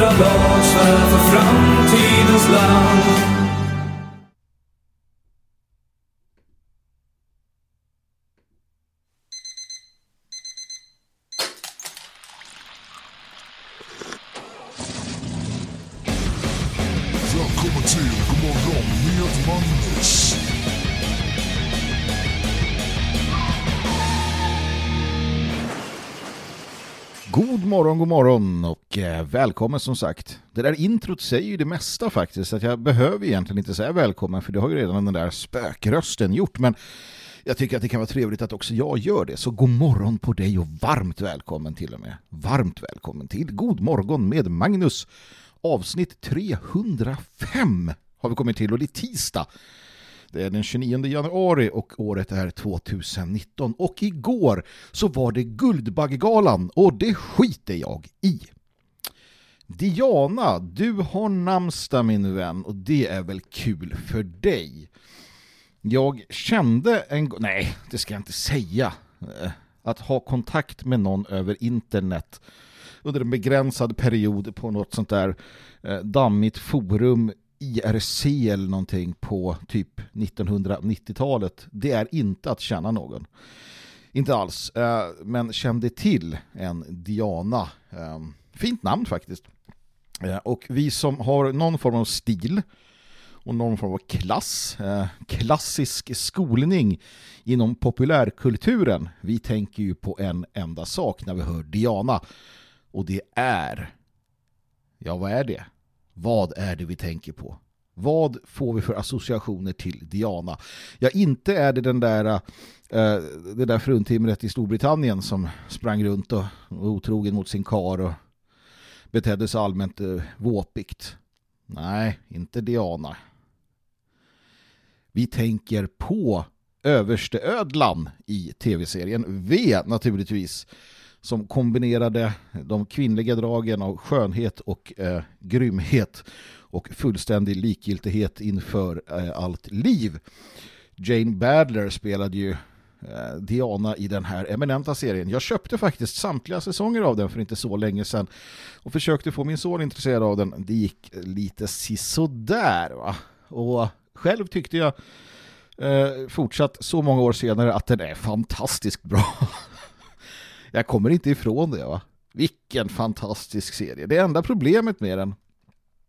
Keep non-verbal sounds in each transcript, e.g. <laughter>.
kontralagsvärd för framtidens land. Morgon, god morgon och eh, välkommen som sagt. Det där introt säger ju det mesta faktiskt. Att jag behöver egentligen inte säga välkommen för det har ju redan den där spökrösten gjort. Men jag tycker att det kan vara trevligt att också jag gör det. Så god morgon på dig och varmt välkommen till och med. Varmt välkommen till God morgon med Magnus. Avsnitt 305 har vi kommit till och det är tisdag. Det är den 29 januari och året är 2019 och igår så var det Guldbaggegalan och det skiter jag i. Diana, du har namnsdag min vän och det är väl kul för dig. Jag kände en gång, nej det ska jag inte säga, eh, att ha kontakt med någon över internet under en begränsad period på något sånt där eh, dammigt forum IRC eller någonting på typ 1990-talet. Det är inte att känna någon. Inte alls, eh, men kände till en Diana. Ehm, fint namn faktiskt. Eh, och vi som har någon form av stil och någon form av klass, eh, klassisk skolning inom populärkulturen. Vi tänker ju på en enda sak när vi hör Diana. Och det är... Ja, vad är det? Vad är det vi tänker på? Vad får vi för associationer till Diana? Ja, inte är det den där, eh, det där fruntimret i Storbritannien som sprang runt och var otrogen mot sin kar och betedde sig allmänt eh, våpigt. Nej, inte Diana. Vi tänker på översteödlan i tv-serien V naturligtvis som kombinerade de kvinnliga dragen av skönhet och eh, grymhet och fullständig likgiltighet inför eh, allt liv. Jane Badler spelade ju eh, Diana i den här eminenta serien. Jag köpte faktiskt samtliga säsonger av den för inte så länge sedan och försökte få min son intresserad av den. Det gick lite sisådär va. Och själv tyckte jag eh, fortsatt så många år senare att den är fantastiskt bra. <laughs> jag kommer inte ifrån det va. Vilken fantastisk serie. Det enda problemet med den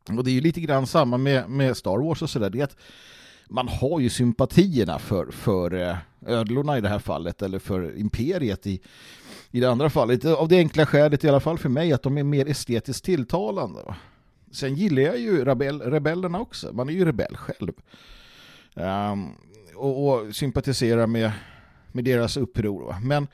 och det är ju lite grann samma med, med Star Wars och sådär, det är att man har ju sympatierna för, för eh, ödlorna i det här fallet eller för imperiet i, i det andra fallet. Av det enkla skälet i alla fall för mig att de är mer estetiskt tilltalande. Va? Sen gillar jag ju rebell, rebellerna också. Man är ju rebell själv. Um, och, och sympatiserar med, med deras uppror. Va? Men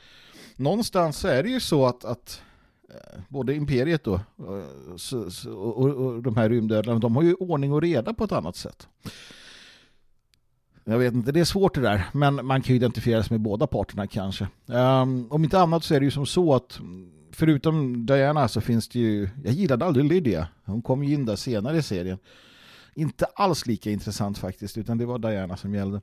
någonstans så är det ju så att, att eh, både imperiet då, eh, och, och, och de här rymdödlarna, de har ju ordning och reda på ett annat sätt. Jag vet inte, det är svårt det där, men man kan ju identifiera sig med båda parterna kanske. Um, om inte annat så är det ju som så att förutom Diana så finns det ju, jag gillade aldrig Lydia, hon kom ju in där senare i serien. Inte alls lika intressant faktiskt, utan det var Diana som gällde.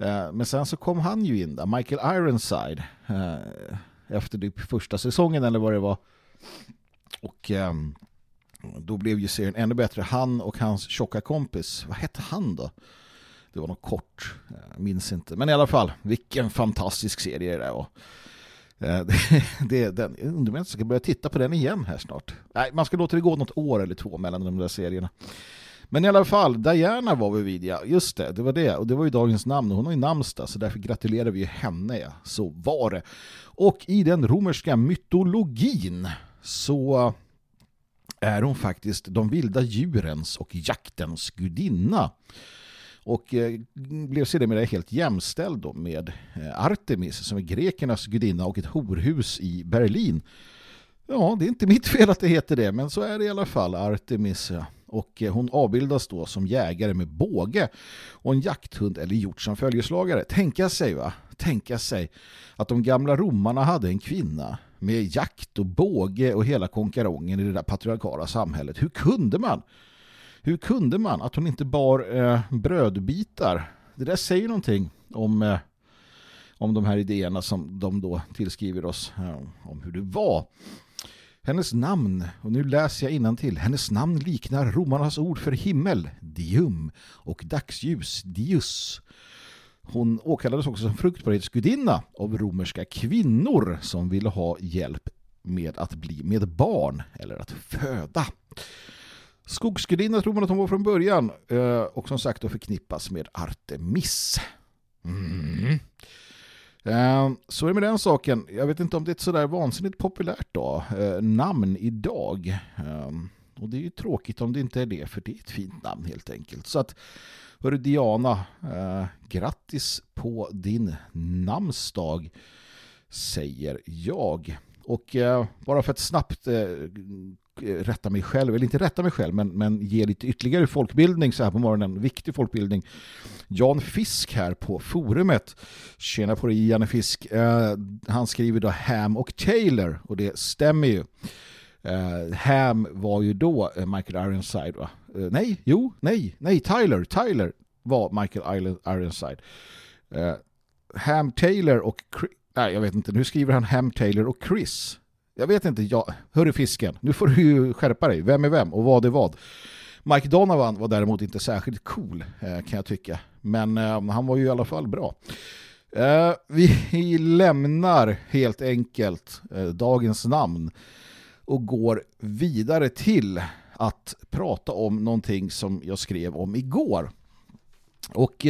Uh, men sen så kom han ju in där, Michael Ironside, Uh, efter typ första säsongen eller vad det var. Och ehm, då blev ju serien ännu bättre. Han och hans tjocka kompis, vad hette han då? Det var något kort, jag minns inte. Men i alla fall, vilken fantastisk serie det där var. Eh, <laughs> Det, det, den, jag undrar om jag inte ska börja titta på den igen här snart. Nej, man ska låta det gå något år eller två mellan de där serierna. Men i alla fall, Diana var vi vid, ja. Just det, det var det. Och det var ju dagens namn. Hon har ju namnsdag, så därför gratulerar vi ju henne. Ja. Så var det. Och i den romerska mytologin så är hon faktiskt de vilda djurens och jaktens gudinna. Och eh, blev sedermera helt jämställd då med eh, Artemis som är grekernas gudinna och ett horhus i Berlin. Ja, det är inte mitt fel att det heter det, men så är det i alla fall, Artemis. Ja. Och eh, hon avbildas då som jägare med båge och en jakthund eller hjort som följeslagare. Tänka sig va, tänka sig att de gamla romarna hade en kvinna med jakt och båge och hela konkarongen i det där patriarkala samhället. Hur kunde man? Hur kunde man att hon inte bar eh, brödbitar? Det där säger någonting om, eh, om de här idéerna som de då tillskriver oss eh, om hur det var. Hennes namn, och nu läser jag till. hennes namn liknar romarnas ord för himmel, dium, och dagsljus, dius. Hon åkallades också som fruktbarhetsgudinna av romerska kvinnor som ville ha hjälp med att bli med barn eller att föda. Skogsgudinna tror man att hon var från början eh, och som sagt då förknippas med Artemis. Mm. Eh, så är det med den saken. Jag vet inte om det är ett sådär vansinnigt populärt då, eh, namn idag. Ehm, och det är ju tråkigt om det inte är det, för det är ett fint namn helt enkelt. Så att, hörru Diana, eh, grattis på din namnsdag, säger jag. Och eh, bara för att snabbt eh, Eh, rätta mig själv, eller inte rätta mig själv, men, men ge lite ytterligare folkbildning så här på morgonen, viktig folkbildning. Jan Fisk här på forumet, tjena på dig Janne Fisk, eh, han skriver då Ham och Taylor, och det stämmer ju. Eh, Ham var ju då eh, Michael Ironside va? Eh, nej, jo, nej, nej, Tyler, Tyler var Michael Ironside. Eh, Ham Taylor och nej, jag vet inte, nu skriver han Ham Taylor och Chris jag vet inte, jag, hörru fisken, nu får du ju skärpa dig. Vem är vem och vad är vad? Mike Donovan var däremot inte särskilt cool eh, kan jag tycka. Men eh, han var ju i alla fall bra. Eh, vi <laughs> lämnar helt enkelt dagens namn och går vidare till att prata om någonting som jag skrev om igår. Och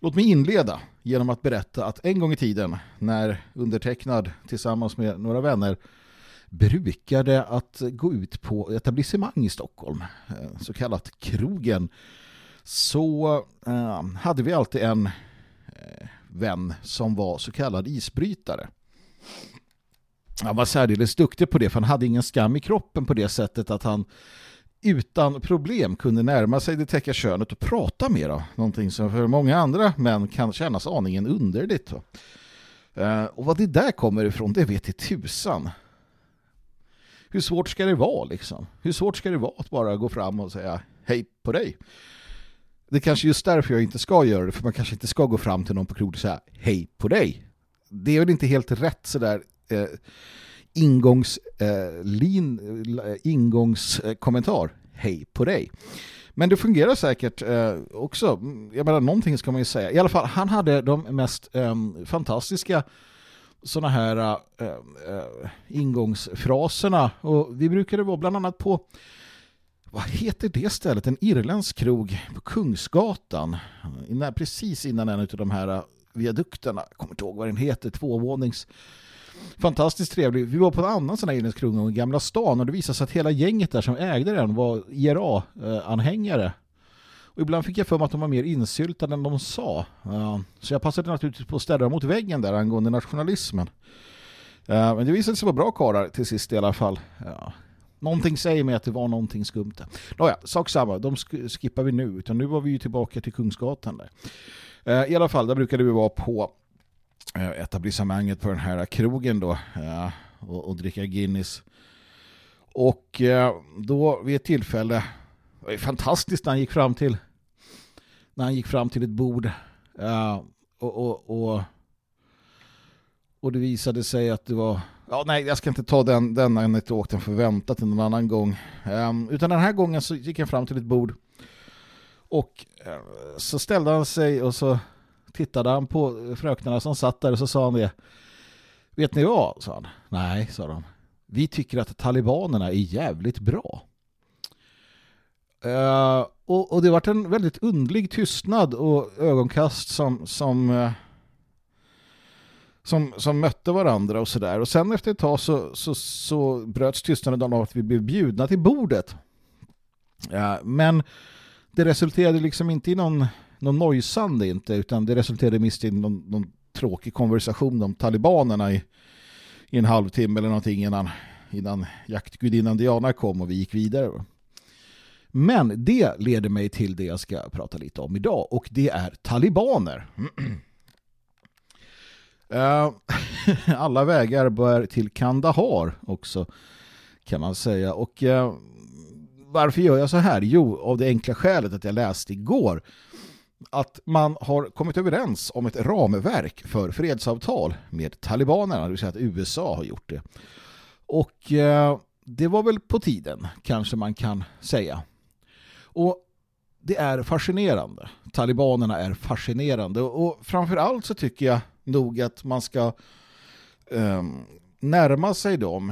låt mig inleda genom att berätta att en gång i tiden när undertecknad tillsammans med några vänner brukade att gå ut på etablissemang i Stockholm, eh, så kallat krogen, så eh, hade vi alltid en eh, vän som var så kallad isbrytare. Han var särdeles duktig på det för han hade ingen skam i kroppen på det sättet att han utan problem kunde närma sig det täcka könet och prata med dem. Någonting som för många andra män kan kännas aningen underligt. Eh, och vad det där kommer ifrån, det vet i tusan. Hur svårt ska det vara liksom? Hur svårt ska det vara att bara gå fram och säga hej på dig? Det är kanske just därför jag inte ska göra det, för man kanske inte ska gå fram till någon på krogen och säga hej på dig. Det är väl inte helt rätt sådär... Eh, ingångs, eh, lin, eh, ingångskommentar. Hej på dig. Men det fungerar säkert eh, också. Jag menar, någonting ska man ju säga. I alla fall, han hade de mest ehm, eh, fantastiska sådana här äh, äh, ingångsfraserna. Och vi brukade vara bland annat på vad heter det stället? En irländsk krog på Kungsgatan. Innan, precis innan en av de här eh, viadukterna. Jag kommer inte ihåg vad den heter. Tvåvånings fantastiskt trevlig. Vi var på en annan sån här enhetskrog i Gamla stan och det visade sig att hela gänget där som ägde den var IRA-anhängare. Och ibland fick jag för mig att de var mer insyltade än de sa. Så jag passade naturligtvis på att ställa dem mot väggen där angående nationalismen. Men det visade sig vara bra karar till sist i alla fall. Någonting säger mig att det var någonting skumt där. Nåja, sak samma. De skippar vi nu. Utan nu var vi ju tillbaka till Kungsgatan där. Eh, I alla fall, där brukade vi vara på Eh, etablissemanget på den här krogen då eh, och, och, dricka Guinness. Och eh, då vid ett tillfälle det var fantastiskt när han gick fram till när han gick fram till ett bord och, och, och, och det visade sig att det var ja, nej jag ska inte ta den, den anekdoten för vänta till någon annan gång um, utan den här gången så gick han fram till ett bord och uh, så ställde han sig och så tittade han på fröknarna som satt där och så sa han det. Vet ni vad? sa han. Nej, sa de. Vi tycker att talibanerna är jävligt bra. Uh, och, och, det var en väldigt undlig tystnad och ögonkast som som, uh, som, som mötte varandra och sådär. Och sen efter ett tag så, så, så bröts tystnaden av att vi blev bjudna till bordet. Uh, men det resulterade liksom inte i någon någon nojsande inte utan det resulterade mest i någon, någon tråkig konversation om talibanerna i, i en halvtimme eller någonting innan, innan jaktgudinnan Diana kom och vi gick vidare. Men det leder mig till det jag ska prata lite om idag och det är talibaner. <clears throat> Eh, <laughs> alla vägar bär till Kandahar också kan man säga. Och eh, varför gör jag så här? Jo, av det enkla skälet att jag läste igår att man har kommit överens om ett ramverk för fredsavtal med talibanerna, det vill säga att USA har gjort det. Och eh, det var väl på tiden, kanske man kan säga. Och det är fascinerande. Talibanerna är fascinerande. Och framförallt så tycker jag nog att man ska eh, närma sig dem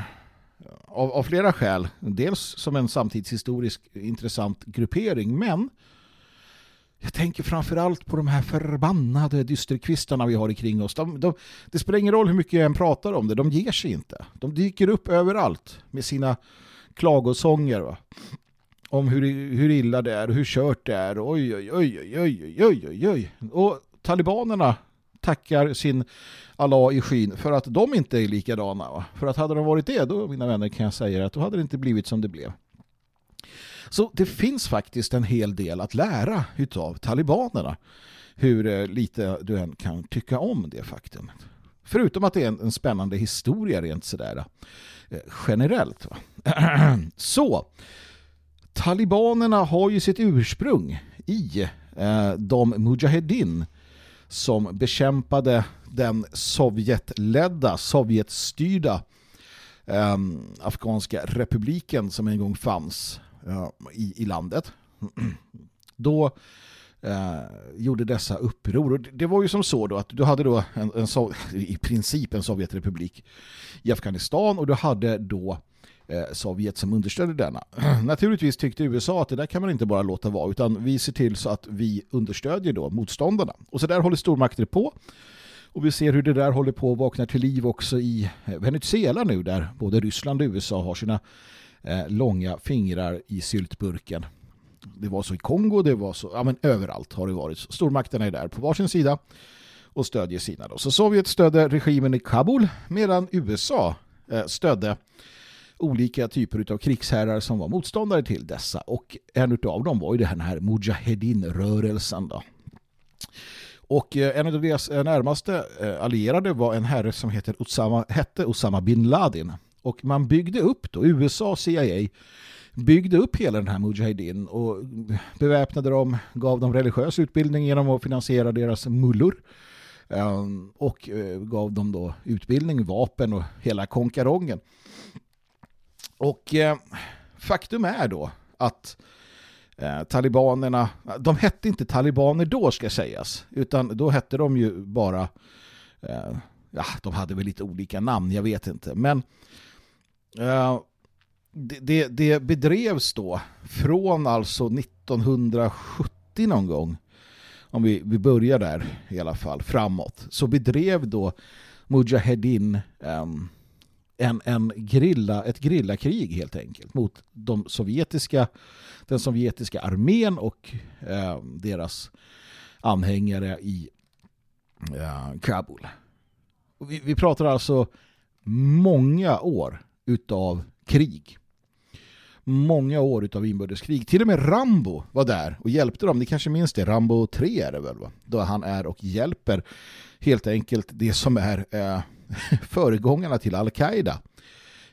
eh, av, av, flera skäl. Dels som en samtidshistorisk intressant gruppering, men jag tänker framförallt på de här förbannade dysterkvistarna vi har kring oss. De, de, det spelar ingen roll hur mycket jag än pratar om det, de ger sig inte. De dyker upp överallt med sina klagosånger va? om hur, hur illa det är och hur kört det är. Oj, oj, oj, oj, oj, oj, oj, oj. Och talibanerna tackar sin Allah i skyn för att de inte är likadana. Va? För att hade de varit det, då mina vänner kan jag säga att då hade det inte blivit som det blev. Så det finns faktiskt en hel del att lära utav talibanerna. Hur eh, lite du än kan tycka om det faktum. Förutom att det är en, en spännande historia rent sådär eh, generellt. Va? <clears throat> Så, talibanerna har ju sitt ursprung i eh, de mujahedin som bekämpade den Sovjetledda, Sovjetstyrda eh, afghanska republiken som en gång fanns Eh, i, i landet. <clears throat> Då eh, gjorde dessa uppror. Och det var ju som så då att du hade då en, en <laughs> i princip en Sovjetrepublik i Afghanistan och du hade då eh, Sovjet som understödde denna. <clears throat> Naturligtvis tyckte USA att det där kan man inte bara låta vara utan vi ser till så att vi understödjer då motståndarna. Och så där håller stormakter på. Och vi ser hur det där håller på att vakna till liv också i eh, Venezuela nu där både Ryssland och USA har sina eh, långa fingrar i syltburken. Det var så i Kongo, det var så, ja men överallt har det varit. Stormakterna är där på varsin sida och stödjer sina. Då. Så Sovjet stödde regimen i Kabul medan USA eh, stödde olika typer av krigsherrar som var motståndare till dessa. Och en av dem var ju den här Mujahedin-rörelsen. Och eh, en av deras eh, närmaste eh, allierade var en herre som heter Osama, hette Osama bin Laden. Och man byggde upp då, USA och CIA byggde upp hela den här Mujahedin och beväpnade dem, gav dem religiös utbildning genom att finansiera deras mullor ehm, och eh, gav dem då utbildning, vapen och hela konkarongen. Och eh, faktum är då att eh, talibanerna, de hette inte talibaner då ska sägas, utan då hette de ju bara, ja, de hade väl lite olika namn, jag vet inte, men Eh, det, det, det bedrevs då från alltså 1970 någon gång, om vi, vi börjar där i alla fall, framåt, så bedrev då Mujahedin um, en, en grilla, ett grillakrig helt enkelt mot de sovjetiska, den sovjetiska armén och eh, deras anhängare i eh, Kabul. Vi, vi, pratar alltså många år utav krig. Många år utav inbördeskrig. Till och med Rambo var där och hjälpte dem. Ni kanske minns det. Rambo 3 är det väl va? Då han är och hjälper helt enkelt det som är eh, <laughs> föregångarna till Al-Qaida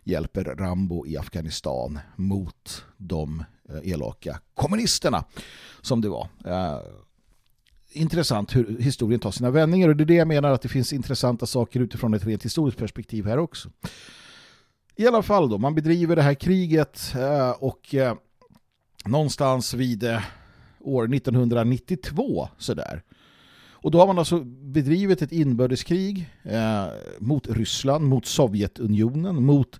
hjälper Rambo i Afghanistan mot de eh, elaka kommunisterna som det var. Eh, intressant hur historien tar sina vändningar och det är det jag menar att det finns intressanta saker utifrån ett rent historiskt perspektiv här också. I alla fall då, man bedriver det här kriget eh, och eh, någonstans vid eh, år 1992 sådär och då har man alltså bedrivit ett inbördeskrig eh, mot Ryssland, mot Sovjetunionen, mot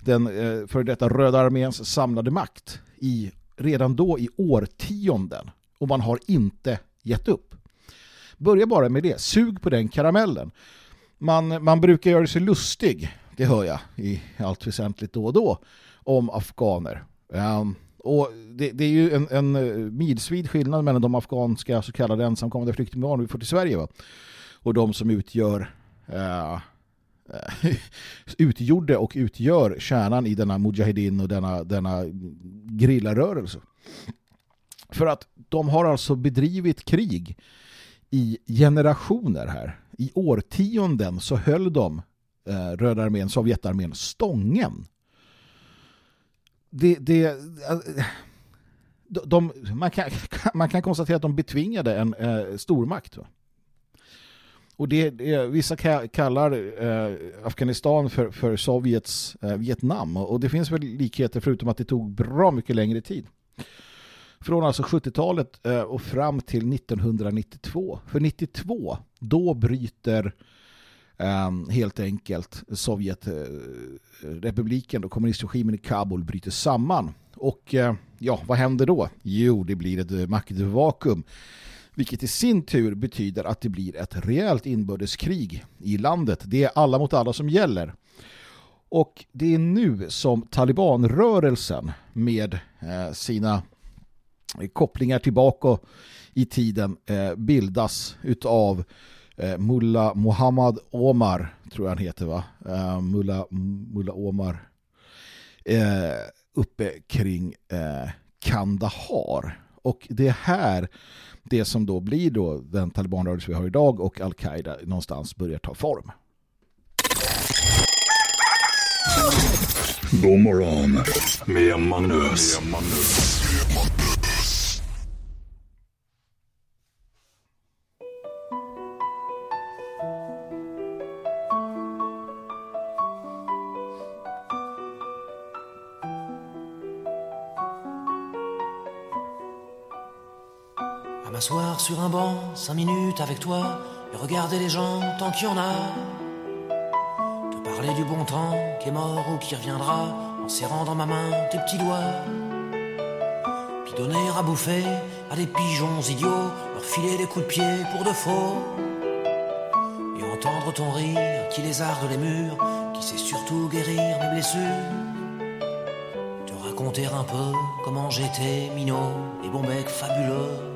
den eh, för detta Röda arméns samlade makt i, redan då i årtionden. Och man har inte gett upp. Börja bara med det. Sug på den karamellen. Man, man brukar göra sig lustig, det hör jag i allt väsentligt då och då, om afghaner. Um, och det, det, är ju en, en midsvid milsvid skillnad mellan de afghanska så kallade ensamkommande flyktingbarn vi får till Sverige va? och de som utgör uh, <laughs> utgjorde och utgör kärnan i denna mujahedin och denna, denna grillarörelse. För att de har alltså bedrivit krig i generationer här. I årtionden så höll de eh, Röda armén, Sovjetarmén stången det, det, eh, de, man, kan, <laughs> man kan konstatera att de betvingade en eh, stormakt. Va? och det, det, vissa kallar eh, Afghanistan för, för Sovjets eh, Vietnam och det finns väl likheter förutom att det tog bra mycket längre tid. Från alltså 70-talet eh, och fram till 1992. För 92, då bryter Um, helt enkelt Sovjetrepubliken och kommunistregimen i Kabul bryter samman. Och uh, ja, vad händer då? Jo, det blir ett eh, maktvakuum. Vilket i sin tur betyder att det blir ett rejält inbördeskrig i landet. Det är alla mot alla som gäller. Och det är nu som talibanrörelsen med eh, sina kopplingar tillbaka i tiden eh, bildas utav eh, Mulla Muhammad Omar tror jag han heter va? Eh, Mulla, Mulla Omar eh, uppe kring eh, Kandahar. Och det här det som då blir då den talibanrörelse vi har idag och Al-Qaida någonstans börjar ta form. God morgon med Magnus. Med Magnus. Sur un banc, cinq minutes avec toi, et regarder les gens tant qu'il y en a. Te parler du bon temps qui est mort ou qui reviendra, en serrant dans ma main tes petits doigts. Puis donner à bouffer à des pigeons idiots, leur filer des coups de pied pour de faux. Et entendre ton rire qui lézarde les murs, qui sait surtout guérir mes blessures. Te raconter un peu comment j'étais minot et bon bec fabuleux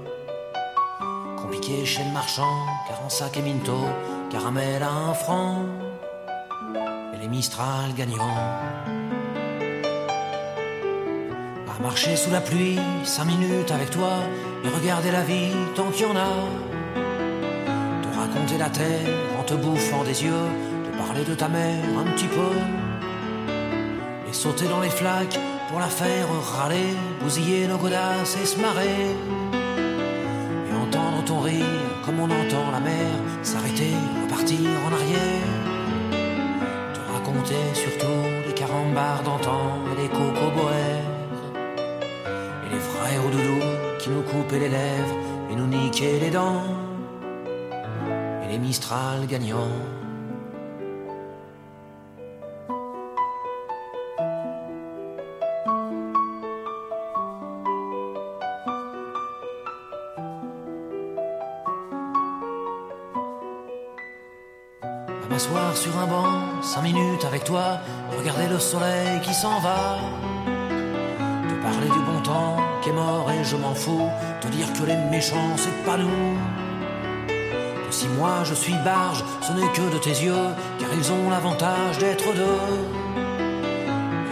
chez le marchand, car en sac et minto, caramel à un franc, et les Mistral gagnants. À marcher sous la pluie, cinq minutes avec toi, et regarder la vie tant qu'il y en a. Te raconter la terre en te bouffant des yeux, te parler de ta mère un petit peu, et sauter dans les flaques pour la faire râler, bousiller nos godasses et se marrer les carambars d'antan et les cocoboères. Et les frères au doudou qui nous coupaient les lèvres et nous niquaient les dents. Et les Mistral gagnants. sur un banc, cinq minutes avec toi, regarder le soleil qui s'en va. Te parler du bon temps qui est mort et je m'en fous, te dire que les méchants c'est pas nous. Que si moi je suis barge, ce n'est que de tes yeux, car ils ont l'avantage d'être deux.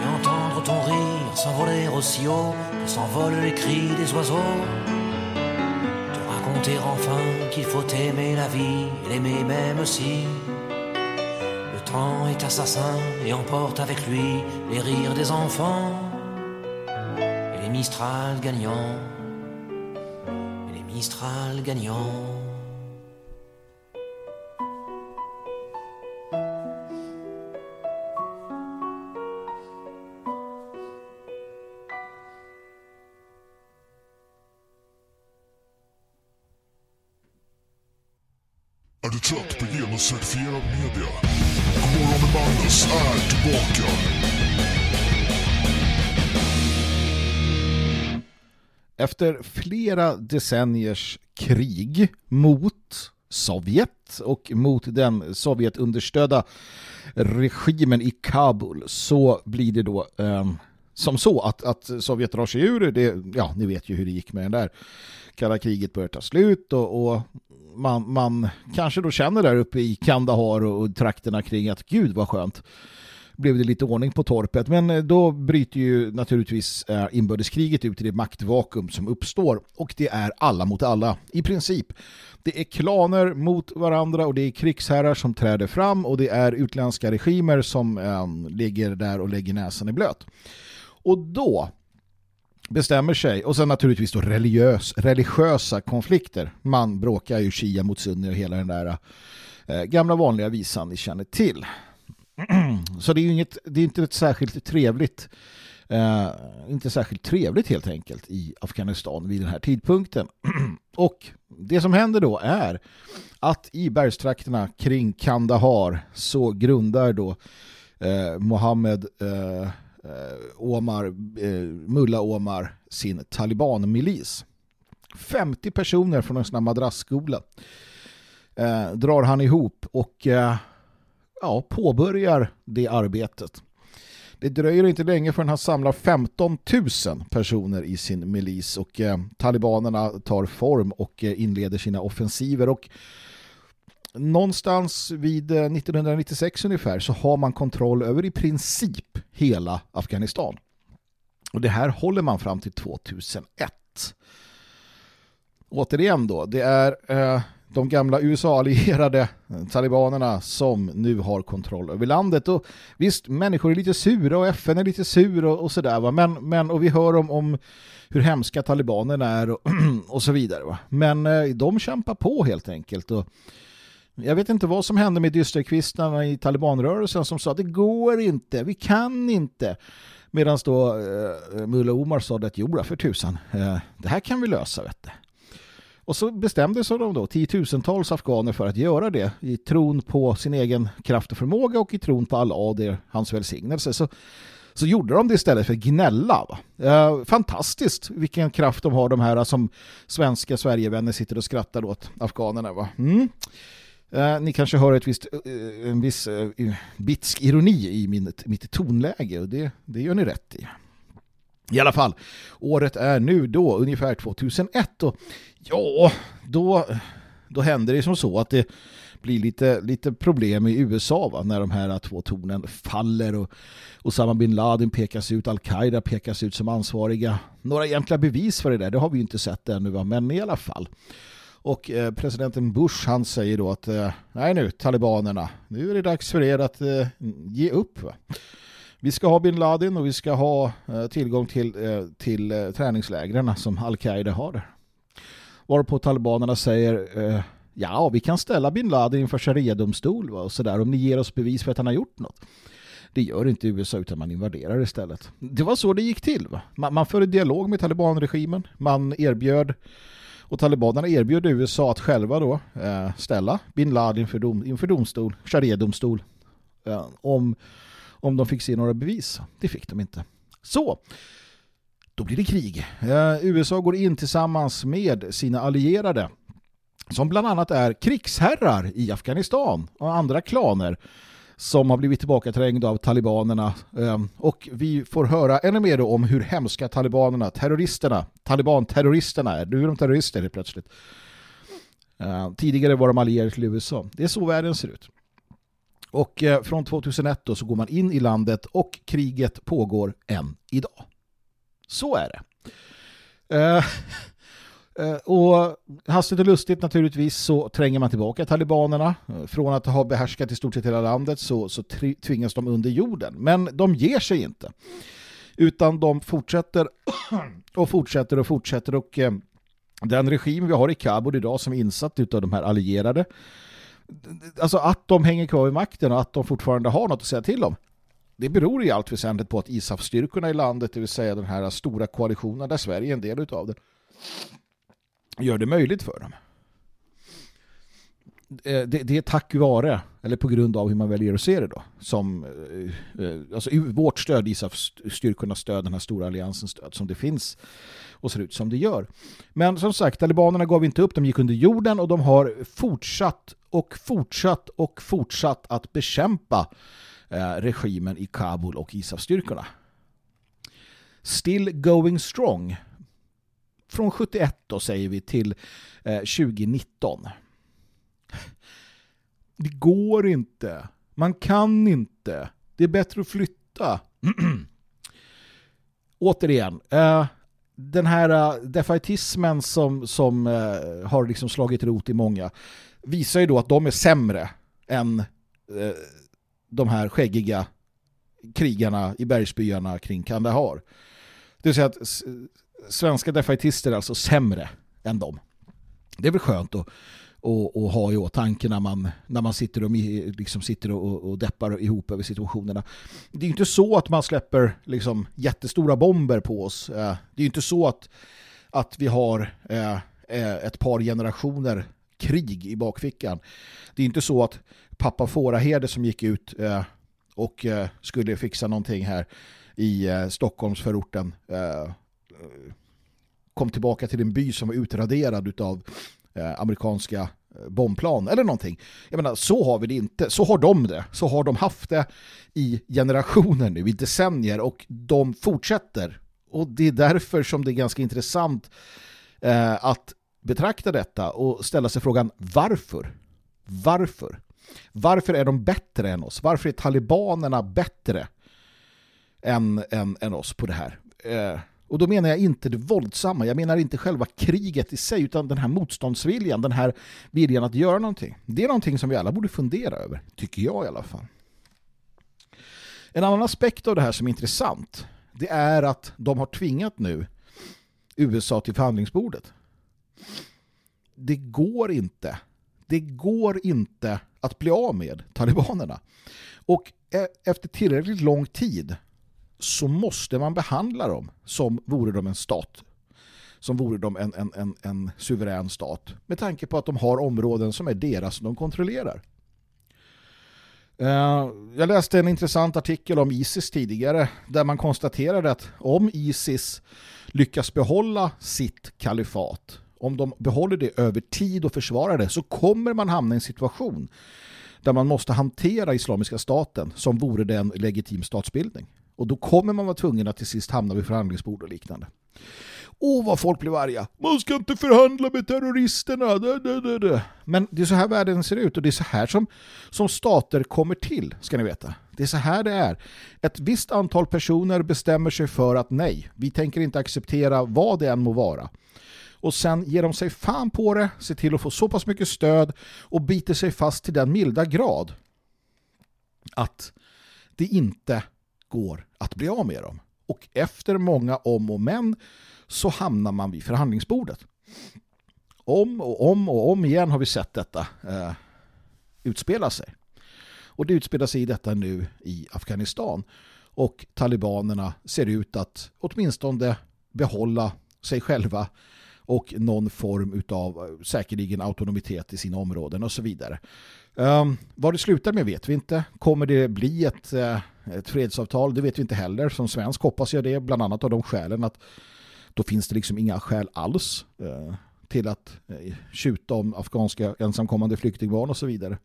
Et entendre ton rire s'envoler aussi haut que s'envolent les cris des oiseaux. Te raconter enfin qu'il faut aimer la vie et l'aimer même si est assassin et emporte avec lui les rires des enfants et les Mistral gagnants et les Mistral gagnants. Efter flera decenniers krig mot Sovjet och mot den Sovjetunderstödda regimen i Kabul så blir det då eh, som så att, att Sovjet drar sig ur. Det, ja ni vet ju hur det gick med den där kalla kriget börjar ta slut och, och man, man kanske då känner där uppe i Kandahar och, och trakterna kring att gud vad skönt blev det lite ordning på torpet. Men eh, då bryter ju naturligtvis eh, inbördeskriget ut i det maktvakuum som uppstår. Och det är alla mot alla, i princip. Det är klaner mot varandra och det är krigsherrar som träder fram och det är utländska regimer som eh, ligger där och lägger näsan i blöt. Och då bestämmer sig och sen naturligtvis då religiös, religiösa konflikter. Man bråkar ju Shia mot Sunni och hela den där Eh, gamla vanliga visan ni känner till. <clears throat> Så det är ju inget, det är inte ett särskilt trevligt eh, inte särskilt trevligt helt enkelt i Afghanistan vid den här tidpunkten. <clears throat> Och det som händer då är att i bergstrakterna kring Kandahar så grundar då eh, Mohammed eh, eh Omar, eh, Mulla Omar sin talibanmilis. 50 personer från en sån här madrasskola eh, drar han ihop och eh, ja, påbörjar det arbetet. Det dröjer inte länge förrän han samlar 15 000 personer i sin milis och eh, talibanerna tar form och eh, inleder sina offensiver och någonstans vid eh, 1996 ungefär så har man kontroll över i princip hela Afghanistan. Och det här håller man fram till 2001. Återigen då, det är eh, de gamla USA-allierade talibanerna som nu har kontroll över landet. Och visst, människor är lite sura och FN är lite sur och, och sådär. Men, men, och vi hör om, om hur hemska talibanerna är och, <clears throat> och så vidare. Va? Men eh, de kämpar på helt enkelt. Och jag vet inte vad som hände med dysterkvistarna i talibanrörelsen som sa att det går inte, vi kan inte. Medan då eh, eh, Mullah Omar sa att jodå, för tusan, eh, det här kan vi lösa, vet du. Och så bestämde sig de då, tiotusentals afghaner för att göra det i tron på sin egen kraft och förmåga och i tron på Allah och hans välsignelse. Så, så gjorde de det istället för att gnälla. Eh, fantastiskt vilken kraft de har de här som svenska Sverigevänner sitter och skrattar åt afghanerna. Va? Mm. Eh, ni kanske hör ett visst, eh, en viss eh, bitsk ironi i min, mitt tonläge och det, det gör ni rätt i. I alla fall, året är nu då ungefär 2001 och ja, då, då händer det som så att det blir lite, lite problem i USA va? när de här två tornen faller och Osama bin Laden pekas ut, Al-Qaida pekas ut som ansvariga. Några egentliga bevis för det där, det har vi inte sett ännu va? men i alla fall. Och eh, presidenten Bush han säger då att eh, nej nu, talibanerna, nu är det dags för er att eh, ge upp va? Vi ska ha bin Laden och vi ska ha eh, tillgång till, eh, till eh, träningslägren som Al-Qaida har. Varpå talibanerna säger ja, vi kan ställa bin Laden inför sharia-domstol och sådär om ni ger oss bevis för att han har gjort något. Det gör inte USA utan man invaderar istället. Det var så det gick till. Va? Man, man förde dialog med talibanregimen. Man erbjöd och talibanerna erbjöd USA att själva då eh, ställa bin Laden inför, dom, inför domstol, sharia-domstol eh, om om de fick se några bevis. Det fick de inte. Så, då blir det krig. Eh, USA går in tillsammans med sina allierade som bland annat är krigsherrar i Afghanistan och andra klaner som har blivit tillbakaträngda av talibanerna ehm, och vi får höra ännu mer om hur hemska talibanerna, terroristerna, talibanterroristerna är. Nu är de terrorister helt plötsligt. Ehm, tidigare var de allierade till USA. Det är så världen ser ut. Och eh, från 2001 då så går man in i landet och kriget pågår än idag. Så är det. Eh, <laughs> eh, och hastigt och lustigt naturligtvis så tränger man tillbaka talibanerna. Från att ha behärskat i stort sett hela landet så, så tvingas de under jorden. Men de ger sig inte. Utan de fortsätter <clears throat> och fortsätter och fortsätter och eh, den regim vi har i Kabul idag som är insatt av de här allierade alltså att de hänger kvar i makten och att de fortfarande har något att säga till om. Det beror i allt väsentligt på att ISAF-styrkorna i landet, det vill säga den här stora koalitionen där Sverige är en del av den, gör det möjligt för dem. Eh, det, det, är tack vare, eller på grund av hur man väljer att se det då, som eh, eh, alltså vårt stöd, ISAF-styrkornas stöd, den här stora alliansens stöd som det finns och ser ut som det gör. Men som sagt, talibanerna gav inte upp, de gick under jorden och de har fortsatt och fortsatt och fortsatt att bekämpa eh, regimen i Kabul och ISAF-styrkorna. Still going strong. Från 71 då säger vi till eh, 2019. Det går inte. Man kan inte. Det är bättre att flytta. <clears throat> Återigen, eh, den här äh, defaitismen som, som äh, har liksom slagit rot i många visar ju då att de är sämre än äh, de här skäggiga krigarna i bergsbyarna kring Kandahar. Det vill säga att svenska defaitister är alltså sämre än dem. Det är väl skönt att, och, och ha i åtanke när man, när man sitter, och, liksom sitter och, och deppar ihop över situationerna. Det är inte så att man släpper liksom, jättestora bomber på oss. Eh, det är inte så att, att vi har eh, eh, ett par generationer krig i bakfickan. Det är inte så att pappa Fåraherde som gick ut eh, och eh, skulle fixa någonting här i Stockholmsförorten kom tillbaka till en by som var utraderad av Eh, amerikanska eh, bombplan eller någonting. Jag menar, så har vi det inte. Så har de det. Så har de haft det i generationer nu, i decennier och de fortsätter. Och det är därför som det är ganska intressant eh, att betrakta detta och ställa sig frågan varför? Varför? Varför är de bättre än oss? Varför är talibanerna bättre än, än, än oss på det här? Eh, och då menar jag inte det våldsamma, jag menar inte själva kriget i sig utan den här motståndsviljan, den här viljan att göra någonting. Det är någonting som vi alla borde fundera över, tycker jag i alla fall. En annan aspekt av det här som är intressant det är att de har tvingat nu USA till förhandlingsbordet. Det går inte. Det går inte att bli av med talibanerna. Och e- efter tillräckligt lång tid så måste man behandla dem som vore de en stat. Som vore de en, en, en, en suverän stat. Med tanke på att de har områden som är deras som de kontrollerar. Eh, jag läste en intressant artikel om ISIS tidigare där man konstaterade att om ISIS lyckas behålla sitt kalifat, om de behåller det över tid och försvarar det så kommer man hamna i en situation där man måste hantera islamiska staten som vore det en legitim statsbildning. Och då kommer man vara tvungen att till sist hamna vid förhandlingsbord och liknande. Åh, vad folk blir arga. Man ska inte förhandla med terroristerna. Da, da, da, Men det är så här världen ser ut och det är så här som, som stater kommer till, ska ni veta. Det är så här det är. Ett visst antal personer bestämmer sig för att nej, vi tänker inte acceptera vad det än må vara. Och sen ger de sig fan på det, ser till att få så pass mycket stöd och biter sig fast till den milda grad att det inte går att bli av med dem. Och efter många om och men så hamnar man vid förhandlingsbordet. Om och om och om igen har vi sett detta eh, utspela sig. Och det utspelar sig i detta nu i Afghanistan. Och talibanerna ser ut att åtminstone behålla sig själva och någon form av eh, säkerligen autonomitet i sina områden och så vidare. Um, vad det slutar med vet vi inte. Kommer det bli ett, uh, ett fredsavtal? Det vet vi inte heller. Som svensk hoppas jag det, bland annat av de skälen att då finns det liksom inga skäl alls eh, till att eh, tjuta om afghanska ensamkommande flyktingbarn och så vidare.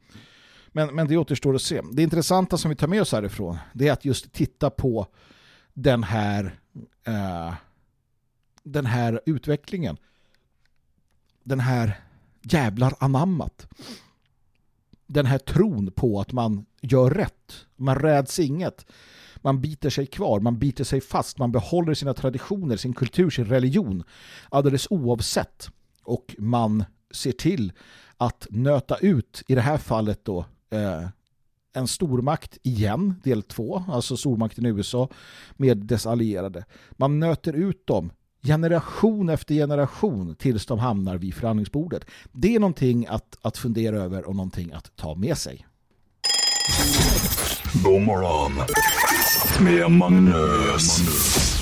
Men, men det återstår att se. Det intressanta som vi tar med oss härifrån det är att just titta på den här eh, den här utvecklingen. Den här jävlar anammat den här tron på att man gör rätt. Man räds inget. Man biter sig kvar, man biter sig fast, man behåller sina traditioner, sin kultur, sin religion alldeles oavsett. Och man ser till att nöta ut, i det här fallet då, eh, en stormakt igen, del två, alltså stormakten USA med dess allierade. Man nöter ut dem generation efter generation tills de hamnar vid förhandlingsbordet. Det är någonting att, att fundera över och någonting att ta med sig. God morgon med Magnus.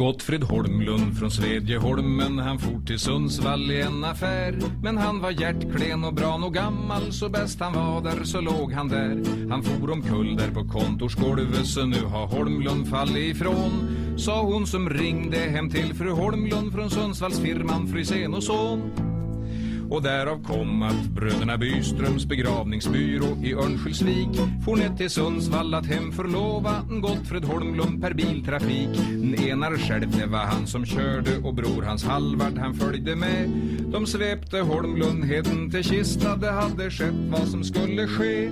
Gottfrid Holmlund från Svedjeholmen. Han for till Sundsvall i en affär. Men han var hjärtklen och bra och gammal. Så bäst han var där så låg han där. Han for omkull där på kontorsgolvet Så nu har Holmlund fallit ifrån. Sa hon som ringde hem till fru Holmlund Från Sundsvallsfirman Frysén och son och därav kom att bröderna Byströms begravningsbyrå i Örnsköldsvik for ner till Sundsvall att hemförlova Gottfred Holmlund per biltrafik. Den enar själv det var han som körde och bror hans Halvard han följde med. De svepte Holmlund heden till Kista, det hade skett vad som skulle ske.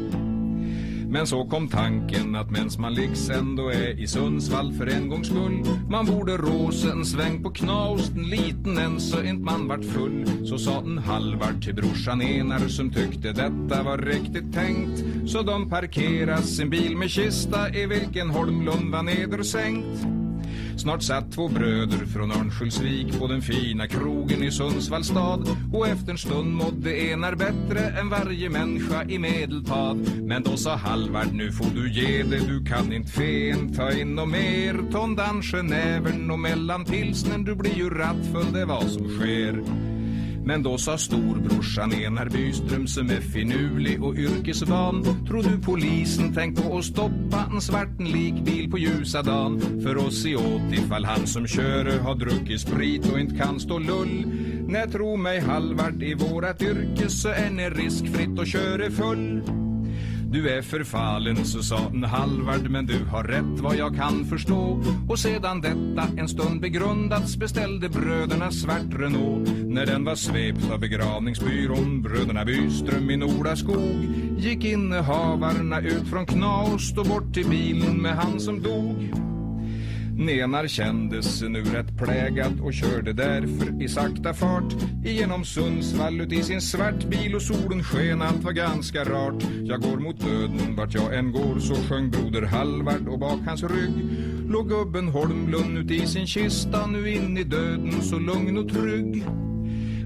Men så kom tanken att mens man liks ändå är i Sundsvall för en gångs skull. Man borde råsa en sväng på knausten liten en så inte man vart full. Så sa en Halvar till brorsan Enar som tyckte detta var riktigt tänkt. Så de parkerar sin bil med kista i vilken Holmlund var nedersänkt. Snart satt två bröder från Örnsköldsvik på den fina krogen i Sundsvalls stad och efter en stund mådde enar bättre än varje människa i medeltad. Men då sa Halvard, nu får du ge det, du kan inte fen ta in och mer. Tondanschen nävern och mellan pilsnen, du blir ju rattfull, det vad som sker. Men då sa storbrorsan Enar Byström som är finurlig och yrkesvan Tror du polisen tänkt på att stoppa en svart likbil på ljusa dagen? För oss i åt ifall han som kör har druckit sprit och inte kan stå lull. Nej, tro mig halvart i vårat yrke så är ni riskfritt och köra full du är förfallen, så sa en halvard, men du har rätt vad jag kan förstå. Och sedan detta en stund begrundats beställde bröderna svart Renault. När den var svept av begravningsbyrån, bröderna Byström i Nordaskog, gick innehavarna ut från Knaust och bort till bilen med han som dog. Nenar kändes nu rätt plägad och körde därför i sakta fart igenom Sundsvall ut i sin svart bil och solen sken, allt var ganska rart. Jag går mot döden vart jag än går, så sjöng broder Halvard och bak hans rygg låg gubben Holmlund ut i sin kista, nu in i döden så lugn och trygg.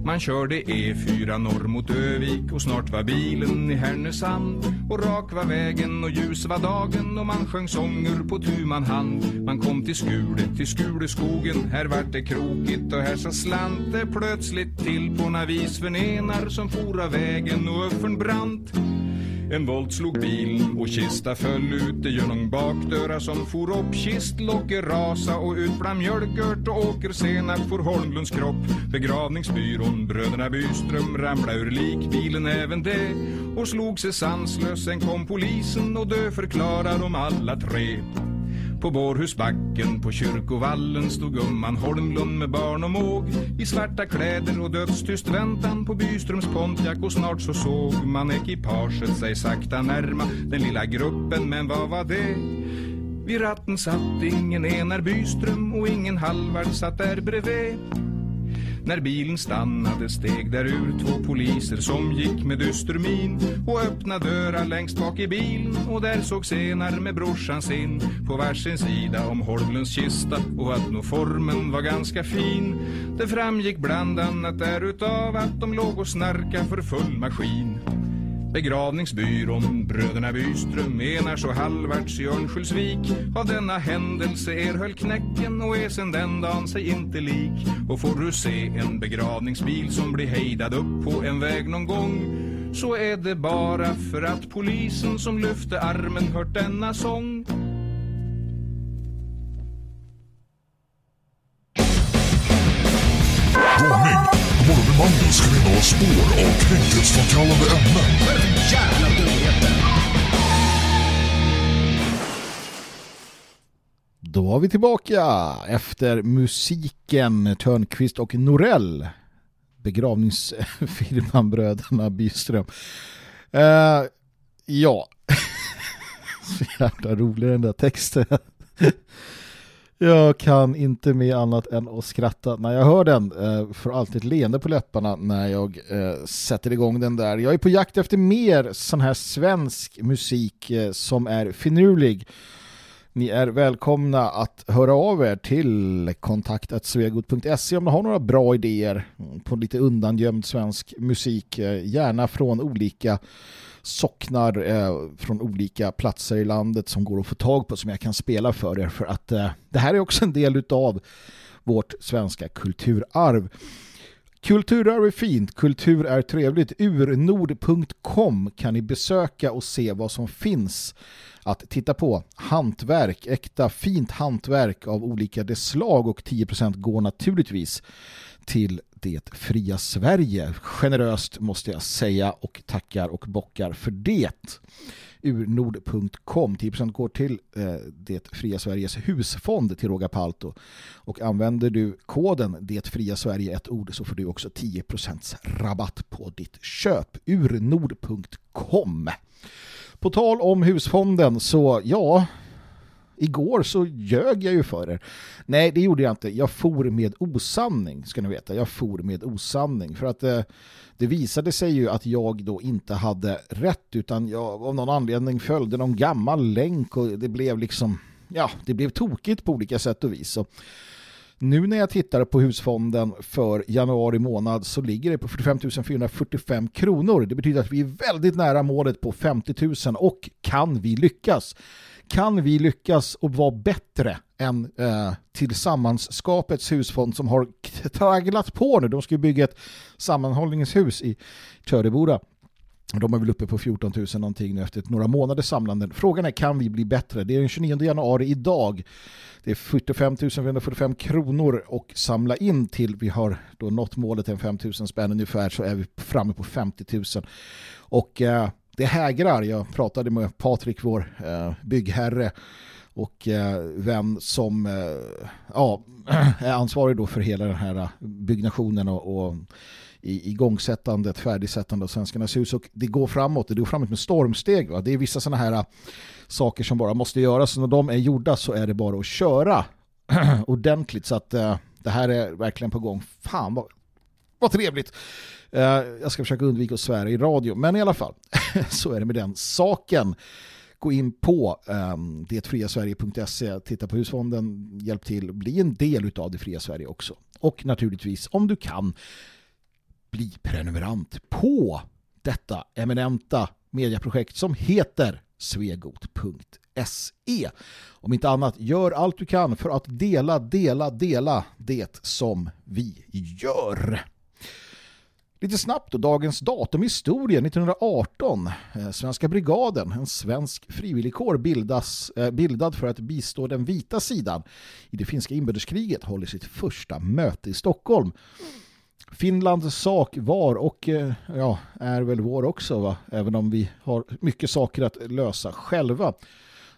Man körde E4 norr mot Övik och snart var bilen i Härnösand. Och rak var vägen och ljus var dagen och man sjöng sånger på tu man hand. Man kom till Skule, till Skuleskogen, här vart det krokigt och här sa slant det plötsligt till på navis förnenar som for av vägen och öffern brant. En volt slog bilen och kista föll ut genom bakdörrar som for upp kistlocket rasa och ut bland mjölkört och åkersenap for Holmlunds kropp. Begravningsbyrån, bröderna Byström ramla ur likbilen även det och slog sig sanslös. Sen kom polisen och dö förklarar de alla tre. På Bårhusbacken på kyrkovallen stod gumman Holmlund med barn och måg i svarta kläder och dödstyst väntan på Byströms Pontiac och snart så såg man ekipaget sig sakta närma den lilla gruppen, men vad var det? Vid ratten satt ingen Enar Byström och ingen Halvard satt där bredvid. När bilen stannade steg där ur två poliser som gick med dyster min och öppnade dörrar längst bak i bilen och där såg senar med brorsan sin på varsin sida om Holmlunds kista och att nog formen var ganska fin. Det framgick bland annat därutav att de låg och snarka för full maskin. Begravningsbyrån, bröderna Byström, Enars och Hallvarts i Örnsköldsvik av denna händelse erhöll knäcken och är sen den dagen sig inte lik. Och får du se en begravningsbil som blir hejdad upp på en väg någon gång så är det bara för att polisen som lyfte armen hört denna sång. Morgonbemanningen kriminella spår av kränkthetsframkallande ämnen. Vad är det för jävla dumheter? Då var vi tillbaka efter musiken Törnqvist och Norell. Begravningsfirman Bröderna Byström. Uh, ja, <laughs> så jävla rolig den där texten. Jag kan inte med annat än att skratta när jag hör den. Eh, får alltid ett leende på läpparna när jag eh, sätter igång den där. Jag är på jakt efter mer sån här svensk musik eh, som är finurlig. Ni är välkomna att höra av er till kontaktatsvegot.se om ni har några bra idéer på lite undangömd svensk musik. Eh, gärna från olika socknar eh, från olika platser i landet som går att få tag på som jag kan spela för er för att eh, det här är också en del av vårt svenska kulturarv. Kulturarv är fint, kultur är trevligt. Urnord.com kan ni besöka och se vad som finns att titta på. Hantverk, äkta fint hantverk av olika slag och 10% går naturligtvis till det fria Sverige. Generöst måste jag säga och tackar och bockar för det. Urnord.com 10% går till eh, det fria Sveriges husfond till Råga Palto och använder du koden det fria Sverige ett ord så får du också 10% rabatt på ditt köp. Urnord.com På tal om husfonden så ja, igår så ljög jag ju för er. Nej, det gjorde jag inte. Jag for med osanning, ska ni veta. Jag for med osanning. För att eh, det visade sig ju att jag då inte hade rätt utan jag av någon anledning följde någon gammal länk och det blev liksom, ja, det blev tokigt på olika sätt och vis. Så nu när jag tittar på husfonden för januari månad så ligger det på 45 445 kronor. Det betyder att vi är väldigt nära målet på 50 000 och kan vi lyckas? Kan vi lyckas och vara bättre än eh, Tillsammanskapets husfond som har tragglat på nu? De ska bygga ett sammanhållningshus i Töreboda. De är väl uppe på 14 000 någonting nu efter några månaders samlande. Frågan är, kan vi bli bättre? Det är den 29 januari idag. Det är 45 445 kronor och samla in till vi har då nått målet en 5 000 spänn ungefär så är vi framme på 50 000. Och eh, det hägrar. Jag pratade med Patrik, vår eh, byggherre och eh, vem som eh, ja, <clears throat> är ansvarig då för hela den här byggnationen och, och igångsättandet, färdigsättandet av Svenskarnas hus och det går framåt, det går framåt med stormsteg. Va? Det är vissa sådana här saker som bara måste göras. När de är gjorda så är det bara att köra <clears throat> ordentligt. Så att det här är verkligen på gång. Fan vad, vad trevligt. Eh, jag ska försöka undvika att svära i radio. Men i alla fall, <laughs> så är det med den saken. Gå in på ehm, detfriasverige.se, titta på husfonden, hjälp till, bli en del av det fria Sverige också. Och naturligtvis, om du kan, bli prenumerant på detta eminenta medieprojekt som heter svegot.se. Om inte annat, gör allt du kan för att dela, dela, dela det som vi gör. Lite snabbt då, dagens datum i historien 1918. Eh, Svenska brigaden, en svensk frivilligkår bildas, eh, bildad för att bistå den vita sidan i det finska inbördeskriget håller sitt första möte i Stockholm. Finlands sak var och eh, ja, är väl vår också va? även om vi har mycket saker att lösa själva.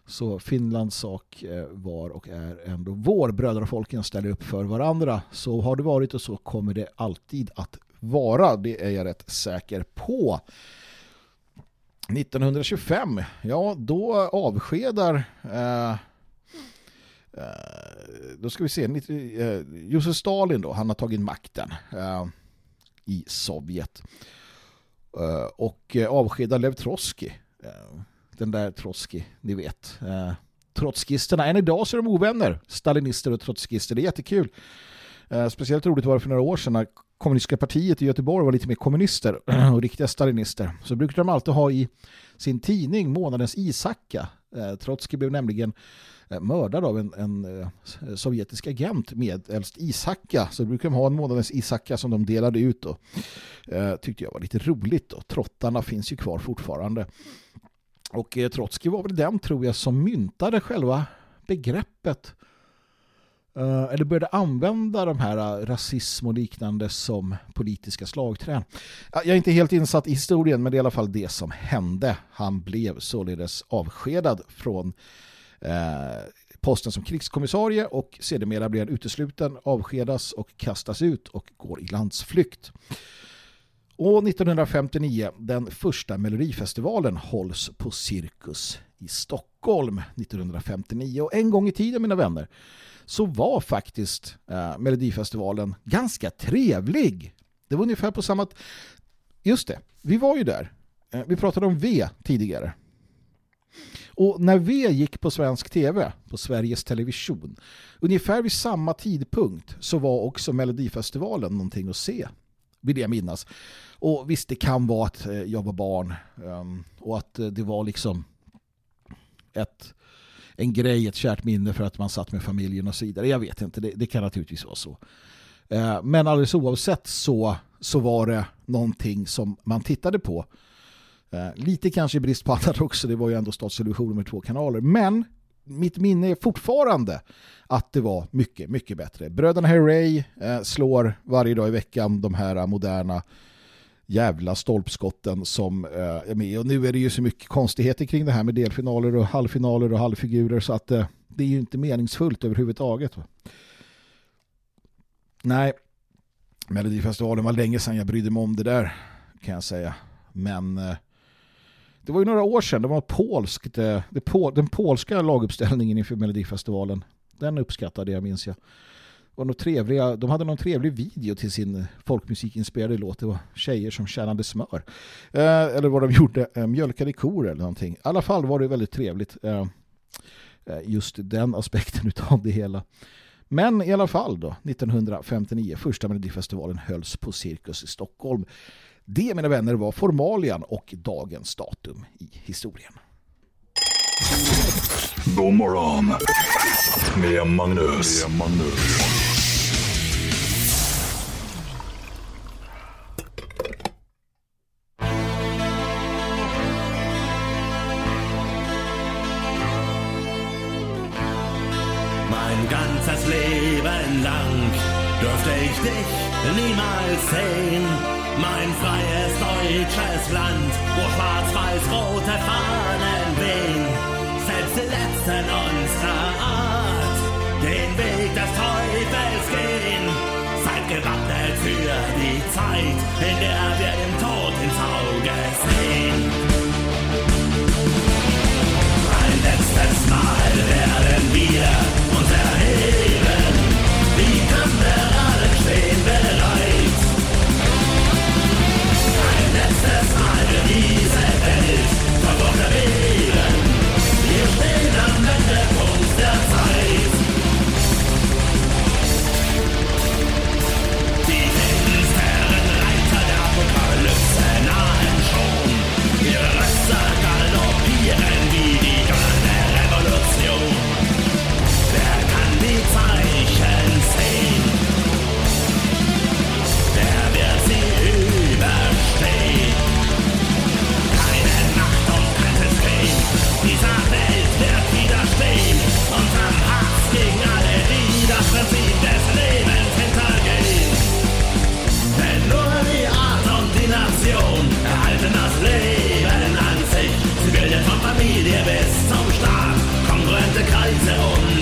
Så Finlands sak var och är ändå vår. Bröder och folken ställer upp för varandra. Så har det varit och så kommer det alltid att vara. Det är jag rätt säker på. 1925, ja då avskedar eh, eh, då ska vi se, eh, Josef Stalin då, han har tagit makten eh, i Sovjet. Eh, och avskedar Lev Trotsky. den där Trotsky, ni vet. trotskisterna, än idag så är de ovänner. Stalinister och trotskister, det är jättekul. speciellt roligt var det för några år sedan när kommunistiska partiet i Göteborg var lite mer kommunister och riktiga stalinister. Så brukade de alltid ha i sin tidning månadens Isacka. Trotsky blev nämligen Eh, mördad av en, en eh, sovjetisk agent med äldst Isacka. Så brukar de ha en månadens Isacka som de delade ut. Och, eh, tyckte jag var lite roligt. Då. Trottarna finns ju kvar fortfarande. Och eh, Trotsky var väl den tror jag som myntade själva begreppet Uh, eller började använda de här uh, rasism och liknande som politiska slagträn. Uh, jag är inte helt insatt i historien men det är i alla fall det som hände. Han blev således avskedad från eh, posten som krigskommissarie och sedermera blir han utesluten, avskedas och kastas ut och går i landsflykt. Och 1959, den första Melodifestivalen hålls på Cirkus i Stockholm 1959. Och en gång i tiden, mina vänner, så var faktiskt eh, Melodifestivalen ganska trevlig. Det var ungefär på samma... Just det, vi var ju där. Eh, vi pratade om V tidigare. Och när V gick på svensk tv, på Sveriges Television, ungefär vid samma tidpunkt så var också Melodifestivalen någonting att se, vill jag minnas. Och visst, det kan vara att eh, jag var barn ehm, och att eh, det var liksom ett, en grej, ett kärt minne för att man satt med familjen och så vidare. Jag vet inte, det, det kan naturligtvis vara så. Eh, men alldeles oavsett så, så var det någonting som man tittade på lite kanske i brist på annat också, det var ju ändå Statstelevision med två kanaler. Men mitt minne är fortfarande att det var mycket, mycket bättre. Bröderna Herrey eh, slår varje dag i veckan de här moderna jävla stolpskotten som eh, är med. Och nu är det ju så mycket konstigheter kring det här med delfinaler och halvfinaler och halvfigurer så att eh, det är ju inte meningsfullt överhuvudtaget. Nej, Melodifestivalen var länge sedan jag brydde mig om det där kan jag säga. Men eh, det var ju några år sedan, det var polskt, det, det, den polska laguppställningen inför Melodifestivalen. Den uppskattade jag, minns jag. Var något trevliga, de hade någon trevlig video till sin folkmusikinspirerade låt. Det var tjejer som tjänade smör. Eh, eller vad de gjorde, eh, mjölkade kor eller någonting. I alla fall var det väldigt trevligt. Eh, eh just den aspekten <laughs> av det hela. Men i alla fall då, 1959, första Melodifestivalen hölls på Cirkus i Stockholm. Det, mina vänner, var formalian och dagens datum i historien. God morgon med Magnus. Med Magnus. Mein ganzes Leben lang dürfte ich dich niemals sehen mein freies deutsches Land, wo schwarz-weiß-rote Fahnen wehen. Selbst die Letzten unserer Art den Weg des Teufels gehen. Seid gewappnet für die Zeit, in der wir dem hier bis zum Start. Konkurrente Kreise und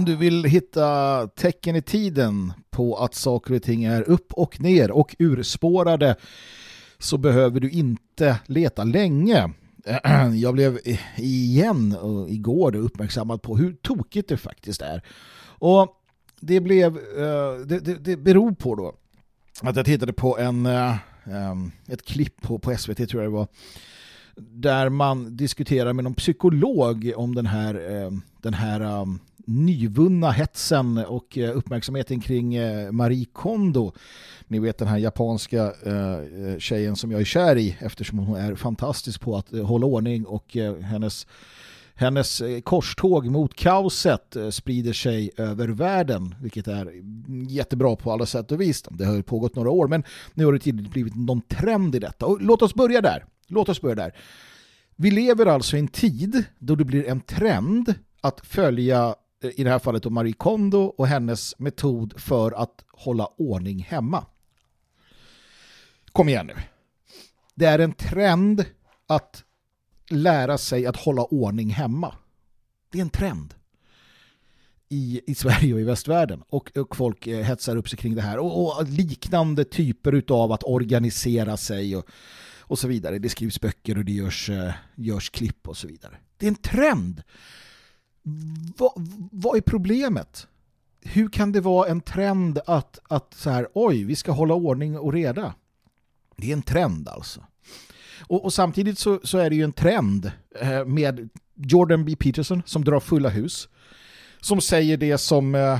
Om du vill hitta tecken i tiden på att saker och ting är upp och ner och urspårade så behöver du inte leta länge. <clears throat> Jag blev igen igår uppmärksammad på hur tokigt det faktiskt är. Och det blev eh, det, det, det beror på då att jag tittade på en eh, ett klipp på, på SVT tror jag det var där man diskuterar med någon psykolog om den här, den här nyvunna hetsen och eh, uppmärksamheten kring eh, Marie Kondo. Ni vet den här japanska eh, tjejen som jag är kär i eftersom hon är fantastisk på att hålla ordning och hennes hennes korståg mot kaoset sprider sig över världen, vilket är jättebra på alla sätt och vis. Det har ju pågått några år, men nu har det tydligt blivit någon trend i detta. Och låt oss börja där. Låt oss börja där. Vi lever alltså i en tid då det blir en trend att följa Eh, i det här fallet om Marie Kondo och hennes metod för att hålla ordning hemma. Kom igen nu. Det är en trend att lära sig att hålla ordning hemma. Det är en trend i, i Sverige och i västvärlden. Och, och folk eh, hetsar upp sig kring det här. Och, och liknande typer av att organisera sig och, och så vidare. Det skrivs böcker och det görs, eh, görs klipp och så vidare. Det är en trend vad, vad är problemet? Hur kan det vara en trend att, att så här, oj, vi ska hålla ordning och reda? Det är en trend alltså. Och, och samtidigt så, så, är det ju en trend eh, med Jordan B. Peterson som drar fulla hus. Som säger det som eh,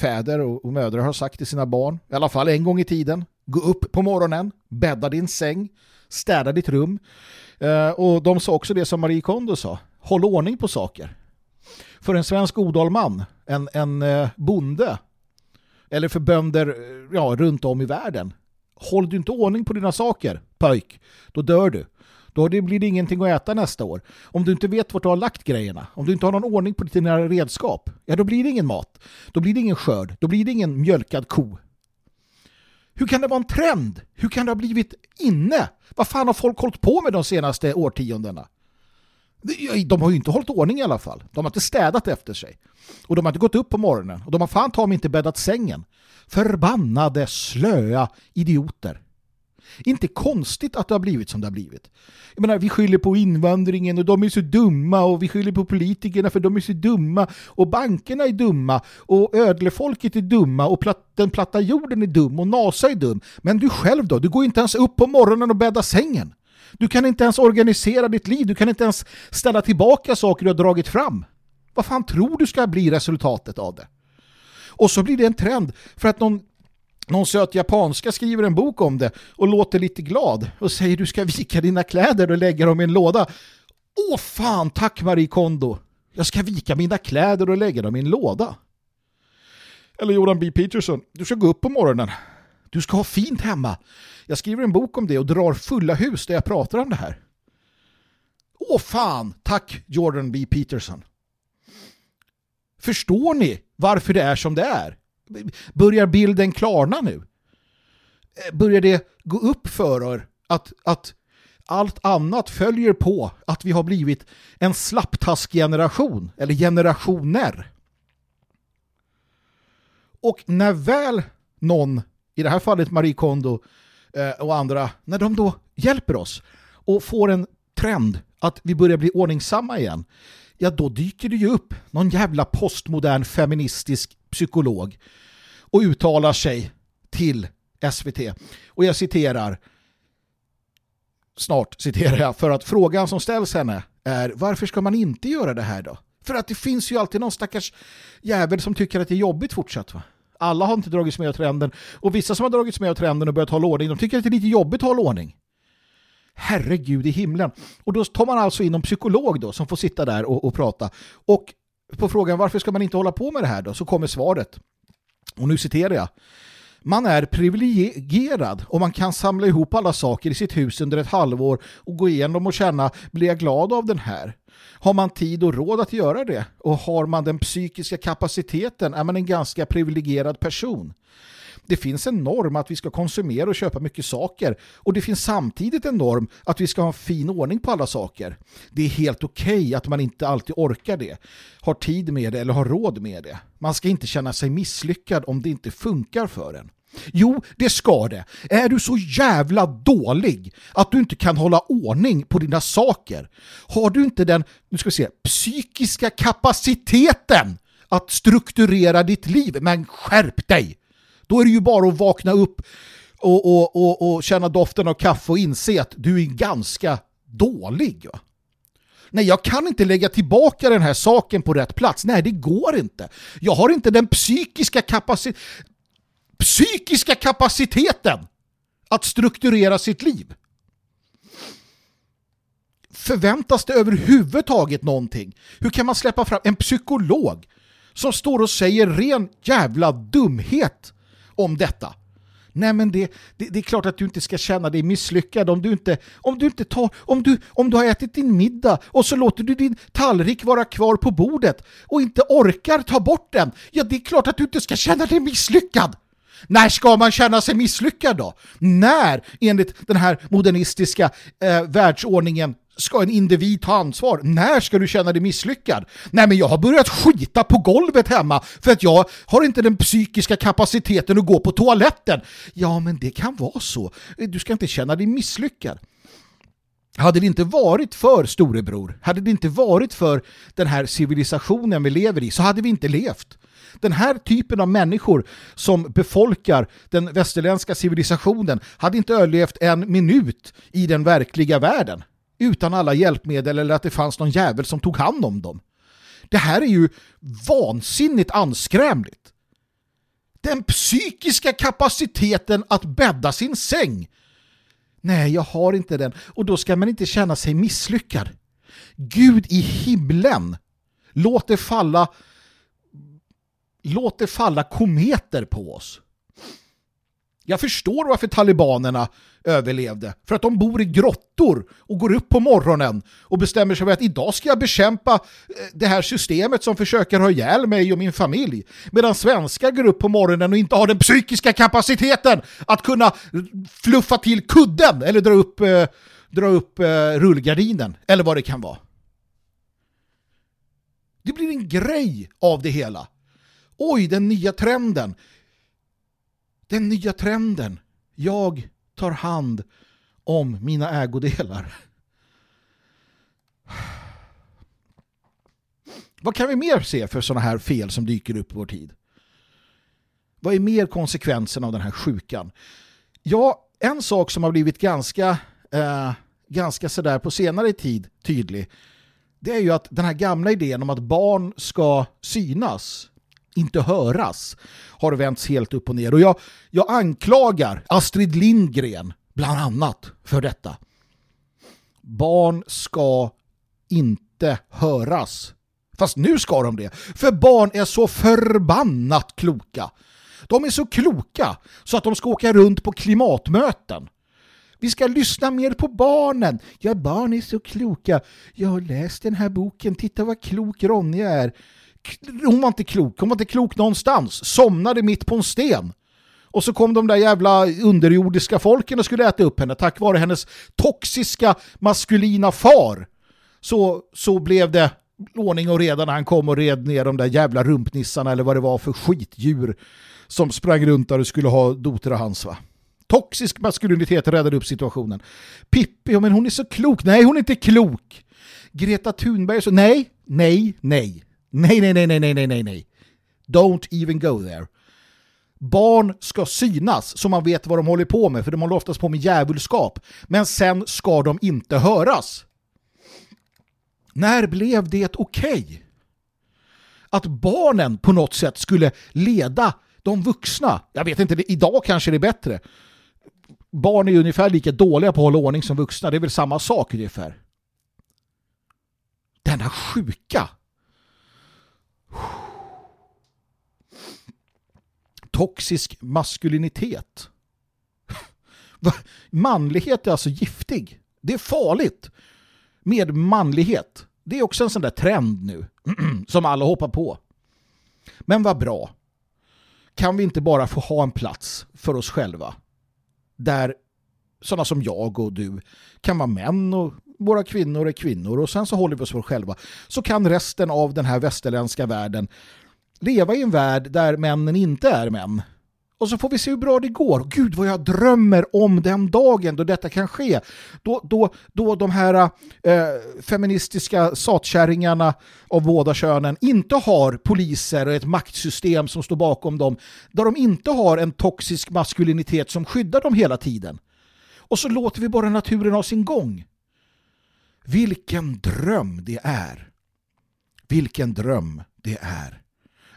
fäder och, och mödrar har sagt till sina barn, i alla fall en gång i tiden. Gå upp på morgonen, bädda din säng, städa ditt rum. Eh, och de sa också det som Marie Kondo sa. Håll ordning på saker för en svensk odalman, en, en eh, bonde eller för bönder eh, ja, runt om i världen. Håll du inte ordning på dina saker, pojk, då dör du. Då blir det ingenting att äta nästa år. Om du inte vet vart du har lagt grejerna, om du inte har någon ordning på dina redskap, ja då blir det ingen mat. Då blir det ingen skörd, då blir det ingen mjölkad ko. Hur kan det vara en trend? Hur kan det ha blivit inne? Vad fan har folk hållit på med de senaste årtiondena? De har ju inte hållit ordning i alla fall. De har inte städat efter sig. Och de har inte gått upp på morgonen. Och de har fan ta mig inte bäddat sängen. Förbannade, slöa idioter. Inte konstigt att det har blivit som det har blivit. Jag menar, vi skyller på invandringen och de är så dumma och vi skyller på politikerna för de är så dumma och bankerna är dumma och ödlefolket är dumma och den platta jorden är dum och NASA är dum. Men du själv då? Du går inte ens upp på morgonen och bäddar sängen. Du kan inte ens organisera ditt liv. Du kan inte ens ställa tillbaka saker du har dragit fram. Vad fan tror du ska bli resultatet av det? Och så blir det en trend för att någon, någon söt japanska skriver en bok om det och låter lite glad och säger du ska vika dina kläder och lägga dem i en låda. Åh fan, tack Marie Kondo. Jag ska vika mina kläder och lägga dem i en låda. Eller Jordan B. Peterson, du ska gå upp på morgonen. Du ska ha fint hemma. Jag skriver en bok om det och drar fulla hus där jag pratar om det här. Åh fan, tack Jordan B. Peterson. Förstår ni varför det är som det är? Börjar bilden klarna nu? Eh, börjar det gå upp för er att, att allt annat följer på att vi har blivit en slapptaskgeneration eller generationer? Och när väl någon, i det här fallet Marie Kondo, Eh, och andra, när de då hjälper oss och får en trend att vi börjar bli ordningsamma igen, ja då dyker det ju upp någon jävla postmodern feministisk psykolog och uttalar sig till SVT. Och jag citerar, snart citerar jag, för att frågan som ställs henne är varför ska man inte göra det här då? För att det finns ju alltid någon stackars jävel som tycker att det är jobbigt fortsatt va? Alla har inte dragits med av trenden. Och vissa som har dragits med av trenden och börjat hålla ordning, de tycker att det är lite jobbigt att hålla ordning. Herregud i himlen. Och då tar man alltså in en psykolog då som får sitta där och, och prata. Och på frågan varför ska man inte hålla på med det här då så kommer svaret. Och nu citerar jag. Man är privilegierad och man kan samla ihop alla saker i sitt hus under ett halvår och gå igenom och känna, blir jag glad av den här? Har man tid och råd att göra det? Och har man den psykiska kapaciteten är man en ganska privilegierad person det finns en norm att vi ska konsumera och köpa mycket saker och det finns samtidigt en norm att vi ska ha en fin ordning på alla saker. Det är helt okej okay att man inte alltid orkar det, har tid med det eller har råd med det. Man ska inte känna sig misslyckad om det inte funkar för en. Jo, det ska det. Är du så jävla dålig att du inte kan hålla ordning på dina saker? Har du inte den, nu ska vi se, psykiska kapaciteten att strukturera ditt liv? Men skärp dig! Då är det ju bara att vakna upp och, och, och, och känna doften av kaffe och inse att du är ganska dålig. Nej, jag kan inte lägga tillbaka den här saken på rätt plats. Nej, det går inte. Jag har inte den psykiska kapaci psykiska kapaciteten att strukturera sitt liv. Förväntas det överhuvudtaget någonting? Hur kan man släppa fram en psykolog som står och säger ren jävla dumhet om detta? Nej men det, det, det, är klart att du inte ska känna dig misslyckad om du inte, om du inte tar, om du, om du har ätit din middag och så låter du din tallrik vara kvar på bordet och inte orkar ta bort den. Ja det är klart att du inte ska känna dig misslyckad. När ska man känna sig misslyckad då? När, enligt den här modernistiska eh, världsordningen, ska en individ ta ansvar? När ska du känna dig misslyckad? Nej men jag har börjat skita på golvet hemma för att jag har inte den psykiska kapaciteten att gå på toaletten. Ja men det kan vara så. Du ska inte känna dig misslyckad. Hade det inte varit för storebror, hade det inte varit för den här civilisationen vi lever i så hade vi inte levt. Den här typen av människor som befolkar den västerländska civilisationen hade inte överlevt en minut i den verkliga världen utan alla hjälpmedel eller att det fanns någon jävel som tog hand om dem. Det här är ju vansinnigt anskrämligt. Den psykiska kapaciteten att bädda sin säng. Nej, jag har inte den. Och då ska man inte känna sig misslyckad. Gud i himlen, låt det falla låt det falla kometer på oss. Jag förstår varför talibanerna överlevde. För att de bor i grottor och går upp på morgonen och bestämmer sig för att idag ska jag bekämpa eh, det här systemet som försöker ha ihjäl mig och min familj. Medan svenskar går upp på morgonen och inte har den psykiska kapaciteten att kunna fluffa till kudden eller dra upp, eh, dra upp eh, rullgardinen eller vad det kan vara. Det blir en grej av det hela. Oj, den nya trenden. Den nya trenden. Jag tar hand om mina ägodelar. Vad kan vi mer se för sådana här fel som dyker upp i vår tid? Vad är mer konsekvensen av den här sjukan? Ja, en sak som har blivit ganska, eh, ganska sådär på senare tid tydlig det är ju att den här gamla idén om att barn ska synas inte höras har vänts helt upp och ner. Och jag, jag anklagar Astrid Lindgren bland annat för detta. Barn ska inte höras. Fast nu ska de det. För barn är så förbannat kloka. De är så kloka så att de ska åka runt på klimatmöten. Vi ska lyssna mer på barnen. Ja, barn är så kloka. Jag har läst den här boken. Titta vad klok Ronja är hon var inte klok, hon var inte klok någonstans. Somnade mitt på en sten. Och så kom de där jävla underjordiska folken och skulle äta upp henne tack vare hennes toxiska maskulina far. Så, så blev det ordning och reda när han kom och red ner de där jävla rumpnissarna eller vad det var för skitdjur som sprang runt där och skulle ha doter och hans va. Toxisk maskulinitet räddade upp situationen. Pippi, men hon är så klok. Nej, hon är inte klok. Greta Thunberg så nej, nej, nej. Nej, nej, nej, nej, nej, nej, nej, nej. Don't even go there. Barn ska synas så man vet vad de håller på med, för de håller oftast på med djävulskap. Men sen ska de inte höras. När blev det okej? Okay? Att barnen på något sätt skulle leda de vuxna. Jag vet inte, idag kanske det är bättre. Barn är ungefär lika dåliga på att hålla ordning som vuxna. Det är väl samma sak ungefär. Denna sjuka Toxisk maskulinitet. <laughs> Manlighet är alltså giftig. Det är farligt med manlighet. Det är också en sån där trend nu <clears throat> som alla hoppar på. Men vad bra. kan vi inte bara få ha en plats för oss själva? Där sådana som jag och du kan vara män och våra kvinnor är kvinnor och sen så håller vi oss för oss själva. Så kan resten av den här västerländska världen leva i en värld där männen inte är män. Och så får vi se hur bra det går. Gud vad jag drömmer om den dagen då detta kan ske. Då, då, då de här eh, feministiska satkärringarna av båda könen inte har poliser och ett maktsystem som står bakom dem. Där de inte har en toxisk maskulinitet som skyddar dem hela tiden. Och så låter vi bara naturen ha sin gång. Vilken dröm det är. Vilken dröm det är.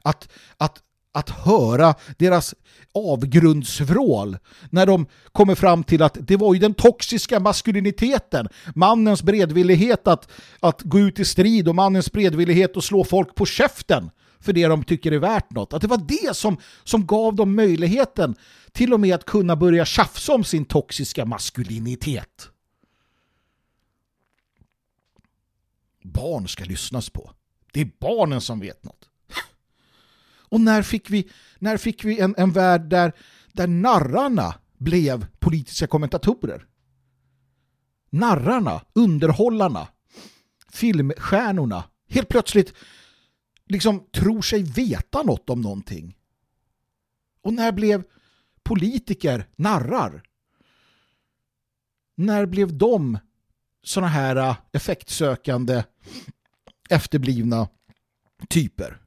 Att, att, att höra deras avgrundsvrål när de kommer fram till att det var ju den toxiska maskuliniteten, mannens beredvillighet att, att gå ut i strid och mannens beredvillighet att slå folk på käften för det de tycker är värt något. Att det var det som, som gav dem möjligheten till och med att kunna börja tjafsa om sin toxiska maskulinitet. Barn ska lyssnas på. Det är barnen som vet något. Och när fick vi, när fick vi en, en värld där, där narrarna blev politiska kommentatorer? Narrarna, underhållarna, filmstjärnorna helt plötsligt liksom tror sig veta något om någonting. Och när blev politiker narrar? När blev de såna här äh, effektsökande efterblivna typer?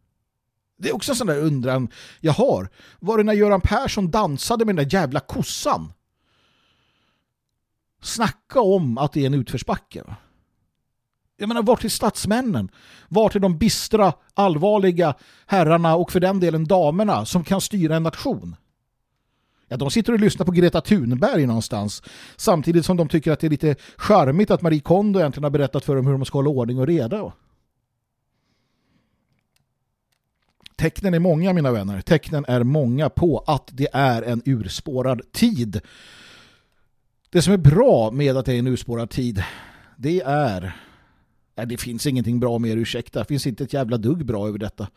Det är också en sån där undran jag har. Var det när Göran Persson dansade med den där jävla kossan? Snacka om att det är en utförsbacke. Jag menar, vart är statsmännen? Vart är de bistra, allvarliga herrarna och för den delen damerna som kan styra en nation? Ja, de sitter och lyssnar på Greta Thunberg någonstans samtidigt som de tycker att det är lite charmigt att Marie Kondo äntligen har berättat för dem hur de ska hålla ordning och reda. Tecknen är många mina vänner. Tecknen är många på att det är en urspårad tid. Det som är bra med att det är en urspårad tid det är Nej, det finns ingenting bra med er, ursäkta. Det finns inte ett jävla dugg bra över detta.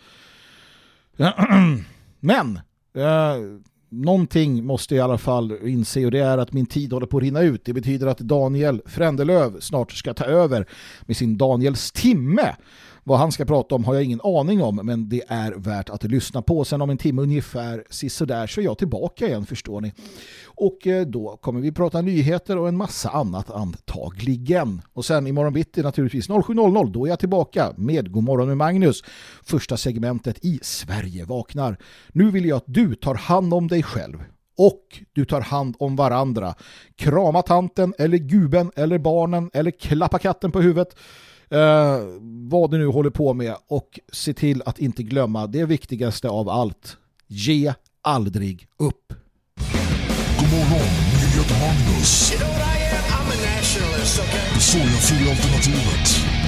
<clears throat> Men eh, någonting måste jag i alla fall inse och det är att min tid håller på att rinna ut. Det betyder att Daniel Frändelöv snart ska ta över med sin Daniels timme. Vad han ska prata om har jag ingen aning om men det är värt att lyssna på. Sen om en timme ungefär sisådär så är jag tillbaka igen förstår ni. Och eh, då kommer vi prata nyheter och en massa annat antagligen. Och sen imorgon bitti naturligtvis 07.00 då är jag tillbaka med Godmorgon med Magnus. Första segmentet i Sverige vaknar. Nu vill jag att du tar hand om dig själv och du tar hand om varandra. Krama tanten eller guben eller barnen eller klappa katten på huvudet. Eh, vad du nu håller på med och se till att inte glömma det viktigaste av allt. Ge aldrig upp. God morgon med Magnus. Det sorgfria alternativet.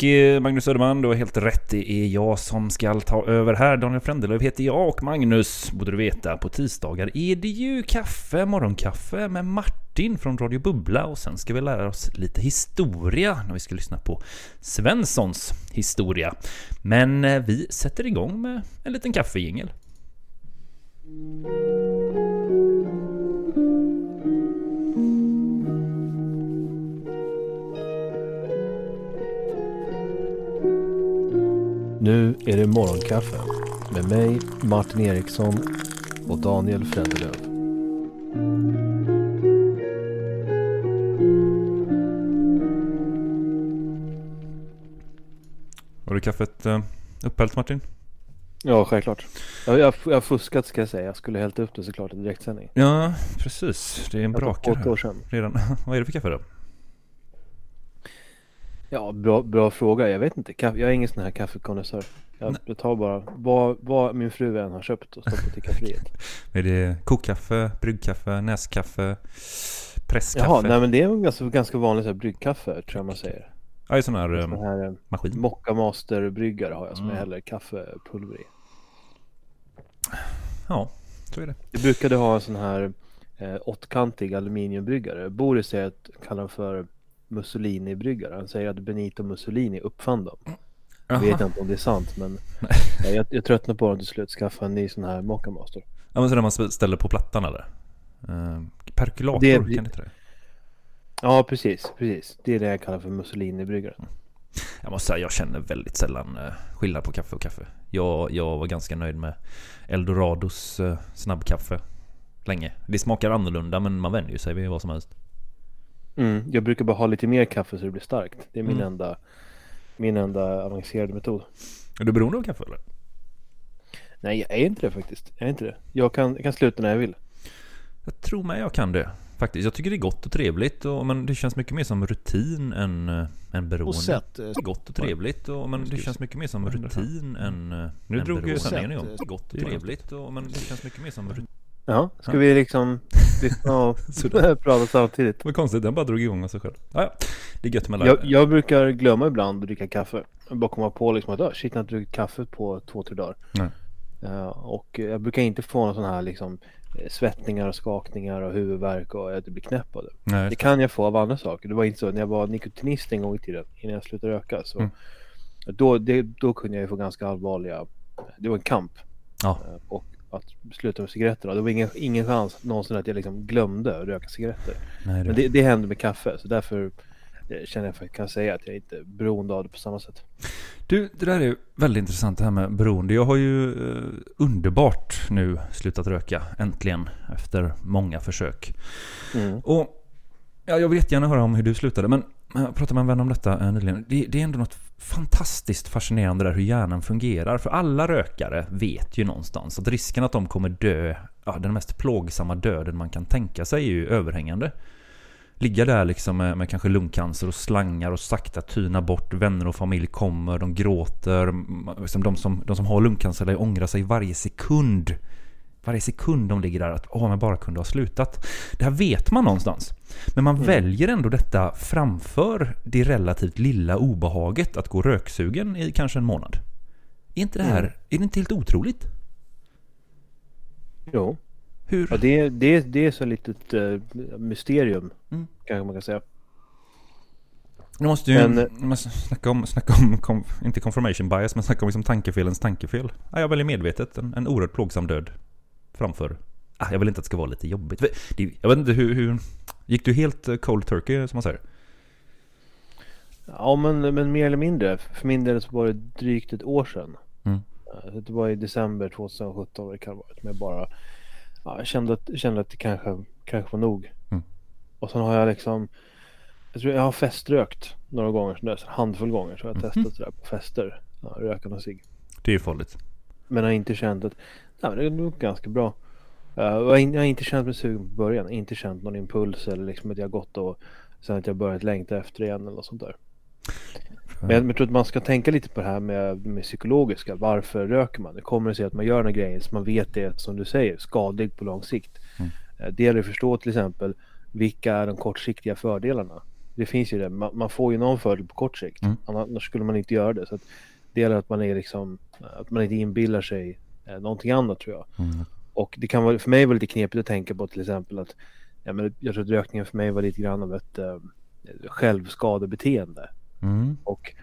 Och eh, Magnus Söderman, du har helt rätt. Det är jag som ska ta över här. Daniel Frändelöv heter jag och Magnus, borde du veta, på tisdagar är det ju kaffe, morgonkaffe med Martin från Radio Bubbla och sen ska vi lära oss lite historia när vi ska lyssna på Svenssons historia. Men eh, vi sätter igång med en liten kaffejingel. Nu är det morgonkaffe. Med mig, Martin Eriksson och Daniel Frändelöv. Var det kaffet uh, upphällt Martin? Ja, självklart. Jag, jag, jag har fuskat ska jag säga. Jag skulle hällt upp det såklart i direktsändning. Ja, precis. Det är en brakare. Redan. <laughs> Vad är det för kaffe då? Ja, bra, bra fråga. Jag vet inte. Jag är ingen sån här kaffekonnässör. Jag, jag tar bara vad, vad min fru än har köpt och stoppat i kafferiet. <laughs> Är det kokkaffe, bryggkaffe, näskaffe, presskaffe? Jaha, nej men det är ganska, ganska vanligt så här bryggkaffe tror jag man säger. Ja, i sån här Sån här eh, maskin. Mocca Master bryggare har jag som Mm. jag häller kaffepulver i. Ja, så är det. Jag brukade ha en sån här eh, åttkantig aluminiumbryggare. Boris säger att kallar den för Mussolini-bryggare. Han säger att Benito Mussolini uppfann dem. Jag vet inte om det är sant men eh, <laughs> jag, jag tröttnade på dem till slut. Skaffa en ny sån här Mocca Master. Ja, men så där man ställer på plattan eller? Uh, perkulator, Det- kan inte det? Ja precis, precis. Det är det jag kallar för Mussolini-bryggare. Jag måste säga, jag känner väldigt sällan uh, skillnad på kaffe och kaffe. Jag, jag var ganska nöjd med Eldorados uh, snabbkaffe länge. Det smakar annorlunda men man vänjer sig vid vad som helst. Mm, jag brukar bara ha lite mer kaffe så det blir starkt. Det är min Mm. enda min enda avancerade metod. Är du beroende av kaffe eller? Nej, jag är inte det faktiskt. Jag är inte det. Jag kan, jag kan sluta när jag vill. Jag tror med jag kan det. Faktiskt. Jag tycker det är gott och trevligt. Och, men det känns mycket mer som rutin än, äh, än beroende. Och sett, eh, Det är gott och trevligt. Och, men det känns mycket mer som rutin än, äh, Nu än drog ju beroende. igång. Gott och trevligt. Och, men det känns mycket mer som rutin. Ja, ska Ja. vi liksom lyssna och <laughs> <laughs> prata samtidigt? Vad konstigt, den bara drog igång av sig själv. Ah, ja, det är gött med Jag, jag brukar glömma ibland att dricka kaffe. Jag bara komma på liksom att "Ah, shit, jag har inte druckit kaffe på två, tre dagar. Eh, och jag brukar inte få någon sån här liksom eh, svettningar och skakningar och huvudvärk och att det blir knäpp av det. Nej, Det kan jag få av andra saker. Det var inte så när jag var nikotinist en gång i tiden innan jag slutade röka. Så Mm. då, det, då kunde jag ju få ganska allvarliga, det var en kamp. Ja. Eh, Och att sluta med cigaretterna. Det var ingen, ingen chans någonsin att jag liksom glömde att röka cigaretter. nej, Men det, det hände med kaffe så därför eh, känner jag att jag kan säga att jag inte är beroende av det på samma sätt. Du, det där är väldigt intressant det här med beroende. Jag har ju eh, underbart nu slutat röka, äntligen, efter många försök. Mm. Och ja, jag vill jättegärna höra om hur du slutade, men jag pratade med en vän om detta eh, nyligen. Det, det är ändå något fantastiskt fascinerande där hur hjärnan fungerar. För alla rökare vet ju någonstans att risken att de kommer dö, ja, den mest plågsamma döden man kan tänka sig är ju överhängande. Ligga där liksom med, med kanske lungcancer och slangar och sakta tyna bort. Vänner och familj kommer, de gråter. Mm, liksom de, som, de som har lungcancer ångrar sig varje sekund. Varje sekund de ligger där att åh, jag bara kunde ha slutat. Det här vet man någonstans. Men man väljer ändå detta framför det relativt lilla obehaget att gå röksugen i kanske en månad. Är inte det här, är det inte helt otroligt? Jo, Hur? ja, det, det, det är så litet uh, mysterium Mm. kanske man kan säga. Nu måste ju Men- eh, snacka om, snacka om kom, inte confirmation bias, men snacka om liksom tankefelens tankefel. Ja, jag väljer medvetet en, en oerhört plågsam död framför... Ah, jag vill inte att det ska vara lite jobbigt. Det, jag vet inte hur, hur... Gick du helt eh, cold turkey som man säger? Ja men, men mer eller mindre. För min del så var det drygt ett år sedan. Mm. Eh, Det var i december 2017 det kan varit. Men jag bara ja, jag kände att, kände att det kanske, kanske var nog. Mm. Och sen har jag liksom Jag tror jag har feströkt några gånger sådär, så en handfull gånger så har jag Mhm. testat sådär på fester. Ja, röka någon cigg. Det är ju farligt. Men har inte känt att men det är nog ganska bra. Eh, jag har inte känt mig sugen på början. Inte känt någon impuls eller liksom att jag har gått och sen att jag börjat längta efter igen eller något sånt där. Men jag, jag tror att man ska tänka lite på det här med, med psykologiska. Varför röker man? Det kommer sig att man gör några grejer som man vet är, som du säger, skadlig på lång sikt. Mm. Eh, Det gäller att förstå till exempel vilka är de kortsiktiga fördelarna? Det finns ju det. Man, man får ju någon fördel på kort sikt. Mm. Annars skulle man inte göra det. Så att det gäller att man är liksom, att man inte inbillar sig eh, någonting annat tror jag. Mm. Och det kan vara, för mig var lite knepigt att tänka på till exempel att ja, men jag tror att rökningen för mig var lite grann av ett eh, självskadebeteende. Mm. Och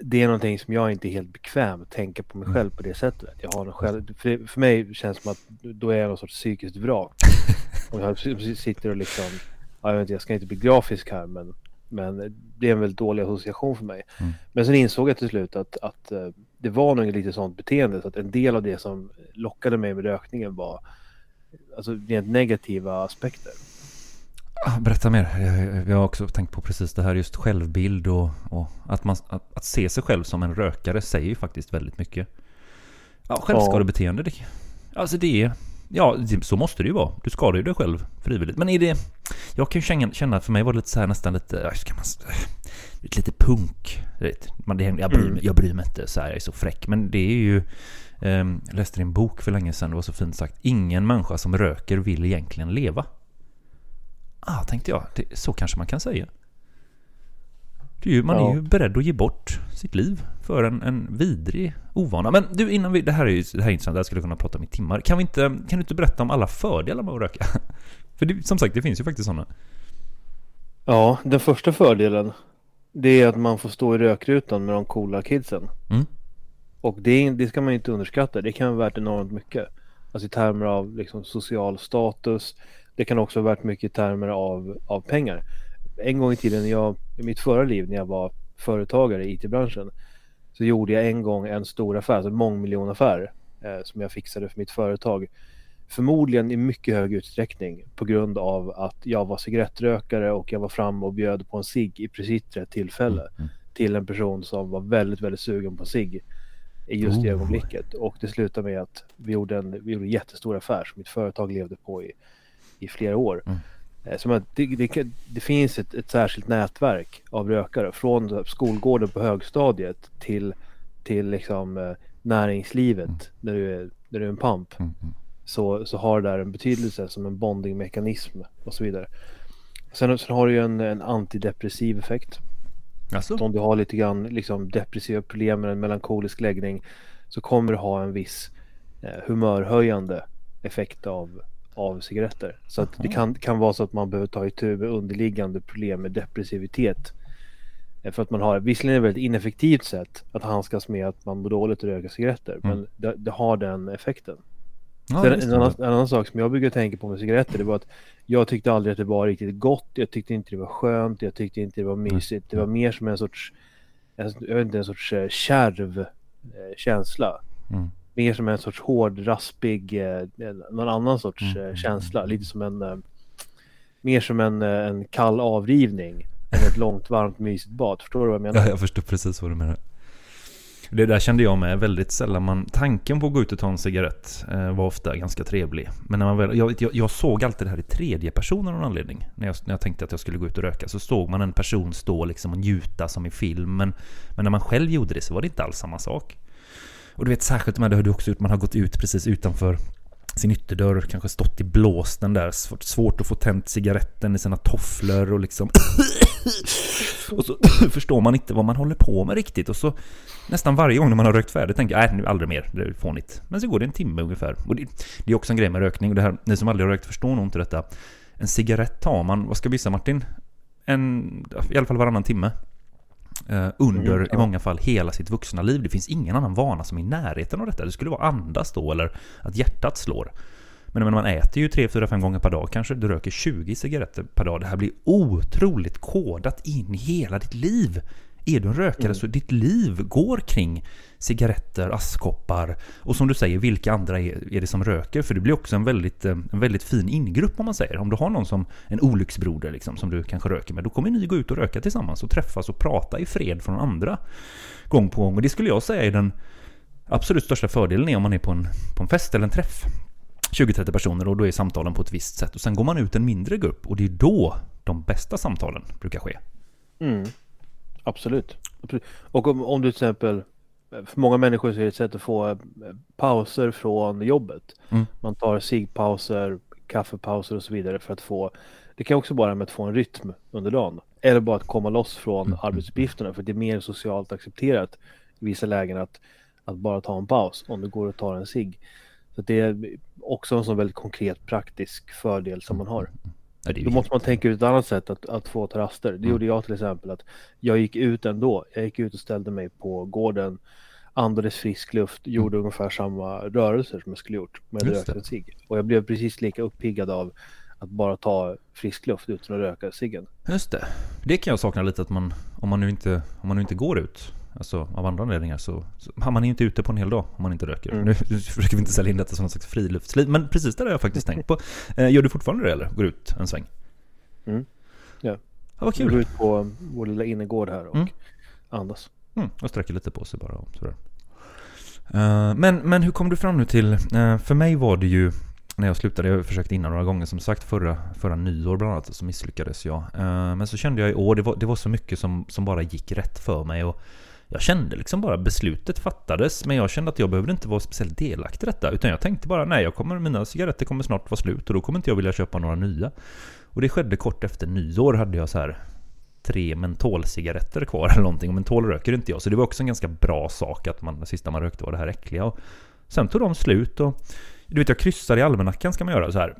det är någonting som jag inte är helt bekväm att tänka på mig själv på det sättet. Jag har någon själv, för, för mig känns det som att då är jag någon sorts psykiskt vrak. <laughs> Om jag sitter och liksom, ja, jag, vet inte, jag ska inte bli grafisk här men, men det är en väldigt dålig association för mig. Mm. Men sen insåg jag till slut att, att eh, det var nog lite sånt beteende så att en del av det som lockade mig med rökningen var alltså rent negativa aspekter. Ah, berätta mer. Jag, jag har också tänkt på precis det här just självbild och, och att, man, att, att se sig själv som en rökare säger ju faktiskt väldigt mycket. Ja, självskadebeteende. Det, alltså det är... Ja, så måste det ju vara. Du skadar ju dig själv frivilligt. Men är det... Jag kan ju känna, för mig var det lite så här nästan lite... äh, Ska man, lite, lite punk. du Vet. Man, det, jag, bryr mig, jag bryr mig inte så här, jag är så fräck. Men det är ju... ehm, jag läste en bok för länge sedan, det var så fint sagt. Ingen människa som röker vill egentligen leva. Ah, tänkte jag. Det, så kanske man kan säga. Det är ju, man Ja. är ju beredd att ge bort sitt liv för en, en vidrig ovana. Men du, innan vi... Det här är ju det här är intressant, det här skulle jag kunna prata om i timmar. Kan, vi inte, kan du inte berätta om alla fördelar med att röka? <laughs> För det, som sagt, det finns ju faktiskt sådana. Ja, den första fördelen det är att man får stå i rökrutan med de coola kidsen. Mm. Och det, det ska man inte underskatta. Det kan vara värt enormt mycket. Alltså i termer av liksom social status. Det kan också vara värt mycket i termer av, av pengar. En gång i tiden, jag, i mitt förra liv när jag var företagare i IT-branschen så gjorde jag en gång en stor affär, alltså en mångmiljonaffär eh, som jag fixade för mitt företag. Förmodligen i mycket hög utsträckning på grund av att jag var cigarettrökare och jag var fram och bjöd på en cigg i precis rätt tillfälle till en person som var väldigt, väldigt sugen på cigg i just det Oh. ögonblicket. Och det slutade med att vi gjorde en, vi gjorde en jättestor affär som mitt företag levde på i, i flera år. Mm. Eh, Som att det, det, det finns ett, ett särskilt nätverk av rökare från skolgården på högstadiet till, till liksom, eh, näringslivet när, du är, när du är en pamp. Mm, mm. Så, så har det där en betydelse som en bondingmekanism och så vidare. Sen, sen har du ju en, en antidepressiv effekt. Alltså? Om du har lite grann liksom, depressiva problem med en melankolisk läggning så kommer du ha en viss eh, humörhöjande effekt av, av cigaretter. Så att det kan, kan vara så att man behöver ta itu med underliggande problem med depressivitet. Eh, För att man har, visserligen är det ett väldigt ineffektivt sätt att handskas med att man mår dåligt och röka cigaretter, men det, det har den effekten. Ja, Sen en, annan, en annan sak som jag brukar tänka på med cigaretter det var att jag tyckte aldrig att det var riktigt gott. Jag tyckte inte det var skönt. Jag tyckte inte det var mysigt. Det var mer som en sorts, en, jag vet inte, en sorts eh, kärv eh, känsla. Mm. Mer som en sorts hård, raspig, eh, någon annan sorts Mm. eh, känsla. Lite som en, eh, mer som en, eh, en kall avrivning än ett långt, varmt, mysigt bad. Förstår du vad jag menar? Ja, jag förstår precis vad du menar. Det där kände jag med väldigt sällan. Man, tanken på att gå ut och ta en cigarett eh, var ofta ganska trevlig. Men när man väl, jag, jag, jag såg alltid det här i tredje person av någon anledning. När jag, när jag tänkte att jag skulle gå ut och röka så såg man en person stå liksom och njuta som i film. Men, men när man själv gjorde det så var det inte alls samma sak. Och du vet särskilt med det har du också gjort, man har gått ut precis utanför sin ytterdörr, kanske stått i blåsten där, svårt, svårt att få tänt cigaretten i sina tofflor och liksom <coughs> och så <coughs> förstår man inte vad man håller på med riktigt och så nästan varje gång när man har rökt färdigt tänker jag nej nu aldrig mer, det är fånigt. Men så går det en timme ungefär. Och det, det är också en grej med rökning och det här, ni som aldrig har rökt förstår nog inte detta. En cigarett tar man, vad ska vi visa Martin? En, i alla fall varannan timme. Eh, under Mm, ja. i många fall hela sitt vuxna liv. Det finns ingen annan vana som är i närheten av detta. Det skulle vara andas då eller att hjärtat slår. Men man äter ju 3, 4, 5 gånger per dag kanske. Du röker 20 cigaretter per dag. Det här blir otroligt kodat in i hela ditt liv. Är du en rökare så ditt liv går kring cigaretter, askkoppar och som du säger, vilka andra är, är det som röker? För det blir också en väldigt, eh, en väldigt fin ingrupp om man säger. Om du har någon som en olycksbroder liksom, som du kanske röker med, då kommer ni gå ut och röka tillsammans och träffas och prata i fred från andra gång på gång. Och det skulle jag säga är den absolut största fördelen är om man är på en, på en fest eller en träff. 20-30 personer och då är samtalen på ett visst sätt. Och sen går man ut en mindre grupp och det är då de bästa samtalen brukar ske. Mm. Absolut. Och om, om du till exempel, för många människor så är det ett sätt att få eh, pauser från jobbet. Mm. Man tar ciggpauser, kaffepauser och så vidare för att få, det kan också vara med att få en rytm under dagen. Eller bara att komma loss från Mm. arbetsuppgifterna för det är mer socialt accepterat i vissa lägen att, att bara ta en paus om det går att ta en cigg. Så det är också en sån väldigt konkret praktisk fördel som man har. Ja, Då måste man tänka ut ett annat sätt att, att få raster. Det gjorde jag till exempel. att Jag gick ut ändå. Jag gick ut och ställde mig på gården, andades frisk luft, gjorde ungefär samma rörelser som jag skulle gjort med rökte det. en cigg. Och jag blev precis lika uppiggad av att bara ta frisk luft utan att röka ciggen. Just det. Det kan jag sakna lite att man, om man nu inte, om man nu inte går ut, Alltså av andra anledningar så, så man är ju inte ute på en hel dag om man inte röker. Mm. Nu, nu försöker vi inte sälja in detta som någon slags friluftsliv, men precis det har jag faktiskt tänkt på. <laughs> Eh, gör du fortfarande det eller? Går ut en sväng? Mm. Ja. Ja, vad Vi går kul. ut på vår lilla innergård här och Mm. andas. Mm, och sträcker lite på sig bara sådär. Eh, men, men hur kom du fram nu till, eh, för mig var det ju när jag slutade, jag har försökt innan några gånger som sagt förra, förra nyår bland annat så misslyckades jag. Eh, men så kände jag i år, det var, det var så mycket som, som bara gick rätt för mig och jag kände liksom bara beslutet fattades men jag kände att jag behövde inte vara speciellt delaktig i detta utan jag tänkte bara nej, jag kommer, mina cigaretter kommer snart vara slut och då kommer inte jag vilja köpa några nya. Och det skedde kort efter nyår hade jag så här tre mentolcigaretter kvar eller någonting. Och mentol röker inte jag. Så det var också en ganska bra sak att man, det sista man rökte var det här äckliga. Och sen tog de slut och du vet jag kryssar i almanackan ska man göra så här.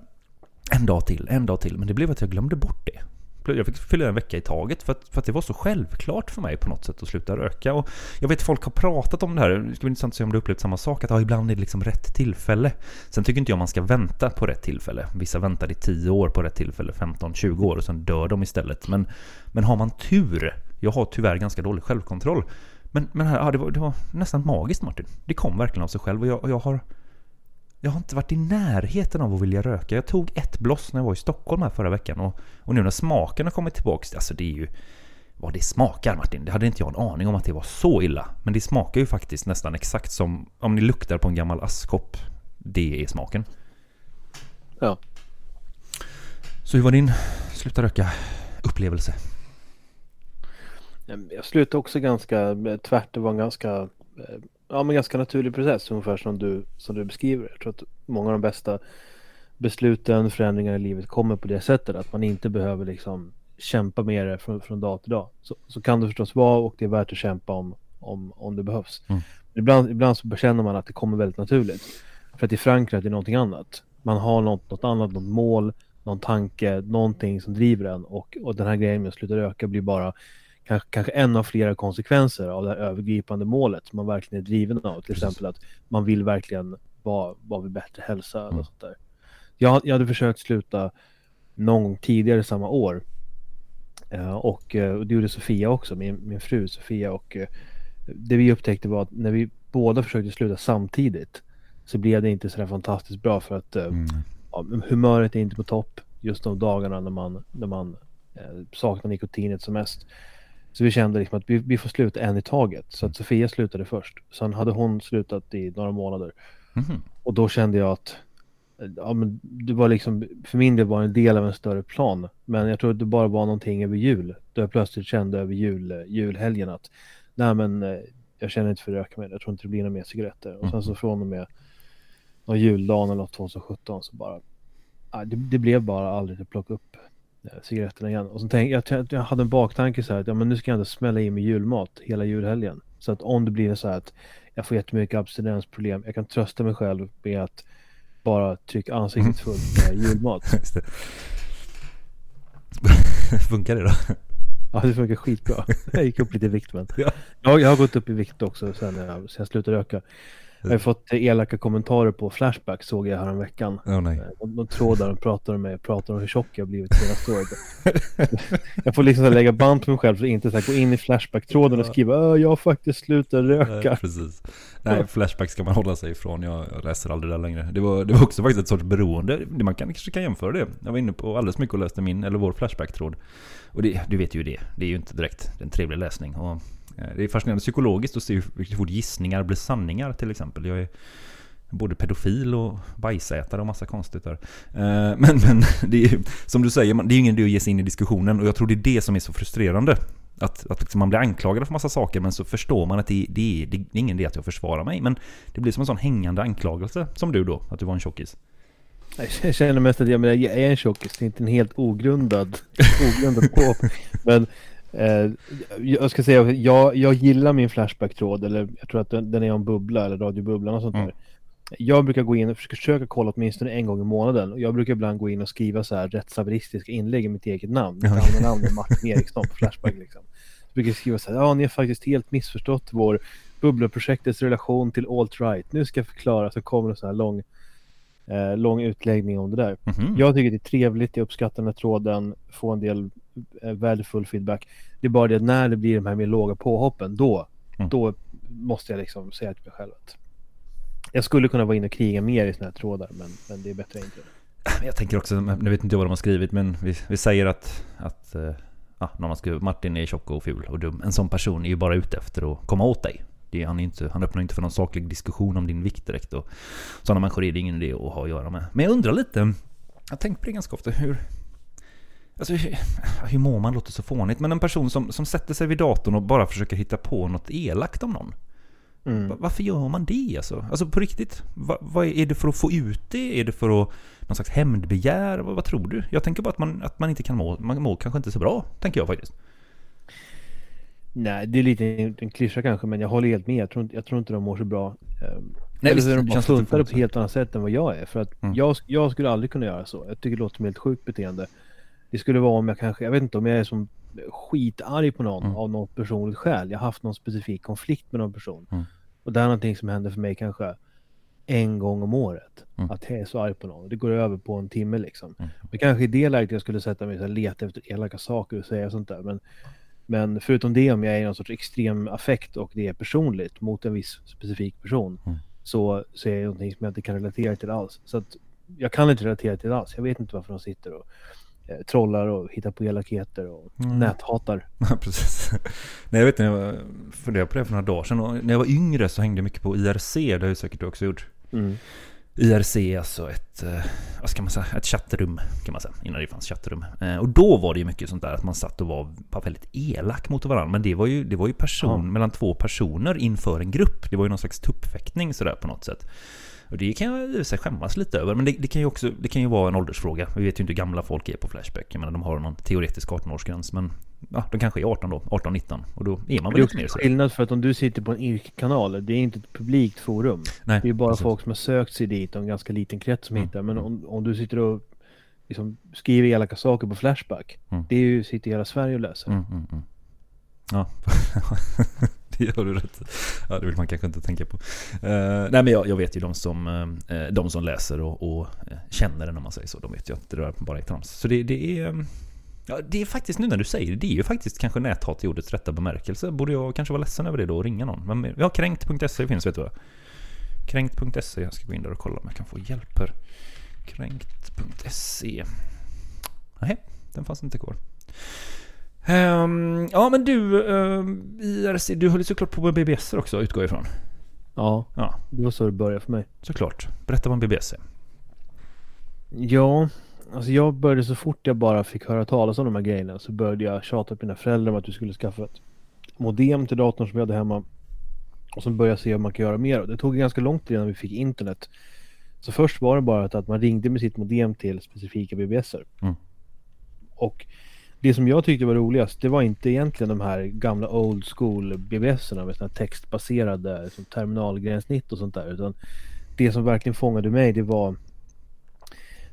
En dag till, en dag till. Men det blev att jag glömde bort det. Jag fick fylla en vecka i taget för att, för att det var så självklart för mig på något sätt att sluta röka. Och jag vet folk har pratat om det här. Det skulle vara intressant att se om du upplevt samma sak. Att ja, ibland är det liksom rätt tillfälle. Sen tycker inte jag man ska vänta på rätt tillfälle. Vissa väntar i 10 år på rätt tillfälle, 15-20 år och sen dör de istället. Men, men har man tur, jag har tyvärr ganska dålig självkontroll. Men, men här, ja, det, var, det var nästan magiskt Martin. Det kom verkligen av sig själv och jag, och jag har jag har inte varit i närheten av att vilja röka. Jag tog ett bloss när jag var i Stockholm här förra veckan och, och nu när smaken har kommit tillbaks, alltså det är ju vad det smakar Martin. Det hade inte jag en aning om att det var så illa. Men det smakar ju faktiskt nästan exakt som om ni luktar på en gammal askkopp. Det är smaken. Ja. Så hur var din sluta röka upplevelse? Jag slutade också ganska eh, tvärt. Det var en ganska, eh, ja, men ganska naturlig process ungefär som du, som du beskriver. Jag tror att många av de bästa besluten, förändringar i livet kommer på det sättet att man inte behöver liksom kämpa med det från, från dag till dag. Så, så kan det förstås vara och det är värt att kämpa om, om, om det behövs. Mm. Ibland, ibland så känner man att det kommer väldigt naturligt. För att det är förankrat i någonting annat. Man har något, något annat, något mål, någon tanke, någonting som driver en och, och den här grejen med att sluta röka blir bara kanske, kanske en av flera konsekvenser av det här övergripande målet som man verkligen är driven av. Till Precis. exempel att man vill verkligen vara, vara vid bättre hälsa Mm. sånt där. Jag, jag hade försökt sluta någon gång tidigare samma år. Eh, och, eh, och det gjorde Sofia också, min, min fru Sofia. Och eh, det vi upptäckte var att när vi båda försökte sluta samtidigt så blev det inte så fantastiskt bra för att Mm. ja, humöret är inte på topp just de dagarna när man, när man saknar nikotinet som mest. Så vi kände liksom att vi, vi får sluta en i taget. Så att Sofia slutade först. Sen hade hon slutat i några månader. Mhm. Och då kände jag att ja, men det var liksom, för min del var det en del av en större plan. Men jag tror att det bara var någonting över jul. Då jag plötsligt kände över jul, julhelgen att nej men eh, jag känner inte för att röka mer. Jag tror inte det blir några mer cigaretter. Och sen så från och med någon juldagen eller något 2017 så bara nej, det, det blev bara aldrig att plocka upp cigaretterna igen. Och så tänkte jag, jag, hade en baktanke så här att ja, men nu ska jag inte smälla in med julmat hela julhelgen. Så att om det blir så här att jag får jättemycket abstinensproblem, jag kan trösta mig själv med att bara trycka ansiktet fullt med julmat. <laughs> Det. <laughs> Funkar det då? Ja, det funkar skitbra. <laughs> Jag gick upp lite i vikt men. Ja. Jag, jag har gått upp i vikt också sen jag, sen jag slutade röka. Jag har fått elaka kommentarer på Flashback såg jag här veckan. Åh nej. Eh, De, de trådar och pratar med mig, pratar om hur tjock jag har blivit senaste året. <laughs> jag får liksom lägga band på mig själv för att inte så gå in i Flashback-tråden och skriva "Åh, jag har faktiskt slutat röka. Nej, precis. Nej, Flashback ska man hålla sig ifrån. Jag jag läser aldrig det där längre. Det var, det var också faktiskt ett sorts beroende. Man kan, kanske kan jämföra det. Jag var inne på alldeles mycket och läste min, eller vår Flashback-tråd. Och det, du vet ju det. Det är ju inte direkt en trevlig läsning. Och eh, det är fascinerande psykologiskt att se hur fort gissningar blir sanningar till exempel. Jag är både pedofil och bajsätare och massa konstigt där. Eh, men, men <laughs> det är ju, som du säger, det är ju ingen idé att ge sig in i diskussionen och jag tror det är det som är så frustrerande. Att, att liksom man blir anklagad för massa saker men så förstår man att det, det, är, det är ingen idé att jag försvarar mig. Men det blir som en sån hängande anklagelse. Som du då, att du var en tjockis. <laughs> Jag känner mest att jag, menar, jag är en tjockis, det är inte en helt ogrundad, ogrundad <laughs> på. Men eh, jag ska säga, jag, jag gillar min Flashback-tråd, eller jag tror att den, den är om Bubbla eller Radio Bubblan och sånt Mm. där. Jag brukar gå in och försöka, kolla åtminstone en gång i månaden. Och jag brukar ibland gå in och skriva så här rätt saveristiska inlägg i mitt eget namn. Mitt andra namn är Martin <laughs> Eriksson på Flashback liksom. Så brukar jag skriva så här, ja ni har faktiskt helt missförstått vår Bubblaprojektets relation till alt-right. Nu ska jag förklara, så kommer det så här lång, eh, lång utläggning om det där. Mhm. Jag tycker det är trevligt, jag uppskattar den här tråden, får en del eh, värdefull feedback. Det är bara det att när det blir de här mer låga påhoppen, då, Mm. Då måste jag liksom säga till mig själv att jag skulle kunna vara inne och kriga mer i såna här trådar, men, men det är bättre inte. Jag tänker också, nu vet inte jag vad de har skrivit, men vi, vi säger att, att eh, någon har skrivit Martin är tjock och ful och dum. En sån person är ju bara ute efter att komma åt dig. Det är, han, inte, han öppnar inte för någon saklig diskussion om din vikt direkt. Och sådana människor är det ingen idé att ha att göra med. Men jag undrar lite, jag har tänkt på det ganska ofta, hur... Alltså hur, mår man låter så fånigt, men en person som, som sätter sig vid datorn och bara försöker hitta på något elakt om någon. Mm. Va- Varför gör man det alltså? Alltså på riktigt? Va, vad är det för att få ut det? Är det för att någon slags hämndbegär? Vad, vad tror du? Jag tänker bara att man, att man inte kan må, man mår kanske inte så bra, tänker jag faktiskt. Nej, det är lite en klyscha kanske, men jag håller helt med. Jag tror inte, jag tror inte de mår så bra. Ehm, Nej, Eller så är de det bara funtade på ett helt annat sätt än vad jag är. För att Mm. jag, jag skulle aldrig kunna göra så. Jag tycker det låter som helt sjukt beteende. Det skulle vara om jag kanske, jag vet inte om jag är som skitarg på någon Mm. av något personligt skäl. Jag har haft någon specifik konflikt med någon person. Mm. Och det är någonting som händer för mig kanske en gång om året. Mm. Att jag är så arg på någon. Det går över på en timme liksom. Mm. Men kanske i det läget jag skulle sätta mig och leta efter elaka saker och säga sånt där. Men, men förutom det om jag är i någon sorts extrem affekt och det är personligt mot en viss specifik person. Mm. Så, så är det någonting som jag inte kan relatera till alls. Så att jag kan inte relatera till det alls. Jag vet inte varför de sitter och eh, trollar och hittar på elakheter och Mm. näthatar. <laughs> Ja, precis. Nej, jag vet inte, jag funderade på det för några dagar sedan. Och när jag var yngre så hängde jag mycket på IRC, det har ju säkert du också gjort. Mm. IRC alltså ett, eh, vad ska man säga, ett chattrum kan man säga, innan det fanns chattrum. Eh, Och då var det ju mycket sånt där att man satt och var var väldigt elak mot varandra. Men det var ju, det var ju person, Ja. mellan två personer inför en grupp. Det var ju någon slags tuppfäktning sådär på något sätt. Och det kan jag i sig skämmas lite över, men det, det, kan ju också, det kan ju vara en åldersfråga. Vi vet ju inte hur gamla folk är på Flashback. Jag menar, de har någon teoretisk 18-årsgräns, men ja, de kanske är 18 då, 18-19. Och då är man Det väl är lite mer också så. skillnad för att om du sitter på en IRK-kanal, det är inte ett publikt forum. Nej, Det är bara precis. folk som har sökt sig dit och en ganska liten krets som Mm, hittar. Men om, om du sitter och liksom skriver elaka saker på Flashback, Mm. det är ju sitter hela Sverige och läser. Mm, mm, mm. Ja, <laughs> det gör du rätt Ja, det vill man kanske inte tänka på. Eh, nej, men jag, jag vet ju de som, eh, de som läser och, och eh, känner det när man säger så. De vet ju att det där bara är trams. Så det, det är... Ja, det är faktiskt nu när du säger det, det är ju faktiskt kanske näthat i ordets rätta bemärkelse. Borde jag kanske vara ledsen över det då och ringa någon? Ja, kränkt.se finns, vet du vad? Kränkt.se, jag ska gå in där och kolla om jag kan få hjälp här. Kränkt.se Nej, den fanns inte kvar. Ehm, ja men du, um, IRC, du höll ju såklart på med BBS också utgår jag ifrån. Ja, Ja, det var så det började för mig. såklart. Berätta vad en BBS är. Ja, alltså jag började så fort jag bara fick höra talas om de här grejerna så började jag tjata på mina föräldrar om att vi skulle skaffa ett modem till datorn som vi hade hemma. Och så började jag se om man kan göra mer. Det tog ganska lång tid innan vi fick internet. Så först var det bara att, man ringde med sitt modem till specifika BBSer. Mm. Och det som jag tyckte var roligast, det var inte egentligen de här gamla old school BBSerna med såna här textbaserade som terminalgränssnitt och sånt där. Utan det som verkligen fångade mig, det var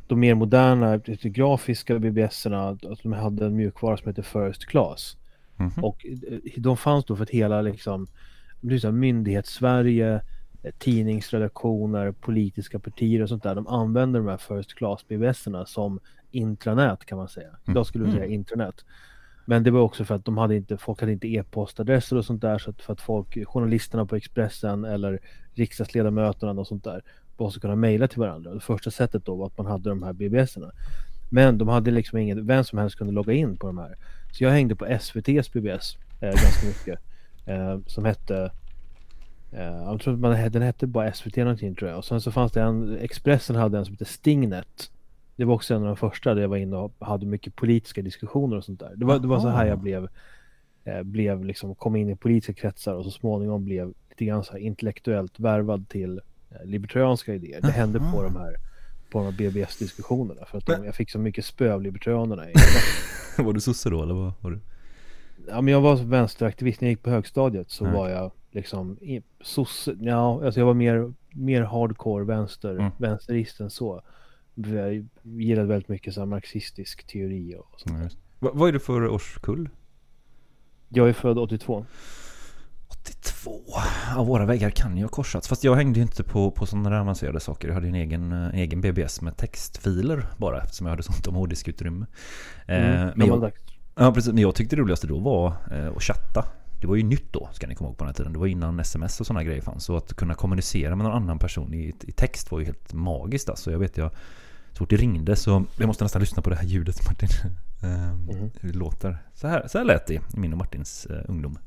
de mer moderna grafiska BBSerna, att de hade en mjukvara som heter First Class. Mhm. Och eh, de fanns då för att hela liksom, här myndighets-Sverige, eh, tidningsredaktioner, politiska partier och sånt där, de använder de här First Class BBSerna som intranät kan man säga. Idag skulle vi säga intranät. Men det var också för att de hade inte, folk hade inte e-postadresser och sånt där så att för att folk, journalisterna på Expressen eller riksdagsledamöterna och sånt där måste kunna mejla till varandra. Det första sättet då var att man hade de här BBSerna. Men de hade liksom inget, vem som helst kunde logga in på de här. Så jag hängde på SVTs BBS eh, ganska mycket. Eh, som hette eh, jag tror att man, hette- den hette bara SVT någonting tror jag. Och sen så fanns det en, Expressen hade en som hette Stingnet. Det var också en av de första där jag var inne och hade mycket politiska diskussioner och sånt där. Det var, det var så här jag blev, eh, blev liksom, kom in i politiska kretsar och så småningom blev lite grann så här intellektuellt värvad till libertarianska idéer. Det hände på Aha. de här på de här BBS-diskussionerna för att de, jag fick så mycket spö av libertarianerna. <laughs> var du sosse då eller vad var du? Ja, men jag var vänsteraktivist när jag gick på högstadiet så Ja. var jag liksom sosse, ja, alltså jag var mer, mer hardcore vänster, Mm. vänsterist än så. Jag gillade väldigt mycket så här marxistisk teori och sånt. Va, vad är det för årskull? Jag är född 82. 82. Ja, våra väggar kan ju ha korsats. Fast jag hängde ju inte på, på sådana där avancerade saker. Jag hade ju en egen, eh, egen BBS med textfiler bara eftersom jag hade sånt om hårddiskutrymme. Eh, Mm, men, jag, ja, precis, men jag tyckte det roligaste då var eh, att chatta det var ju nytt då, ska ni komma ihåg på den här tiden. Det var innan sms och sådana grejer fanns. Så att kunna kommunicera med någon annan person i, i text var ju helt magiskt alltså. Jag vet jag, så fort det ringde så, jag måste nästan lyssna på det här ljudet Martin. <laughs> Ehm, Mhm. Hur det låter. Så här, så här lät det i min och Martins eh, ungdom.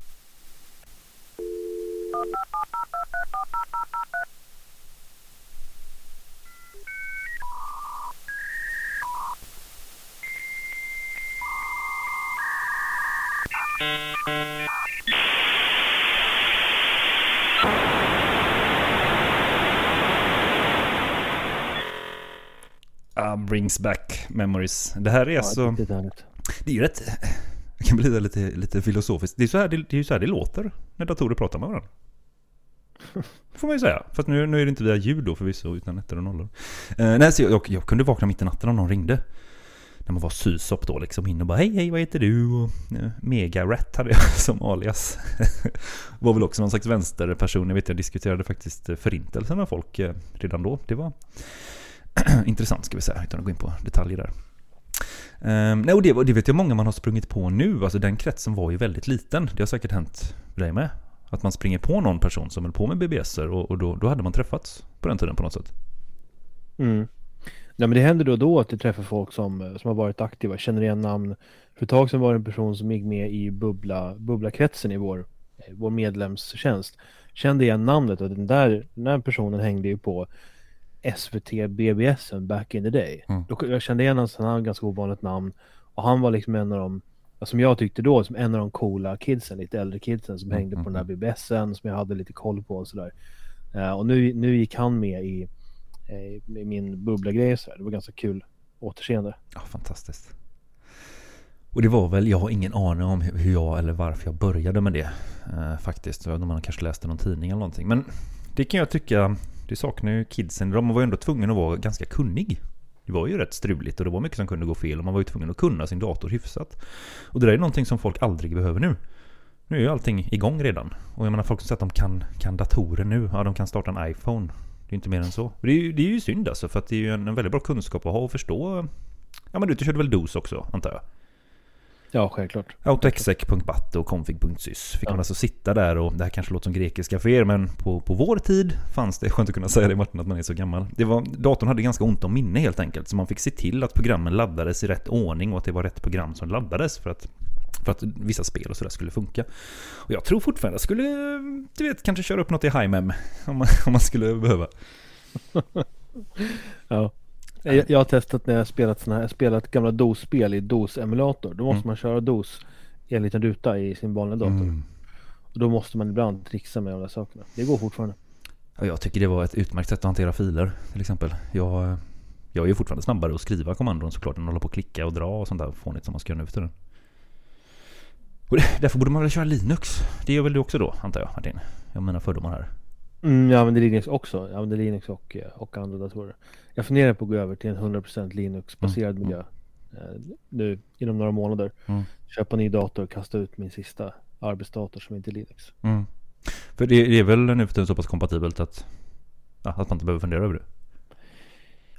Ah, brings back memories. Det här är Ja, alltså... riktigt härligt. Det är ju rätt... <laughs> Det kan bli lite, lite filosofiskt. Det är, så här, det, det är ju så här det låter när datorer pratar med varandra. Får man ju säga. Fast nu, nu är det inte via ljud då förvisso, utan ettor och nollor. Eh, nej, så jag, jag kunde vakna mitt i natten om någon ringde. När man var sysop då liksom in och bara hej hej vad heter du? Och eh, ja, Mega-rat hade jag <laughs> som alias. var väl också någon slags vänsterperson. Jag vet jag diskuterade faktiskt eh, förintelsen med folk eh, redan då. Det var <clears throat> intressant ska vi säga, utan att gå in på detaljer där. Um, nej, och det, det vet jag många man har sprungit på nu. Alltså den kretsen var ju väldigt liten. Det har säkert hänt dig med. Att man springer på någon person som höll på med BBS och, och då, då hade man träffats på den tiden på något sätt. Mm. Nej, men det händer då och då att du träffar folk som, som har varit aktiva, känner igen namn. För ett tag sedan var det en person som gick med i bubbla, bubbla-kretsen i vår, vår medlemstjänst. Kände igen namnet och den där, den där personen hängde ju på SVT BBS back in the day. Mm. Då, jag kände igen hans, han hade ett ganska ovanligt namn. Och han var liksom en av de, som jag tyckte då, som en av de coola kidsen, lite äldre kidsen som Mm, hängde på mm, den där BBSen som jag hade lite koll på och sådär. Eh, och nu, nu gick han med i eh, med min bubbla-grej sådär. Det var ganska kul återseende. Ja, fantastiskt. Och det var väl, jag har ingen aning om hur jag eller varför jag började med det. Eh, faktiskt, om man kanske läste någon tidning eller någonting. Men det kan jag tycka, det saknar ju kidsen. De var ju ändå tvungna att vara ganska kunnig. Det var ju rätt struligt och det var mycket som kunde gå fel och man var ju tvungen att kunna sin dator hyfsat. Och det där är någonting som folk aldrig behöver nu. Nu är ju allting igång redan. Och jag menar folk som säger att de kan, kan datorer nu, ja de kan starta en iPhone. Det är inte mer än så. Det är ju, det är ju synd alltså för att det är ju en, en väldigt bra kunskap att ha och förstå. Ja men du, du körde väl DOS också antar jag? Ja, självklart. Autoexec.bat och config.sys fick Ja. man alltså sitta där och det här kanske låter som grekiska för er men på, på vår tid fanns det, <laughs> skönt att kunna säga det Martin att man är så gammal. Det var, datorn hade ganska ont om minne helt enkelt så man fick se till att programmen laddades i rätt ordning och att det var rätt program som laddades för att för att vissa spel och sådär skulle funka. Och jag tror fortfarande jag skulle, du vet, kanske köra upp något i HiMem om man, <laughs> om man skulle behöva. <laughs> Ja. Jag, jag har testat när jag spelat såna här, spelat gamla DOS-spel i DOS-emulator. Då måste Mm. man köra DOS i en liten ruta i sin vanliga dator. Och då måste man ibland trixa med de där sakerna. Det går fortfarande. Ja, jag tycker det var ett utmärkt sätt att hantera filer till exempel. Jag, jag är ju fortfarande snabbare att skriva kommandon såklart än att hålla på och klicka och dra och sånt där fånigt som man ska göra nu för tiden. Och därför borde man väl köra Linux? Det gör väl du också då, antar jag Martin? Jag har mina fördomar här. Mm, jag använder Linux också. Jag använder Linux och, eh, och andra datorer. Jag funderar på att gå över till en 100% Linux-baserad Mm, miljö. Eh, nu inom några månader. Mm. Köpa ny dator och kasta ut min sista arbetsdator som inte är Linux. Mm. För det, det är väl nu för tiden så pass kompatibelt att, att man inte behöver fundera över det.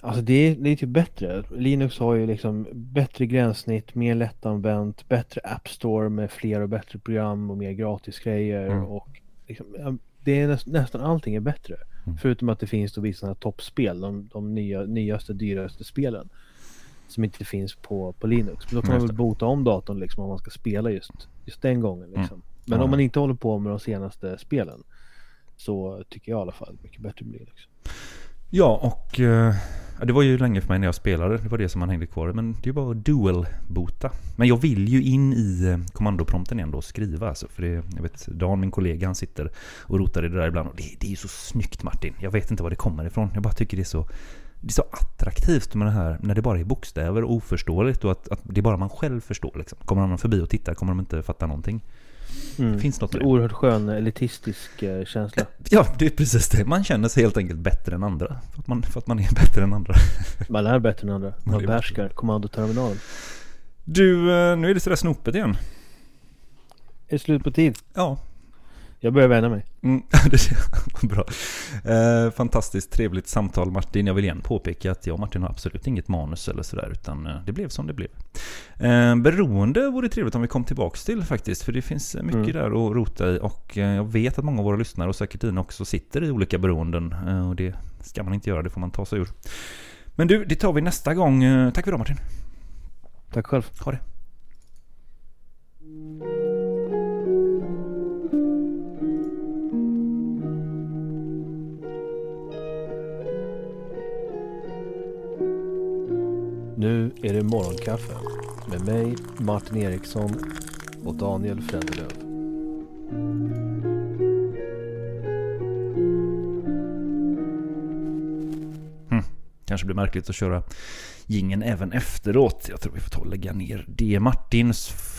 Alltså det är, det är typ bättre. Linux har ju liksom bättre gränssnitt, mer lättanvänt, bättre App Store med fler och bättre program och mer gratisgrejer Mm. och liksom, det är näst, nästan allting är bättre. Mm. Förutom att det finns då vissa toppspel, de, de nya, nyaste, dyraste spelen. Som inte finns på, på Linux. Men då kan man väl bota om datorn liksom om man ska spela just, just den gången liksom. Men Ja. om man inte håller på med de senaste spelen så tycker jag i alla fall mycket bättre med Linux. Ja, och eh, det var ju länge för mig när jag spelade. Det var det som man hängde kvar. Men det är ju bara att dual-boota. Men jag vill ju in i eh, kommandoprompten igen då och skriva. Alltså, för det, jag vet, Dan, min kollega, han sitter och rotar i det där ibland. Och det, det är ju så snyggt Martin. Jag vet inte var det kommer ifrån. Jag bara tycker det är så, det är så attraktivt med det här. När det bara är bokstäver och oförståeligt. Och att, att det är bara man själv förstår. Liksom. Kommer någon förbi och tittar kommer de inte fatta någonting. Mm. Det finns något med det. Oerhört skön elitistisk eh, känsla. Ja, det är precis det. Man känner sig helt enkelt bättre än andra. För att man, för att man är <laughs> bättre än andra. Man är bättre än andra. Man Man är behärskar kommandoterminalen. Du, eh, nu är det sådär snopet igen. Är det slut på tid? Ja. Jag börjar vänja mig. Mm, <laughs> bra. Eh, fantastiskt trevligt samtal Martin. Jag vill igen påpeka att jag och Martin har absolut inget manus eller sådär utan eh, det blev som det blev. Eh, beroende vore trevligt om vi kom tillbaks till faktiskt, för det finns mycket Mm. där att rota i och eh, jag vet att många av våra lyssnare och säkert dina också sitter i olika beroenden eh, och det ska man inte göra, det får man ta sig ur. Men du, det tar vi nästa gång. Eh, Tack för idag Martin. Tack själv. Ha det. Nu är det morgonkaffe med mig, Martin Eriksson och Daniel Frändelöv. Hm, kanske blir märkligt att köra gingen även efteråt. Jag tror vi får ta och lägga ner det. Martin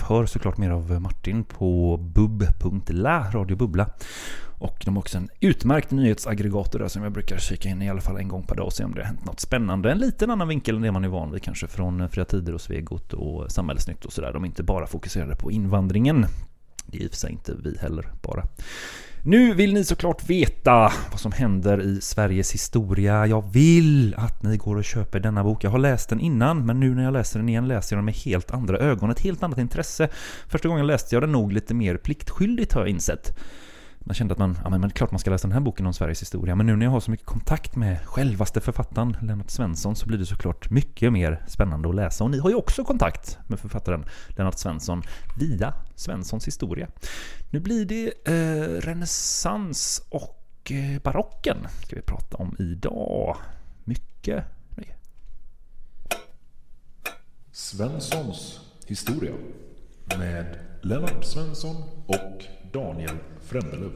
hör såklart mer av Martin på bub.la, Radio Bubbla. Och de har också en utmärkt nyhetsaggregator där som jag brukar kika in i alla fall en gång per dag och se om det har hänt något spännande. En liten annan vinkel än det man är van vid kanske från Fria Tider och Svegot och Samhällsnytt och sådär. De är inte bara fokuserade på invandringen. Det är i och för sig inte vi heller bara. Nu vill ni såklart veta vad som händer i Sveriges historia. Jag vill att ni går och köper denna bok. Jag har läst den innan, men nu när jag läser den igen läser jag den med helt andra ögon. Ett helt annat intresse. Första gången läste jag den nog lite mer pliktskyldigt har jag insett. Man kände att man, ja men det är klart man ska läsa den här boken om Sveriges historia. Men nu när jag har så mycket kontakt med självaste författaren Lennart Svensson så blir det såklart mycket mer spännande att läsa. Och ni har ju också kontakt med författaren Lennart Svensson via Svenssons historia. Nu blir det eh, renässans och eh, barocken ska vi prata om idag. Mycket nöje. Svenssons historia med Lennart Svensson och Daniel Frändelöv.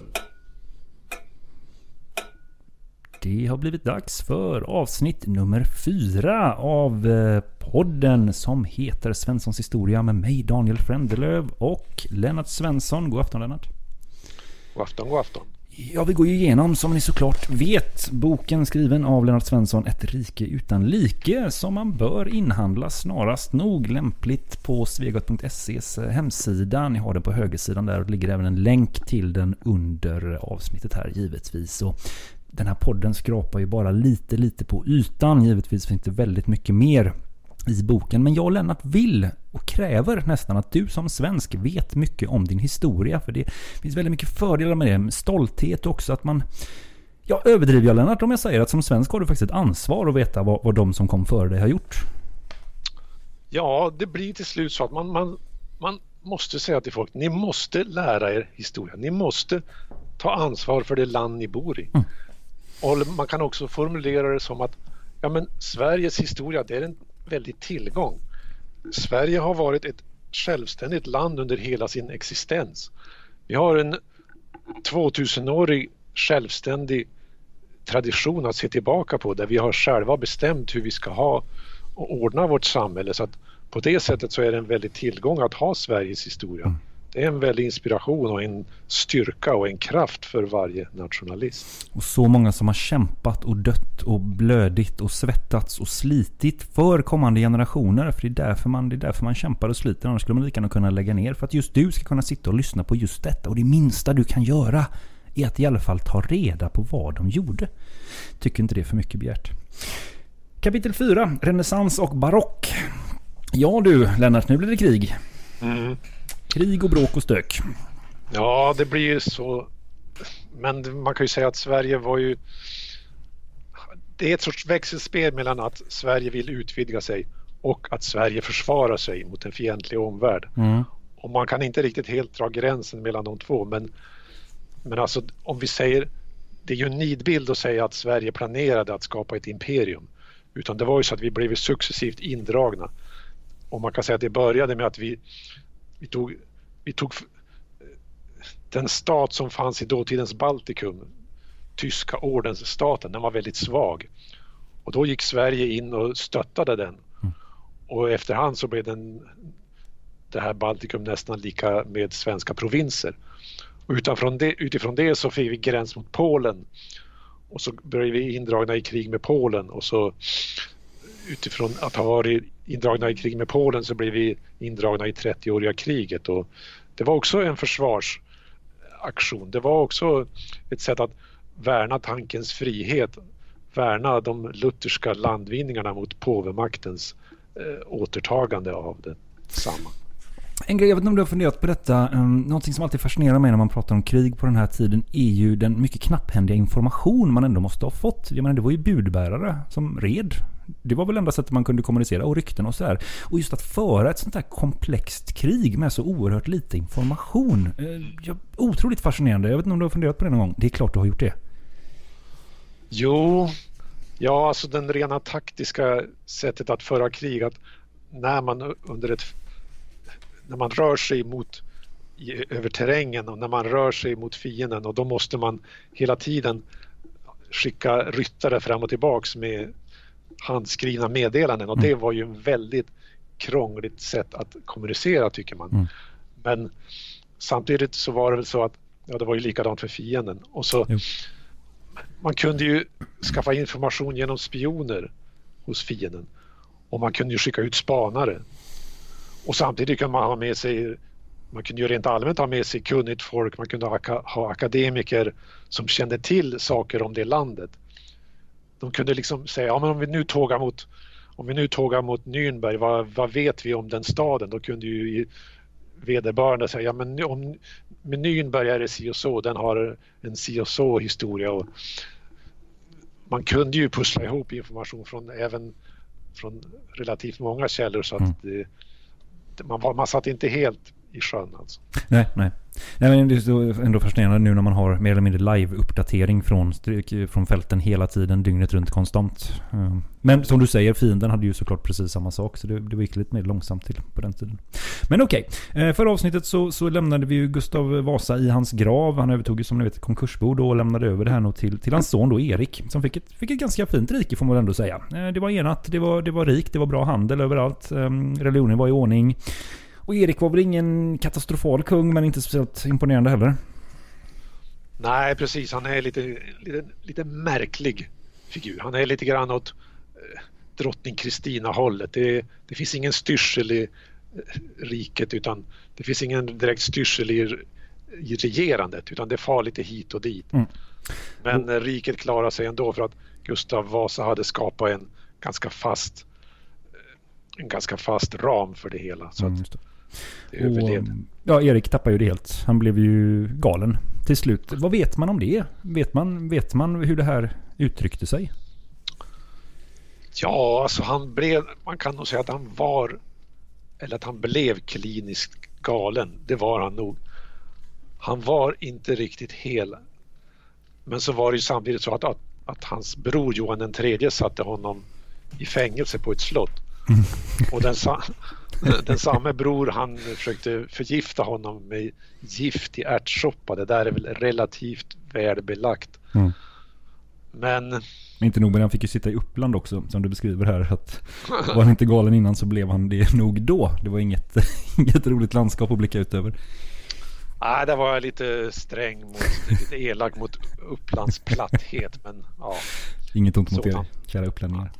Det har blivit dags för avsnitt nummer fyra av eh, podden som heter Svenssons historia med mig Daniel Frändelöv och Lennart Svensson. God afton Lennart. God afton, god afton. Ja, vi går ju igenom som ni såklart vet boken skriven av Lennart Svensson Ett rike utan like som man bör inhandla snarast nog lämpligt på svegot.ses eh, hemsida. Ni har den på högersidan där och det ligger även en länk till den under avsnittet här givetvis. Och den här podden skrapar ju bara lite lite på ytan. Givetvis finns det väldigt mycket mer i boken. Men jag och Lennart vill och kräver nästan att du som svensk vet mycket om din historia. För det finns väldigt mycket fördelar med det. Stolthet också att man... Ja, överdriver jag Lennart om jag säger att som svensk har du faktiskt ett ansvar att veta vad, vad de som kom före dig har gjort? Ja, det blir till slut så att man, man, man måste säga till folk, ni måste lära er historia. Ni måste ta ansvar för det land ni bor i. Mm. Och man kan också formulera det som att ja, men Sveriges historia det är en väldig tillgång. Sverige har varit ett självständigt land under hela sin existens. Vi har en 2000-årig självständig tradition att se tillbaka på där vi har själva bestämt hur vi ska ha och ordna vårt samhälle. Så att på det sättet så är det en väldig tillgång att ha Sveriges historia. Mm. Det är en väldig inspiration och en styrka och en kraft för varje nationalist. Och så många som har kämpat och dött och blödit och svettats och slitit för kommande generationer. För det är därför man, det är därför man kämpar och sliter. Annars skulle man lika gärna kunna lägga ner. För att just du ska kunna sitta och lyssna på just detta. Och det minsta du kan göra är att i alla fall ta reda på vad de gjorde. Tycker inte det är för mycket begärt. Kapitel 4. Renässans och barock. Ja du Lennart, nu blir det krig. Krig och bråk och stök. Ja, det blir ju så. Men man kan ju säga att Sverige var ju... Det är ett sorts växelspel mellan att Sverige vill utvidga sig och att Sverige försvarar sig mot en fientlig omvärld. Mm. Och man kan inte riktigt helt dra gränsen mellan de två men, men alltså om vi säger det är ju en nidbild att säga att Sverige planerade att skapa ett imperium. Utan det var ju så att vi blev successivt indragna. Och man kan säga att det började med att vi, vi tog, vi tog den stat som fanns i dåtidens Baltikum, tyska ordensstaten, den var väldigt svag. Och då gick Sverige in och stöttade den. Och efterhand så blev den, det här Baltikum nästan lika med svenska provinser. Och utifrån det, utifrån det så fick vi gräns mot Polen. Och så blev vi indragna i krig med Polen och så utifrån att ha varit indragna i krig med Polen så blev vi indragna i 30-åriga kriget och det var också en försvarsaktion. Det var också ett sätt att värna tankens frihet, värna de lutherska landvinningarna mot påvemaktens eh, återtagande av detsamma. En grej, jag vet inte om du har funderat på detta. Um, någonting som alltid fascinerar mig när man pratar om krig på den här tiden är ju den mycket knapphändiga information man ändå måste ha fått. Jag menar, det var ju budbärare som red. Det var väl enda sättet man kunde kommunicera och rykten och sådär. Och just att föra ett sånt här komplext krig med så oerhört lite information. Eh, ja, otroligt fascinerande. Jag vet inte om du har funderat på det någon gång. Det är klart du har gjort det. Jo, ja alltså den rena taktiska sättet att föra krig. Att när man under ett när man rör sig mot över terrängen och när man rör sig mot fienden och då måste man hela tiden skicka ryttare fram och tillbaks med handskrivna meddelanden och det var ju en väldigt krångligt sätt att kommunicera tycker man. Mm. Men samtidigt så var det väl så att ja, det var ju likadant för fienden och så jo. man kunde ju skaffa information genom spioner hos fienden och man kunde ju skicka ut spanare och samtidigt kan man ha med sig man kunde ju rent allmänt ha med sig kunnigt folk, man kunde ha, ha akademiker som kände till saker om det landet. De kunde liksom säga, ja men om vi nu tågar mot om vi nu tågar mot Nürnberg, vad, vad vet vi om den staden? Då kunde ju vederbörande säga, ja men om, med Nürnberg är det si och så, den har en si och så historia. Och man kunde ju pussla ihop information från även från relativt många källor så att mm. det, man, var, man satt inte helt i sjön alltså. Nej, nej. nej men det är ändå fascinerande nu när man har mer eller mindre live-uppdatering från, från fälten hela tiden, dygnet runt konstant. Eh, men som du säger, fienden hade ju såklart precis samma sak, så det, det gick lite mer långsamt till på den tiden. Men okej, okay. Förra avsnittet så, så lämnade vi ju Gustav Vasa i hans grav. Han övertog ju som ni vet ett konkursbo då och lämnade över det här nog till, till hans son då Erik, som fick ett, fick ett ganska fint rike får man väl ändå säga. Eh, det var enat, det var, det var rikt, det var bra handel överallt, religionen var i ordning. Och Erik var väl ingen katastrofal kung men inte speciellt imponerande heller. Nej precis, han är lite, lite, lite märklig figur. Han är lite grann åt eh, drottning Kristina hållet. Det, det finns ingen styrsel i eh, riket utan det finns ingen direkt styrsel i, i regerandet utan det far lite hit och dit. Mm. Men mm. riket klarar sig ändå för att Gustav Vasa hade skapat en ganska fast en ganska fast ram för det hela. Så mm, det. Och, ja, Erik tappade ju det helt. Han blev ju galen till slut. Vad vet man om det? Vet man, vet man hur det här uttryckte sig? Ja, alltså han blev, man kan nog säga att han var, eller att han blev kliniskt galen. Det var han nog. Han var inte riktigt hel. Men så var det ju samtidigt så att, att, att hans bror Johan tredje satte honom i fängelse på ett slott. <laughs> Och den, <laughs> den samme bror han försökte förgifta honom med gift i ärtsoppa. Det där är väl relativt välbelagt. Mm. Men... Inte nog med han fick ju sitta i Uppland också som du beskriver här. Att <laughs> var han inte galen innan så blev han det nog då. Det var inget, <laughs> inget roligt landskap att blicka ut över. Nej, det var lite sträng mot, lite elak mot Upplands platthet. Men ja, Inget ont mot er, kära upplänningar.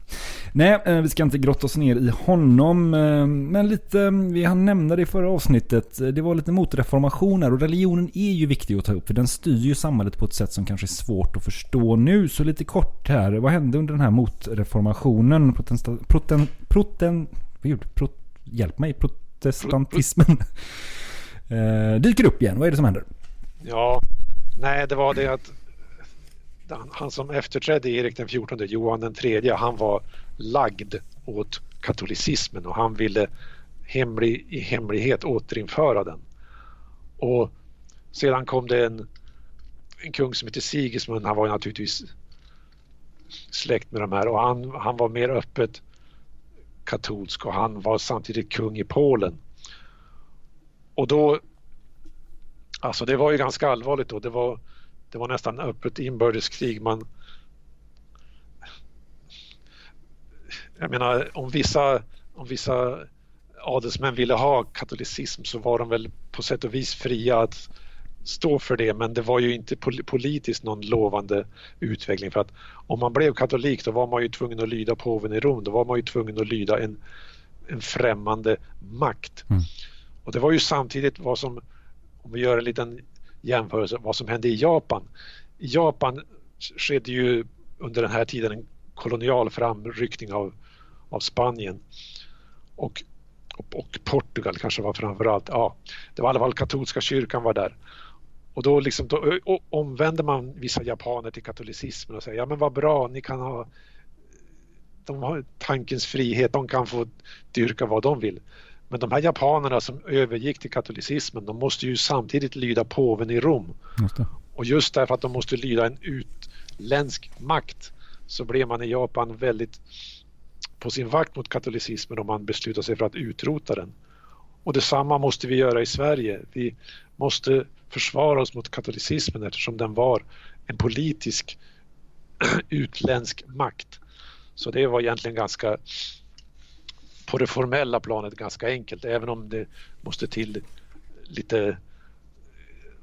Nej, eh, vi ska inte grotta oss ner i honom. Eh, men lite, vi hann nämna det i förra avsnittet. Det var lite motreformationer och religionen är ju viktig att ta upp. För den styr ju samhället på ett sätt som kanske är svårt att förstå nu. Så lite kort här. Vad hände under den här motreformationen? Protesta, proten, proten, prot, hjälp mig, protestantismen eh, dyker upp igen. Vad är det som händer? Ja, nej det var det att han som efterträdde Erik den XIV, Johan den tredje, han var lagd åt katolicismen och han ville hemlig, i hemlighet återinföra den. Och sedan kom det en, en kung som hette Sigismund, han var naturligtvis släkt med de här och han, han var mer öppet katolsk och han var samtidigt kung i Polen. Och då, alltså det var ju ganska allvarligt då, det var det var nästan öppet inbördeskrig. Man, jag menar om vissa, om vissa adelsmän ville ha katolicism så var de väl på sätt och vis fria att stå för det men det var ju inte politiskt någon lovande utveckling för att om man blev katolik då var man ju tvungen att lyda påven i Rom, då var man ju tvungen att lyda en, en främmande makt. Mm. Och det var ju samtidigt vad som, om vi gör en liten jämförelse vad som hände i Japan. I Japan skedde ju under den här tiden en kolonial framryckning av, av Spanien. Och och, och Portugal kanske var framförallt. Ja, det var i alla fall katolska kyrkan var där. Och då, liksom, då och omvänder man vissa japaner till katolicismen och säger ja men vad bra, ni kan ha de har tankens frihet, de kan få dyrka vad de vill. Men de här japanerna som övergick till katolicismen, de måste ju samtidigt lyda påven i Rom. Just och just därför att de måste lyda en utländsk makt så blev man i Japan väldigt på sin vakt mot katolicismen om man beslutar sig för att utrota den. Och detsamma måste vi göra i Sverige. Vi måste försvara oss mot katolicismen eftersom den var en politisk <clears throat> utländsk makt. Så det var egentligen ganska på det formella planet ganska enkelt även om det måste till lite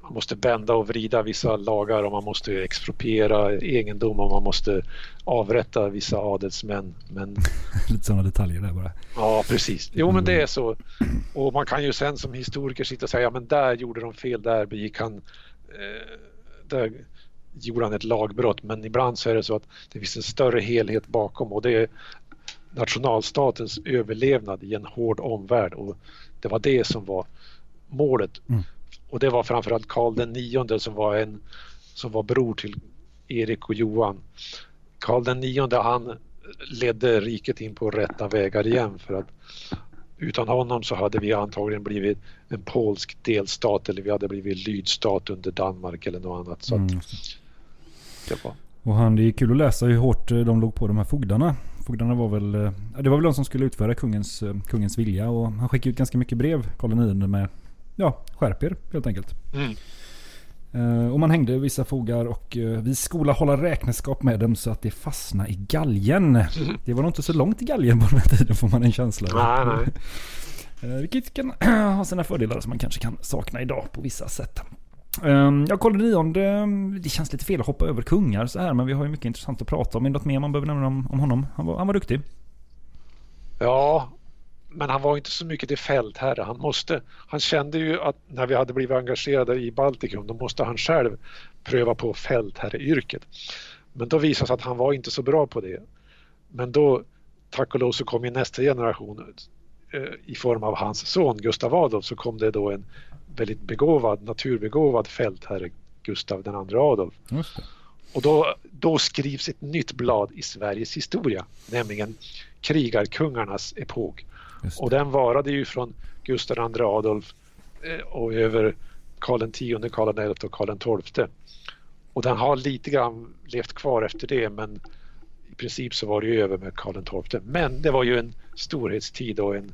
man måste bända och vrida vissa lagar och man måste expropriera egendom och man måste avrätta vissa adelsmän. Men... <laughs> Lite sådana detaljer där bara. Ja, precis. Jo, men det är så. Och man kan ju sen som historiker sitta och säga, ja men där gjorde de fel, där begick han, eh, där gjorde han ett lagbrott. Men ibland så är det så att det finns en större helhet bakom och det nationalstatens överlevnad i en hård omvärld och det var det som var målet. Mm. Och det var framförallt Karl den nionde som var en som var bror till Erik och Johan. Karl den nionde han ledde riket in på rätta vägar igen för att utan honom så hade vi antagligen blivit en polsk delstat eller vi hade blivit lydstat under Danmark eller något annat. Så mm. det var. Och han, det är kul att läsa hur hårt de låg på de här fogdarna. Fogdarna var väl, eh, det var väl de som skulle utföra kungens, eh, kungens vilja och han skickade ut ganska mycket brev, Karl IX med ja, skärper helt enkelt. Mm. Uh, och man hängde vissa fogar och uh, vi skola hålla räkenskap med dem så att det fastnar i galgen. Mm. <laughs> Det var nog inte så långt i galgen på den här tiden får man en känsla av. Nej, nej. Uh, <laughs> vilket kan <clears throat> ha sina fördelar som man kanske kan sakna idag på vissa sätt. Ehm, jag kollar nionde, det känns lite fel att hoppa över kungar så här, men vi har ju mycket intressant att prata om. Är det något mer man behöver nämna om, om honom? Han var, han var duktig. Ja, men han var inte så mycket till fältherre. Han, måste, han kände ju att när vi hade blivit engagerade i Baltikum då måste han själv pröva på fältherreyrket. Men då visade det sig att han var inte så bra på det. Men då, tack och lov, så kom ju nästa generation eh, i form av hans son Gustav Adolf så kom det då en väldigt begåvad, naturbegåvad fältherre, Gustav andra Adolf. Och då, då skrivs ett nytt blad i Sveriges historia, nämligen krigarkungarnas epok. Och den varade ju från Gustav II Adolf eh, och över Karl X, Karl XI och Karl XII. Och den har lite grann levt kvar efter det men i princip så var det ju över med Karl XII. Men det var ju en storhetstid och en,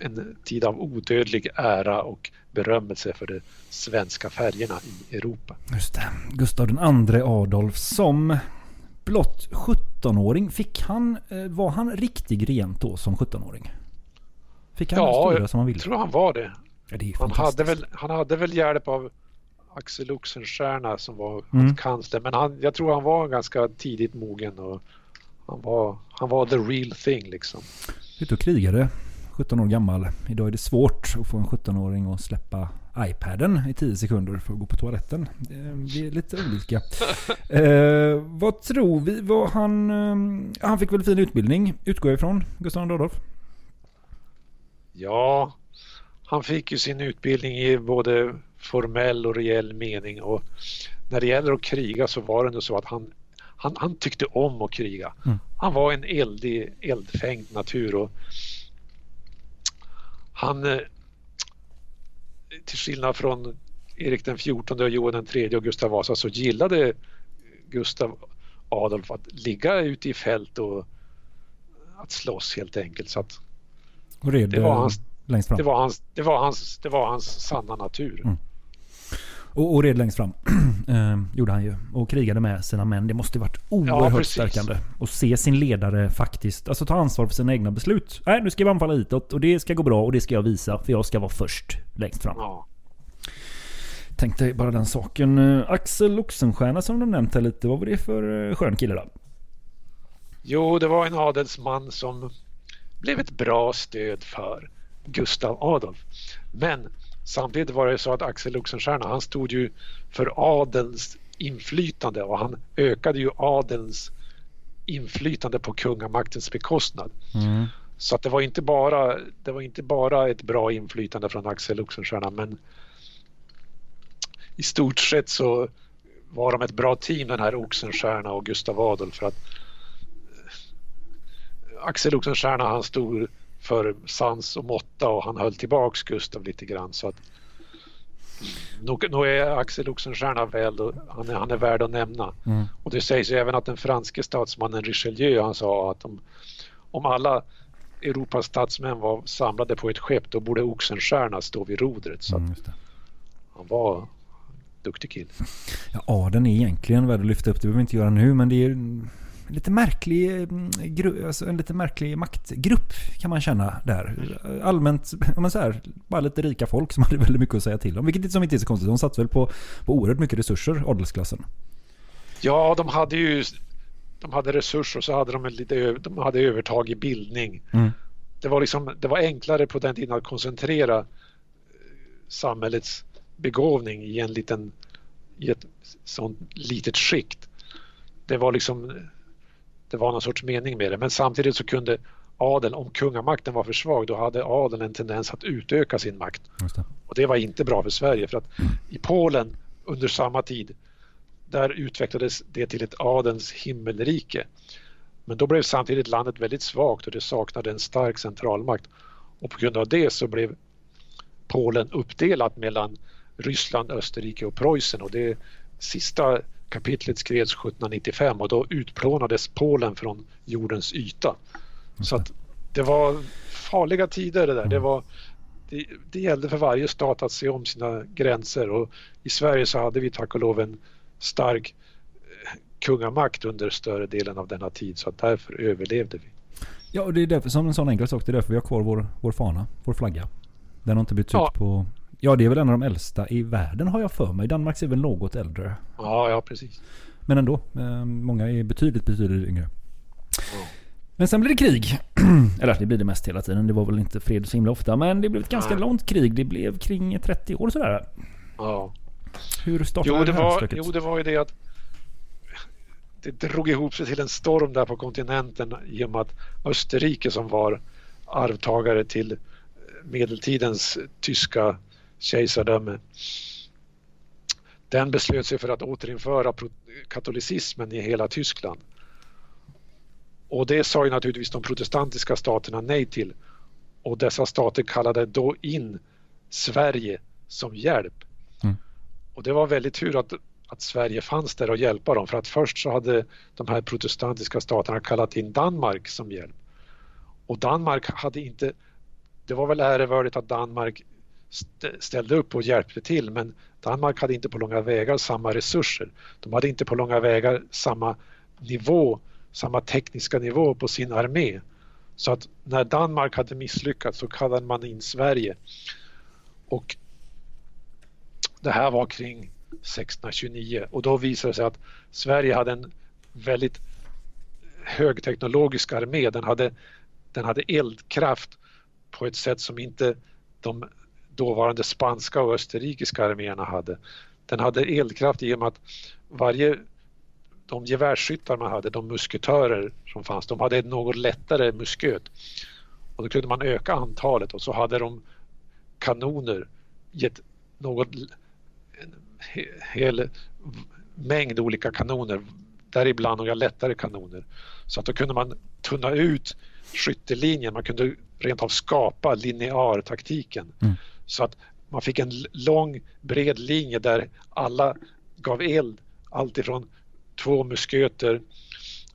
en tid av odödlig ära och berömmelse för de svenska färgerna i Europa. Just det. Gustav II Adolf som blott 17-åring, fick han, eh, var han riktig rent då som 17-åring? Fick han ja, styra som han ville? jag tror han var det. Ja, det han, hade väl, han hade väl hjälp av Axel Oxenstierna som var mm. kansler. Men han, jag tror han var ganska tidigt mogen och han var, han var the real thing liksom. Ute och krigade, 17 år gammal. Idag är det svårt att få en 17-åring att släppa iPaden i 10 sekunder för att gå på toaletten. Det är lite olika. <laughs> eh, vad tror vi? Var han, eh, han fick väl fin utbildning, utgår jag ifrån, Gustav Adolf? Ja, han fick ju sin utbildning i både formell och reell mening och när det gäller att kriga så var det ändå så att han, han, han tyckte om att kriga. Mm. Han var en eldig, eldfängd natur och han eh, till skillnad från Erik den XIV och Johan den tredje och Gustav Vasa så gillade Gustav Adolf att ligga ute i fält och att slåss helt enkelt. Så red det var hans? Det var hans, det var hans, det var hans sanna natur. Mm. Och, och red längst fram. <clears throat> eh, gjorde han ju. Och krigade med sina män. Det måste varit oerhört ja, stärkande. Att se sin ledare faktiskt alltså ta ansvar för sina egna beslut. Nej, nu ska vi anfalla hitåt och det ska gå bra och det ska jag visa. För jag ska vara först längst fram. Ja. Tänkte bara den saken. Eh, Axel Oxenstierna som de nämnt här lite. Vad var det för eh, skön kille då? Jo, det var en adelsman som blev ett bra stöd för Gustav Adolf. Men samtidigt var det så att Axel Oxenstierna han stod ju för adelns inflytande och han ökade ju adelns inflytande på kungamaktens bekostnad. Mm. Så att det var inte bara, det var inte bara ett bra inflytande från Axel Oxenstierna men i stort sett så var de ett bra team den här Oxenstierna och Gustav Adolf för att Axel Oxenstierna han stod för sans och måtta och han höll tillbaks Gustav lite grann så att nog, nog är Axel Oxenstierna väl, han är, han är värd att nämna. Mm. Och det sägs även att den franske statsmannen Richelieu han sa att om, om alla Europas statsmän var samlade på ett skepp då borde Oxenstierna stå vid rodret. Så Mm, han var duktig kille. <laughs> Ja, adeln är egentligen värd att lyfta upp. Det behöver vi inte göra nu, men det är lite märklig, mm, gru, alltså en lite märklig maktgrupp kan man känna där. Allmänt, men så här, bara lite rika folk som <laughs> hade väldigt mycket att säga till om. Vilket som inte är så konstigt. De satsade väl på, på oerhört mycket resurser, adelsklassen. Ja, de hade ju de hade resurser och så hade de, en lite, de hade övertag i bildning. Mm. Det, var liksom, det var enklare på den tiden att koncentrera eh, samhällets begåvning i en liten i ett sånt litet skikt. Det var liksom det var någon sorts mening med det men samtidigt så kunde adeln, om kungamakten var för svag då hade adeln en tendens att utöka sin makt. Det. Och det var inte bra för Sverige för att i Polen under samma tid där utvecklades det till ett adelns himmelrike. Men då blev samtidigt landet väldigt svagt och det saknade en stark centralmakt. Och på grund av det så blev Polen uppdelat mellan Ryssland, Österrike och Preussen och det sista kapitlet skrevs 1795 och då utplånades Polen från jordens yta. Så att det var farliga tider det där. Det, var, det, det gällde för varje stat att se om sina gränser och i Sverige så hade vi tack och lov en stark eh, kungamakt under större delen av denna tid så att därför överlevde vi. Ja, och det är därför, som en sån enkel sak, det är därför vi har kvar vår, vår fana, vår flagga. Den har inte bytts Ja. ut på... Ja, det är väl en av de äldsta i världen har jag för mig. Danmarks är väl något äldre. Ja, ja precis. Men ändå. Eh, många är betydligt, betydligt yngre. Men sen blir det krig. <clears throat> Eller det blir det mest hela tiden. Det var väl inte fred så himla ofta. Men det blev ett ganska Nej. långt krig. Det blev kring 30 år sådär. Ja. Hur startade Jo, det här var, stöket? jo, det var ju det att det drog ihop sig till en storm där på kontinenten i och med att Österrike som var arvtagare till medeltidens tyska kejsardöme den beslöt sig för att återinföra katolicismen i hela Tyskland. Och det sa ju naturligtvis de protestantiska staterna nej till. Och dessa stater kallade då in Sverige som hjälp. Och det var väldigt tur att, att Sverige fanns där och hjälpa dem för att först så hade de här protestantiska staterna kallat in Danmark som hjälp. Och Danmark hade inte, det var väl ärevördigt att Danmark ställde upp och hjälpte till men Danmark hade inte på långa vägar samma resurser. De hade inte på långa vägar samma nivå, samma tekniska nivå på sin armé. Så att när Danmark hade misslyckats så kallade man in Sverige. Och det här var kring 1629 och då visade det sig att Sverige hade en väldigt högteknologisk armé. Den hade, den hade eldkraft på ett sätt som inte de dåvarande spanska och österrikiska arméerna hade. Den hade eldkraft i och med att varje de gevärsskyttar man hade, de musketörer som fanns, de hade något lättare musköt. Och då kunde man öka antalet och så hade de kanoner gett något en hel mängd olika kanoner, däribland några lättare kanoner. Så att då kunde man tunna ut skyttelinjen, man kunde rent av skapa lineartaktiken. Mm. Så att man fick en lång bred linje där alla gav eld, alltifrån två musköter,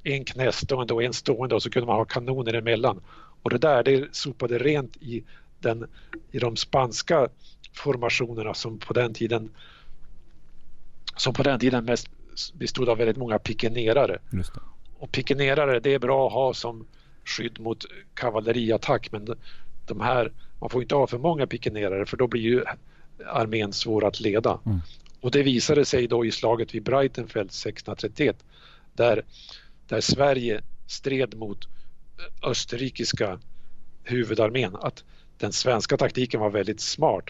en knästående och en stående och så kunde man ha kanoner emellan. Och det där det sopade rent i, den, i de spanska formationerna som på den tiden som på den tiden mest bestod av väldigt många pikenerare. Och pikenerare det är bra att ha som skydd mot kavalleriattack men de här, man får inte ha för många pikenerare för då blir ju armén svår att leda. Och det visade sig då i slaget vid Breitenfeld 1631 där, där Sverige stred mot österrikiska huvudarmén att den svenska taktiken var väldigt smart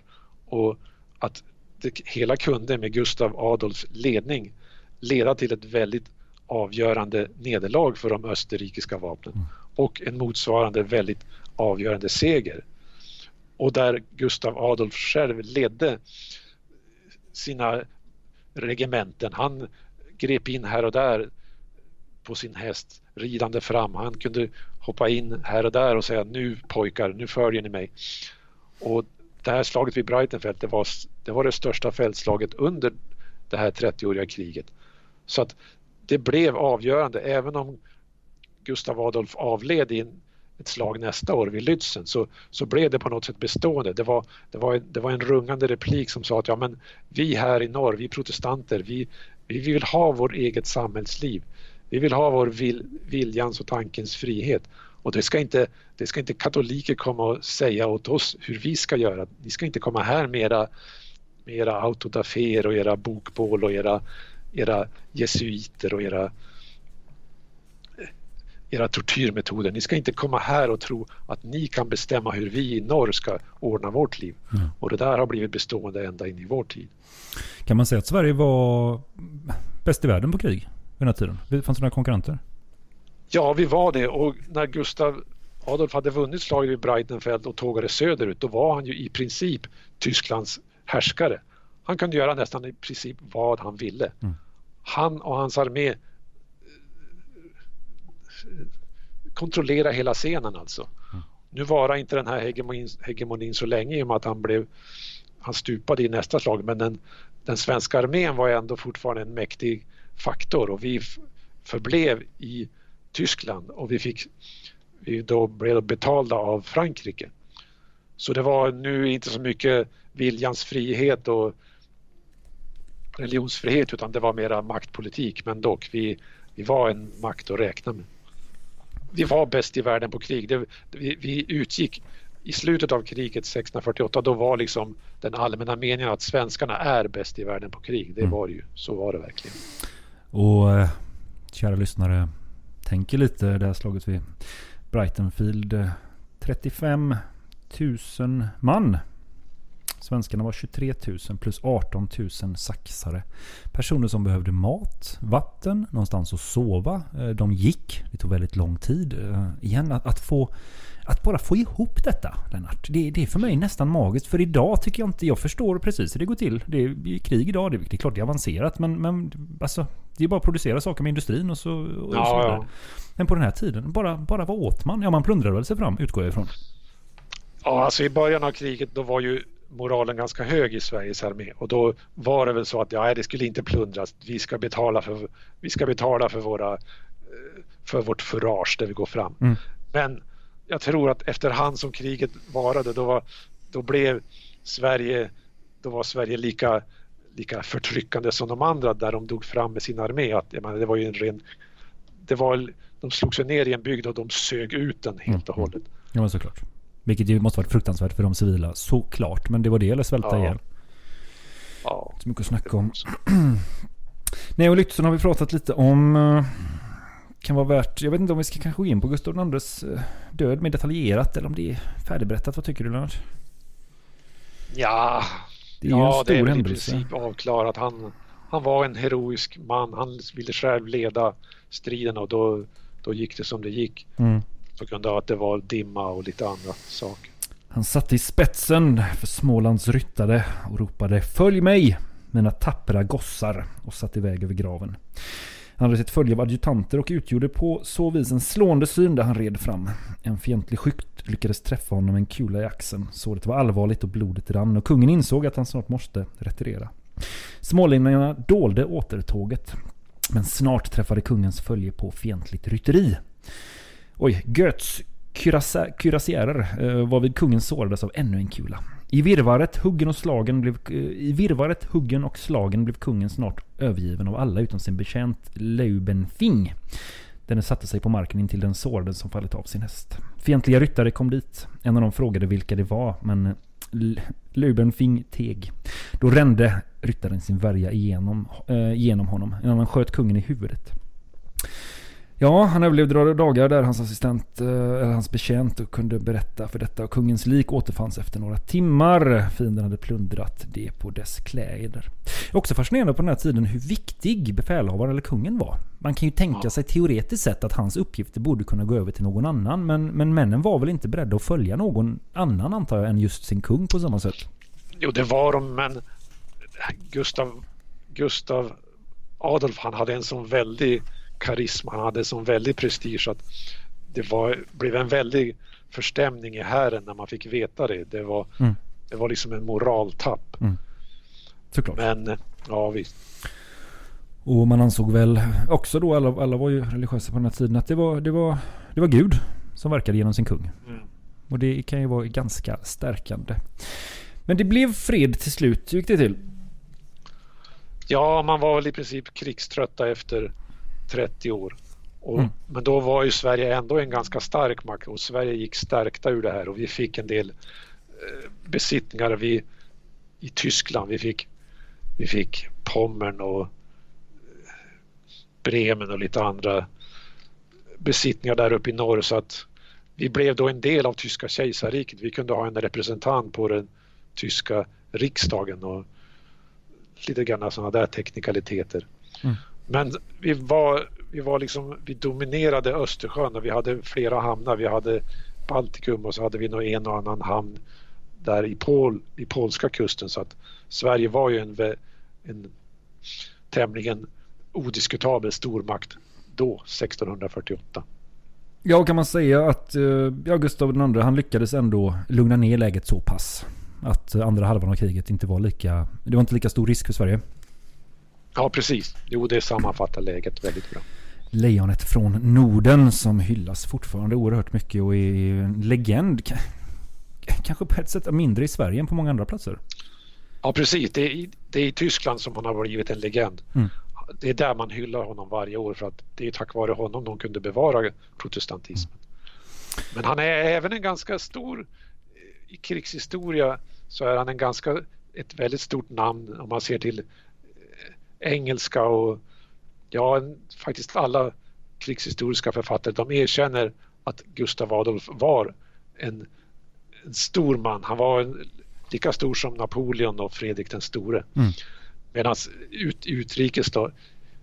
och att det hela kunde med Gustav Adolfs ledning leda till ett väldigt avgörande nederlag för de österrikiska vapnen. och en motsvarande väldigt avgörande seger. Och där Gustav Adolf själv ledde sina regementen. Han grep in här och där på sin häst ridande fram. Han kunde hoppa in här och där och säga nu pojkar, nu följer ni mig. Och det här slaget vid Breitenfeld det var, det var det största fältslaget under det här 30-åriga kriget. Så att det blev avgörande även om Gustav Adolf avled i ett slag nästa år vid Lützen så, så blev det på något sätt bestående. Det var, det, var, det var en rungande replik som sa att ja, men vi här i norr, vi protestanter, vi, vi vill ha vårt eget samhällsliv. Vi vill ha vår vil, viljans och tankens frihet. Och det ska, inte, det ska inte katoliker komma och säga åt oss hur vi ska göra. Ni ska inte komma här med era, med era autodaféer och era bokbål och era, era jesuiter och era era tortyrmetoder. Ni ska inte komma här och tro att ni kan bestämma hur vi i norr ska ordna vårt liv. Mm. Och det där har blivit bestående ända in i vår tid. Kan man säga att Sverige var bäst i världen på krig vid den här tiden? Fanns det några konkurrenter? Ja, vi var det och när Gustav Adolf hade vunnit slaget vid Breitenfeld och tågade söderut då var han ju i princip Tysklands härskare. Han kunde göra nästan i princip vad han ville. Mm. Han och hans armé kontrollera hela scenen alltså. Mm. Nu var inte den här hegemonin, hegemonin så länge i och med att han blev han stupade i nästa slag men den, den svenska armén var ändå fortfarande en mäktig faktor och vi förblev i Tyskland och vi fick vi då blev betalda av Frankrike. Så det var nu inte så mycket viljans frihet och religionsfrihet utan det var mera maktpolitik men dock vi, vi var en makt att räkna med vi var bäst i världen på krig. Det, vi, vi, utgick i slutet av kriget 1648 då var liksom den allmänna meningen att svenskarna är bäst i världen på krig. Det mm. var det ju. Så var det verkligen. Och eh, kära lyssnare, tänker lite det här slaget vid Brightonfield. 35 000 man Svenskarna var 23 000 plus 18 000 saxare. Personer som behövde mat, vatten, någonstans att sova. Eh, de gick. Det tog väldigt lång tid. Eh, igen, att, att få att bara få ihop detta, Lennart. Det, det, är för mig nästan magiskt. För idag tycker jag inte... Jag förstår precis hur det går till. Det är krig idag. Det, det är klart det är avancerat. Men, men alltså, det är bara att producera saker med industrin och så, och ja, så Ja. Men på den här tiden, bara, bara vad åt man? Ja, man plundrade väl sig fram, utgår jag ifrån. Ja, alltså i början av kriget då var ju moralen ganska hög i Sveriges armé och då var det väl så att ja, det skulle inte plundras. Vi ska betala för, vi ska betala för, våra, eh, för vårt förage där vi går fram. Mm. Men jag tror att efterhand som kriget varade då, var, då blev Sverige, då var Sverige lika, lika förtryckande som de andra där de dog fram med sin armé. Att, menar, det var ju en ren, det var, de slog sig ner i en bygd och de sög ut den helt och mm. hållet. Ja, såklart. Vilket ju måste varit fruktansvärt för de civila, såklart. Men det var det eller svälta ja. ihjäl. Ja. Så mycket att snacka om. Nej, och Lützen har vi pratat lite om. Eh, kan vara värt, jag vet inte om vi ska kanske gå in på Gustav IIs eh, död mer detaljerat eller om det är färdigberättat. Vad tycker du Lennart? Ja, det är, ja, det är i princip avklarat. Han, han var en heroisk man. Han ville själv leda striden och då, då gick det som det gick. Mm på grund av att det var dimma och lite andra saker. Han satt i spetsen för Smålands ryttare och ropade Följ mig mina tappra gossar och satt iväg över graven. Han hade sitt följe av adjutanter och utgjorde på så vis en slående syn där han red fram. En fientlig skytt lyckades träffa honom med en kula i axeln. Såret var allvarligt och blodet rann och kungen insåg att han snart måste retirera. Smålänningarna dolde återtåget. Men snart träffade kungens följe på fientligt rytteri. Oj, Götz kurassierer eh, var vid kungen sårades av ännu en kula. I virvaret, huggen och slagen blev, eh, I virvaret, huggen och slagen blev kungen snart övergiven av alla utom sin betjänt Leubenfing. Denne satte sig på marken intill den sårade som fallit av sin häst. Fientliga ryttare kom dit. En av dem frågade vilka det var, men eh, Leubenfing teg. Då rände ryttaren sin värja igenom, eh, genom honom. En annan sköt kungen i huvudet. Ja, han överlevde några dagar där hans assistent, eh, eller hans betjänt, och kunde berätta för detta. Och kungens lik återfanns efter några timmar. Fienden hade plundrat det på dess kläder. Jag är också fascinerad på den här tiden hur viktig befälhavaren eller kungen var. Man kan ju tänka sig teoretiskt sett att hans uppgifter borde kunna gå över till någon annan. Men, men männen var väl inte beredda att följa någon annan antar jag än just sin kung på samma sätt? Jo, det var de, men Gustav, Gustav Adolf han hade en sån väldig karisma, han hade sån väldig prestige att det var, blev en väldig förstämning i hären när man fick veta det. Det var, Mm. det var liksom en moraltapp. Såklart. Men ja visst. Och man ansåg väl också då, alla, alla var ju religiösa på den här tiden, att det var, det var, det var Gud som verkade genom sin kung. Mm. Och det kan ju vara ganska stärkande. Men det blev fred till slut. Hur gick det till? Ja, man var väl i princip krigströtta efter 30 år. Och, Mm. Men då var ju Sverige ändå en ganska stark makt och Sverige gick stärkta ur det här och vi fick en del eh, besittningar vi, i Tyskland. Vi fick, vi fick Pommern och eh, Bremen och lite andra besittningar där uppe i norr så att vi blev då en del av tyska kejsarriket. Vi kunde ha en representant på den tyska riksdagen och lite grann sådana där teknikaliteter. Mm. Men vi var, vi var liksom, vi dominerade Östersjön och vi hade flera hamnar. Vi hade Baltikum och så hade vi nog en och annan hamn där i, Pol, i polska kusten så att Sverige var ju en, en tämligen odiskutabel stormakt då, 1648. Ja, kan man säga att eh, ja, Gustav II han lyckades ändå lugna ner läget så pass. Att andra halvan av kriget inte var lika... Det var inte lika stor risk för Sverige. Ja precis, jo det sammanfattar läget väldigt bra. Lejonet från Norden som hyllas fortfarande oerhört mycket och är en legend. Kanske på ett sätt mindre i Sverige än på många andra platser. Ja precis, det är, i, det är i Tyskland som han har blivit en legend. Mm. Det är där man hyllar honom varje år för att det är tack vare honom de kunde bevara protestantismen. Men han är även en ganska stor, i krigshistoria så är han en ganska, ett väldigt stort namn om man ser till engelska och ja, faktiskt alla krigshistoriska författare de erkänner att Gustav Adolf var en, en stor man. Han var en, lika stor som Napoleon och Fredrik den store. Mm. Medan ut, utrikes då,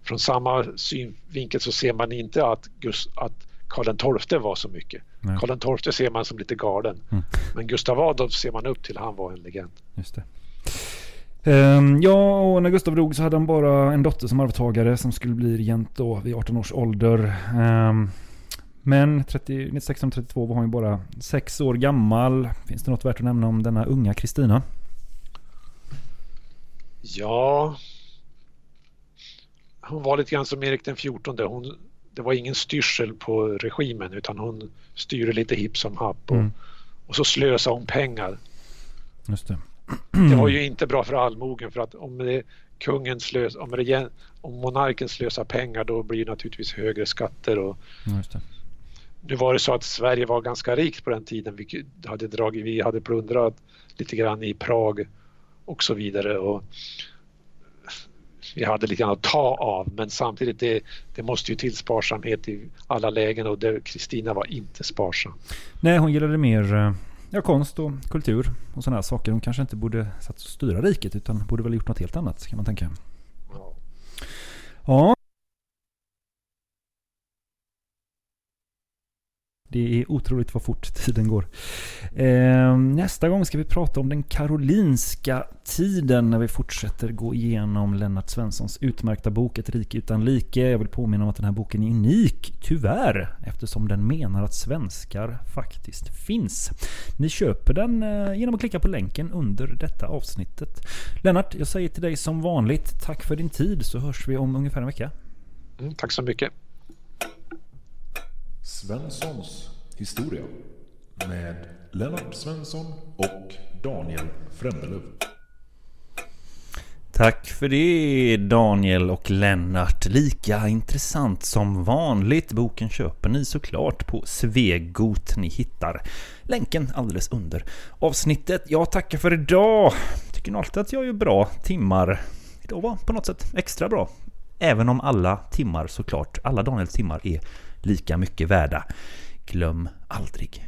från samma synvinkel så ser man inte att, Gus, att Karl XII var så mycket. Nej. Karl XII ser man som lite galen. Mm. Men Gustav Adolf ser man upp till, han var en legend. Just det. Ehm, ja, och när Gustav dog så hade han bara en dotter som arvtagare som skulle bli regent då vid 18 års ålder. Ehm, men 30, 1632 var hon ju bara sex år gammal. Finns det något värt att nämna om denna unga Kristina? Ja, hon var lite grann som Erik den XIV. Hon, det var ingen styrsel på regimen utan hon styrde lite hipp som happ och, Mm. och så slösade hon pengar. Just det. Det var ju inte bra för allmogen för att om det kungen slös, om, regen, om monarken slösar pengar då blir det naturligtvis högre skatter och Ja, nu var det så att Sverige var ganska rikt på den tiden. Vi hade, dragit, vi hade plundrat lite grann i Prag och så vidare. Och vi hade lite grann att ta av men samtidigt det, det måste ju till sparsamhet i alla lägen och Kristina var inte sparsam. Nej, hon gillade mer eh, ja, konst och kultur och sådana här saker. Hon kanske inte borde satt och styra riket utan borde väl gjort något helt annat kan man tänka. Ja. Det är otroligt vad fort tiden går. Eh, nästa gång ska vi prata om den karolinska tiden när vi fortsätter gå igenom Lennart Svenssons utmärkta bok Ett rike utan like. Jag vill påminna om att den här boken är unik, tyvärr, eftersom den menar att svenskar faktiskt finns. Ni köper den eh, genom att klicka på länken under detta avsnittet. Lennart, jag säger till dig som vanligt, tack för din tid så hörs vi om ungefär en vecka. Mm, tack så mycket. Svenssons historia med Lennart Svensson och Daniel Frändelöv. Tack för det Daniel och Lennart. Lika intressant som vanligt. Boken köper ni såklart på Svegot. Ni hittar länken alldeles under avsnittet. Jag tackar för idag. Tycker ni alltid att jag gör bra timmar. Idag var på något sätt extra bra. Även om alla timmar såklart, alla Daniels timmar är lika mycket värda. Glöm aldrig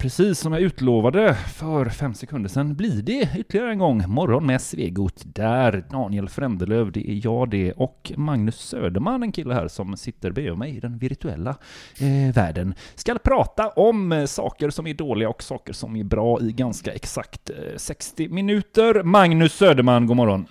precis som jag utlovade för fem sekunder sedan blir det ytterligare en gång Morgon med Svegot där Daniel Frändelöv, det är jag det, och Magnus Söderman, en kille här som sitter bredvid mig i den virtuella eh, världen, ska prata om eh, saker som är dåliga och saker som är bra i ganska exakt eh, 60 minuter. Magnus Söderman, god morgon.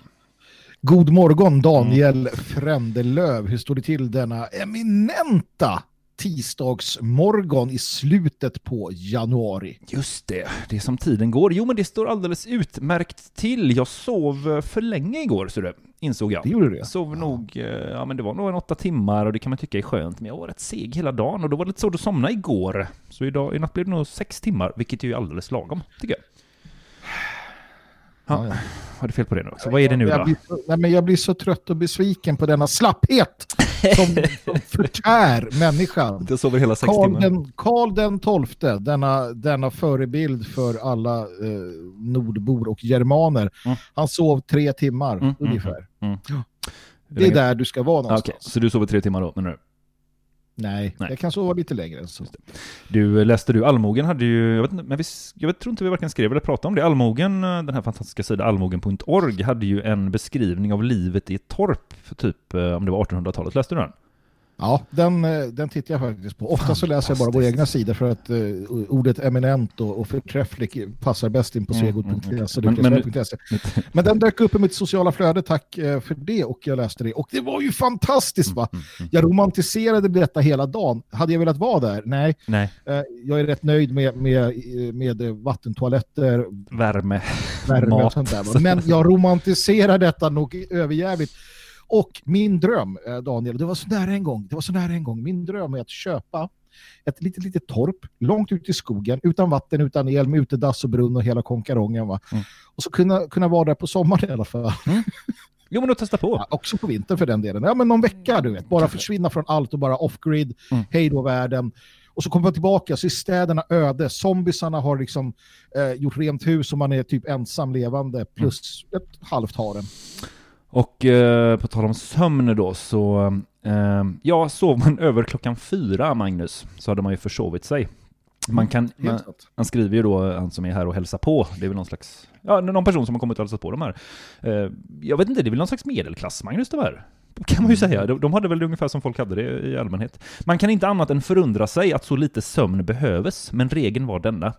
God morgon Daniel Frändelöv. Hur står det till denna eminenta tisdagsmorgon i slutet på januari? Just det, det är som tiden går. Jo, men det står alldeles utmärkt till. Jag sov för länge igår, så det insåg jag. Det gjorde du, ja. Jag sov nog, eh, ja men det var nog en åtta timmar och det kan man tycka är skönt, men jag var rätt seg hela dagen och då var det lite svårt att somna igår. Så idag, i natt blev det nog sex timmar, vilket är ju alldeles lagom, tycker jag. Ja, Ja, var det fel på det nu också? Vad är det nu jag då? blir, så- nej, men jag blir så trött och besviken på denna slapphet som, <laughs> som förtär människan. Jag sover hela sex Karl timmar. den, Karl den tolfte, denna, denna förebild för alla eh, nordbor och germaner, Mm. han sov tre timmar Mm, mm, ungefär. mm. Hur Det är där du ska vara någonstans. Okej, så du sover tre timmar då, menar du? Nej, Nej. jag kan sova lite längre än så. Du, läste du Allmogen hade ju, jag vet men vi, jag tror inte vi varken skrev eller pratade om det. Allmogen, eh, den här fantastiska sidan allmogen.org, hade ju en beskrivning av livet i ett torp för typ, eh, om det var 1800-talet. Läste du den? Ja, den, eh, den tittar jag faktiskt på. Ofta så läser jag bara våra egna sidor för att eh, ordet eminent och, och förträfflig passar bäst in på Mm, svegot.se. mm. Men- det men-. Men den dök upp i mitt sociala flöde, tack eh, för det. Och jag läste det. Och det var ju fantastiskt va? Jag romantiserade detta hela dagen. Hade jag velat vara där? Nej. Nej. Jag är rätt nöjd med, med, med vattentoaletter, Värme, värme och mat. sånt där. va. Men jag romantiserar detta nog överjävligt. Och min dröm, eh, Daniel, det var så nära en gång, det var så nära en gång. Min dröm är att köpa ett litet, litet torp långt ut i skogen, utan vatten, utan el, med utedass och brunn och hela konkarongen. Va? Mm. Och så kunna, kunna vara där på sommaren i alla fall. Jo, men då testa på. Ja, också på vintern för den delen. Ja, men någon vecka, du vet. Bara försvinna från allt och bara off-grid, Mm. hej då världen. Och så kommer man tillbaka, så är städerna öde. Zombisarna har liksom eh, gjort rent hus och man är typ ensam levande plus ett halvt harem. Och eh, på tal om sömn då, så eh, ja, sov man <laughs> över klockan fyra, Magnus, så hade man ju försovit sig. Man kan, Helt man, han skriver ju då, han som är här och hälsar på, det är väl någon slags, ja, någon person som har kommit och hälsat på de här. Eh, jag vet inte, det är väl någon slags medelklass, Magnus, de här? Kan man ju säga. De, de hade väl det ungefär som folk hade det i allmänhet. Man kan inte annat än förundra sig att så lite sömn behövs, men regeln var denna.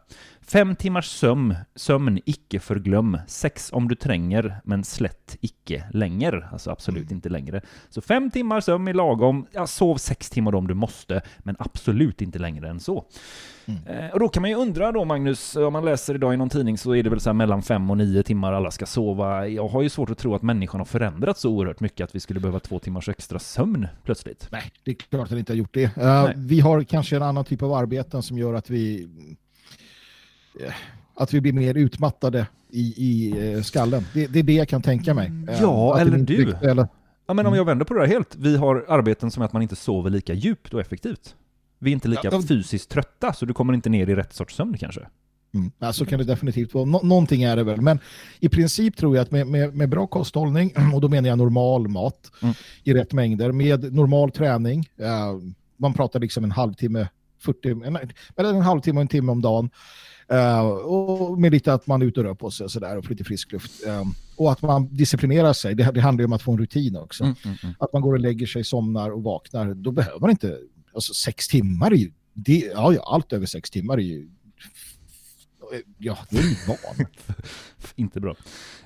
Fem timmars sömn, sömn icke förglöm. Sex om du tränger, men slätt icke längre. Alltså absolut inte längre. Så fem timmar sömn är lagom. Ja, sov sex timmar om du måste, men absolut inte längre än så. Eh, och då kan man ju undra då, Magnus, om man läser idag i någon tidning så är det väl så mellan fem och nio timmar alla ska sova. Jag har ju svårt att tro att människan har förändrats så oerhört mycket att vi skulle behöva två timmars extra sömn plötsligt. Nej, det är klart att den inte har gjort det. Nej. vi har kanske en annan typ av arbeten som gör att vi att vi blir mer utmattade i, i eh, skallen. Det, det är det jag kan tänka mig. Eh, Ja, att eller du. Eller, Ja, men om jag vänder på det här helt. Vi har arbeten som är att man inte sover lika djupt och effektivt. Vi är inte lika Ja, fysiskt trötta, så du kommer inte ner i rätt sorts sömn kanske. Mm. Så kan det definitivt vara. Nå- någonting är det väl. Men i princip tror jag att med, med, med bra kosthållning, <clears throat> och då menar jag normal mat Mm. i rätt mängder, med normal träning, eh, man pratar liksom en halvtimme, 40, en, eller en halvtimme och en timme om dagen, eh, och med lite att man är ute och rör på sig och, sådär, och får lite frisk luft. Eh, och att man disciplinerar sig, det, det handlar ju om att få en rutin också. Mm, mm, mm. Att man går och lägger sig, somnar och vaknar, då behöver man inte, alltså sex timmar är ju, det, ja, allt över sex timmar är ju Eh, ja, det är ju van. <laughs> Inte bra.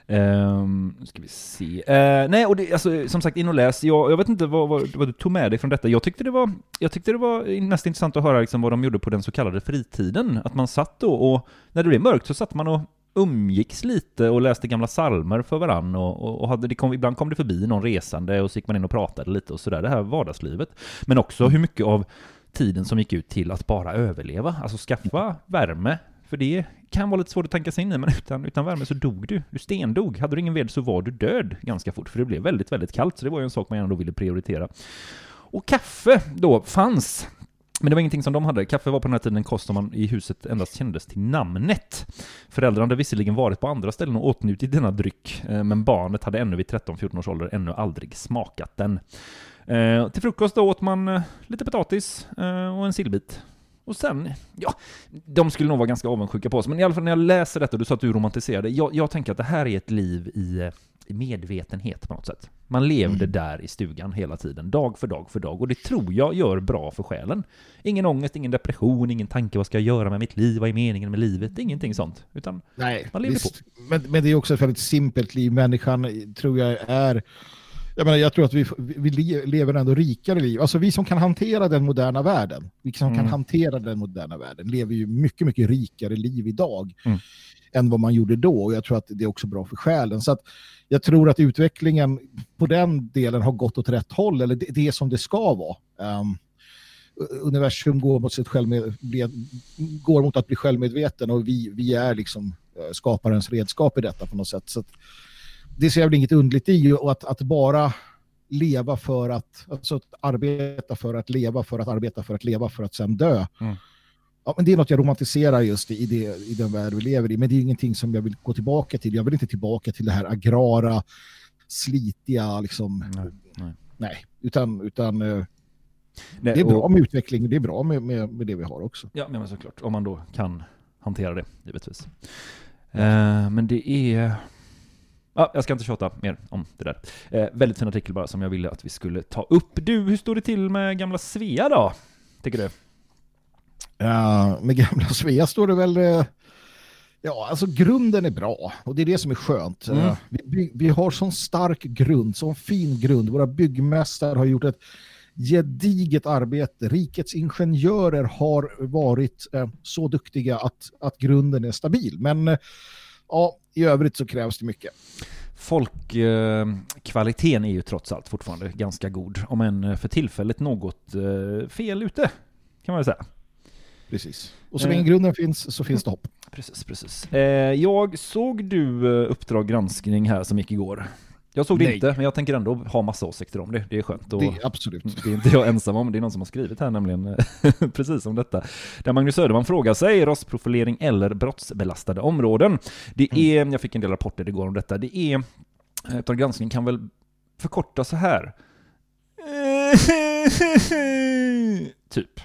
Um, nu ska vi se. Uh, nej, och det, alltså, som sagt, in och läs. Jag, jag vet inte vad, vad, vad du tog med dig från detta. Jag tyckte det var, jag tyckte det var mest intressant att höra liksom, vad de gjorde på den så kallade fritiden. Att man satt då och, när det blev mörkt så satt man och umgicks lite och läste gamla salmer för varann och, och, och hade, det kom, ibland kom det förbi någon resande och så gick man in och pratade lite och sådär, det här vardagslivet. Men också hur mycket av tiden som gick ut till att bara överleva, alltså skaffa värme, för det kan vara lite svårt att tanka sig in i, men utan, utan värme så dog du. Du stendog. Hade du ingen ved så var du död ganska fort, för det blev väldigt, väldigt kallt, så det var ju en sak man gärna då ville prioritera. Och kaffe då fanns men det var ingenting som de hade. Kaffe var på den här tiden en kost som man i huset endast kändes till namnet. Föräldrarna hade visserligen varit på andra ställen och åtnjutit denna dryck, eh, men barnet hade ännu vid 13-14 års ålder ännu aldrig smakat den. Eh, till frukost då åt man eh, lite potatis och en sillbit. Och sen, ja, de skulle nog vara ganska avundsjuka på oss, men i alla fall när jag läser detta, du sa att du romantiserade, jag, jag tänker att det här är ett liv i, i medvetenhet på något sätt. Man levde där i stugan hela tiden, dag för dag för dag, och det tror jag gör bra för själen. Ingen ångest, ingen depression, ingen tanke vad ska jag göra med mitt liv, vad är meningen med livet, ingenting sånt. Utan Nej, man lever visst. Men, men det är också ett väldigt simpelt liv. Människan tror jag är... Jag, menar, jag tror att vi, vi le- lever ändå rikare liv. Alltså vi som kan hantera den moderna världen, vi som kan Mm. hantera den moderna världen, lever ju mycket, mycket rikare liv idag Mm. än vad man gjorde då. Och jag tror att det är också bra för själen. Så att jag tror att utvecklingen på den delen har gått åt rätt håll, eller det, det som det ska vara. Um, universum går mot, sitt självmed, går mot att bli självmedveten och vi, vi är liksom eh, skaparens redskap i detta på något sätt. Så att det ser jag väl inget undligt i och att, att bara leva för att, alltså att arbeta för att leva, för att arbeta för att leva, för att sen dö. Mm. Ja, men det är något jag romantiserar just i, det, i den värld vi lever i, men det är ingenting som jag vill gå tillbaka till. Jag vill inte tillbaka till det här agrara, slitiga, liksom, Nej, nej. nej, utan, utan eh, Nej, det är bra och- med utveckling, det är bra med, med, med det vi har också. Ja, men såklart. Om man då kan hantera det, givetvis. Eh, men det är... Ja, jag ska inte tjata mer om det där. Eh, väldigt fin artikel bara som jag ville att vi skulle ta upp. Du, hur står det till med gamla Svea då? Tycker du? Ja, med gamla Svea står det väl... eh, Ja, alltså grunden är bra och det är det som är skönt. Mm. Eh, Vi, by- vi har sån stark grund, sån fin grund. Våra byggmästare har gjort ett gediget arbete. Rikets ingenjörer har varit eh, så duktiga att, att grunden är stabil. Men ja, i övrigt så krävs det mycket. Folkkvaliteten eh, är ju trots allt fortfarande ganska god, om än eh, för tillfället något eh, fel ute, kan man väl säga. Precis. Och så Eh. länge grunden finns så finns det hopp. Precis, precis. Eh, jag såg du eh, Uppdrag granskning här som gick igår? Jag såg det Nej. inte, men jag tänker ändå ha massa åsikter om det. Det är skönt. Och Det är absolut. det är inte jag ensam om, det är någon som har skrivit här nämligen eh, <laughs> precis om detta. Där Magnus Söderman frågar sig, rasprofilering eller brottsbelastade områden. Det är, jag fick en del rapporter igår om detta, det är, eh, Uppdrag granskning kan väl förkorta så här. <laughs> typ.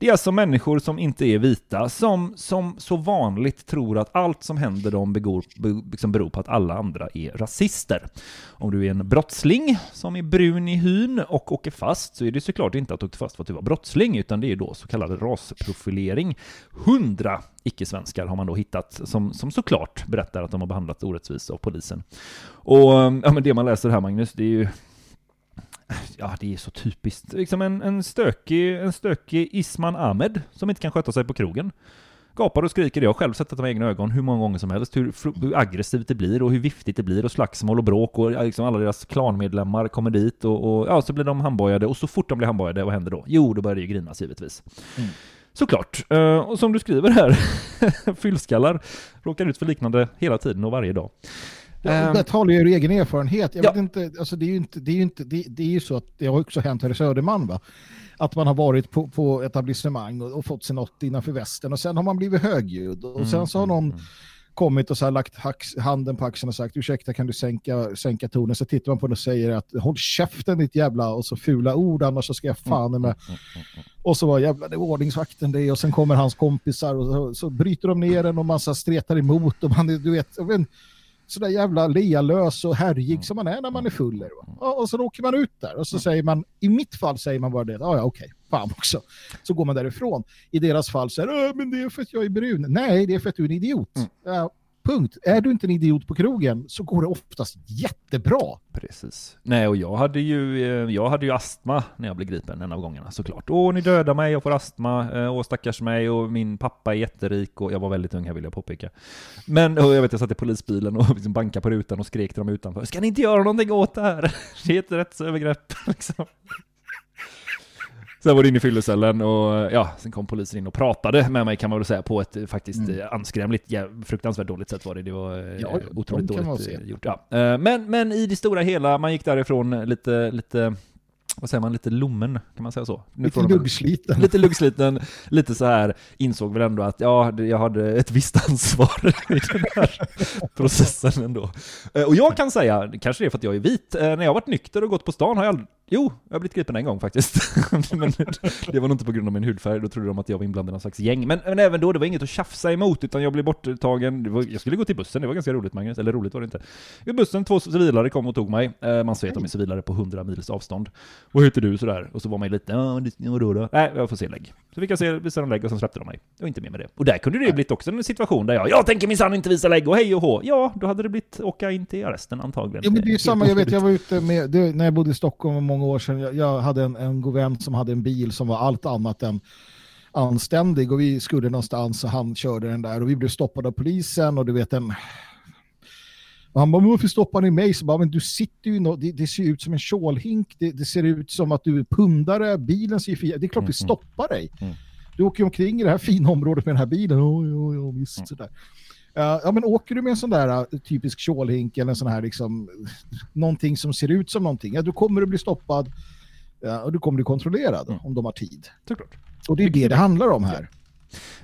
Det är alltså människor som inte är vita, som, som så vanligt tror att allt som händer dem begår, be, liksom beror på att alla andra är rasister. Om du är en brottsling som är brun i hyn och åker fast så är det såklart inte att du åkte fast för att du var brottsling, utan det är då så kallad rasprofilering. Hundra icke-svenskar har man då hittat som, som såklart berättar att de har behandlats orättvist av polisen. Och ja, men det man läser här Magnus, det är ju <laughs> Ja, det är så typiskt. Liksom en, en, stökig, en stökig Isman Ahmed som inte kan sköta sig på krogen. Gapar och skriker, jag har själv sett detta med egna ögon hur många gånger som helst, hur, hur aggressivt det blir och hur viftigt det blir och slagsmål och bråk och liksom alla deras klanmedlemmar kommer dit och, och ja, så blir de handbojade och så fort de blir handbojade, vad händer då? Jo, då börjar det ju grinas givetvis. Mm. Såklart. Eh, och som du skriver här, <laughs> fyllskallar råkar ut för liknande hela tiden och varje dag. Ja, Ehm, det talar ju ur egen erfarenhet. Jag ja. vet inte, alltså det är ju inte, det är ju inte, det, det är ju så att det har också hänt här i Söderman va? Att man har varit på, på etablissemang och, och fått sig något innanför västen och sen har man blivit högljudd och sen så har någon kommit och så lagt handen på axeln och sagt ursäkta kan du sänka, sänka tonen så tittar man på den och säger att håll käften ditt jävla och så fula ord annars så ska jag fan med och så var jävla det ordningsvakten det och sen kommer hans kompisar och så, så bryter de ner den och massa stretar emot och man du vet jag vet, sådär jävla lealös och härjig som man är när man är full. Ja, Och så åker man ut där och så säger man, i mitt fall säger man bara det, ja ja okej, fan också. Så går man därifrån. I deras fall så är det, "Äh, men det är för att jag är brun. Nej, det är för att du är en idiot. Ja, punkt. Är du inte en idiot på krogen så går det oftast jättebra. Precis. Nej, och jag hade ju, eh, jag hade ju astma när jag blev gripen en av gångerna såklart. Åh, ni dödar mig, jag får astma, eh, åh stackars mig och min pappa är jätterik och jag var väldigt ung här vill jag påpeka. Men och jag vet, jag satt i polisbilen och <laughs> liksom bankade på rutan och skrek till dem utanför. Ska ni inte göra någonting åt det här? <laughs> Det är ett rättsövergrepp. <laughs> Liksom. Sen var det inne i fyllecellen och ja, sen kom polisen in och pratade med mig kan man väl säga på ett eh, faktiskt mm. anskrämligt, ja, fruktansvärt dåligt sätt var det. Det var eh, ja, otroligt dåligt gjort. Ja. Men, men i det stora hela, man gick därifrån lite, lite vad säger man, lite lommen, kan man säga så? Lite luggsliten. Lite luggsliten, lite så här, insåg väl ändå att ja, jag hade ett visst ansvar <laughs> i den här processen ändå. Eh, och jag kan säga, kanske det är för att jag är vit, eh, när jag har varit nykter och gått på stan har jag aldrig, Jo, jag har blivit gripen en gång faktiskt. <laughs> men det var nog inte på grund av min hudfärg, då trodde de att jag var inblandad i någon slags gäng. Men, men, även då, det var inget att tjafsa emot, utan jag blev borttagen. Var, jag skulle gå till bussen, det var ganska roligt Magnus, eller roligt var det inte. Vid bussen, två civilare kom och tog mig. Eh, man ser att de är civilare på 100 mils avstånd. Vad heter du? Sådär. Och så var man lite, ja, vadå då? Nej, jag får se lägg. Så fick jag se, visa en lägg och sen släppte de mig. Och inte mer med det. Och där kunde det ju blivit också en situation där jag, jag tänker minsann inte visa lägg och hej och hå. Ja, då hade det blivit åka in till arresten antagligen. Ja, men det är samma, jag vet, jag var ute med, det, när jag bodde i Stockholm för många år sedan, jag, jag hade en, en god vän som hade en bil som var allt annat än anständig och vi skulle någonstans och han körde den där och vi blev stoppade av polisen och du vet en och han bara, varför stoppar ni mig? Så bara, men du sitter ju, no det, det, ser ut som en kjolhink, det, det, ser ut som att du är pundare, bilen ser fina, det är klart vi mm, mm. stoppar dig. Mm. Du åker omkring i det här fina området med den här bilen, oh, oh, oh, visst sådär. Ja men åker du med en sån där uh, typisk kjolhink eller en sån här liksom, <laughs> någonting som ser ut som någonting, ja då kommer du bli stoppad Ja, och du kommer bli kontrollerad mm. om de har tid. Såklart. Och det är det det handlar om här.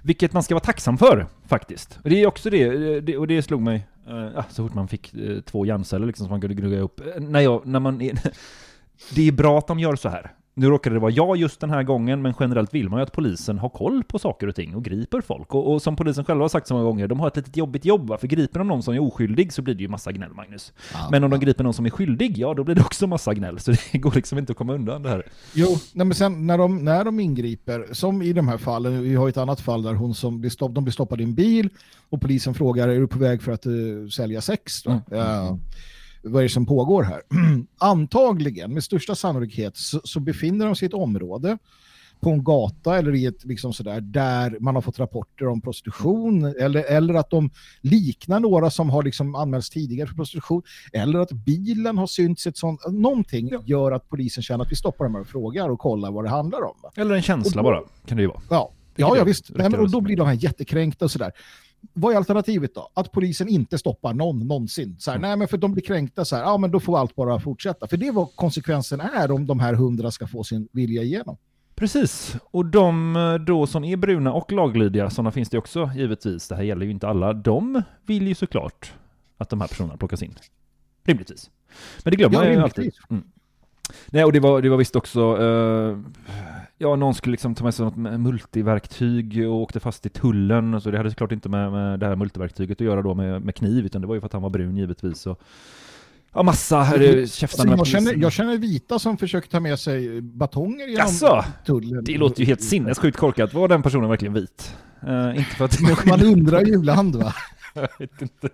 Vilket man ska vara tacksam för, faktiskt. Och det är också det, det och det slog mig uh, så fort man fick uh, två hjärnceller liksom, som man kunde gnugga upp. När, jag, när man är, <laughs> det är bra att de gör så här. Nu råkade det vara jag just den här gången, men generellt vill man ju att polisen har koll på saker och ting och griper folk. Och, och som polisen själva har sagt så många gånger, de har ett litet jobbigt jobb. För griper de någon som är oskyldig så blir det ju massa gnäll, Magnus. Ja, men om de griper någon som är skyldig, ja då blir det också massa gnäll. Så det går liksom inte att komma undan det här. Jo, nej, men sen när de, när de ingriper, som i de här fallen, vi har ett annat fall där hon som blir stopp, de blir stoppade i en bil och polisen frågar, är du på väg för att uh, sälja sex? Då? Mm. Ja vad är det som pågår här? <clears throat> Antagligen, med största sannolikhet, så, så, befinner de sig i ett område på en gata eller i ett liksom sådär, där man har fått rapporter om prostitution eller, eller att de liknar några som har liksom anmälts tidigare för prostitution eller att bilen har synts ett sånt, någonting ja. gör att polisen känner att vi stoppar dem och frågar och kollar vad det handlar om. Eller en känsla då, bara, kan det ju vara. Ja, ja, ja visst. Nej, men, och då blir de här jättekränkta och sådär vad är alternativet då? Att polisen inte stoppar någon någonsin. Så här, mm. Nej, men för de blir kränkta så här, ja men då får allt bara fortsätta. För det är vad konsekvensen är om de här hundra ska få sin vilja igenom. Precis, och de eh, då som är bruna och laglydiga, sådana finns det också givetvis, det här gäller ju inte alla, de vill ju såklart att de här personerna plockas in. Rimligtvis. Men det glömmer ja, man ju alltid. Mm. Nej, och det var, det var visst också, uh, ja, någon skulle liksom ta med sig något multiverktyg och åkte fast i tullen, så det hade såklart inte med, med det här multiverktyget att göra då med, med kniv, utan det var ju för att han var brun givetvis. Och, ja, massa käftande alltså, jag, känner, jag känner vita som försöker ta med sig batonger genom Asså, tullen. Det låter ju helt sinnessjukt korkat. Var den personen verkligen vit? Uh, inte för att Man undrar ju ibland va? <laughs> jag vet inte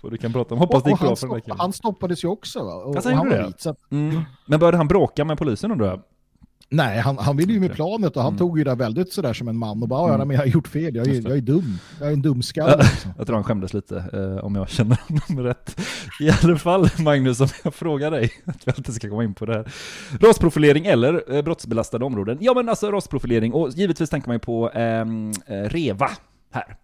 vad du kan prata om. Hoppas det gick bra för den där killen. Han stoppades ju också va? Och, alltså, och han var vit. Så... Mm. Men började han bråka med polisen undrar jag? Nej, han, han ville ju med planet och han mm. tog ju det väldigt sådär som en man och bara, ja, mm. men jag har gjort fel, jag är, jag är dum, jag är en dumskalle. Liksom. jag tror han skämdes lite, eh, om jag känner honom rätt. I alla fall, Magnus, om jag frågar dig, att vi alltid ska komma in på det här. Rasprofilering eller eh, brottsbelastade områden? Ja, men alltså rasprofilering, och givetvis tänker man ju på ehm, eh, REVA här.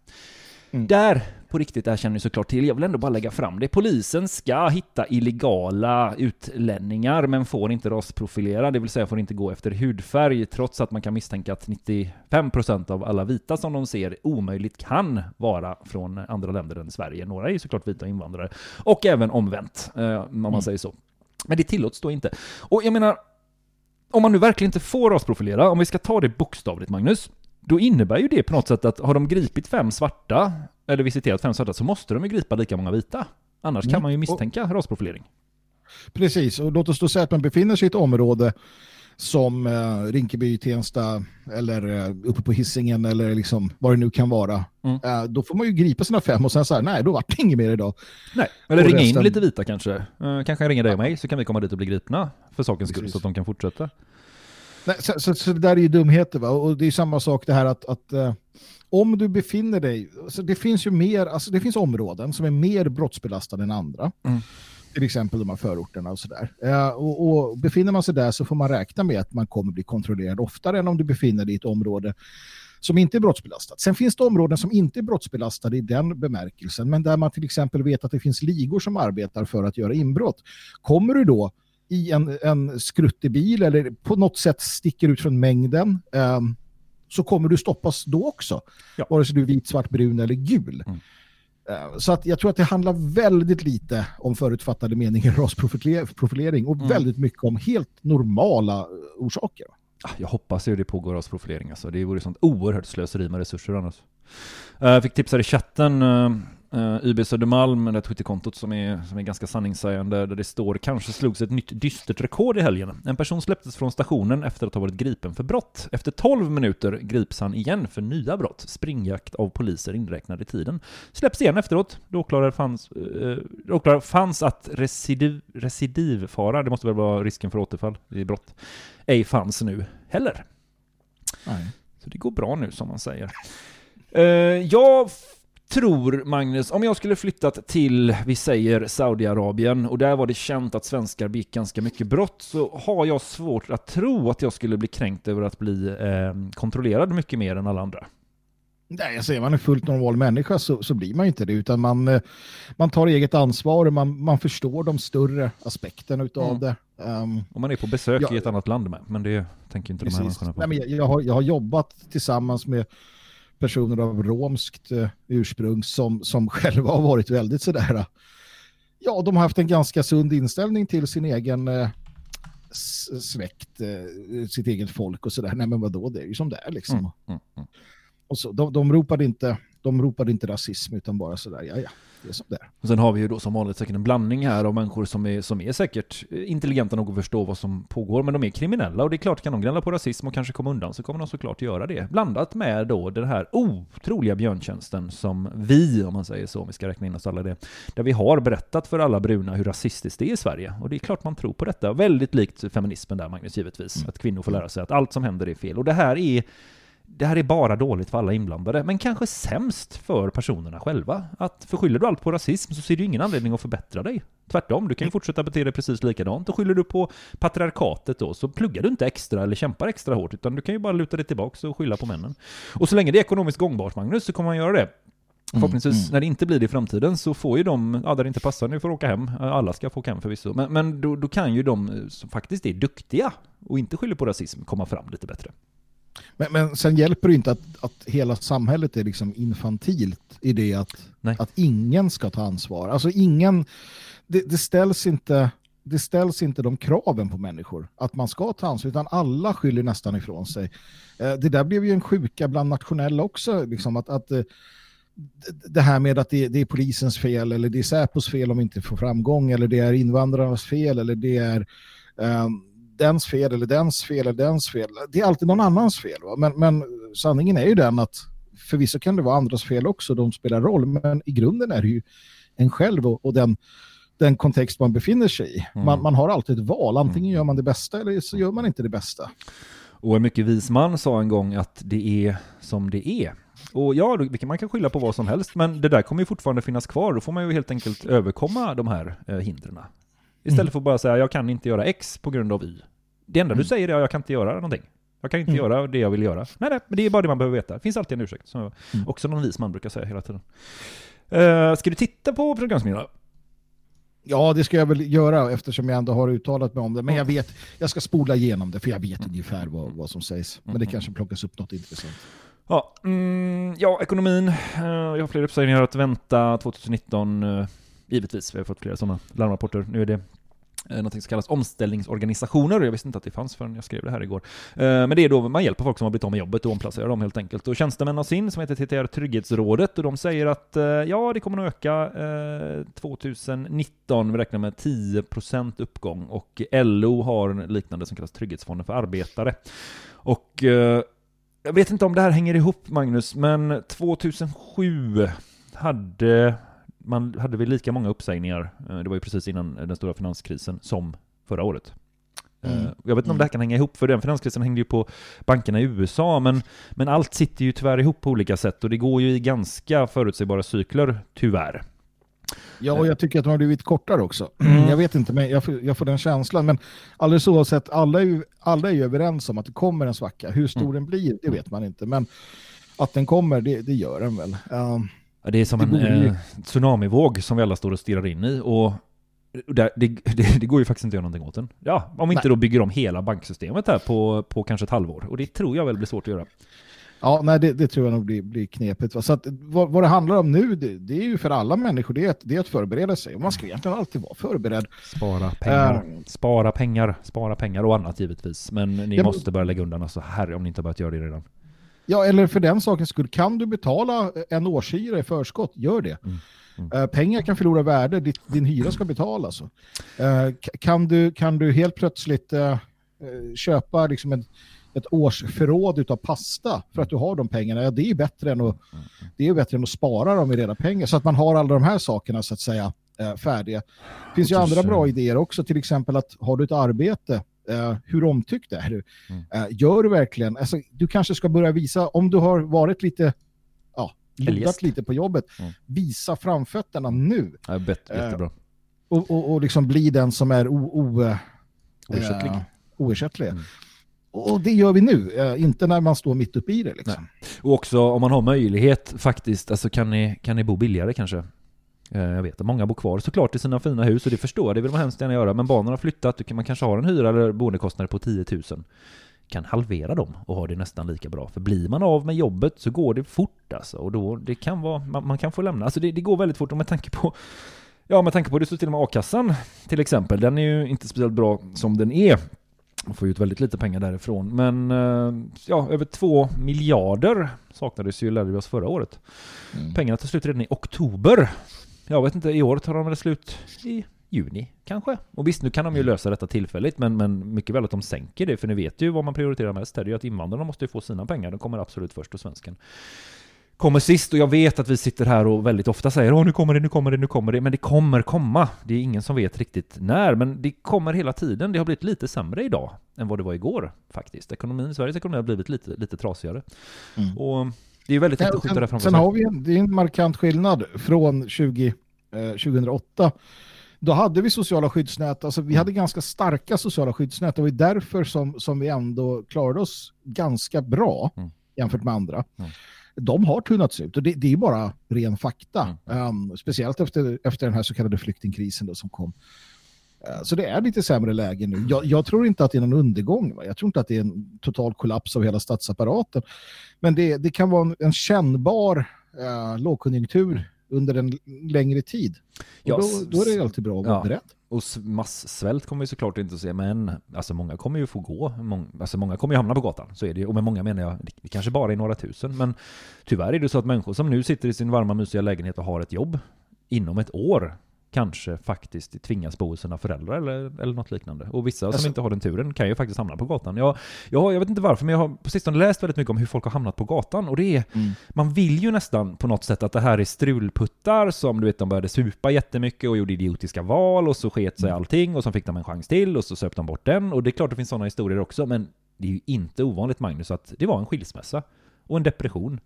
Mm. Där på riktigt, det här känner ni såklart till, jag vill ändå bara lägga fram det. Polisen ska hitta illegala utlänningar, men får inte rasprofilera, det vill säga får inte gå efter hudfärg, trots att man kan misstänka att 95% av alla vita som de ser omöjligt kan vara från andra länder än Sverige. Några är ju såklart vita invandrare, och även omvänt, eh, om man mm. säger så. Men det tillåts då inte. Och jag menar, om man nu verkligen inte får rasprofilera, om vi ska ta det bokstavligt Magnus, då innebär ju det på något sätt att har de gripit fem svarta, eller visiterat fem svarta, så måste de ju gripa lika många vita. Annars mm. kan man ju misstänka och, rasprofilering. Precis, och låt oss då säga att man befinner sig i ett område som eh, Rinkeby, Tensta eller eh, uppe på hissingen eller liksom vad det nu kan vara. Mm. Eh, då får man ju gripa sina fem och sen så här, nej, då vart det inget mer idag. Nej, eller ringa resten... in lite vita kanske. Eh, kanske ringa dig och mig så kan vi komma dit och bli gripna för sakens skull så att de kan fortsätta. Nej, så, så, så, det där är ju dumheter va? och det är samma sak det här att, att uh, om du befinner dig, alltså det finns ju mer, alltså det finns områden som är mer brottsbelastade än andra. Mm. till exempel de här förorterna och sådär. Eh, och, och befinner man sig där så får man räkna med att man kommer bli kontrollerad oftare än om du befinner dig i ett område som inte är brottsbelastat. Sen finns det områden som inte är brottsbelastade i den bemärkelsen, men där man till exempel vet att det finns ligor som arbetar för att göra inbrott. Kommer du då i en, en skruttig bil eller på något sätt sticker ut från mängden ehm, så kommer du stoppas då också. Ja. Vare sig du är vit, svart, brun eller gul. Mm. Eh, Så att jag tror att det handlar väldigt lite om förutfattade meningar, rasprofilering och Mm. väldigt mycket om helt normala eh, orsaker. Ah, Jag hoppas ju det pågår rasprofilering alltså. Det vore sånt oerhört slöseri med resurser annars. Eh, Jag fick tips här i chatten, uh, YB Södermalm, det här Twitterkontot som är, som är ganska sanningssägande, där det står kanske slogs ett nytt dystert rekord i helgen. En person släpptes från stationen efter att ha varit gripen för brott. Efter 12 minuter grips han igen för nya brott, springjakt av poliser inräknad i tiden. Släpps igen efteråt, då åklagare fanns, uh, åklagare fanns att recidiv, recidivfara, det måste väl vara risken för återfall i brott, ej fanns nu heller. Nej. Så det går bra nu som man säger. Eh, jag tror, Magnus, om jag skulle flyttat till, vi säger Saudiarabien, och där var det känt att svenskar begick ganska mycket brott, så har jag svårt att tro att jag skulle bli kränkt över att bli eh, kontrollerad mycket mer än alla andra. Nej, jag säger man är fullt normal människa så, så blir man inte det utan man, eh, man tar eget ansvar och man, man förstår de större aspekterna utav Mm. det. Ehm, Om man är på besök Ja. i ett annat land med, men det tänker inte de här Precis. människorna på. Nej, men jag, jag, har, jag har jobbat tillsammans med personer av romskt eh, ursprung som, som <laughs> själva har varit väldigt sådär. eh, Ja, de har haft en ganska sund inställning till sin egen eh, släkt, eh, sitt eget folk och sådär. Nej men vadå, det är ju som det är liksom. Mm, mm, mm. Och så, de, de, ropade inte, de ropade inte rasism utan bara sådär, ja ja, det är som det är. Och sen har vi ju då som vanligt säkert en blandning här av människor som är, som är säkert intelligenta nog att förstå vad som pågår, men de är kriminella och det är klart, kan de gnälla på rasism och kanske komma undan så kommer de såklart göra det. Blandat med då den här otroliga björntjänsten som vi, om man säger så, om vi ska räkna in oss alla det, där vi har berättat för alla bruna hur rasistiskt det är i Sverige. Och det är klart man tror på detta. Väldigt likt feminismen där, Magnus, givetvis. Att kvinnor får lära sig att allt som händer är fel. Och det här är det här är bara dåligt för alla inblandade, men kanske sämst för personerna själva. Att förskyller du allt på rasism så ser du ingen anledning att förbättra dig. Tvärtom, du kan ju fortsätta bete dig precis likadant. Och skyller du på patriarkatet då, så pluggar du inte extra eller kämpar extra hårt, utan du kan ju bara luta dig tillbaka och skylla på männen. Och så länge det är ekonomiskt gångbart, Magnus, så kommer man göra det. Förhoppningsvis, när det inte blir det i framtiden, så får ju de, ja där det inte passar, nu får åka hem. Alla ska få åka hem förvisso. Men, men då, då kan ju de som faktiskt är duktiga och inte skyller på rasism komma fram lite bättre. Men, men sen hjälper det inte att, att hela samhället är liksom infantilt i det att, Nej. att ingen ska ta ansvar. Alltså ingen, det, det, ställs inte, det ställs inte de kraven på människor att man ska ta ansvar, utan alla skyller nästan ifrån sig. Eh, Det där blev ju en sjuka bland nationella också, liksom att, att eh, det- här med att det, är polisens fel eller det är Säpos fel om vi inte får framgång eller det är invandrarnas fel eller det är ehm, dens fel eller dens fel eller dens fel. Det är alltid någon annans fel. Va? Men, men sanningen är ju den att förvisso kan det vara andras fel också, de spelar roll, men i grunden är det ju en själv och, och den, den kontext man befinner sig i. Mm. Man, man har alltid ett val, antingen gör man det bästa eller så gör man inte det bästa. Och en mycket vis man sa en gång att det är som det är. Och ja, kan- man kan skylla på vad som helst, men det där kommer ju fortfarande finnas kvar. Då får man ju helt enkelt överkomma de här eh, hindren. Istället Mm. för att bara säga jag kan inte göra X på grund av Y. Det enda du säger är jag kan inte göra någonting. Jag kan inte Mm. göra det jag vill göra. Nej, nej, men det är bara det man behöver veta. Det finns alltid en ursäkt, som Mm. också någon vis man brukar säga hela tiden. Uh, ska du titta på programsmiddena? Ja, det ska jag väl göra eftersom jag ändå har uttalat mig om det. Men jag vet, jag ska spola igenom det för jag vet ungefär vad, vad som sägs. Men det kanske plockas upp något intressant. Ja, mm, ja ekonomin. Uh, jag har fler uppsägningar att vänta 2019. Givetvis, vi har fått flera sådana larmrapporter. Nu är det eh, någonting som kallas omställningsorganisationer. Jag visste inte att det fanns förrän jag skrev det här igår. Eh, men det är då man hjälper folk som har blivit av med jobbet och omplacerar dem helt enkelt. Och tjänstemän har sin som heter TTR Trygghetsrådet och de säger att eh, ja, det kommer att öka 2019. Vi räknar med 10% uppgång och LO har en liknande som kallas Trygghetsfonden för arbetare. Och jag vet inte om det här hänger ihop Magnus, men 2007 hade man hade vi lika många uppsägningar, eh, det var ju precis innan den stora finanskrisen, som förra året. Mm. Eh, Jag vet inte om det här kan hänga ihop, för den finanskrisen hängde ju på bankerna i USA, men, men allt sitter ju tyvärr ihop på olika sätt och det går ju i ganska förutsägbara cykler, tyvärr. Ja, och jag tycker att de har blivit kortare också. <clears throat> Mm. Jag vet inte, men jag får, jag får den känslan. Men alldeles oavsett, alla är, ju, alla är ju överens om att det kommer en svacka. Hur stor Mm. den blir, det vet man inte. Men att den kommer, det, det gör den väl. Um, Ja, Det är som Det en eh, tsunamivåg som vi alla står och stirrar in i. Och det, det, det, det går ju faktiskt inte att göra någonting åt den. Ja, om vi inte Nej. då bygger om hela banksystemet här på, på kanske ett halvår. Och det tror jag väl blir svårt att göra. Ja, nej, det, tror jag nog blir, blir knepigt. Va? Så att, vad, vad det handlar om nu, det, är ju för alla människor, det är, att, det är att förbereda sig. Och man ska egentligen alltid vara förberedd. Spara pengar. Eh. Spara pengar. Spara pengar och annat givetvis. Men ni Ja, måste börja lägga undan alltså herre om ni inte har börjat göra det redan. Ja, eller för den sakens skull, kan du betala en årshyra i förskott, gör det. Eh, pengar kan förlora värde, ditt, din hyra ska betalas. Uh, kan, du, kan du helt plötsligt eh, eh, köpa liksom ett, ett årsförråd utav pasta för att du har de pengarna, ja, det är bättre än att, det är bättre än att spara dem i reda pengar. Så att man har alla de här sakerna så att säga eh, färdiga. Det finns ju andra bra idéer också, till exempel att har du ett arbete, eh, hur omtyckt är du? Eh, gör du verkligen, alltså, du kanske ska börja visa, om du har varit lite, ja, Eljest. lite på jobbet, Mm. visa framfötterna nu. Ja, bet, Eh, jättebra. Och, och, och liksom bli den som är o, o, eh, Oersättlig. oersättlig. Mm. Och det gör vi nu, inte när man står mitt uppe i det. Liksom. Och också om man har möjlighet faktiskt, alltså kan ni, kan ni bo billigare kanske? Eh, Jag vet att många bor kvar såklart i sina fina hus och det förstår jag, det vill man hemskt gärna göra. Men barnen har flyttat, man kanske har en hyra eller boendekostnader på 10 000. Kan halvera dem och ha det nästan lika bra. För blir man av med jobbet så går det fort alltså. Och då, det kan vara, man, man kan få lämna. Alltså det, det går väldigt fort och med tanke på Ja, med tanke på det så till och med a-kassan till exempel, den är ju inte speciellt bra som den är. Man får ut väldigt lite pengar därifrån. Men eh, ja, över två miljarder saknades ju, lärde vi oss förra året. Pengarna tar slut redan i oktober. Jag vet inte, i år tar de väl slut i juni kanske? Och visst, nu kan de ju lösa detta tillfälligt, men, men mycket väl att de sänker det, för ni vet ju vad man prioriterar mest. Det är ju att invandrarna måste ju få sina pengar, de kommer absolut först och svensken kommer sist och jag vet att vi sitter här och väldigt ofta säger åh nu kommer det, nu kommer det, nu kommer det, men det kommer komma. Det är ingen som vet riktigt när, men det kommer hela tiden. Det har blivit lite sämre idag än vad det var igår faktiskt. Ekonomin, Sveriges ekonomi har blivit lite, lite trasigare. Och det är väldigt viktigt att skjuta det framför sen har vi en, det är en markant skillnad från 20, eh, 2008. Då hade vi sociala skyddsnät, alltså Mm. vi hade ganska starka sociala skyddsnät. Det var därför som, som vi ändå klarade oss ganska bra Mm. jämfört med andra. Mm. De har tunnats ut och det, det är bara ren fakta. Mm. Um, speciellt efter, efter den här så kallade flyktingkrisen då som kom. Eh, Så det är lite sämre läge nu. Jag, jag tror inte att det är någon undergång. Va? Jag tror inte att det är en total kollaps av hela statsapparaten. Men det, det kan vara en, en kännbar eh, lågkonjunktur under en längre tid. Ja, då, då är det alltid bra att vara ja. beredd. Och massvält kommer vi såklart inte att se, men alltså många kommer ju få gå. Mång, alltså många kommer ju hamna på gatan, så är det ju. Och med många menar jag, det kanske bara är några tusen, men tyvärr är det så att människor som nu sitter i sin varma mysiga lägenhet och har ett jobb, inom ett år kanske faktiskt tvingas bo hos sina föräldrar eller, eller något liknande. Och vissa Alltså- som inte har den turen kan ju faktiskt hamna på gatan. Jag, jag, jag vet inte varför, men jag har på sistone läst väldigt mycket om hur folk har hamnat på gatan. Och det är, Mm. man vill ju nästan på något sätt att det här är strulputtar som du vet, de började supa jättemycket och gjorde idiotiska val och så sket sig allting och så fick de en chans till och så söp de bort den. Och det är klart det finns sådana historier också, men det är ju inte ovanligt Magnus att det var en skilsmässa och en depression.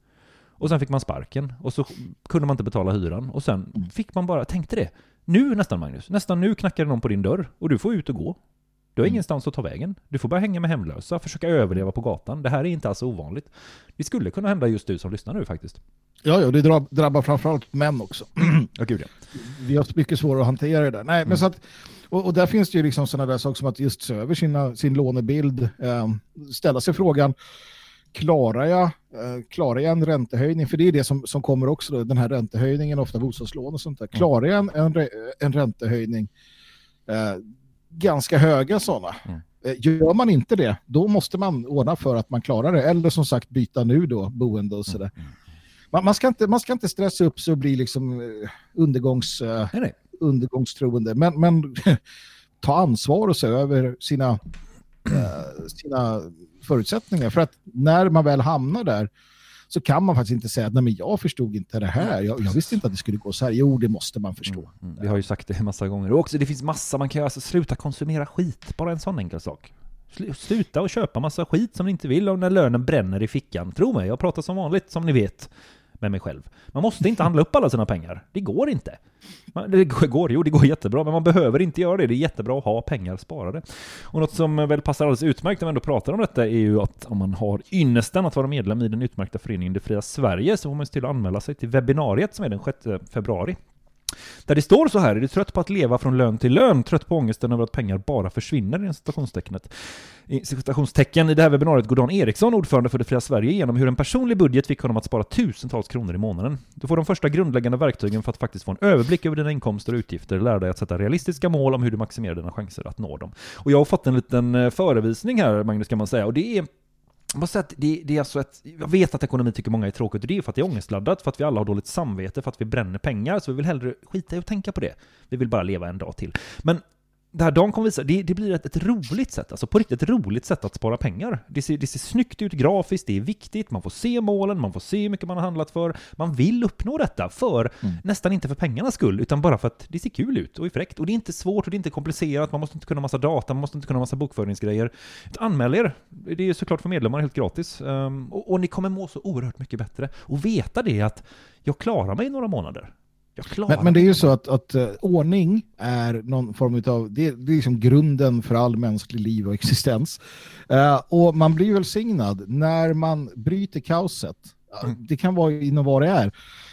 Och sen fick man sparken och så kunde man inte betala hyran och sen fick man bara, tänkte det, nu nästan Magnus, nästan nu knackar någon på din dörr och du får ut och gå. Du har ingenstans att ta vägen. Du får bara hänga med hemlösa, försöka överleva på gatan. Det här är inte alls ovanligt. Det skulle kunna hända just du som lyssnar nu faktiskt. Ja, ja, det drab- drabbar framförallt män också. <clears throat> Ja, gud ja. Vi har mycket svårare att hantera det där. Nej, men så att, och, och där finns det ju liksom sådana där saker som att just se över sina, sin lånebild, eh, ställa sig frågan, klarar jag, eh, klarar jag en räntehöjning? För det är det som, som kommer också, då, den här räntehöjningen, ofta bostadslån och sånt där. Klarar jag en, en, en räntehöjning, eh, ganska höga sådana, Mm. Eh, Gör man inte det, då måste man ordna för att man klarar det. Eller som sagt byta nu då, boende och sådär. Man, man, ska inte, man ska inte stressa upp sig och bli liksom eh, undergångs, Nej, nej. undergångstroende. Men, men <laughs> ta ansvar och se över sina, sina förutsättningar. För att när man väl hamnar där så kan man faktiskt inte säga att nej men jag förstod inte det här. Jag, jag visste inte att det skulle gå så här. Jo, det måste man förstå. Mm, mm. vi har ju sagt det en massa gånger. Och också, det finns massa, man kan ju alltså sluta konsumera skit. Bara en sån enkel sak. Sluta och köpa massa skit som ni inte vill och när lönen bränner i fickan. Tro mig, jag pratar som vanligt, som ni vet, med mig själv. Man måste inte handla upp alla sina pengar. Det går inte. Man- Det går, jo det går jättebra, men man behöver inte göra det. Det är jättebra att ha pengar sparade. Och något som väl passar alldeles utmärkt när vi ändå pratar om detta är ju att om man har ynnesten att vara medlem i den utmärkta föreningen Det Fria Sverige så får man se till att anmäla sig till webbinariet som är den 6 februari. Där det står så här, är du trött på att leva från lön till lön? Trött på ångesten över att pengar bara försvinner? I citationstecknet. I citationstecken i det här webbinariet går Dan Eriksson, ordförande för Det Fria Sverige, igenom hur en personlig budget fick honom att spara tusentals kronor i månaden. Du får de första grundläggande verktygen för att faktiskt få en överblick över dina inkomster och utgifter, lära dig att sätta realistiska mål om hur du maximerar dina chanser att nå dem. Och jag har fått en liten eh, förevisning här, Magnus, kan man säga, och det är jag måste säga att det, det är alltså ett, jag vet att ekonomi tycker många är tråkigt och det är för att det är ångestladdat, för att vi alla har dåligt samvete, för att vi bränner pengar, så vi vill hellre skita i att tänka på det. Vi vill bara leva en dag till. Men det här Dan kommer visa, det, det blir ett, ett roligt sätt, alltså på riktigt ett roligt sätt att spara pengar. Det ser, det ser snyggt ut grafiskt, det är viktigt, man får se målen, man får se hur mycket man har handlat för. Man vill uppnå detta, för nästan inte för pengarnas skull, utan bara för att det ser kul ut och är fräckt. Och det är inte svårt och det är inte komplicerat, man måste inte kunna massa data, man måste inte kunna massa bokföringsgrejer. Anmäl er! Det är såklart för medlemmar helt gratis. Ehm, och, och ni kommer må så oerhört mycket bättre. Och veta det att jag klarar mig i några månader. Jag klarar Men, men det är ju så att, att eh, ordning är någon form av, det, det är liksom grunden för all mänsklig liv och existens. Eh, och man blir välsignad när man bryter kaoset. Mm. Det kan vara inom vad det är.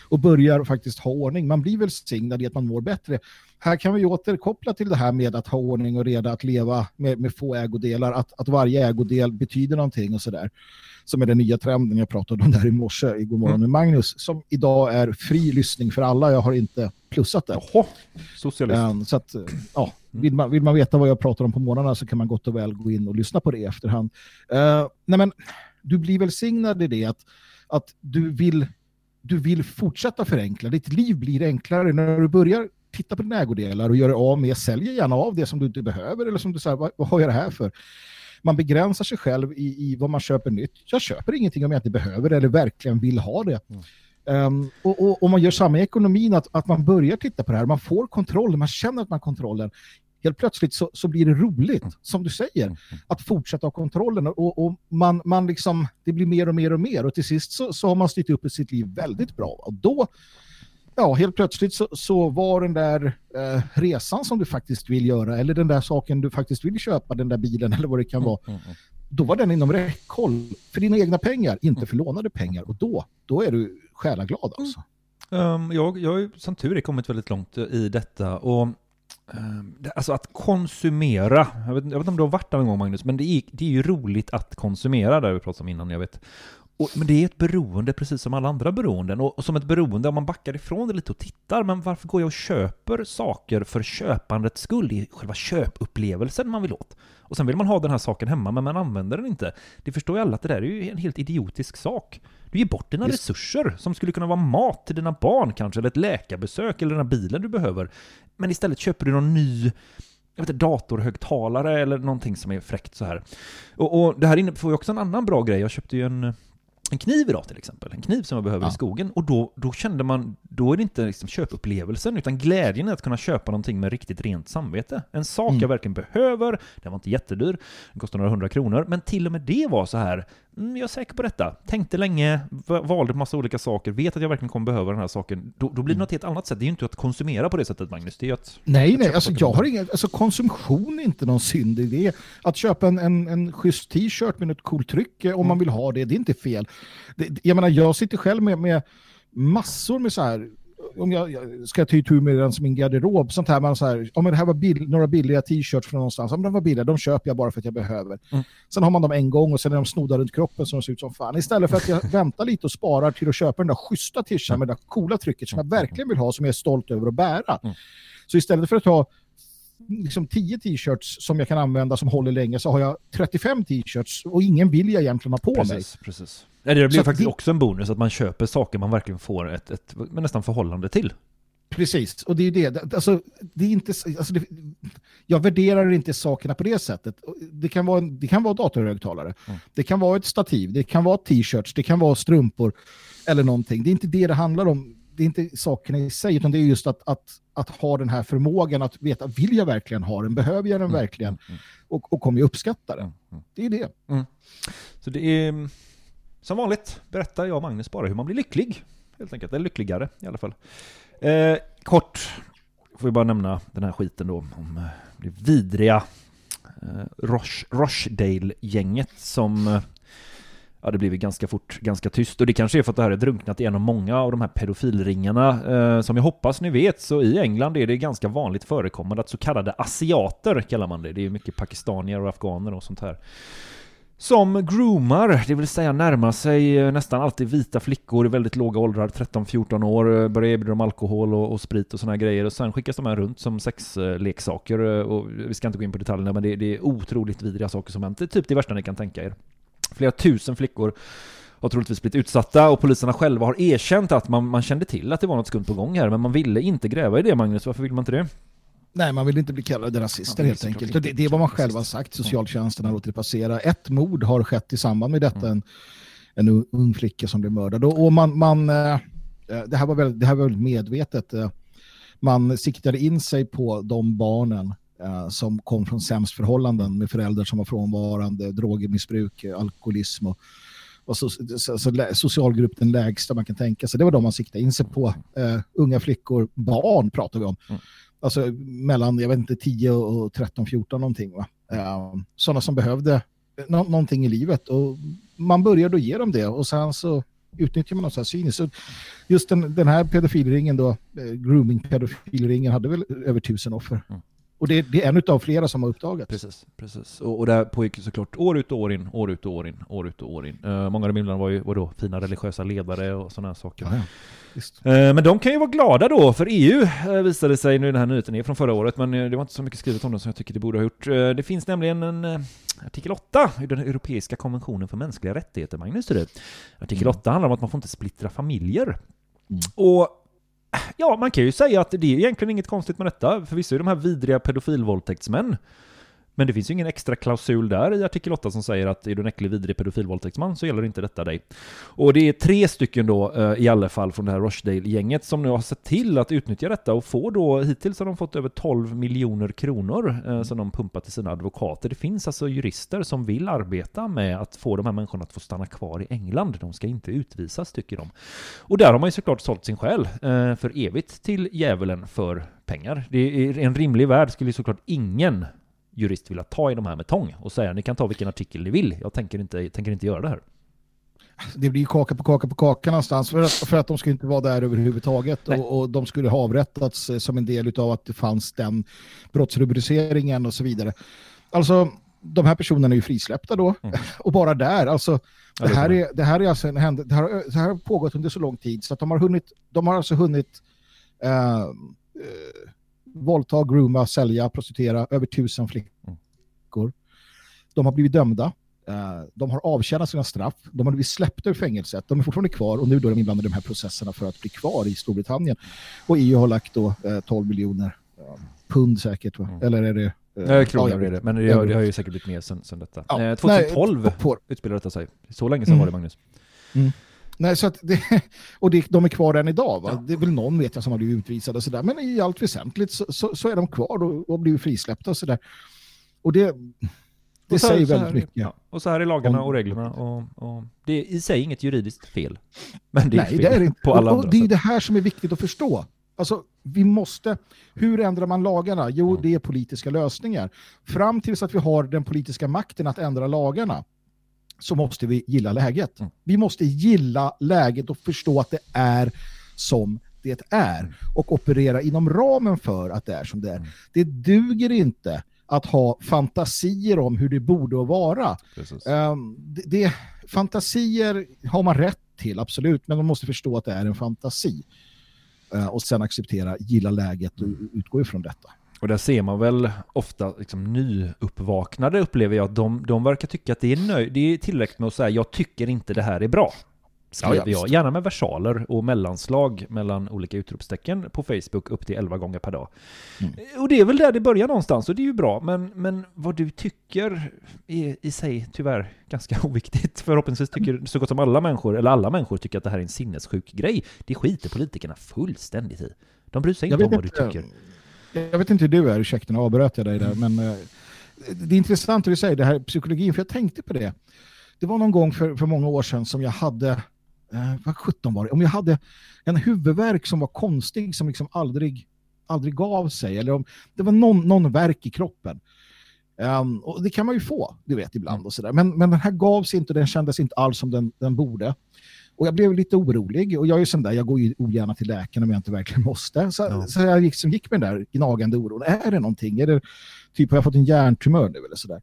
Och börjar faktiskt ha ordning. Man blir välsignad i att man mår bättre. Här kan vi återkoppla till det här med att ha ordning och reda, att leva med, med få ägodelar, att, att varje ägodel betyder någonting och sådär. Som är den nya trenden jag pratade om där i morse i Godmorgon med Magnus, som idag är fri lyssning för alla. Jag har inte plussat det. Jaha, socialist. Eh, Så att, ja, vill, man, vill man veta vad jag pratar om på morgnarna så kan man gott och väl gå in och lyssna på det i efterhand. Eh, nej men, du blir välsignad i det att, att du, vill, du vill fortsätta förenkla. Ditt liv blir enklare när du börjar titta på dina ägodelar och göra av med, säljer gärna av det som du inte behöver eller som du säger, vad, vad har jag det här för? Man begränsar sig själv i, i vad man köper nytt. Jag köper ingenting om jag inte behöver eller verkligen vill ha det. Um, och, och, och man gör samma i ekonomin, att, att man börjar titta på det här, man får kontroll, man känner att man har kontrollen. Helt plötsligt så, så blir det roligt, som du säger, att fortsätta ha kontrollen. Och, och man, man liksom, det blir mer och mer och mer. Och till sist så, så har man styrt upp i sitt liv väldigt bra. Och då, ja, helt plötsligt så, så var den där eh, resan som du faktiskt vill göra, eller den där saken du faktiskt vill köpa, den där bilen <laughs> eller vad det kan vara, då var den inom räckhåll för dina egna pengar, inte för lånade pengar. Och då, då är du själaglad alltså. Um, jag, jag har ju som tur är kommit väldigt långt i detta och ehm, det, alltså att konsumera, jag vet, jag vet inte om du har varit där någon gång Magnus, men det är, det är ju roligt att konsumera, där vi pratade om innan, jag vet. Och, men det är ett beroende precis som alla andra beroenden. Och, och som ett beroende, om man backar ifrån det lite och tittar, men varför går jag och köper saker för köpandets skull? Är själva köpupplevelsen man vill åt. Och sen vill man ha den här saken hemma, men man använder den inte. Det förstår ju alla att det där är ju en helt idiotisk sak. Du ger bort dina Visst. resurser som skulle kunna vara mat till dina barn kanske, eller ett läkarbesök, eller den här bilen du behöver. Men istället köper du någon ny jag vet inte, datorhögtalare eller någonting som är fräckt så här. Och, och det här får ju också en annan bra grej. Jag köpte ju en, en kniv idag till exempel. En kniv som jag behöver Ja. i skogen. Och då, då kände man, då är det inte liksom köpupplevelsen, utan glädjen i att kunna köpa någonting med riktigt rent samvete. En sak Mm. jag verkligen behöver, den var inte jättedyr, den kostade några hundra kronor, men till och med det var så här, mm, jag är säker på detta. Tänkte länge, va- valde massa olika saker, vet att jag verkligen kommer behöva den här saken. Då, då blir det något helt annat sätt. Det är ju inte att konsumera på det sättet, Magnus. Det är att... Nej, att nej, alltså jag har ingen, alltså konsumtion är inte någon synd i det. Att köpa en, en, en schysst t-shirt med ett coolt tryck eh, om man vill ha det, det är inte fel. Det, jag menar, jag sitter själv med, med massor med så här, om jag, jag ska ta itu med den som min garderob, sånt här, man så här, om det här var bill, några billiga t-shirts från någonstans, om de var billiga, de köper jag bara för att jag behöver. Mm. Sen har man dem en gång och sen är de snodda runt kroppen som ser ut som fan. Istället för att jag <laughs> väntar lite och sparar till att köpa den där schyssta t-shirten med det där coola trycket som jag verkligen vill ha, som jag är stolt över att bära. Så istället för att ha liksom 10 t-shirts som jag kan använda som håller länge så har jag 35 t-shirts och ingen vill jag egentligen ha på mig. Precis, precis. Ja, det Så blir att faktiskt det- också en bonus att man köper saker man verkligen får ett, ett nästan förhållande till. Precis, och det är ju det. Alltså, det är inte, alltså det, jag värderar inte sakerna på det sättet. Det kan vara, en, det kan vara datorhögtalare, det kan vara ett stativ, det kan vara t-shirts, det kan vara strumpor eller någonting. Det är inte det det handlar om. Det är inte sakerna i sig, utan det är just att, att, att ha den här förmågan att veta, vill jag verkligen ha den? Behöver jag den verkligen? Och, och kommer jag uppskatta den? Det är det. Så det är som vanligt berättar jag och Magnus bara hur man blir lycklig. Helt enkelt, eller lyckligare i alla fall. Eh, kort får vi bara nämna den här skiten då om eh, det vidriga eh, Rochdale-gänget som eh, Ja, det blir väl ganska fort ganska tyst. Och det kanske är för att det här är drunknat i en av många av de här pedofilringarna. Eh, som jag hoppas ni vet, så i England är det ganska vanligt förekommande att så kallade asiater, kallar man det. Det är mycket pakistanier och afghaner och sånt här. Som groomar, det vill säga närmar sig eh, nästan alltid vita flickor i väldigt låga åldrar, 13-14 år, eh, börjar erbjuda dem alkohol och, och sprit och såna här grejer och sen skickas de här runt som sexleksaker eh, och vi ska inte gå in på detaljerna men det, det är otroligt vidriga saker som hänt. Det är typ det värsta ni kan tänka er. Flera tusen flickor har troligtvis blivit utsatta och poliserna själva har erkänt att man, man kände till att det var något skumt på gång här men man ville inte gräva i det Magnus, varför vill man inte det? Nej, man vill inte bli kallad rasister Ja, helt enkelt. Det, det är vad man själv har sagt. Socialtjänsten har låtit passera. Ett mord har skett i samband med detta. En, en ung- flicka som blev mördad. Och, man, man, eh, eh, det, här var väldigt, det här var väldigt medvetet. eh. Man siktade in sig på de barnen som kom från sämst förhållanden med föräldrar som var frånvarande, drogmissbruk, eh, alkoholism och, och så, så, lä- socialgrupp den lägsta man kan tänka sig. Det var de man siktade in sig på. Eh, unga flickor, barn pratar vi om. Alltså mellan, jag vet inte, 10 och 13, 14 någonting. Va? Eh, sådana som behövde nå- någonting i livet. Och man började att ge dem det och sen så utnyttjar man dem så här cyniskt. Just den, den här pedofilringen då, eh, grooming-pedofilringen hade väl över tusen offer. Och det, det är en av flera som har uppdagats. Precis, precis. Och, och det här pågick såklart år ut och år in, år ut och år in, år ut och år in. Eh, många av de inblandade var ju var då, fina religiösa ledare och sådana här saker. Ja, ja. Eh, Men de kan ju vara glada då, för EU eh, visade sig, nu den här nyheten är från förra året, men det var inte så mycket skrivet om den som jag tycker det borde ha gjort. Det finns nämligen en artikel 8 i den Europeiska konventionen för mänskliga rättigheter, Magnus. du. Artikel 8 handlar om att man får inte splittra familjer. Och eh, ja, man kan ju säga att det är egentligen inget konstigt med detta. Förvisso är de här vidriga pedofilvåldtäktsmän men det finns ju ingen extra klausul där i artikel 8 som säger att är du en äcklig, vidrig pedofilvåldtäktsman så gäller inte detta dig. Och det är tre stycken då eh, i alla fall från det här Rochdale-gänget som nu har sett till att utnyttja detta och får då, hittills har de fått över 12 miljoner kronor eh, som de pumpat till sina advokater. Det finns alltså jurister som vill arbeta med att få de här människorna att få stanna kvar i England. De ska inte utvisas tycker de. Och där har man ju såklart sålt sin själ eh, för evigt till djävulen för pengar. Det är en rimlig värld skulle ju såklart ingen jurist vilja ta i de här med tång och säga ni kan ta vilken artikel ni vill. Jag tänker inte, tänker inte göra det här. Det blir ju kaka på kaka på kaka någonstans för att, för att de skulle inte vara där överhuvudtaget och, och de skulle ha avrättats eh, som en del av att det fanns den brottsrubriceringen och så vidare. Alltså, de här personerna är ju frisläppta då <laughs> och bara där, alltså Mm. Det här är det här är alltså en händelse, det det här har pågått under så lång tid så att de har hunnit, de har alltså hunnit eh, eh, våldta, grooma, sälja, prostituera över tusen flickor. De har blivit dömda. Eh, De har avtjänat sina straff. De har blivit släppta ur fängelset. De är fortfarande kvar och nu då är de inblandade i de här processerna för att bli kvar i Storbritannien. Och EU har lagt då eh, 12 miljoner eh, pund säkert. Va? Eller är det... eh, Nej, kronor ja, är det, men det har, det har ju säkert blivit mer sen, sen detta. Ja, Eh, 2012 nej, utspelade detta sig. Så länge sedan Mm. var det Magnus. Nej, så att det, <laughs> och det, de är kvar än idag. Va? Det är väl någon vet jag som har blivit utvisad och sådär. Men i allt väsentligt så, så, så är de kvar och, och blivit frisläppta och sådär. Och det, det Och så säger så väldigt här- mycket. Ja, och så här är lagarna och reglerna. Och, och det är i sig inget juridiskt fel. Men det är Nej, fel det är det inte. på alla och, och andra det är sätt. det här som är viktigt att förstå. Alltså, vi måste, hur ändrar man lagarna? Jo, Mm. det är politiska lösningar. Fram tills att vi har den politiska makten att ändra lagarna så måste vi gilla läget. Mm. Vi måste gilla läget och förstå att det är som det är Mm. och operera inom ramen för att det är som det är. Det duger inte att ha fantasier om hur det borde vara. Ehm, det, det, fantasier har man rätt till, absolut, men man måste förstå att det är en fantasi. Eh, och sen acceptera, gilla läget och utgå ifrån detta. Och där ser man väl ofta liksom nyuppvaknade upplever jag att de, de verkar tycka att det är, nöj, det är tillräckligt med att säga jag tycker inte det här är bra. Skriver Ja, ja, jag. Gärna med versaler och mellanslag mellan olika utropstecken på Facebook upp till 11 gånger per dag. Mm. Och det är väl där det börjar någonstans och det är ju bra. Men, men vad du tycker är i sig tyvärr ganska <laughs> oviktigt. Förhoppningsvis tycker så gott som alla människor, eller alla människor tycker att det här är en sinnessjuk grej. Det skiter politikerna fullständigt i. De bryr sig inte om vad du tycker. Jag vet inte hur du är, ursäkta nu avbröt jag dig där, men eh, det är intressant hur du säger det här psykologin, för jag tänkte på det. Det var någon gång för, för många år sedan som jag hade eh, vad 17 var det? Om jag hade en huvudvärk som var konstig som liksom aldrig, aldrig gav sig eller om det var någon, någon verk i kroppen. Ehm, och det kan man ju få, du vet, ibland och sådär. Men, men den här gav sig inte och den kändes inte alls som den, den borde. Och jag blev lite orolig och jag är ju sån där, jag går ju ogärna till läkaren om jag inte verkligen måste. Så, så jag gick, som gick med den där gnagande oron. Är det någonting? Är det typ, har jag fått en hjärntumör nu eller sådär?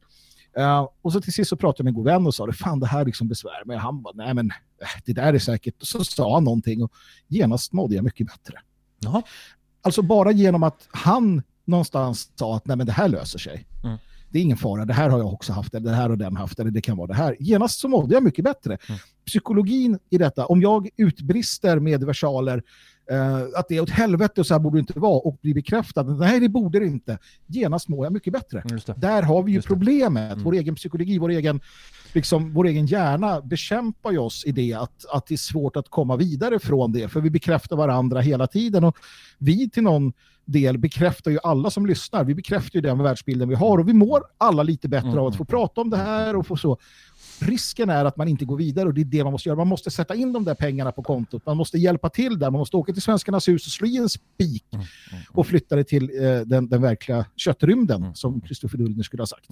Uh, och så till sist så pratade jag med en god vän och sa, fan det här liksom besvär mig. Han bara, nej men äh, det där är säkert. Och så sa han någonting och genast mådde jag mycket bättre. Jaha. Alltså bara genom att han någonstans sa att nej men det här löser sig. Mm. Det är ingen fara, det här har jag också haft, eller det här har den haft, eller det kan vara det här. Genast så mådde jag mycket bättre. Psykologin i detta, om jag utbrister med versaler att det är åt helvete och så här borde det inte vara och blir bekräftad, nej det borde det inte. Genast mår jag mycket bättre. Där har vi ju problemet, vår egen psykologi, vår egen, liksom, vår egen hjärna bekämpar ju oss i det att, att det är svårt att komma vidare från det, för vi bekräftar varandra hela tiden och vi till någon del bekräftar ju alla som lyssnar. Vi bekräftar ju den världsbilden vi har och vi mår alla lite bättre av att få prata om det här och få så. Risken är att man inte går vidare och det är det man måste göra. Man måste sätta in de där pengarna på kontot. Man måste hjälpa till där. Man måste åka till Svenskarnas hus och slå i en spik och flytta det till eh, den, den verkliga köttrymden som Kristoffer Dullner skulle ha sagt.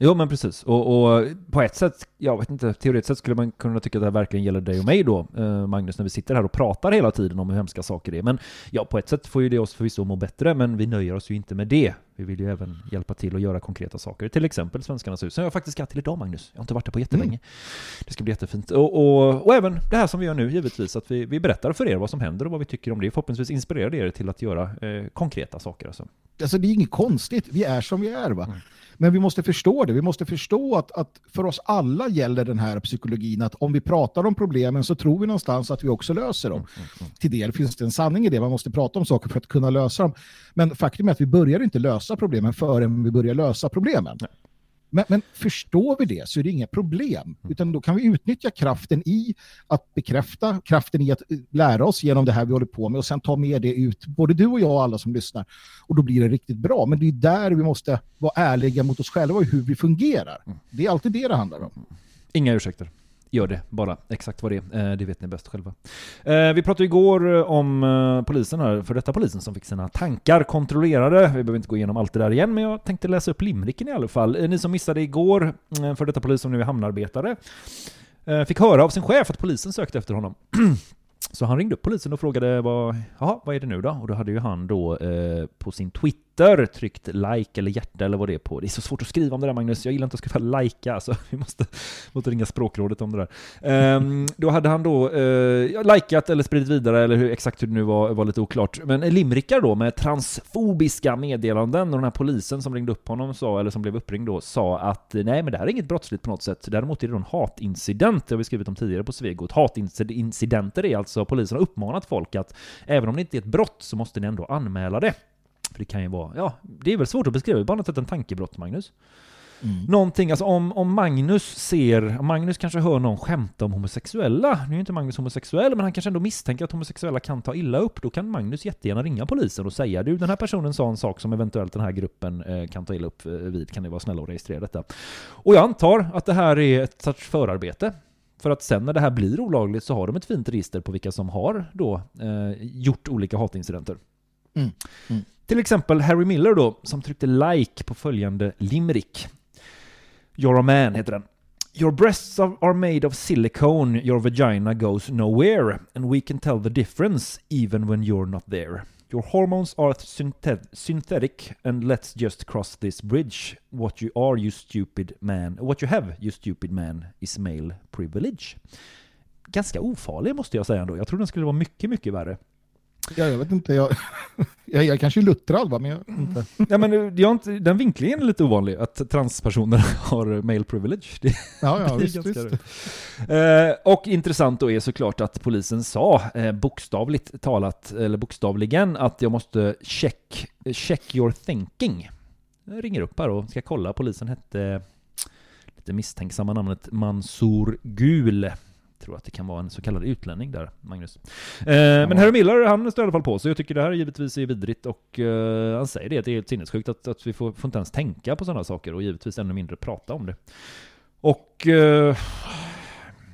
Jo men precis, och, och på ett sätt, jag vet inte, teoretiskt sett skulle man kunna tycka att det här verkligen gäller dig och mig då, eh, Magnus, när vi sitter här och pratar hela tiden om hur hemska saker det är. Men ja, på ett sätt får ju det oss förvisso må bättre, men vi nöjer oss ju inte med det. Vi vill ju även hjälpa till att göra konkreta saker, till exempel Svenskarnas hus. Som jag faktiskt ska till idag Magnus, jag har inte varit där på jättelänge. Det ska bli jättefint. Och, och, och även det här som vi gör nu givetvis, att vi, vi berättar för er vad som händer och vad vi tycker om det. Förhoppningsvis inspirerar er till att göra eh, konkreta saker. Alltså. Alltså det är inget konstigt, vi är som vi är va. Men vi måste förstå det, vi måste förstå att, att för oss alla gäller den här psykologin att om vi pratar om problemen så tror vi någonstans att vi också löser dem. Till del finns det en sanning i det, man måste prata om saker för att kunna lösa dem. Men faktum är att vi börjar inte lösa problemen förrän vi börjar lösa problemen. Men, men förstår vi det så är det inga problem. Utan då kan vi utnyttja kraften i att bekräfta, kraften i att eh, lära oss genom det här vi håller på med och sen ta med det ut, både du och jag och alla som lyssnar. Och då blir det riktigt bra. Men det är där vi måste vara ärliga mot oss själva och hur vi fungerar. Det är alltid det det handlar om. Inga ursäkter. Gör det bara exakt vad det är. Eh, det vet ni bäst själva. Eh, vi pratade igår eh, om polisen här, för detta polisen som fick sina tankar kontrollerade. Vi behöver inte gå igenom allt det där igen, men jag tänkte läsa upp limriken i alla fall. Ni som missade igår, för detta polis som nu är hamnarbetare, fick höra av sin chef att polisen sökte efter honom. <clears throat> Så han ringde upp polisen och frågade vad, jaha, vad är det nu då? Och då hade ju han då eh, på sin Twitter tryckt like eller hjärta eller vad det är på. Det är så svårt att skriva om det där Magnus, jag gillar inte att skriva likea. alltså <laughs> vi måste, måste ringa språkrådet om det där. Um, då hade han då uh, likat eller spridit vidare, eller hur, exakt hur det nu var, var lite oklart. Men limerickar då med transfobiska meddelanden och den här polisen som ringde upp honom sa, eller som blev uppringd då, sa att nej men det här är inget brottsligt på något sätt. Däremot är det då en hatincident, det har vi skrivit om tidigare på Svegot. Hatincidenter är alltså polisen har uppmanat folk att även om det inte är ett brott så måste ni ändå anmäla det. För det kan ju vara, ja, det är väl svårt att beskriva, bara något en tankebrott Magnus. Någonting, alltså om, om Magnus ser, Magnus kanske hör någon skämta om homosexuella, nu är ju inte Magnus homosexuell, men han kanske ändå misstänker att homosexuella kan ta illa upp, då kan Magnus jättegärna ringa polisen och säga du, den här personen sa en sak som eventuellt den här gruppen eh, kan ta illa upp eh, vid, kan ni vara snälla och registrera detta? Och jag antar att det här är ett sorts förarbete. För att sen när det här blir olagligt så har de ett fint register på vilka som har då eh, gjort olika hatincidenter. Mm. Mm. Till exempel Harry Miller då, som tryckte like på följande limerick. You're a man heter den. Your breasts are made of silicone, your vagina goes nowhere, and we can tell the difference even when you're not there. Your hormones are synthet- synthetic, and let's just cross this bridge. What you are, you stupid man, what you have, you stupid man, is male privilege. Ganska ofarlig måste jag säga ändå. Jag tror den skulle vara mycket, mycket värre. Ja, jag vet inte, jag, <laughs> jag, jag kanske är luttrad va, men jag inte. Ja, men jag har inte, den vinklingen är lite ovanlig, att transpersoner <laughs> har male privilege. Det, Ja, ja, <laughs> det visst, visst. Eh, och intressant då är såklart att polisen sa eh, bokstavligt talat, eller bokstavligen, att jag måste check, check your thinking. Jag ringer upp här och ska kolla. Polisen hette lite misstänksamma namnet Mansour Gul. Tror att det kan vara en så kallad utlänning där, Magnus. Eh, men Harry Miller, han står i alla fall på sig. Jag tycker det här givetvis är vidrigt och eh, han säger det, att det är helt sinnessjukt att, att vi får, får inte ens tänka på sådana saker och givetvis ännu mindre prata om det. Och... Eh,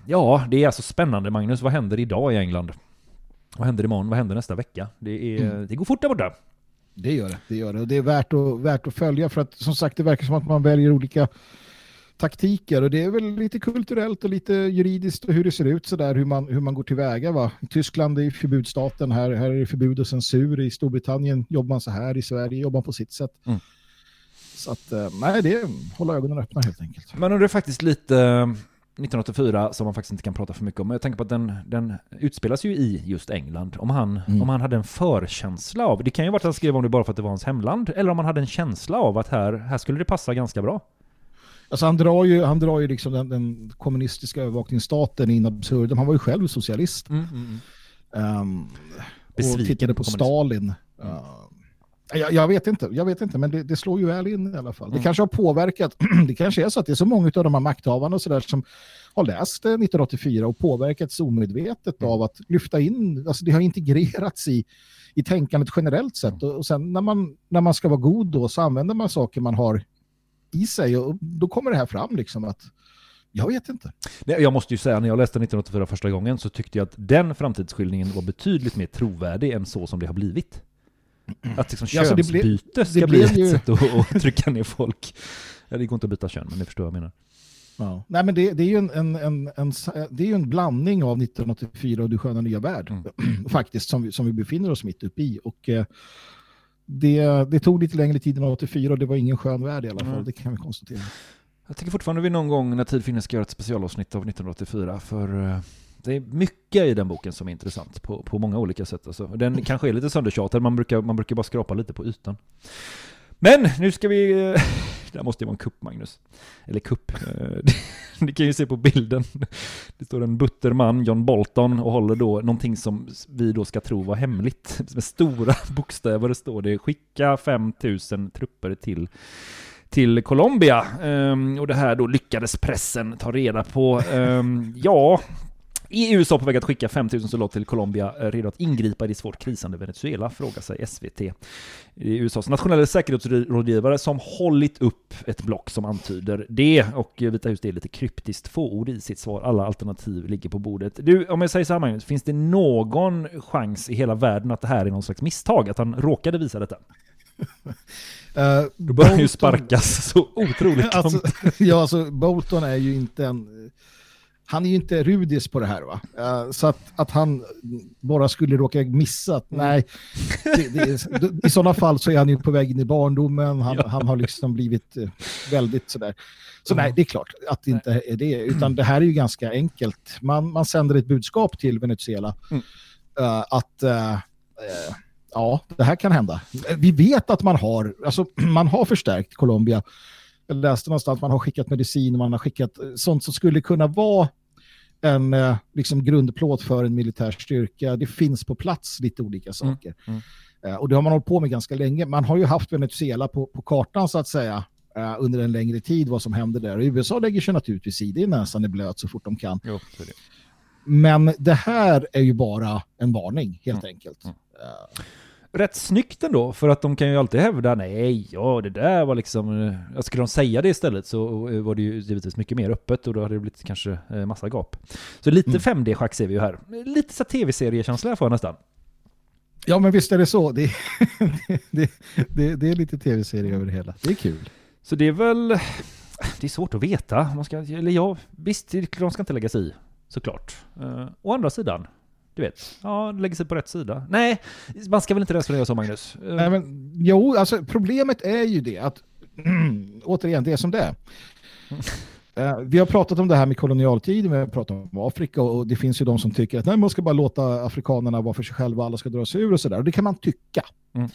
ja, det är alltså spännande Magnus. Vad händer idag i England? Vad händer imorgon? Vad händer nästa vecka? Det, är, Mm. det går fort där borta. Det gör det. Det gör det. Och det är värt att, värt att följa för att som sagt det verkar som att man väljer olika taktiker och det är väl lite kulturellt och lite juridiskt och hur det ser ut så där hur man, hur man går tillväga va. I Tyskland är ju förbudsstaten här, här är det förbud och censur. I Storbritannien jobbar man så här, i Sverige jobbar man på sitt sätt. Mm. Så att, eh, nej det är hålla ögonen öppna helt enkelt. Men det är faktiskt lite eh, 1984 som man faktiskt inte kan prata för mycket om. Men jag tänker på att den, den utspelas ju i just England. Om han, Mm. om han hade en förkänsla av, det kan ju vara att han skrev om det bara för att det var hans hemland, eller om han hade en känsla av att här, här skulle det passa ganska bra. Alltså han drar ju, han drar ju liksom den, den kommunistiska övervakningsstaten in absurdum. Han var ju själv socialist. Ehm, och Besviken tittade på. Stalin. Uh, jag, jag vet inte, jag vet inte, men det, det slår ju väl in i alla fall. Mm. Det kanske har påverkat, <clears throat> det kanske är så att det är så många av de här makthavarna och så där som har läst eh, 1984 och påverkats omedvetet Mm. av att lyfta in, alltså det har integrerats i, i tänkandet generellt sett. Och, och sen när man, när man ska vara god då så använder man saker man har i sig och då kommer det här fram liksom att jag vet inte. Nej, Jag måste ju säga, när jag läste 1984 första gången så tyckte jag att den framtidsskildringen var betydligt mer trovärdig än så som det har blivit. Att liksom alltså det könsbyte ska det bli ett ju- sätt att, att trycka ner folk. Ja, det går inte att byta kön, men ni förstår vad jag menar. Ja. Nej, men det, det är ju en, en, en, en, det är ju en blandning av 1984 och Du sköna nya värld, <clears throat> faktiskt, som vi, som vi befinner oss mitt uppe i. Och, eh, det, det tog lite längre tid än 84 och det var ingen skön värld i alla fall, Mm. det kan vi konstatera. Jag tycker fortfarande vi någon gång när tid finns ska göra ett specialavsnitt av 1984, för eh, det är mycket i den boken som är intressant på, på många olika sätt. Alltså. Den <laughs> kanske är lite söndertjatad, man brukar, man brukar bara skrapa lite på ytan. Men nu ska vi... <laughs> Det måste ju vara en kupp, Magnus. Eller kupp. Eh, <laughs> ni kan ju se på bilden. Det står en butter man, John Bolton, och håller då någonting som vi då ska tro var hemligt. <laughs> Med stora <laughs> bokstäver står det skicka 5000 trupper till till Colombia. Um, och det här då lyckades pressen ta reda på. Um, ja, är USA på väg att skicka 5000 soldater till Colombia, eh, redo att ingripa i det svårt krisande Venezuela? Frågar sig SVT. USAs nationella säkerhetsrådgivare som hållit upp ett block som antyder det, och Vita huset är lite kryptiskt fåord i sitt svar. Alla alternativ ligger på bordet. Du, om jag säger så här Magnus, finns det någon chans i hela världen att det här är någon slags misstag? Att han råkade visa detta? Uh, Då börjar han ju sparkas så otroligt <laughs> alltså. Ja, alltså Bolton är ju inte en... Han är ju inte rudis på det här va? Eh, så att, att han bara skulle råka missa, att, nej. Det, det är, I sådana fall så är han ju på väg in i barndomen, han, han har liksom blivit eh, väldigt sådär. Så nej, det är klart att det inte är det, utan det här är ju ganska enkelt. Man, man sänder ett budskap till Venezuela eh, att eh, eh, ja, det här kan hända. Vi vet att man har, alltså, <clears throat> man har förstärkt Colombia. Jag läste någonstans att man har skickat medicin, man har skickat sånt som skulle kunna vara en eh, liksom grundplåt för en militär styrka. Det finns på plats lite olika saker. mm. Eh, och det har man hållit på med ganska länge. Man har ju haft Venezuela på, på kartan så att säga eh, under en längre tid vad som händer där. Och USA lägger sig naturligtvis i det, näsan är blöt så fort de kan. Jo, är det. Men det här är ju bara en varning helt enkelt. Eh, rätt snyggt ändå, för att de kan ju alltid hävda nej, ja det där var liksom... eh, ja, Skulle de säga det istället så eh, var det ju givetvis mycket mer öppet och då hade det blivit kanske eh, massa gap. Så lite 5D-schack ser vi ju här. Lite så tv-seriekänsla får jag nästan. Ja, men visst är det så. Det, <laughs> det, det, det är lite tv-serie över det hela. Det är kul. Så det är väl... Det är svårt att veta. Man ska, eller ja, visst, de ska inte lägga sig i, såklart. Uh, å andra sidan, du vet, ja, lägga sig på rätt sida. Nej, man ska väl inte resonera så Magnus? Eh, Nej, men, jo, alltså problemet är ju det att, <clears throat> återigen, det är som det är. <laughs> Eh, vi har pratat om det här med kolonialtid, vi har pratat om Afrika och det finns ju de som tycker att nej, man ska bara låta afrikanerna vara för sig själva, alla ska dra sig ur och sådär. Och det kan man tycka. Mm.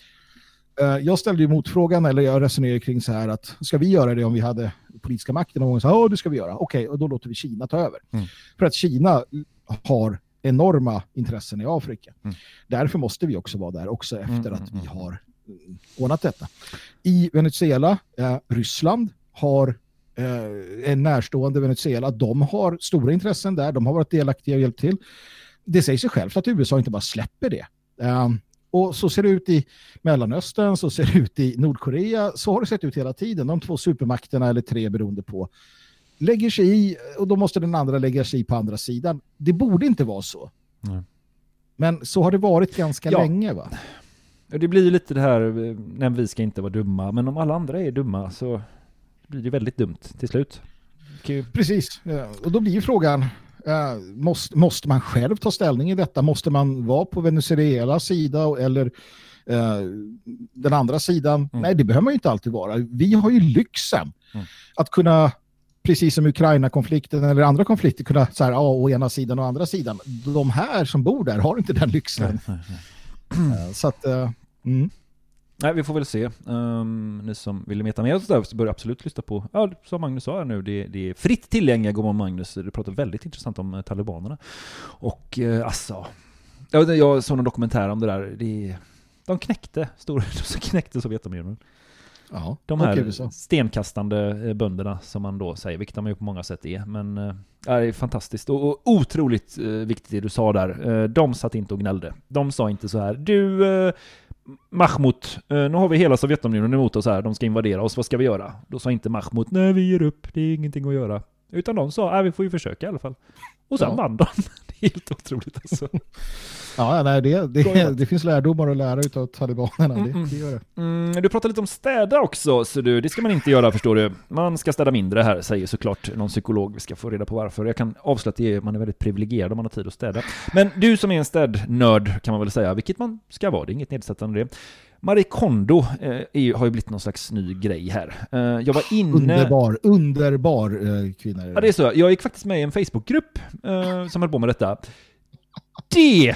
Eh, jag ställde ju motfrågan, eller jag resonerade kring så här att ska vi göra det om vi hade politiska makten? Och många sa, ja det ska vi göra. Okej, och då låter vi Kina ta över. Mm. För att Kina har enorma intressen i Afrika. Mm. Därför måste vi också vara där också efter Mm, att mm, vi har mm, ordnat detta. I Venezuela, eh, Ryssland har eh, en närstående Venezuela. De har stora intressen där. De har varit delaktiga och hjälpt till. Det säger sig självt att USA inte bara släpper det. Um, och så ser det ut i Mellanöstern, så ser det ut i Nordkorea, så har det sett ut hela tiden. De två supermakterna, eller tre beroende på lägger sig i och då måste den andra lägga sig i på andra sidan. Det borde inte vara så. Nej. Men så har det varit ganska Ja. länge va? Det blir ju lite det här, eh, när vi ska inte vara dumma, men om alla andra är dumma så blir det väldigt dumt till slut. Ju- Precis, Ja, och då blir ju frågan, eh, måste, måste man själv ta ställning i detta? Måste man vara på Venezuelas sida eller eh, den andra sidan? Nej, det behöver man ju inte alltid vara. Vi har ju lyxen Mm. att kunna, precis som Ukraina-konflikten eller andra konflikter, kunna så här, ja, å ena sidan och andra sidan. De här som bor där har inte den lyxen. Eh, så att, eh, mm. Nej, vi får väl se. Um, ni som vill veta mer så, så bör absolut lyssna på, ja, som Magnus sa här nu, det, det är fritt tillgängliga Godmorgon Magnus. Du pratar väldigt intressant om eh, talibanerna. Och eh, alltså, jag, jag såg en dokumentär om det där. Det, de knäckte, stor, <laughs> de knäckte Sovjetunionen. Ja, De här USA. stenkastande eh, bönderna som man då säger, vilket de ju på många sätt är. Men ja, det är fantastiskt och, och otroligt eh, viktigt det du sa där. Eh, de satt inte och gnällde. De sa inte så här, du Mahmoud, eh, nu har vi hela Sovjetunionen emot oss här, de ska invadera oss, vad ska vi göra? Då sa inte Mahmoud, nej vi ger upp, det är ingenting att göra. Utan de sa, nej vi får ju försöka i alla fall. Och sen Ja. vann de. Helt otroligt alltså. <laughs> Ja, nej, det, det, <laughs> det finns lärdomar att lära av talibanerna, Mm, mm. det, det gör det. Mm, du pratade lite om städa också, så du, det ska man inte göra förstår du. Man ska städa mindre här, säger såklart någon psykolog. Vi ska få reda på varför. Jag kan avslöja att är, man är väldigt privilegierad om man har tid att städa. Men du som är en städnörd kan man väl säga, vilket man ska vara, det är inget nedsättande det. Marie Kondo eh, har ju blivit någon slags ny grej här. Eh, jag var inne... Underbar, underbar eh, kvinna. Ja, det är så. Jag gick faktiskt med i en Facebookgrupp eh, som höll på med detta. Det!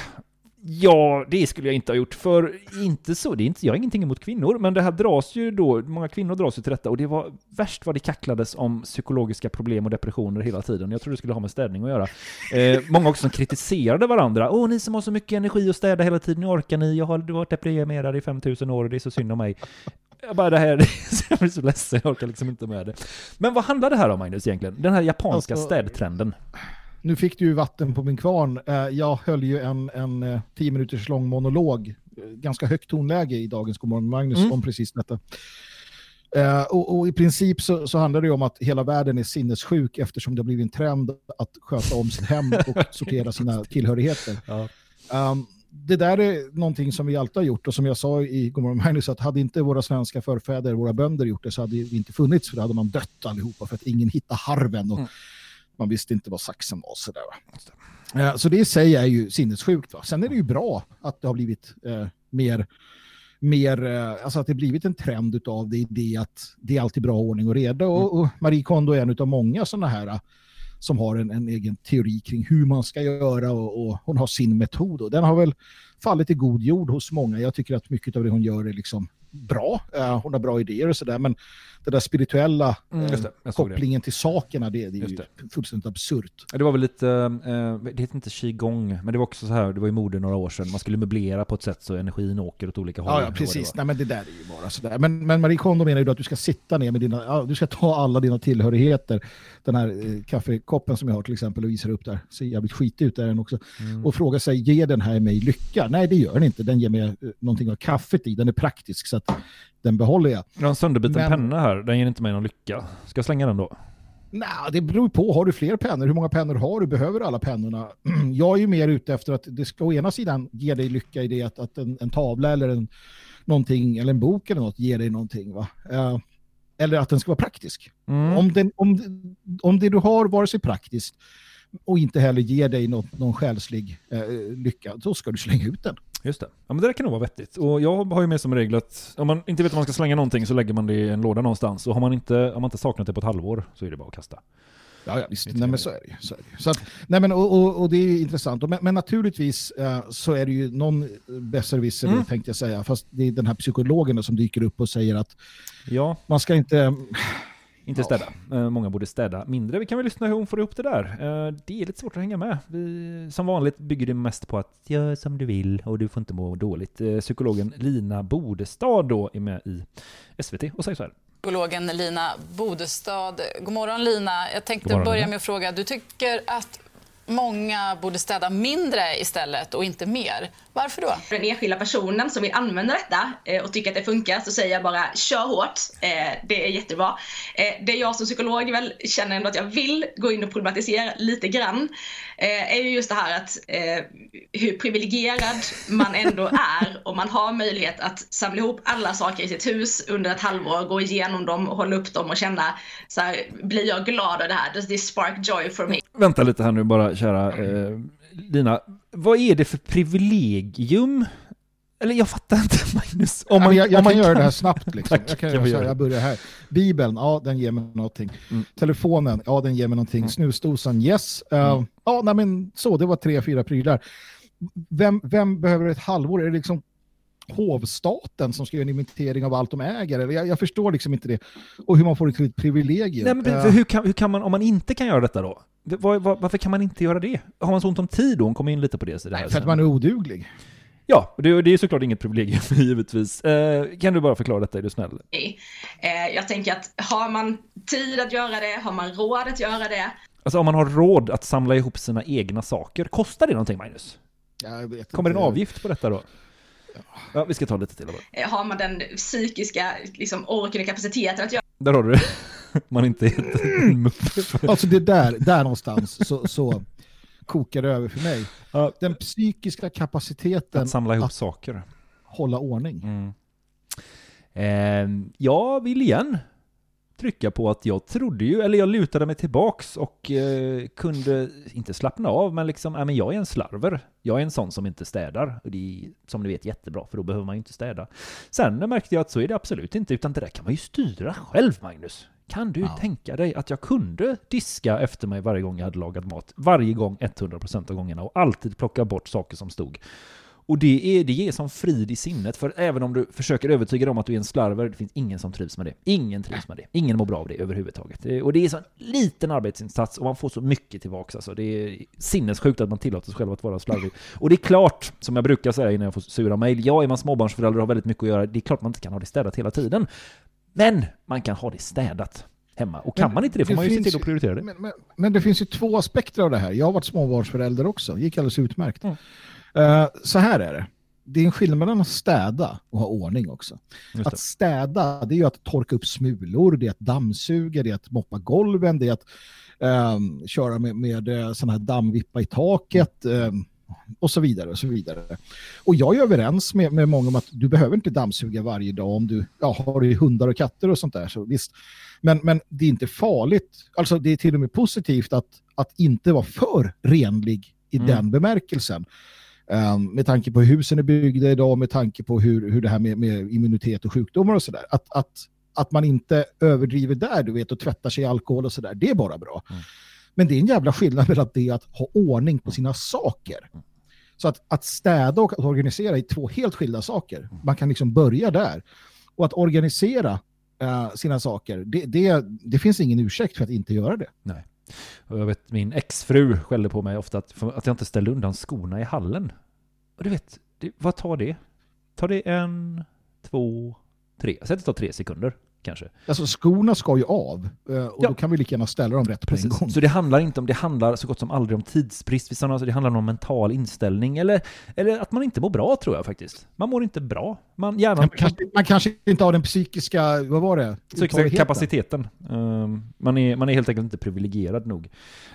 Ja, det skulle jag inte ha gjort. För inte så, det är inte, jag har ingenting emot kvinnor, men det här dras ju då, många kvinnor dras ju till detta och det var värst vad det kacklades om psykologiska problem och depressioner hela tiden. Jag tror det skulle ha med städning att göra. Eh, många också som kritiserade varandra. Åh, ni som har så mycket energi att städa hela tiden, hur orkar ni? Jag har varit deprimerad i 5000 år och det är så synd om mig. Jag bara, det här, <laughs> jag blir så ledsen, jag orkar liksom inte med det. Men vad handlar det här om Magnus egentligen? Den här japanska Alltså- städtrenden. Nu fick du ju vatten på min kvarn. Eh, Jag höll ju en, en eh, tio minuters lång monolog, eh, ganska högt tonläge i dagens Godmorgon Magnus Mm. om precis detta. Och, och i princip så, så handlar det ju om att hela världen är sinnessjuk eftersom det har blivit en trend att sköta om sitt hem och <laughs> sortera sina tillhörigheter. Ja. Um, det där är någonting som vi alltid har gjort och som jag sa i Godmorgon Magnus att hade inte våra svenska förfäder, våra bönder gjort det så hade det inte funnits för då hade man dött allihopa för att ingen hittade harven och Mm. Man visste inte vad saxen var. Sådär, va? Eh, Så det i sig är ju sinnessjukt. Va? Sen är det ju bra att det har blivit eh, mer, mer eh, alltså att det blivit en trend utav det det att det är alltid bra ordning och reda. Och, och Marie Kondo är en av många sådana här eh, som har en, en egen teori kring hur man ska göra och, och hon har sin metod. Och den har väl fallit i god jord hos många. Jag tycker att mycket av det hon gör är liksom bra. Eh, hon har bra idéer och sådär, men det där spirituella Mm, eh, det. Det. kopplingen till sakerna, det, det är ju Just fullständigt absurt. Det var väl lite, eh, det heter inte qigong, men det var också så här, det var i mode några år sedan, man skulle möblera på ett sätt så energin åker åt olika håll. Ja, ja det precis. Nej, men det där är ju bara sådär. Men, men Marie Kondo menar ju då att du ska sitta ner med dina, du ska ta alla dina tillhörigheter. Den här kaffekoppen som jag har till exempel och visar upp där, ser jävligt skitig ut där den också. Mm. Och fråga sig, ger den här mig lycka? Nej, det gör den inte. Den ger mig någonting av kaffet i. Den är praktisk så att den behåller jag. Jag har en sönderbiten Men- penna här, den ger inte mig någon lycka. Ska jag slänga den då? Nej, det beror på. Har du fler pennor? Hur många pennor har du? Behöver alla pennorna? <clears throat> Jag är ju mer ute efter att det ska å ena sidan ge dig lycka i det att, att en, en tavla eller en, någonting, eller en bok eller något ger dig någonting. Va? Eh, eller att den ska vara praktisk. Mm. Om, den, om, om det du har vare sig praktiskt och inte heller ger dig något, någon själslig eh, lycka, då ska du slänga ut den. Just det. Ja men det där kan nog vara vettigt. Och jag har ju med som regel att om man inte vet om man ska slänga någonting så lägger man det i en låda någonstans. Och har man inte, har man inte saknat det på ett halvår så är det bara att kasta. Ja, ja visst. Nej, men så är det ju. Så, är det så att, nej, men, och, och, och det är intressant. Men, men naturligtvis eh, så är det ju någon besserwisser Mm. mm. tänkte jag säga. Fast det är den här psykologen som dyker upp och säger att Ja, man ska inte... inte städa. Eh, många borde städa mindre. Vi kan väl lyssna hur hon får ihop det där. Eh, det är lite svårt att hänga med. Vi, som vanligt bygger det mest på att gör som du vill och du får inte må dåligt. Eh, psykologen Lina Bodestad då är med i SVT och säger så här. psykologen Lina Bodestad. God morgon Lina. Jag tänkte morgon, börja med att fråga, du tycker att många borde städa mindre istället och inte mer. Varför då? För den enskilda personen som vill använda detta eh, och tycker att det funkar så säger jag bara kör hårt. Eh, det är jättebra. Eh, det jag som psykolog väl känner ändå att jag vill gå in och problematisera lite grann är ju just det här att hur privilegierad man ändå <laughs> är om man har möjlighet att samla ihop alla saker i sitt hus under ett halvår, gå igenom dem och hålla upp dem och känna så här, blir jag glad av det här? Does this spark joy for me? Vänta lite här nu bara, kära eh, Lina. Vad är det för privilegium? Eller jag fattar inte <laughs> Magnus. Om man, jag jag om man kan göra det här snabbt. Liksom. <laughs> Tack, jag, kan, jag, jag det. börjar här. Bibeln, ja den ger mig någonting. Mm. Telefonen, ja den ger mig någonting. Snusdosan, yes. Uh, Mm. Ja, nej, men så, det var tre, fyra prylar. Vem, vem behöver ett halvår? Är det liksom hovstaten som ska göra en inventering av allt de äger? Eller jag, jag förstår liksom inte det. Och hur man får det till ett privilegium. Nej, men Eh, för hur, kan, hur kan man, om man inte kan göra detta då? Var, var, varför kan man inte göra det? Har man så ont om tid då? Hon kommer in lite på det. Så det här för sen. att man är oduglig. Ja, och det, det är såklart inget privilegium <laughs> givetvis. Eh, kan du bara förklara detta, är du snäll? Eh, Jag tänker att har man tid att göra det, har man råd att göra det, Alltså om man har råd att samla ihop sina egna saker, kostar det någonting Magnus? Jag vet Kommer det en inte. avgift på detta då? Ja, vi ska ta lite till. Bara. eh, har man den psykiska liksom, orken och kapaciteten att göra Där har du det. <laughs> Man inte är ett <clears throat> mupp. Alltså det där, där någonstans så, så kokar det över för mig. Den psykiska kapaciteten Att samla ihop att saker. hålla ordning. Mm. Eh, jag vill igen trycka på att jag trodde ju, eller jag lutade mig tillbaks och eh, kunde inte slappna av, men liksom, ja men jag är en slarver. Jag är en sån som inte städar. Och det är, som ni vet, jättebra, för då behöver man ju inte städa. Sen märkte jag att så är det absolut inte, utan det där kan man ju styra själv, Magnus. Kan du tänka dig att jag kunde diska efter mig varje gång jag hade lagat mat? Varje gång, 100% av gångerna, och alltid plocka bort saker som stod. Och det, är, det ger som frid i sinnet, för även om du försöker övertyga dem att du är en slarver, det finns ingen som trivs med det. Ingen trivs med det. Ingen mår bra av det överhuvudtaget. Det- Och det är så en liten arbetsinsats och man får så mycket tillbaka. Alltså. Det är sinnessjukt att man tillåter sig själv att vara slarvig. Och det är klart, som jag brukar säga innan jag får sura mejl, ja, är man småbarnsförälder och har väldigt mycket att göra, det är klart man inte kan ha det städat hela tiden. Men man kan ha det städat hemma. Och kan Men man inte det får man ju se till att prioritera det. Men, men, men det finns ju två aspekter av det här. Jag har varit småbarnsförälder också. Det gick alldeles utmärkt. Mm. Eh, så här är det. Det är en skillnad mellan att städa och ha ordning också. Att städa, det är ju att torka upp smulor, det är att dammsuga, det är att moppa golven, det är att ehm, köra med, med eh, sån här dammvippa i taket ehm, och så vidare. Och så vidare. Och jag är överens med, med många om att du behöver inte dammsuga varje dag om du ja, har hundar och katter och sånt där. Så visst. Men, men det är inte farligt. Alltså det är till och med positivt att, att inte vara för renlig i Mm. den bemärkelsen. Ehm, med tanke på hur husen är byggda idag, med tanke på hur, hur det här med, med immunitet och sjukdomar och sådär. Att, att, att man inte överdriver där, du vet, och tvättar sig i alkohol och sådär, det är bara bra. Men det är en jävla skillnad mellan det att ha ordning på sina saker. Så att, att städa och att organisera är två helt skilda saker. Man kan liksom börja där. Och att organisera eh, sina saker, det, det, det finns ingen ursäkt för att inte göra det. Nej. Och jag vet, min exfru skällde på mig ofta att, att jag inte ställde undan skorna i hallen. Och du vet, det, vad tar det? Tar det en, två, tre? Jag säger att det tar tre sekunder, kanske. Alltså skorna ska ju av eh, och då kan vi lika gärna ställa dem rätt på en gång. Så det handlar inte om, det handlar så gott som aldrig om tidsbrist, det handlar om mental inställning, eller, eller att man inte mår bra tror jag faktiskt. Man mår inte bra. Man, hjärnan, Man kanske, man kanske inte har den psykiska, vad var det? Psykiska kapaciteten. Ehm, man, är, man är helt enkelt inte privilegierad nog.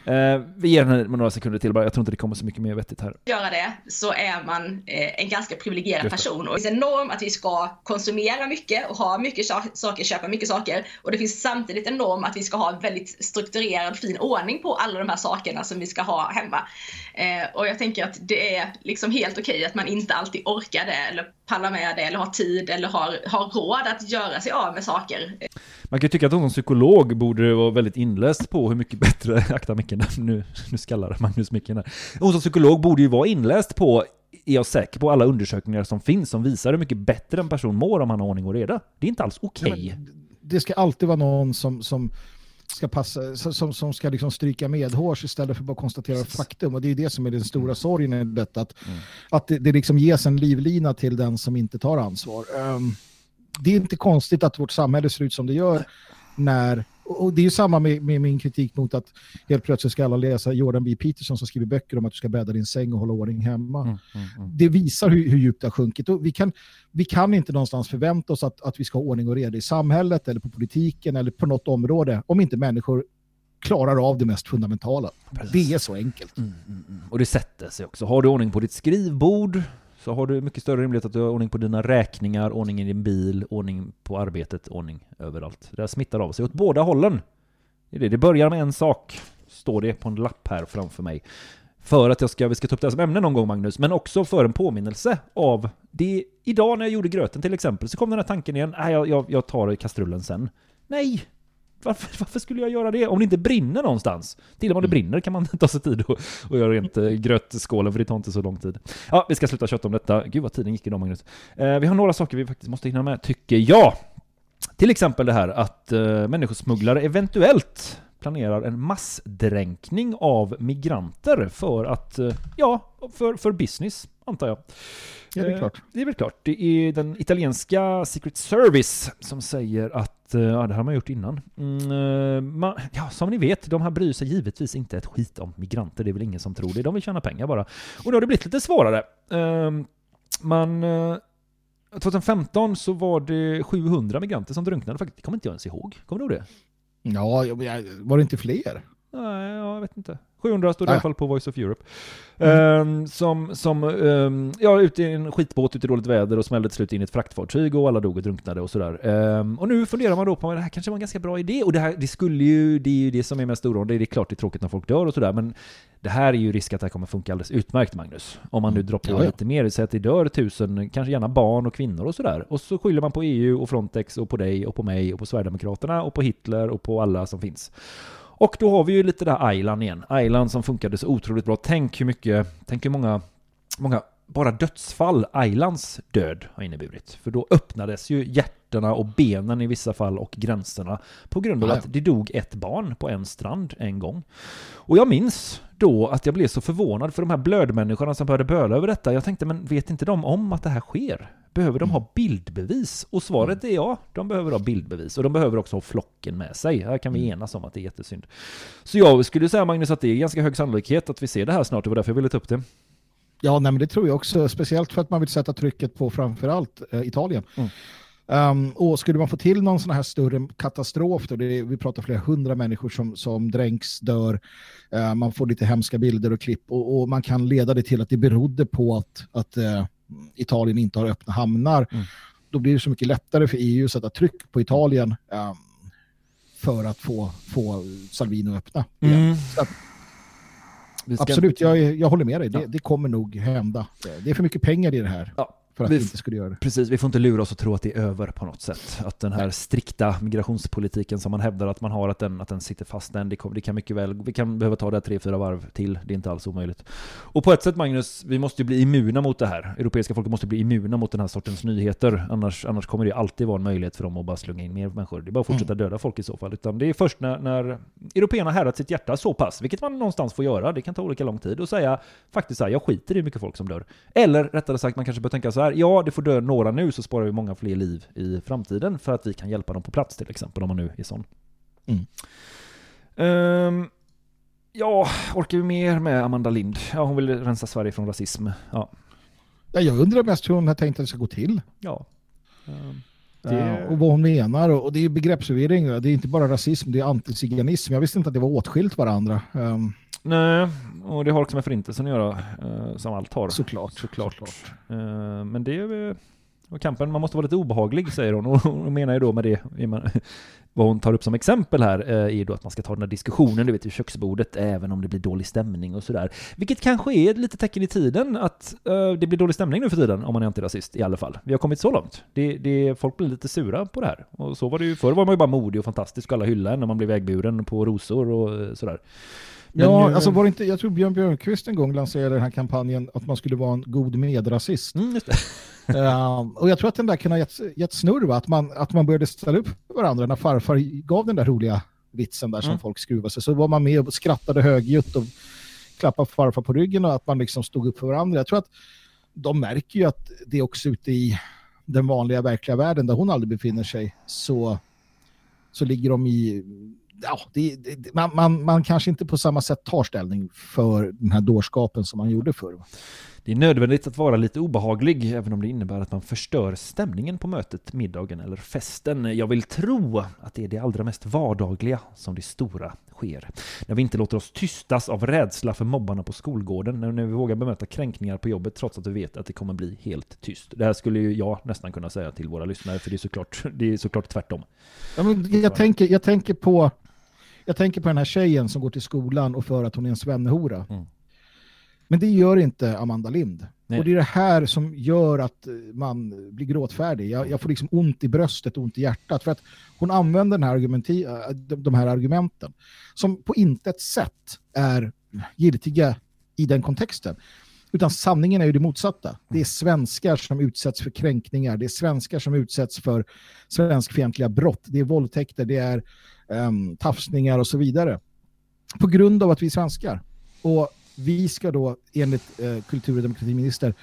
Uh, vi ger henne några sekunder till bara, jag tror inte det kommer så mycket mer vettigt här. göra det så är man eh, en ganska privilegierad person. Och det finns en norm att vi ska konsumera mycket och ha mycket sa- saker, köpa mycket saker. Och det finns samtidigt en norm att vi ska ha en väldigt strukturerad fin ordning på alla de här sakerna som vi ska ha hemma. Eh, och jag tänker att det är liksom helt okej att man inte alltid orkar det eller pallar med det eller har tid eller har, har råd att göra sig av med saker. Man kan ju tycka att hon som psykolog borde vara väldigt inläst på hur mycket <laughs> bättre, akta micken <laughs> nu, nu skallar Magnus micken här. Hon som psykolog borde ju vara inläst på, är jag säker på, alla undersökningar som finns som visar hur mycket bättre en person mår om han har ordning och reda. Det är inte alls okej. Det ska alltid vara någon som, som ska passa, som, som ska liksom stryka medhårs istället för bara konstatera faktum. Och det är det som är den stora sorgen i detta. Att, att det, det liksom ges en livlina till den som inte tar ansvar. Ehm, det är inte konstigt att vårt samhälle ser ut som det gör när och det är ju samma med, med min kritik mot att helt plötsligt ska alla läsa Jordan B. Peterson som skriver böcker om att du ska bädda din säng och hålla ordning hemma. Mm, mm, mm. Det visar hur, hur djupt det har sjunkit. Och vi, kan, vi kan inte någonstans förvänta oss att, att vi ska ha ordning och reda i samhället eller på politiken eller på något område om inte människor klarar av det mest fundamentala. Det är så enkelt. Mm, Och det sätter sig också. Har du ordning på ditt skrivbord så har du mycket större rimlighet att du har ordning på dina räkningar, ordning i din bil, ordning på arbetet, ordning överallt. Det här smittar av sig åt båda hållen. Det, är det. det börjar med en sak, står det på en lapp här framför mig. För att jag ska, vi ska ta upp det här som ämne någon gång Magnus, men också för en påminnelse av det. Idag när jag gjorde gröten till exempel så kom den här tanken igen, nej jag, jag, jag tar kastrullen sen. Nej, varför, varför, skulle jag göra det? Om det inte brinner någonstans. Till och med om det brinner kan man <laughs> ta sig tid och, och göra rent eh, grötskålen, för det tar inte så lång tid. Ja, vi ska sluta köta om detta. Gud vad tiden gick idag Magnus. Eh, vi har några saker vi faktiskt måste hinna med, tycker jag. Till exempel det här att eh, människosmugglare eventuellt planerar en massdränkning av migranter för att, eh, ja, för, för business, antar jag. Ja, det är Eh, klart. Det är väl klart. Det är den italienska Secret Service som säger att, Eh, ja det har man gjort innan. Mm, eh, man, ja, som ni vet, de här bryr sig givetvis inte ett skit om migranter, det är väl ingen som tror det. De vill tjäna pengar bara. Och nu har det blivit lite svårare. Ehm, eh, Man... 2015 så var det 700 migranter som drunknade faktiskt. Det kommer inte jag ens ihåg. Kommer du ihåg det? Ja, var det inte fler? Nej, jag vet inte. 700 står det i alla fall på Voice of Europe. Ehm, som, som ehm, ja, ute i en skitbåt ute i dåligt väder och smällde till slut in i ett fraktfartyg och alla dog och drunknade och sådär. Ehm, och nu funderar man då på det här kanske var en ganska bra idé. Och det här, det skulle ju, det är ju det som är mest oroande. Det är klart det är tråkigt när folk dör och sådär, men det här är ju risk att det här kommer funka alldeles utmärkt, Magnus. Om man nu drar på ja. lite mer, säg att det dör tusen, kanske gärna barn och kvinnor och sådär. Och så skyller man på EU och Frontex och på dig och på mig och på Sverigedemokraterna och på Hitler och på alla som finns. Och då har vi ju lite där Aylan igen. Aylan som funkade så otroligt bra. Tänk hur mycket, tänk hur många, många bara dödsfall Aylans död har inneburit. För då öppnades ju hjärtorna och benen i vissa fall och gränserna på grund av att det dog ett barn på en strand en gång. Och jag minns då att jag blev så förvånad för de här blödmänniskorna som började böla över detta. Jag tänkte, men vet inte de om att det här sker? Behöver de ha bildbevis? Och svaret är ja, de behöver ha bildbevis. Och de behöver också ha flocken med sig. Här kan vi enas om att det är jättesynd. Så jag skulle säga Magnus att det är ganska hög sannolikhet att vi ser det här snart. Det var därför jag ville ta upp det. Ja, nej, men det tror jag också. Speciellt för att man vill sätta trycket på framförallt eh, Italien. Mm. Um, och skulle man få till någon sån här större katastrof, då, det vi pratar flera hundra människor som, som dränks, dör, eh, man får lite hemska bilder och klipp och, och man kan leda det till att det berodde på att, att eh, Italien inte har öppna hamnar. Mm. Då blir det så mycket lättare för EU att sätta tryck på Italien ehm, för att få, få Salvini att öppna. Mm. Att, ska- Absolut, jag, jag håller med dig. Det, Ja. det kommer nog hända. Det är för mycket pengar i det här Ja, för att vi vi inte skulle göra det. Precis, vi får inte lura oss och tro att det är över på något sätt. Att den här strikta migrationspolitiken som man hävdar att man har, att den, att den sitter fast än. Det, det kan mycket väl, vi kan behöva ta det här tre, fyra varv till. Det är inte alls omöjligt. Och på ett sätt Magnus, vi måste ju bli immuna mot det här. Europeiska folket måste bli immuna mot den här sortens nyheter. Annars, annars kommer det alltid vara en möjlighet för dem att bara slunga in mer människor. Det är bara att fortsätta döda folk i så fall. Utan det är först när, när européerna härdat sitt hjärta så pass, vilket man någonstans får göra, det kan ta olika lång tid, och säga faktiskt så här, jag skiter i hur mycket folk som dör. Eller rättare sagt, man kanske bör tänka så här, ja det får dö några nu så sparar vi många fler liv i framtiden för att vi kan hjälpa dem på plats till exempel, om man nu är sån. Mm. Ehm, ja, orkar vi mer med Amanda Lind? Ja, hon vill rensa Sverige från rasism. Ja. Ja, jag undrar mest hur hon har tänkt att det ska gå till. ja. Ehm, Eh, och vad hon menar. Och, det är begreppsförvirring. Det är inte bara rasism, det är antiziganism. Jag visste inte att det var åtskilt varandra. Ehm, Nej, och det har också med förintelsen att göra, eh, som allt har. Såklart, Såklart. Eh, men det är. Och kampen, man måste vara lite obehaglig, säger hon. Och hon menar ju då med det, vad hon tar upp som exempel här, eh, är ju då att man ska ta den här diskussionen, du vet, vid köksbordet, även om det blir dålig stämning och sådär. Vilket kanske är ett litet tecken i tiden, att uh, det blir dålig stämning nu för tiden, om man är antirasist, i alla fall. Vi har kommit så långt. Det, det, folk blir lite sura på det här. Och så var det ju, förr var man ju bara modig och fantastisk och alla hyllade en när man blev vägburen på rosor och eh, sådär. Men ja, alltså var inte, jag tror Björn Björkqvist en gång lanserade den här kampanjen att man skulle vara en god medrasist. Mm. <laughs> Ehm, och jag tror att den där kan ha gett, gett snurr, va? Att, man, att man började ställa upp varandra när farfar gav den där roliga vitsen där som Mm. folk skruvade sig. Så var man med och skrattade högljutt och klappade farfar på ryggen och att man liksom stod upp för varandra. Jag tror att de märker ju att det också ute i den vanliga verkliga världen där hon aldrig befinner sig så, så ligger de i... Ja, det, det, man, man, man kanske inte på samma sätt tar ställning för den här dårskapen som man gjorde förr. Det är nödvändigt att vara lite obehaglig, även om det innebär att man förstör stämningen på mötet, middagen eller festen. Jag vill tro att det är det allra mest vardagliga som det stora sker. När vi inte låter oss tystas av rädsla för mobbarna på skolgården, när vi vågar bemöta kränkningar på jobbet trots att vi vet att det kommer bli helt tyst. Det här skulle ju jag nästan kunna säga till våra lyssnare, för det är såklart, det är såklart tvärtom. Ja, men jag, tänker, jag, tänker på, jag tänker på den här tjejen som går till skolan och för att hon är en svennehora. Mm. Men det gör inte Amanda Lind. Nej. Och det är det här som gör att eh, man blir gråtfärdig. Jag, jag får liksom ont i bröstet, ont i hjärtat. För att hon använder den här de de här argumenten som på intet sätt är giltiga i den kontexten. Utan sanningen är ju det motsatta. Det är svenskar som utsätts för kränkningar. Det är svenskar som utsätts för svenskfientliga brott. Det är våldtäkter, det är um, tafsningar och så vidare. På grund av att vi är svenskar. Och vi ska då enligt eh, kultur- och demokratiminister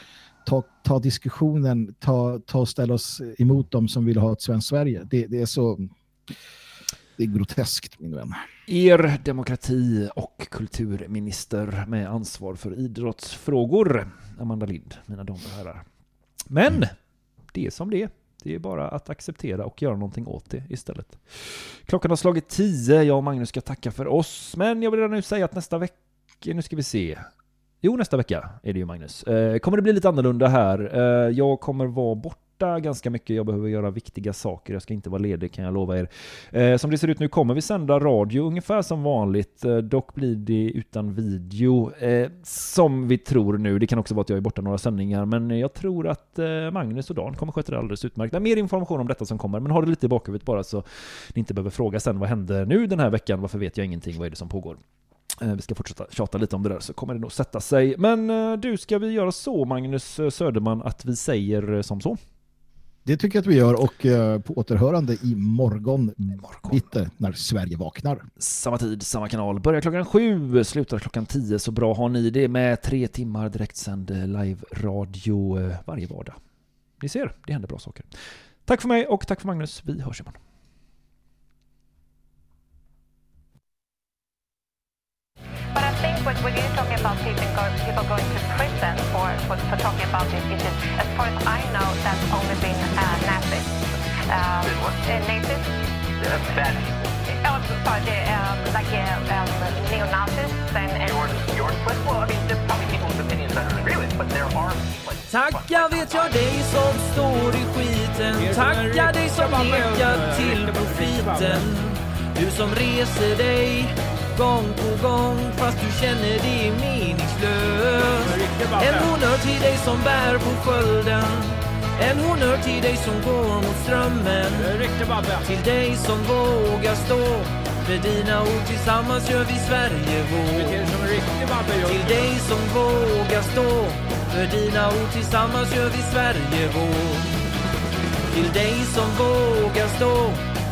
ta, ta diskussionen, ta, ta och ställa oss emot dem som vill ha ett svenskt Sverige. Det, det är så... Det är groteskt, min vän. Er demokrati och kulturminister med ansvar för idrottsfrågor, Amanda Lind, mina damer och herrar. Men det är som det är. Det är bara att acceptera och göra någonting åt det istället. Klockan har slagit tio. Jag och Magnus ska tacka för oss. Men jag vill redan nu säga att nästa vecka, nu ska vi se. Jo, nästa vecka är det ju Magnus. Eh, kommer det bli lite annorlunda här. Eh, jag kommer vara borta ganska mycket. Jag behöver göra viktiga saker. Jag ska inte vara ledig kan jag lova er. Eh, som det ser ut nu kommer vi sända radio ungefär som vanligt. Eh, dock blir det utan video. Eh, som vi tror nu. Det kan också vara att jag är borta några sändningar. Men jag tror att eh, Magnus och Dan kommer sköta det alldeles utmärkt. Det är mer information om detta som kommer. Men ha det lite i bakhuvudet bara så ni inte behöver fråga sen vad hände nu den här veckan? Varför vet jag ingenting? Vad är det som pågår? Eh, Vi ska fortsätta tjata lite om det där så kommer det nog sätta sig. Men eh, du, ska vi göra så Magnus Söderman att vi säger eh, som så? Det tycker jag att vi gör och på återhörande i morgon, bitter när Sverige vaknar. Samma tid, samma kanal. Börjar klockan sju, slutar klockan tio. Så bra har ni det med tre timmar direktsänd live-radio varje vardag. Ni ser, det händer bra saker. Tack för mig och tack för Magnus. Vi hörs imorgon. But I think when, when you're talking about people, go, people going to prison for, for, for talking about these issues, as far as I know, that's only been uh, Nazis. Um, uh, Nazis? bad. Oh, sorry, the, um, like uh, um, neo-Nazis and... and Yours, yours, but well, I mean, there's probably people's opinions I don't agree with, but there are like, Tacka vet jag dig som står i skiten Tacka dig som nekar till profiten Du som reser dig gång på gång fast du känner det är meningslöst. En honnör till dig som bär på skölden. En honnör till dig som går mot strömmen. Till dig som vågar stå. För dina ord tillsammans gör vi Sverige vår. Till dig som vågar stå. För dina ord tillsammans gör vi Sverige vår. Till dig som vågar stå.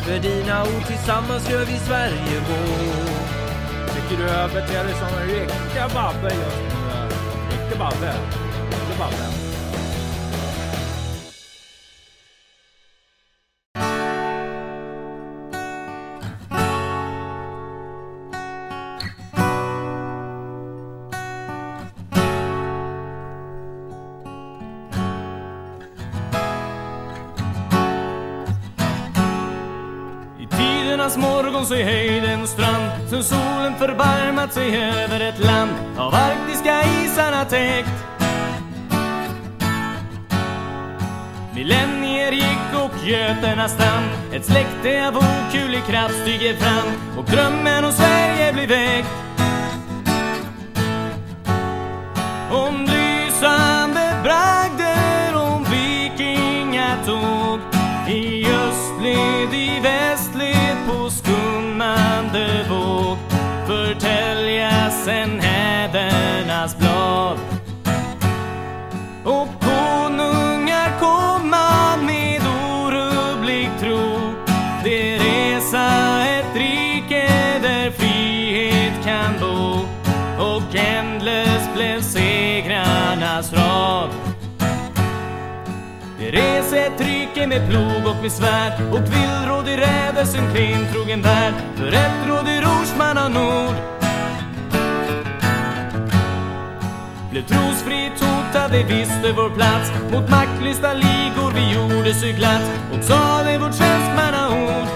För dina ord tillsammans gör vi Sverige vår Tycker du beter dig som en riktig babbe just nu? Eh? Riktig babbe. Riktig babbe. I tidernas morgon så är höjden strand Sen solen förbarmat sig över ett land Av arktiska isarna täckt. Millennier gick och göternas stam Ett släkte av okulig kraft stiger fram Och drömmen om Sverige blir väckt. Om lysande bragder, om vikingatåg. I östled, i västled, på skummande våg sen hädernas blad. Och konungar komma med orubblig tro. Det resa ett rike där frihet kan bo. Och ändlös blev segrarnas rad. Det res ett rike med plog och med svärd. Och villråd i rädelsen trogen värld. För ett råd i rorsman av nord. Blev trosfritt hotade, visste vår plats. Mot maktlysta ligor vi gjorde sig glatt. Och sade vårt svenskmannaord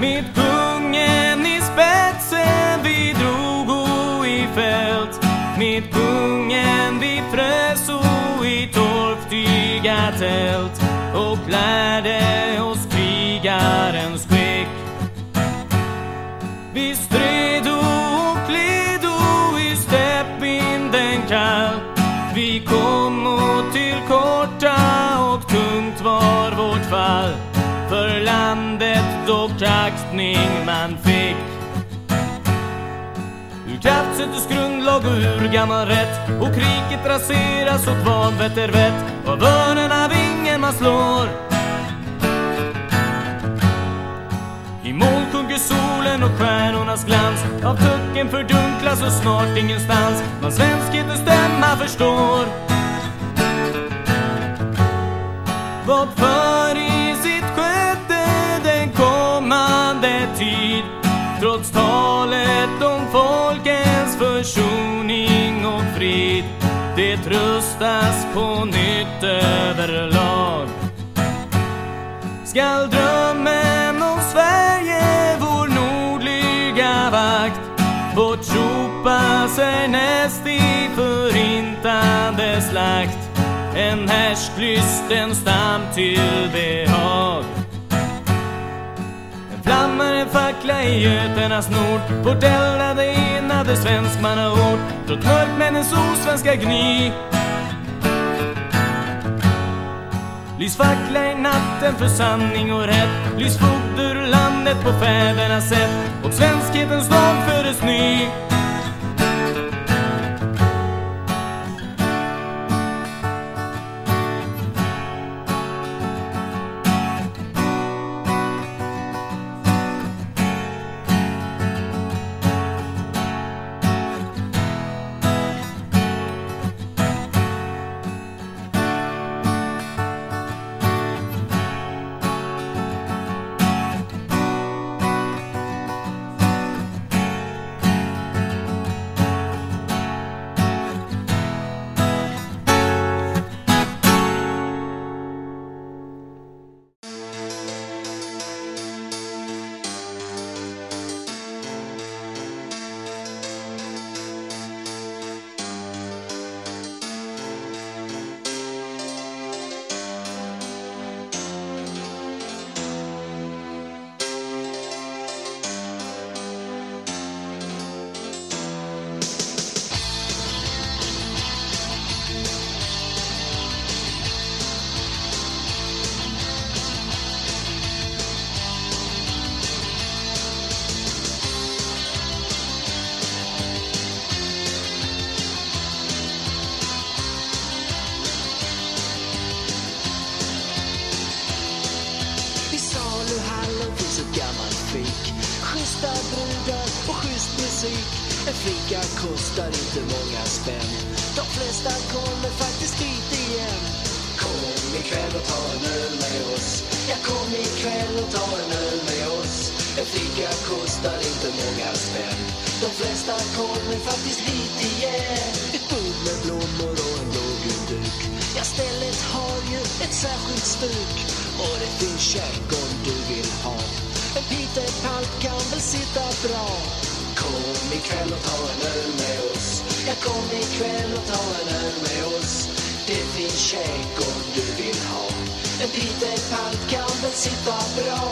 Med kungen i spetsen vi drogo i fält. Med kungen vi fröso i torftiga tält. Och lärde dock man fick Ur kraftsättets grundlag och ur gammal rätt Och kriget raseras åt vanvett vett Av örnen av ingen man slår I moln sjunker solen och stjärnornas glans Av tucken fördunklas och snart ingenstans Man svenskhetens stämma förstår Vad för kommande tid. Trots talet om folkens försoning och frid Det tröstas på nytt överlag. Skall drömmen om Sverige, vår nordliga vakt Bortsopa sig näst i förintande slakt. En härsklysten stam till behag. En fackla i Göternas nord. Borteldade enade svenskmannaord. Trots mörkmännens osvenska gny. Lys fackla i natten för sanning och rätt. Lys foder ur landet på fädernas sätt. Och svenskhetens dag föres ny. Din det finns käk om du vill ha. En Peter kan väl sitta bra. Kom ikväll och ta en öl med oss. Ja, kom ikväll och ta en öl med oss. Det finns käk om du vill ha. En Peter kan väl sitta bra.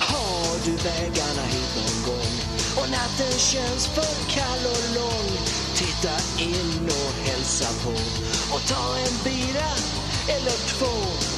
Har du vägarna hit någon gång? Och natten känns för kall och lång. Titta in och hälsa på. Och ta en bira eller två.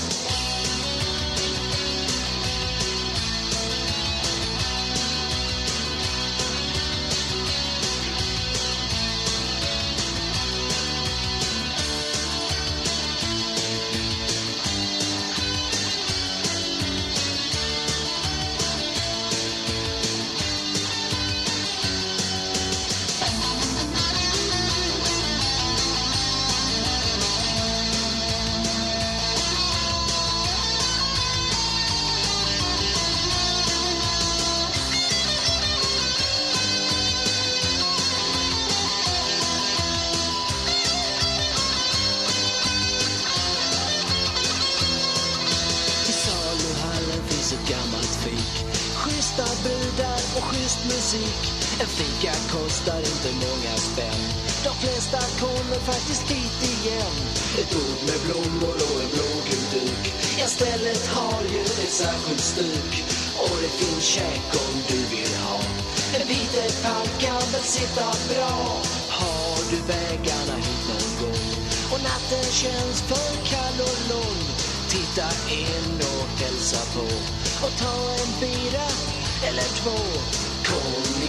kostar inte många spänn. De flesta kommer faktiskt dit igen. Ett bord med blommor och en blågul duk. Ja, stället har ju ett särskilt stuk. Och det finns käk om du vill ha. En bit pall kan väl sitta bra. Har du vägarna hit någon gång? Och natten känns för kall och lång. Titta in och hälsa på. Och ta en bira eller två. Kom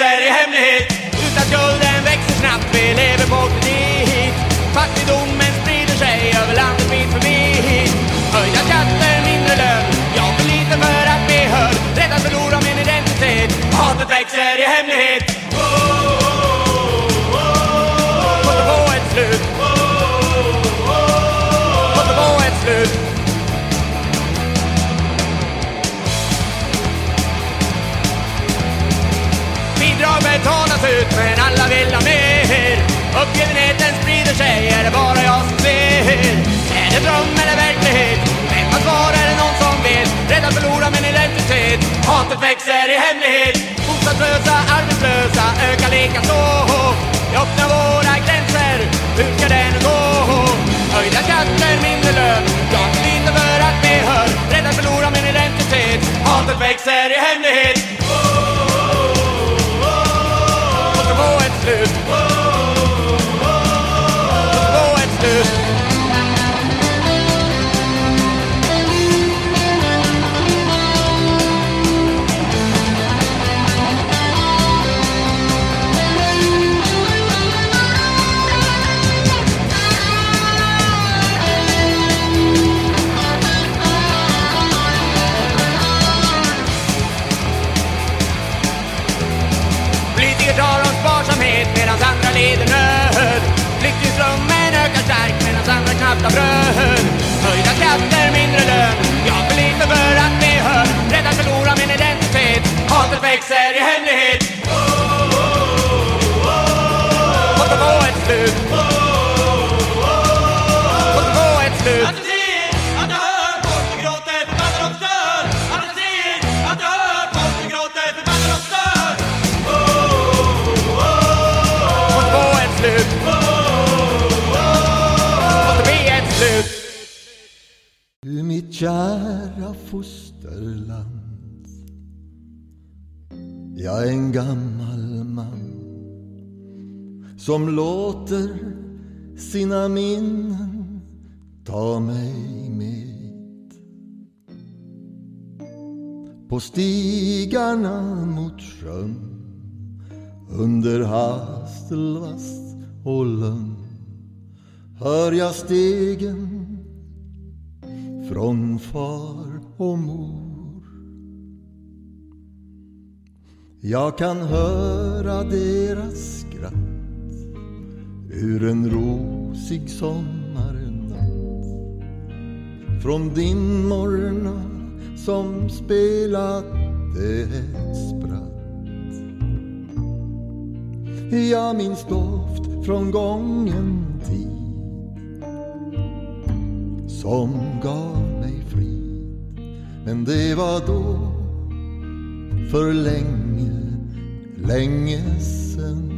Växer i hemlighet. Utan skulden växer snabbt. Vi lever på kredit. Fattigdomen sprider sig över landet bit för bit. Höjda skatter, mindre lön. Jag för lite för att bli hörd. Rädd att förlora min identitet. Hatet växer i hemlighet. oh! Betalas ut men alla vill ha mer. Uppgivenheten sprider sig, är det bara jag som ser? Är det dröm eller verklighet? Vem har svar, är det någon som vet? Rädd att förlora min identitet. Hatet växer i hemlighet. Bostadslösa, arbetslösa ökar likaså. Vi öppnar våra gränser, hur ska det nu gå? Höjda skatter, mindre lön. Jag är lite för att bli hörd. Rädd att förlora min identitet. Hatet växer i hemlighet. Få medan andra leder nöd. Flyktingströmmen ökar starkt medan andra knappt har bröd. Höjda skatter, mindre lön. Jag för lite för att bli hörd. Rädd att förlora min identitet. Hatet växer i hemlighet. Måste få ett slut. Kära fosterland Jag är en gammal man som låter sina minnen ta mig med. På stigarna mot sjön under hastelvast och lönn hör jag stegen från far och mor. Jag kan höra deras skratt ur en rosig sommarnatt. Från dimmorna som spelade ett spratt. Jag minns doft från gången tid som gav men det var då för länge, länge sen.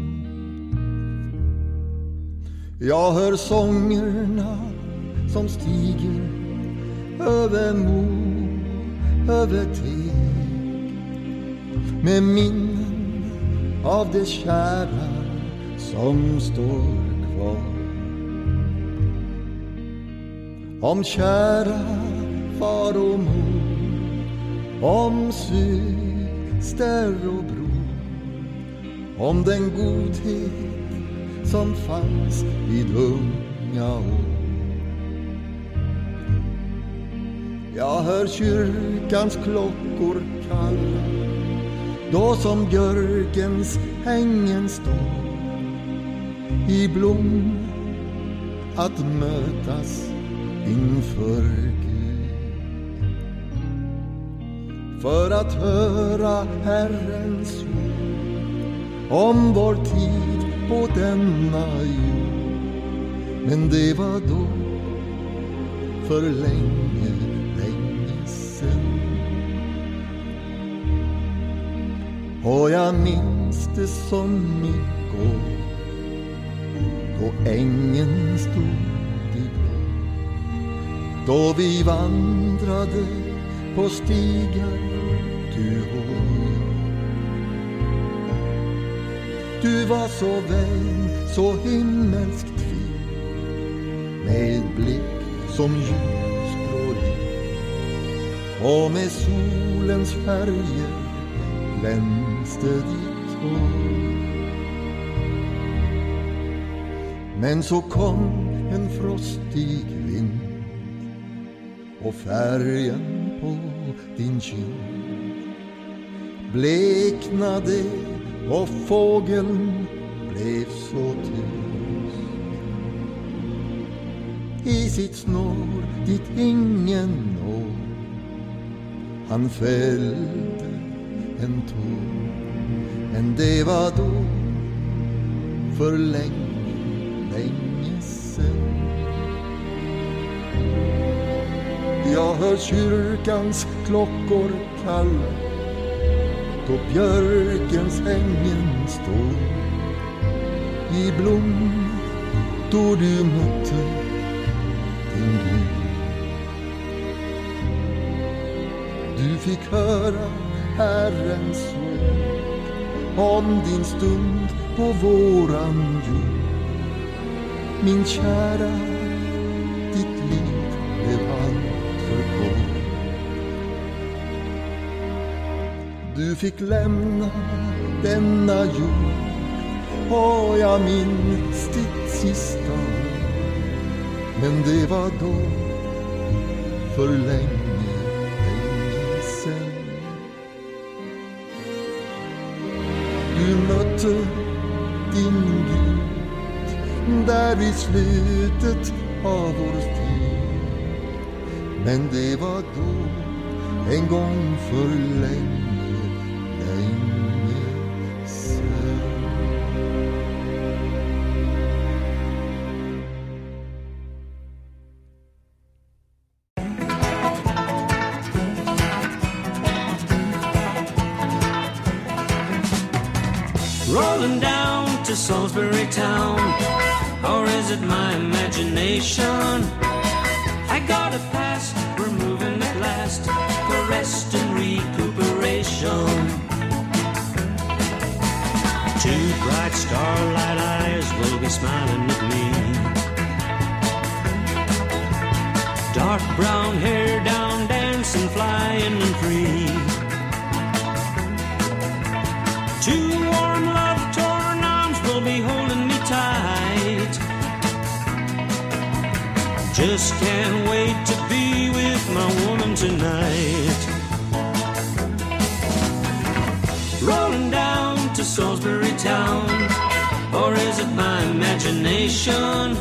Jag hör sångerna som stiger över mo, över teg med minnen av det kära som står kvar. Om kära far och mor om syster och bror om den godhet som fanns vid unga år. Jag hör kyrkans klockor kalla då som björkens hängen står. I blom att mötas inför Gud. För att höra Herrens ord om vår tid på denna jord. Men det var då för länge, länge sen och jag minns det som igår då ängen stod i blå då vi vandrade på stigar du och Du var så vän, så himmelskt fin med blick som ljusblå liv. Och med solens färger glänste ditt hår. Men så kom en frostig vind och färgen på din kind bleknade och fågeln blev så tyst. I sitt snår dit ingen når han fällde en tår men det var då för länge, länge sen Jag hör kyrkans klockor kalla då björkens ängen står i blom då du mötte din Gud. Du fick höra Herrens ord om din stund på våran jord. Min kära, Du fick lämna denna jord och jag minns ditt sista. Men det var då för länge, länge sen. Du mötte din Gud där i slutet av vår tid. Men det var då en gång för länge to Salisbury town, or is it my imagination? I got a past, we're moving at last for rest and recuperation. Two bright starlight eyes will be smiling at me. Dark brown hair Just can't wait to be with my woman tonight. Rolling down to Salisbury town, or is it my imagination?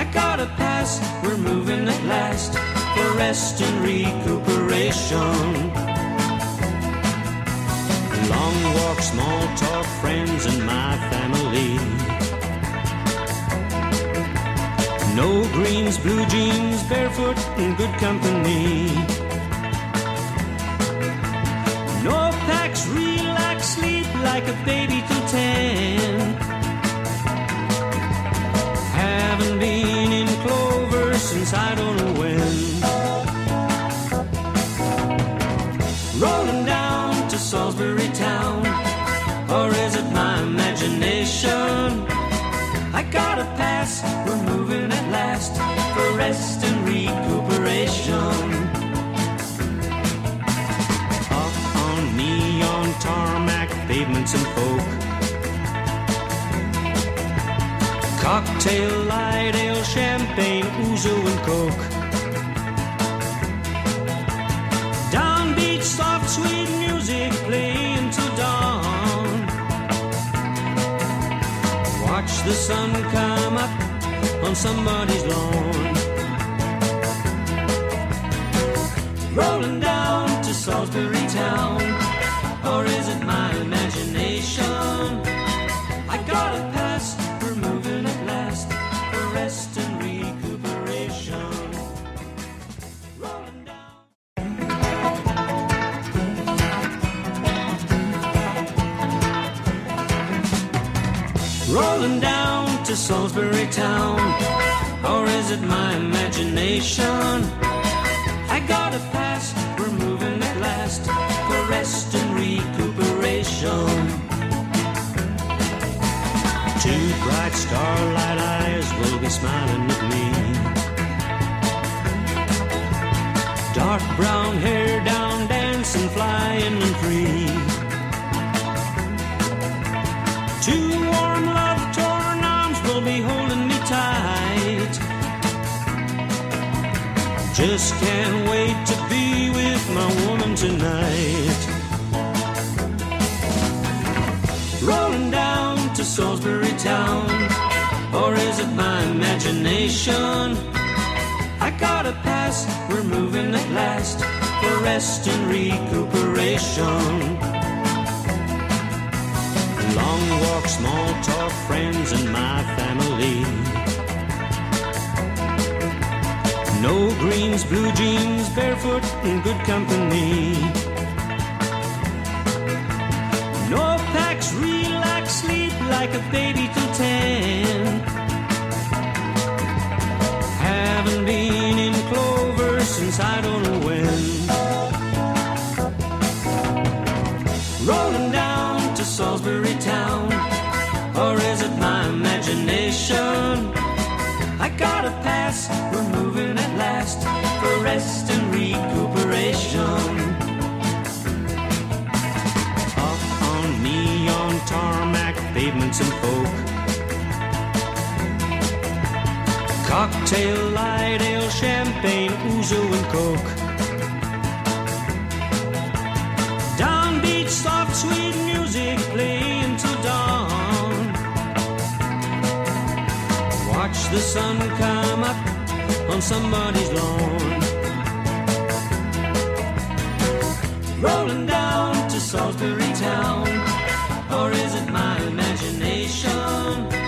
I got a pass, we're moving at last for rest and recuperation. Long walk, small talk, friends and my family. No greens, blue jeans, barefoot in good company. No packs, relax, sleep like a baby till ten. Haven't been in clover since I don't know when. Rolling down to Salisbury town, rest and recuperation. Up on neon tarmac pavements and folk. Cocktail, light ale, champagne, ouzo and coke. Downbeat, soft, sweet music playing till dawn. Watch the sun come up on somebody's lawn. Rolling down to Salisbury town, or is it my imagination? I got a pass, we're moving at last for rest and recuperation. Rolling down. Rolling down to Salisbury town, or is it my imagination? Be smiling at me. Dark brown hair down, dancing, flying and free. Two warm, love torn arms will be holding me tight. Just can't wait to be with my woman tonight. Rolling down to Salisbury town, imagination? I got a pass, we're moving at last for rest and recuperation. Long walk, small talk, friends and my family. No greens, blue jeans, barefoot in good company. No packs, relax, sleep like a baby till ten. Haven't been in clover since I don't know when. Rolling down to Salisbury town, or is it my imagination? I got a pass, we're moving at last for rest and recuperation. Up on neon tarmac pavements and folk. Cocktail, light ale, champagne, ouzo and coke. Downbeat, soft, sweet music playing till dawn. Watch the sun come up on somebody's lawn. Rolling down to Salisbury town, or is it my imagination?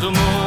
Träd Runt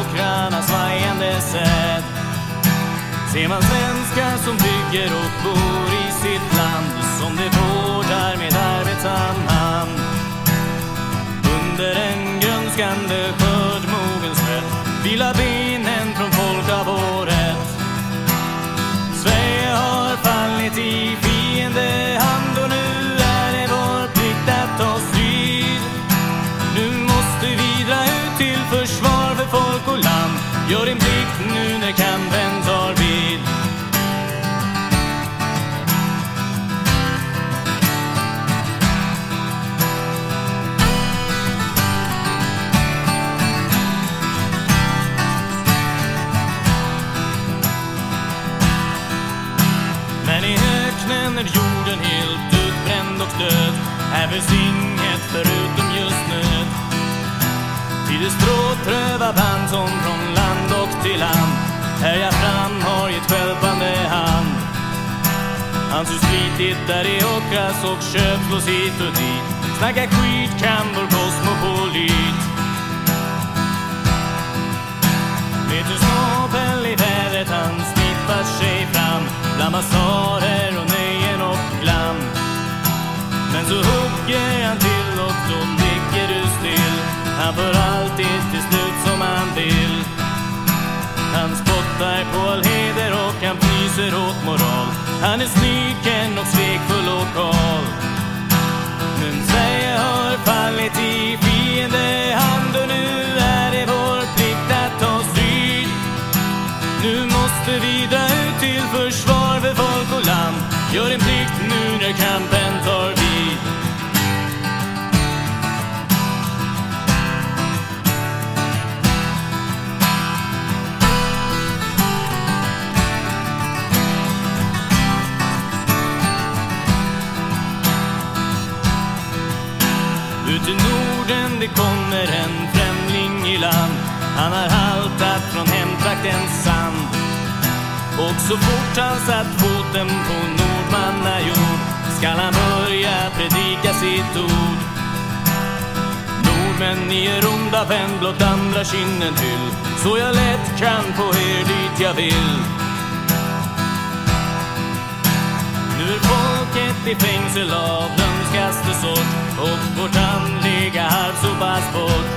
slitit där i ockras och köpslås hit och dit. Snackar skit kan vår kosmopolit Vet du snabel i vädret han sniffar sig fram. Bland basarer och nöjen och glam. Men så hugger han till och då ligger du still. Han får alltid till slut som han vill. Han spottar på all heder och han fryser åt moral. Han är snyken och svekfull och kall. Men Sverige har fallit i fiendehand och nu är det vår plikt att ta strid. Nu måste vi dra ut till försvar för folk och land. Gör din plikt nu när kampen tar vid. Kommer en främling i land. Han har haltat från hemtraktens sand. Och så fort han satt foten på Nordmannajord Skall han börja predika sitt ord. Nordmän, ni är onda vän blott andra kinden till. Så jag lätt kan få er dit jag vill. Nu är folket i fängsel av lömskaste sort och vårt andliga arv sopas bort.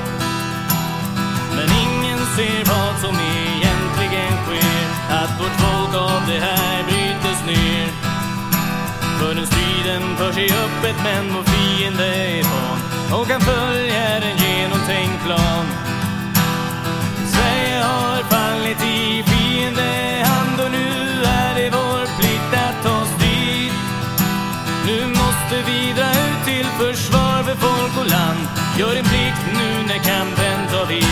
Men ingen ser vad som egentligen sker, att vårt folk av det här brytes ner. För den striden för sig öppet men vår fiende är van och kan följa en genomtänkt plan. Sverige har fallit i fienden måste vi dra ut till försvar för folk och land. Gör din plikt nu när kampen tar vid.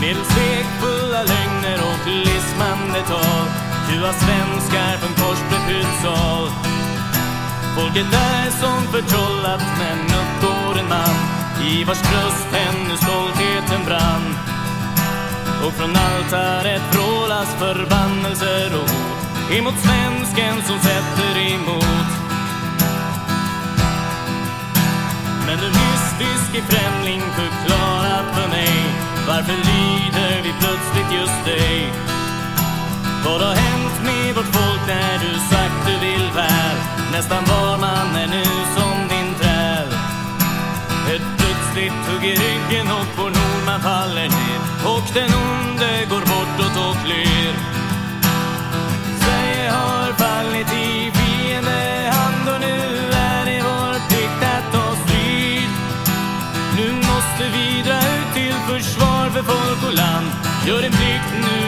Med svekfulla lögner och lismande tal Tjuva svenskar från korsbefylld sal Folket är som förtrollat men uppgår en man. I vars bröst ännu stoltheten brann. Och från altaret vrålas förbannelser och hot. Emot svensken som sätter emot. Men du mystiske främling förklara för mig. Varför lyder vi plötsligt just dig? Vad har hänt med vårt folk? När du sagt du vill väl? Nästan var man är nu som din träl. Ett plötsligt hugg i ryggen och vår nordman faller ner. Och den onde går bortåt och flyr. Sverige har fallit i fiendehand och nu är det vår plikt att ta strid. Nu måste vi dra ut till försvar för folk och land. Gör din plikt nu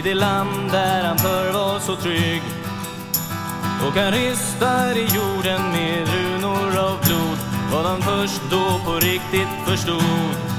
i det land där han förr var så trygg. Och han ristar i jorden med runor av blod vad han först då på riktigt förstod.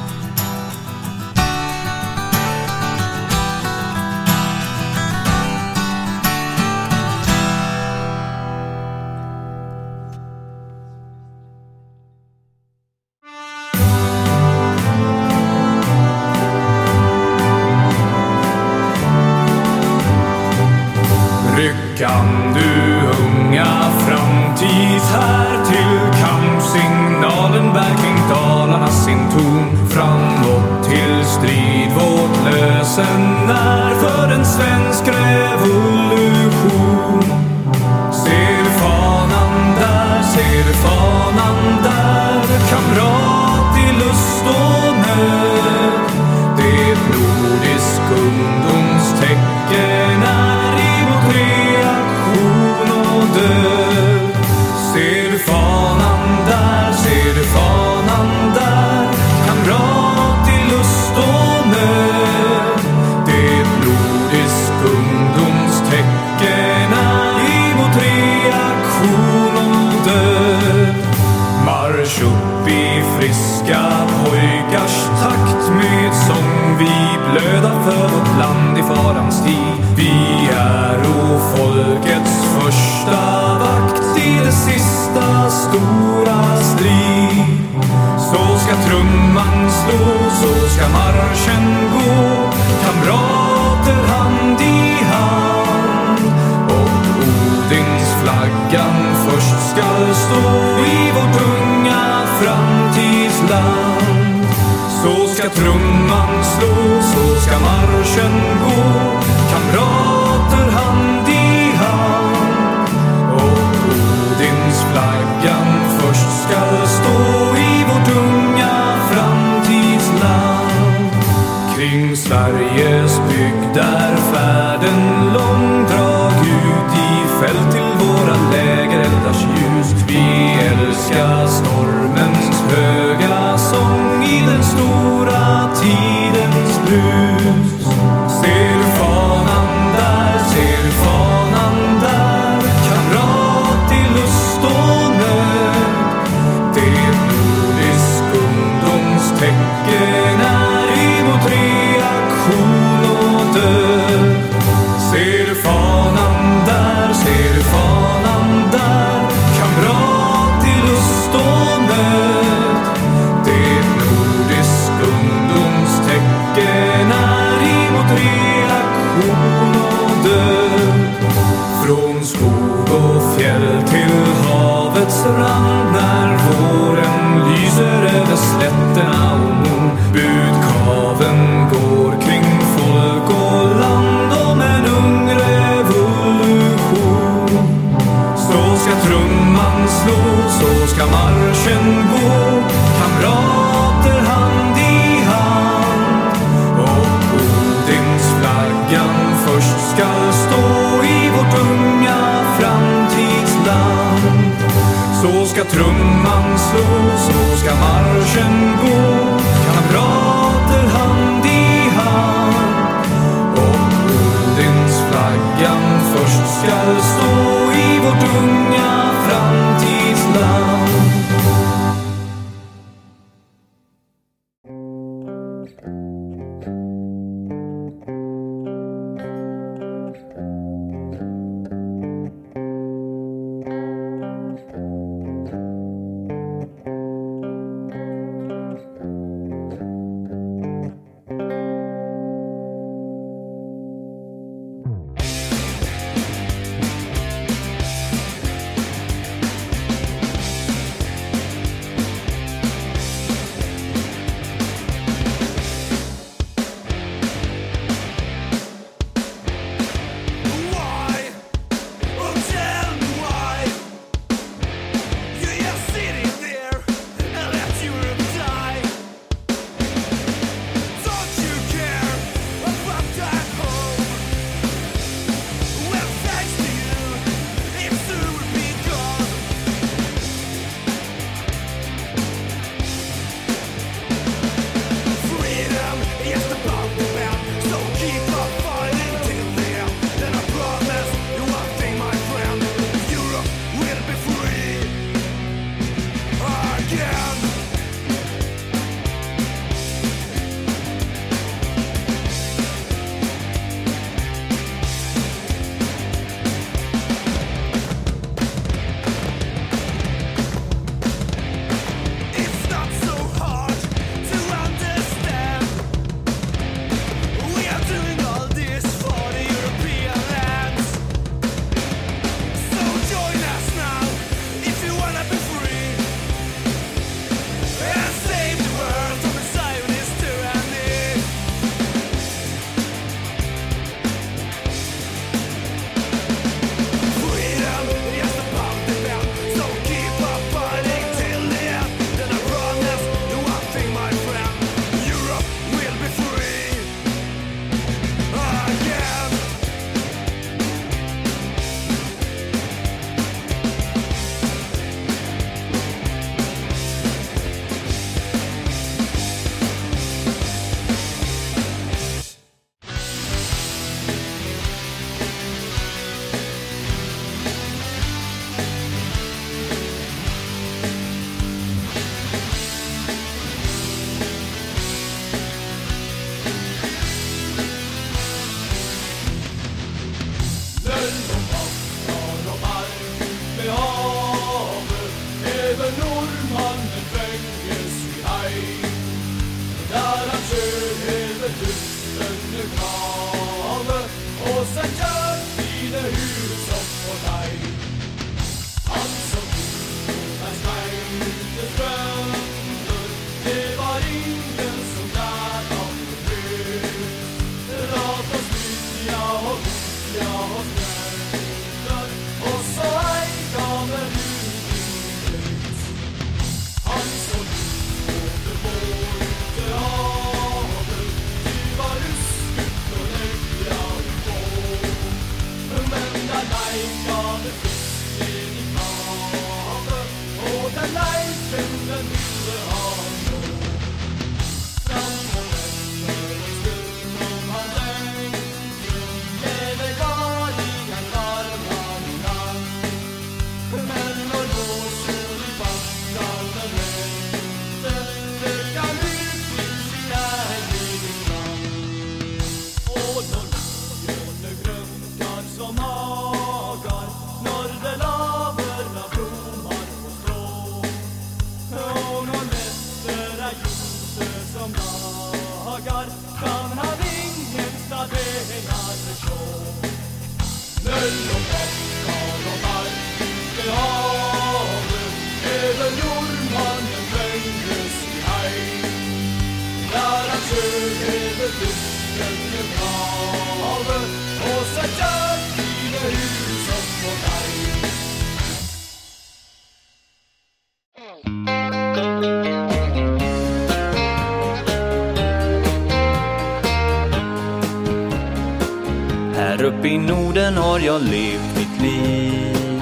Jag levt mitt liv.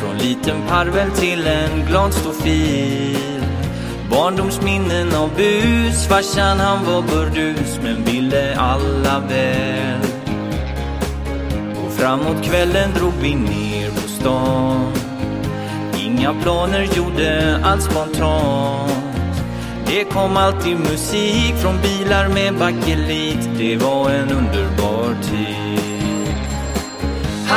Från liten parvel till en glad stofil. Barndomsminnen av bus Farsan han var burdus men ville alla väl. Och framåt kvällen drog vi ner på stan. Inga planer, gjorde allt spontant. Det kom alltid musik från bilar med bakelit. Det var en underbar tid.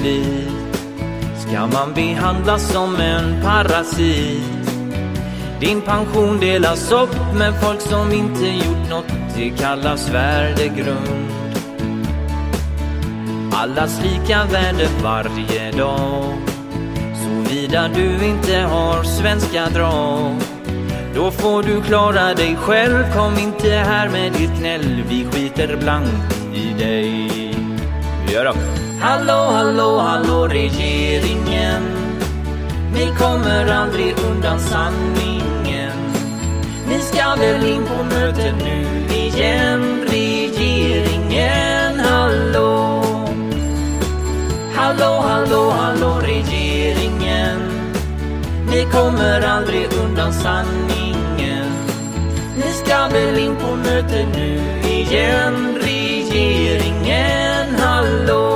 slit Ska man behandlas som en parasit? Din pension delas upp med folk som inte gjort något Det kallas värdegrund Allas lika värde varje dag. Såvida du inte har svenska drag. Då får du klara dig själv. Kom inte här med ditt gnäll Vi skiter blankt i dig. Gör upp. Hallå, hallå, hallå regeringen. Ni kommer aldrig undan sanningen. Ni ska väl in på möten nu igen Regeringen, hallå. Hallå, hallå, hallå regeringen. Ni kommer aldrig undan sanningen. Ni ska väl in på möten nu igen Regeringen, hallå.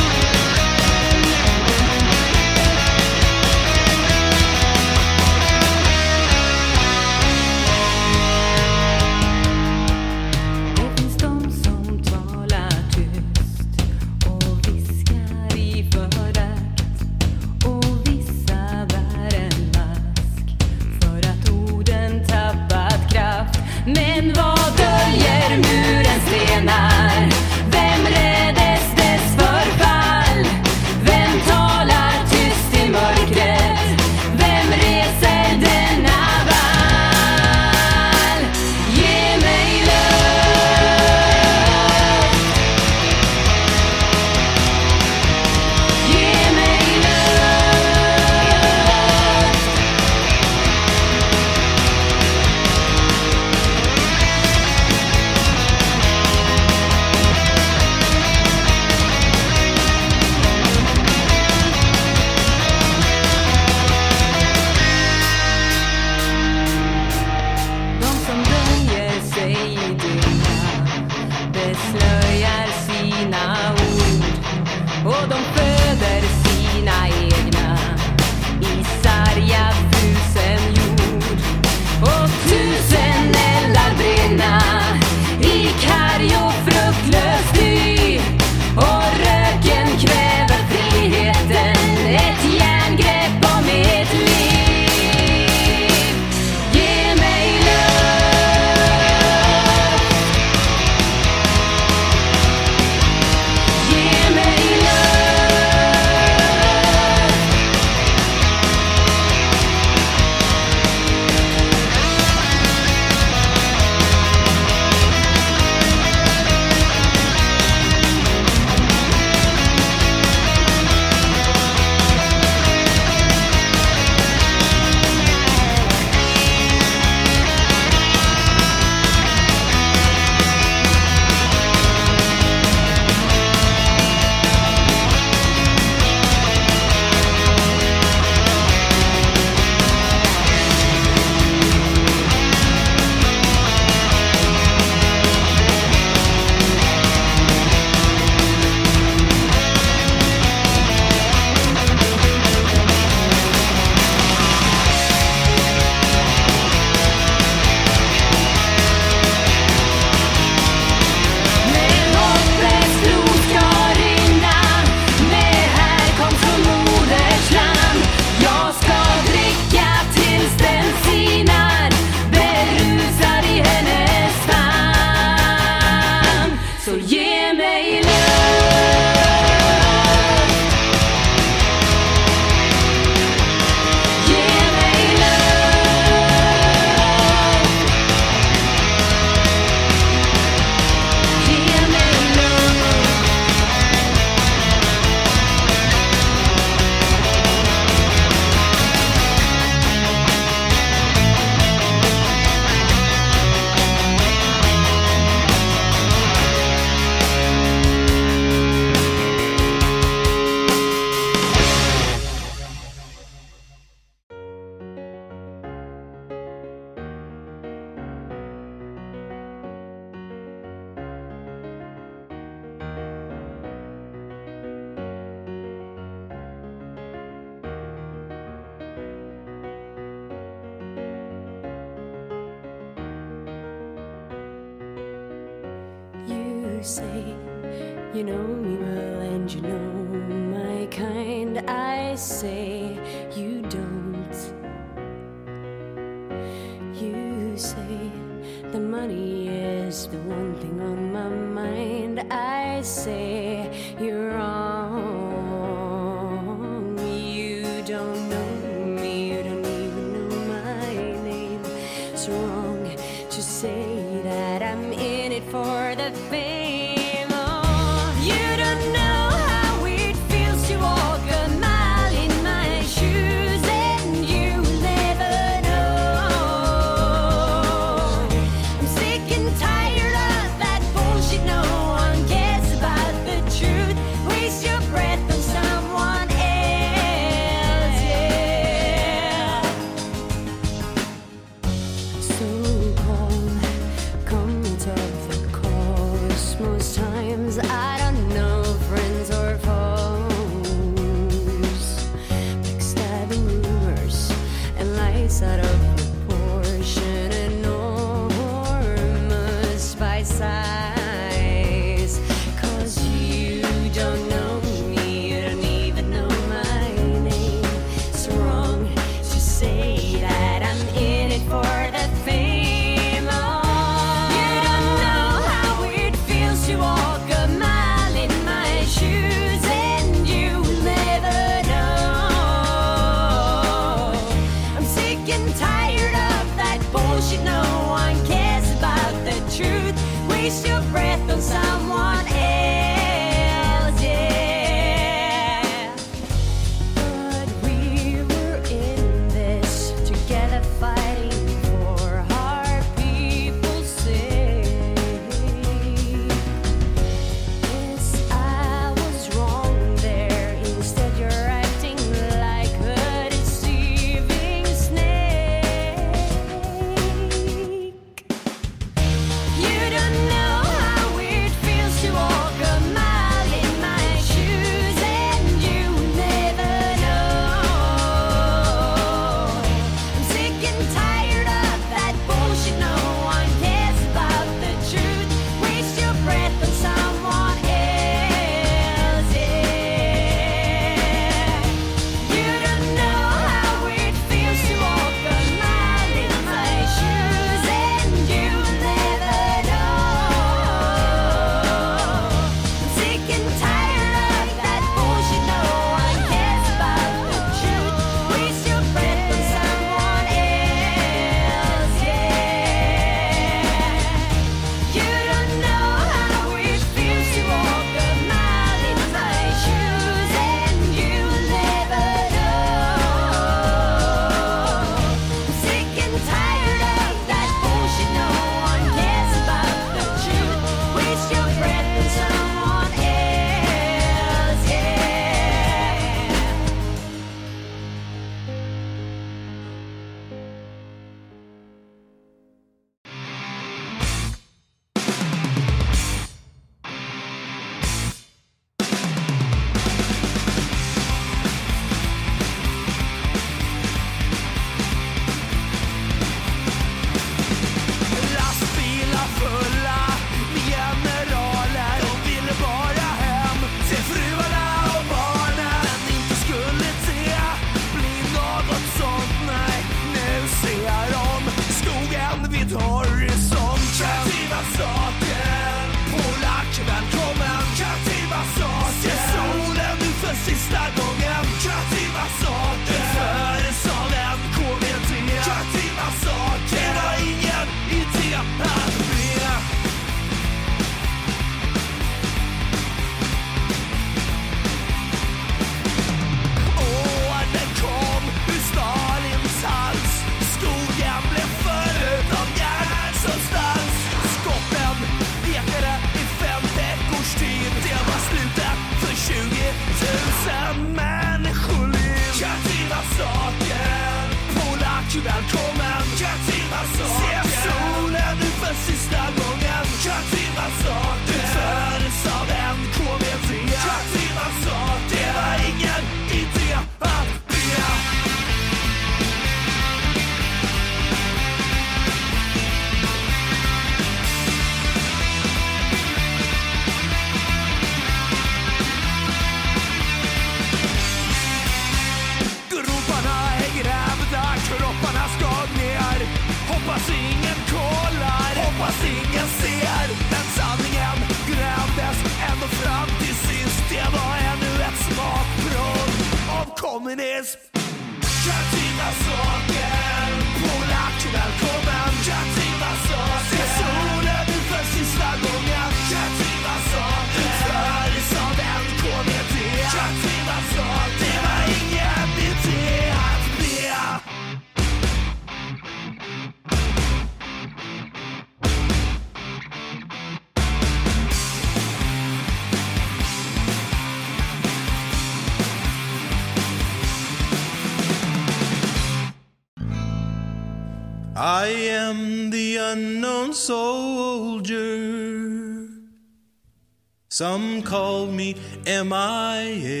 Some call me MIA.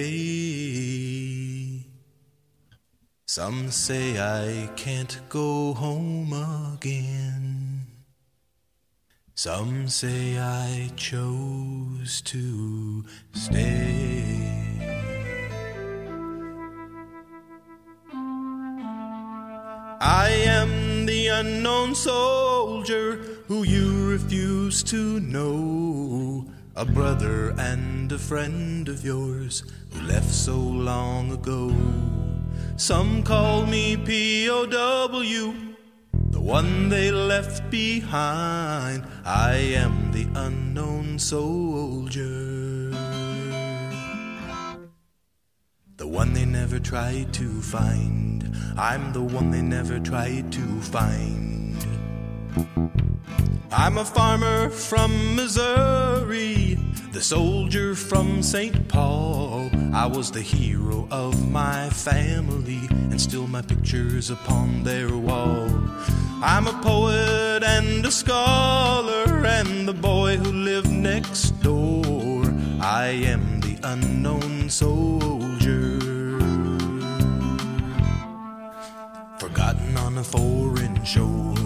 Some say I can't go home again. Some say I chose to stay. I am the unknown soldier who you refuse to know. A brother and a friend of yours who left so long ago. Some call me POW, the one they left behind. I am the unknown soldier. The one they never tried to find. I'm the one they never tried to find. I'm a farmer from Missouri, the soldier from St. Paul. I was the hero of my family, and still my picture's upon their wall. I'm a poet and a scholar, and the boy who lived next door. I am the unknown soldier. Forgotten on a foreign shore,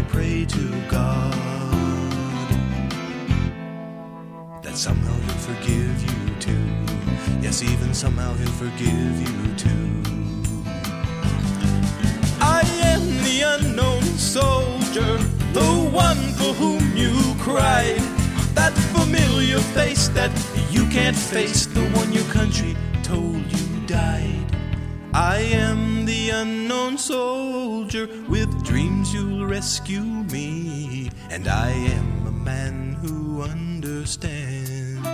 to God that somehow He'll forgive you too. Yes, even somehow He'll forgive you too. I am the unknown soldier, the one for whom you cried. That familiar face that you can't face, the one your country told you died. I am unknown soldier with dreams you'll rescue me, and I am a man who understands.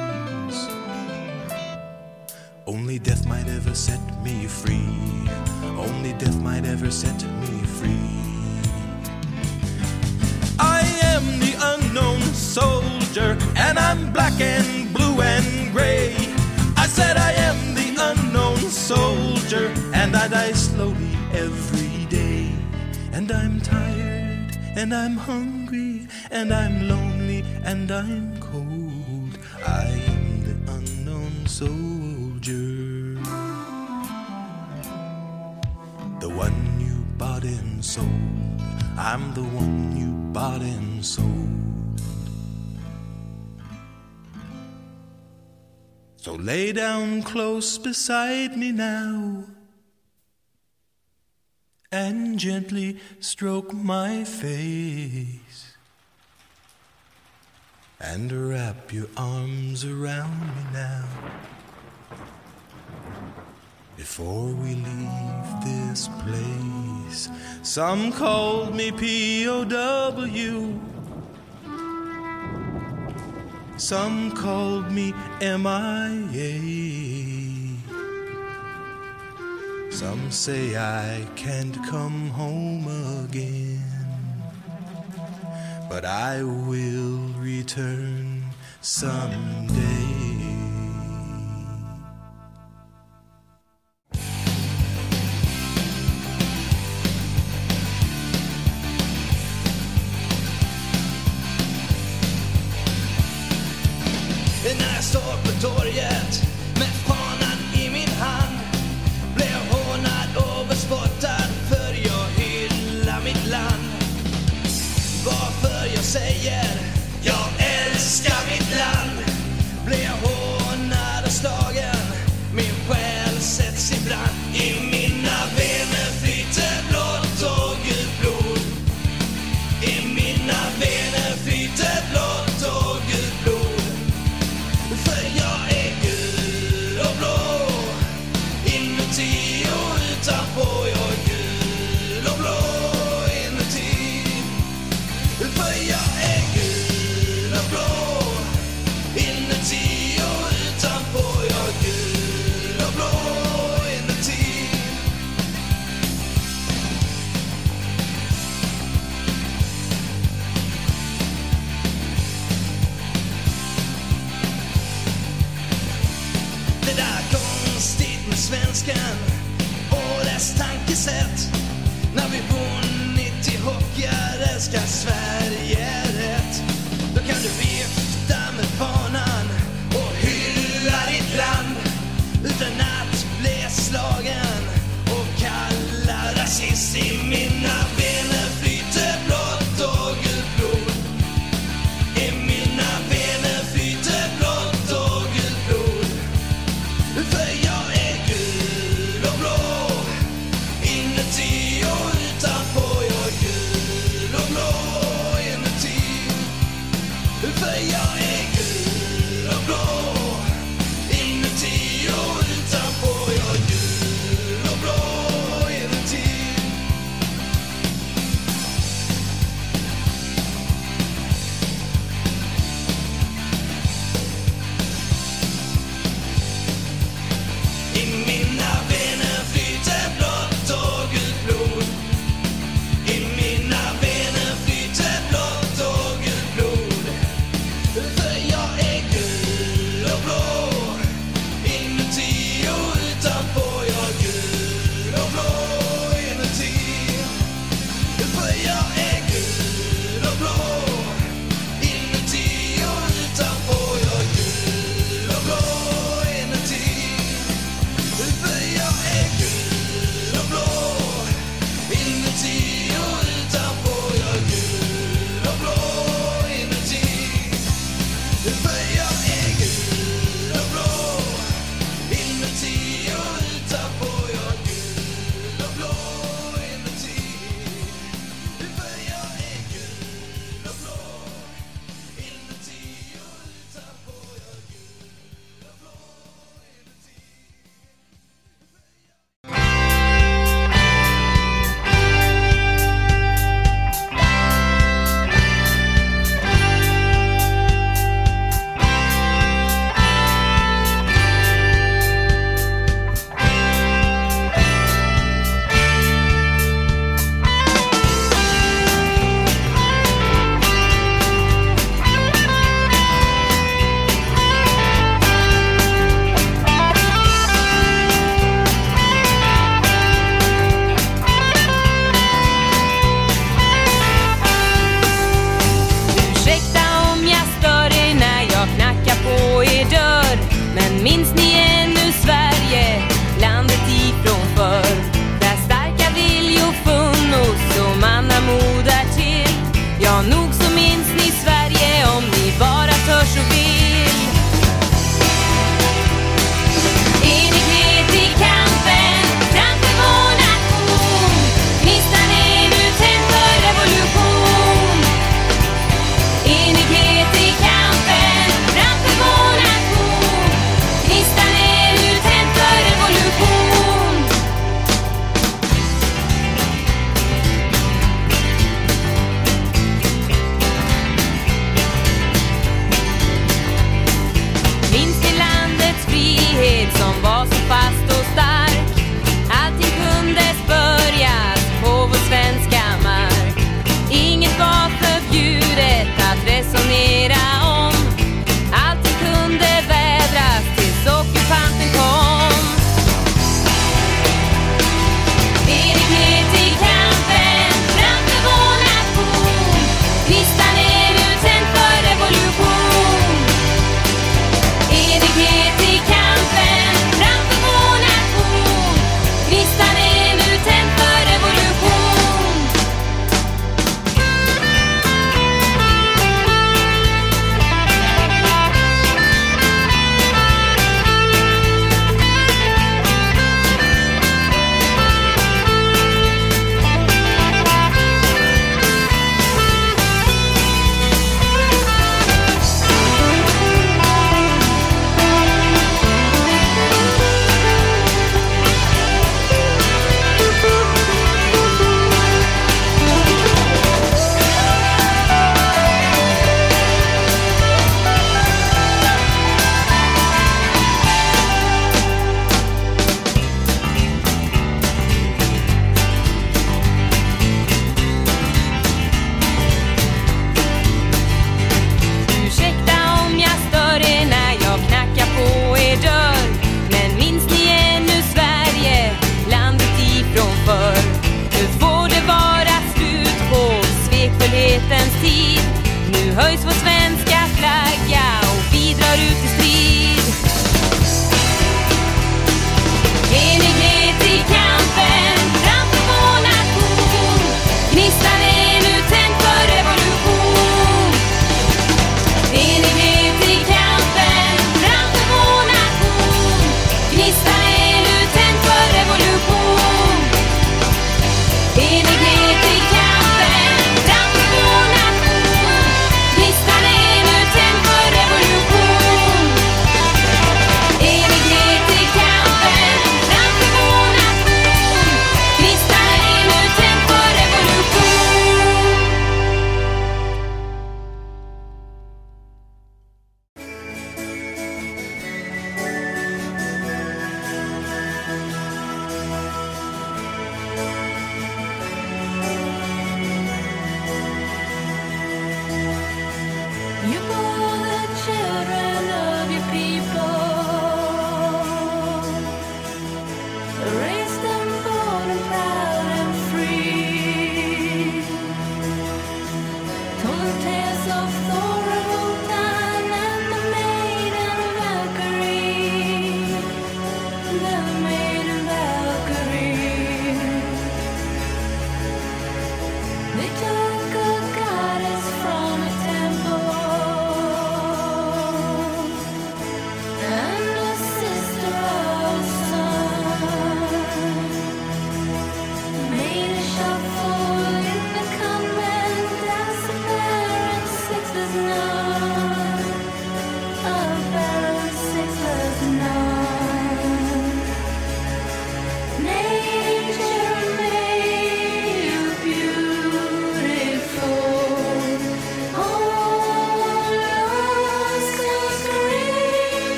Only death might ever set me free. Only death might ever set me free. I am the unknown soldier, and I'm black and blue and gray. I said I am the unknown soldier, I die slowly every day. And I'm tired, and I'm hungry, and I'm lonely, and I'm cold. I am the unknown soldier. The one you bought and sold. I'm the one you bought and sold. So lay down close beside me now and gently stroke my face and wrap your arms around me now before we leave this place. Some called me POW. Some called me MIA. Some say I can't come home again, but I will return someday. And I saw yet.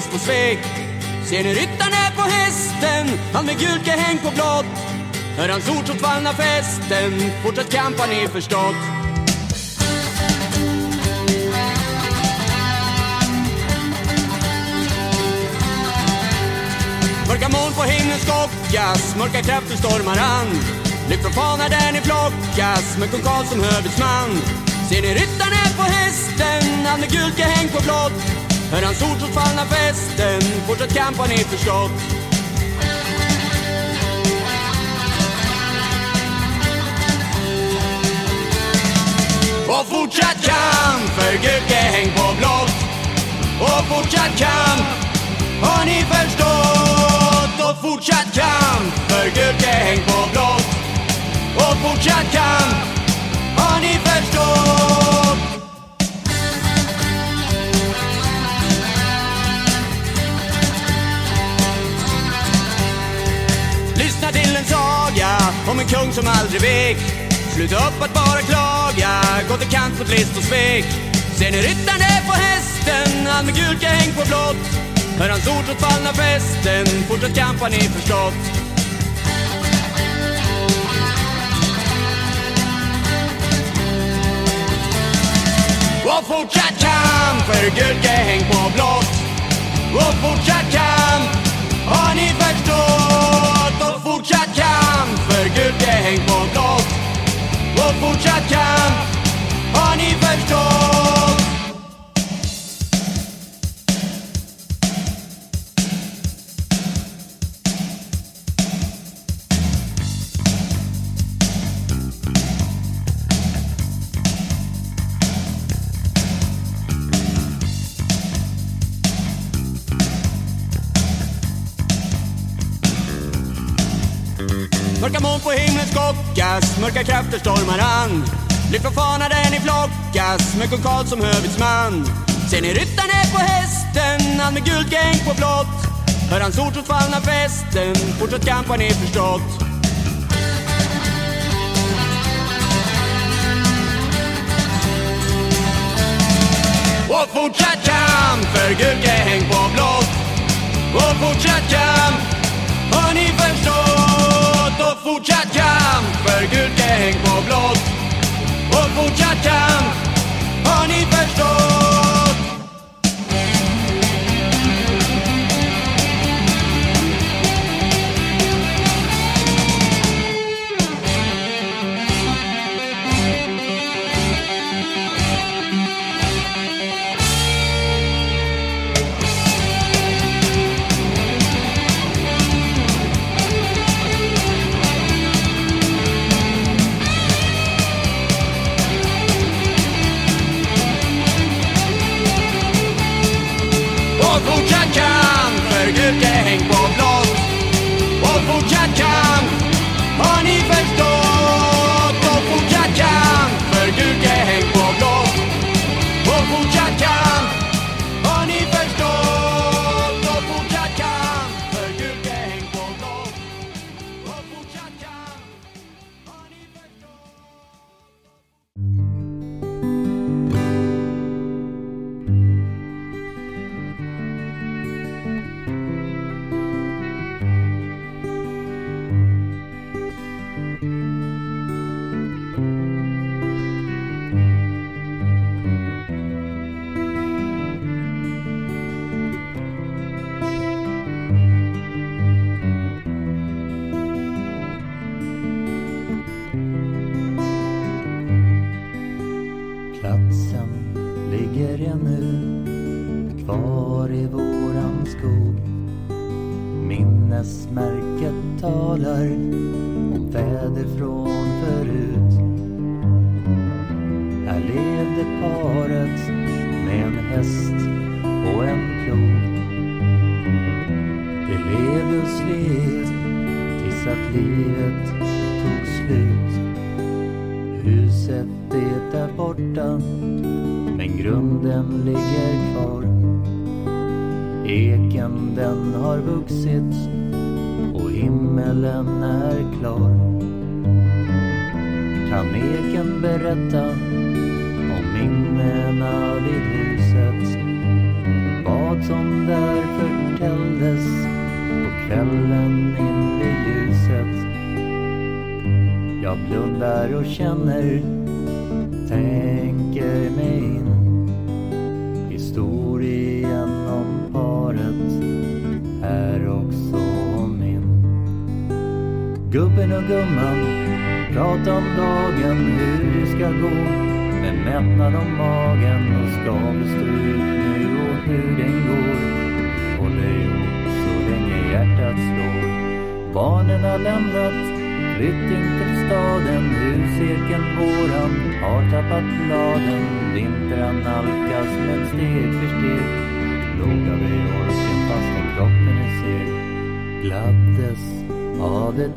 Till på svek. Ser ni ryttaren är på hästen, han med gult häng på blått. Hör hans ord som tvallna festen, fortsätt kamp har ni förstått. Mörka moln på himlen skockas, mörka krafter stormar an. Lyft från fanar där ni flockas. Med kung Karl som hövitsman Ser ni ryttaren är på hästen, han med gult häng på blått. Hör hans ord som fallna fästen, fortsatt kamp har ni förstått Och fortsatt kamp för Gökehäng på blått. Och fortsatt kamp har ni förstått. Och fortsatt kamp för Gökehäng på blått. Och fortsatt kamp om som aldrig vek. Sluta upp att bara klaga, gå till kant mot list och svek. Ser ni ryttaren är på hästen, han med gult häng på blått. Hör hans ord åt fallna festen, fortsätt kamp har ni förstått. Och fortsatt kamp för gult häng på blått. Och fortsatt Och fortsatt kamp mörka krafter stormar an. Lyft från fanan där ni flockas med kung Karl som hövitsman. Ser ni ryttaren är på hästen, han med gult gäng på blått? Hör hans ord som fallna festen, fortsatt kamp har ni förstått Och fortsatt kamp för gult gäng på blått. Och fortsatt kamp fortsatt kamp för gult gäng på blått. Och fortsatt kamp har ni förstått?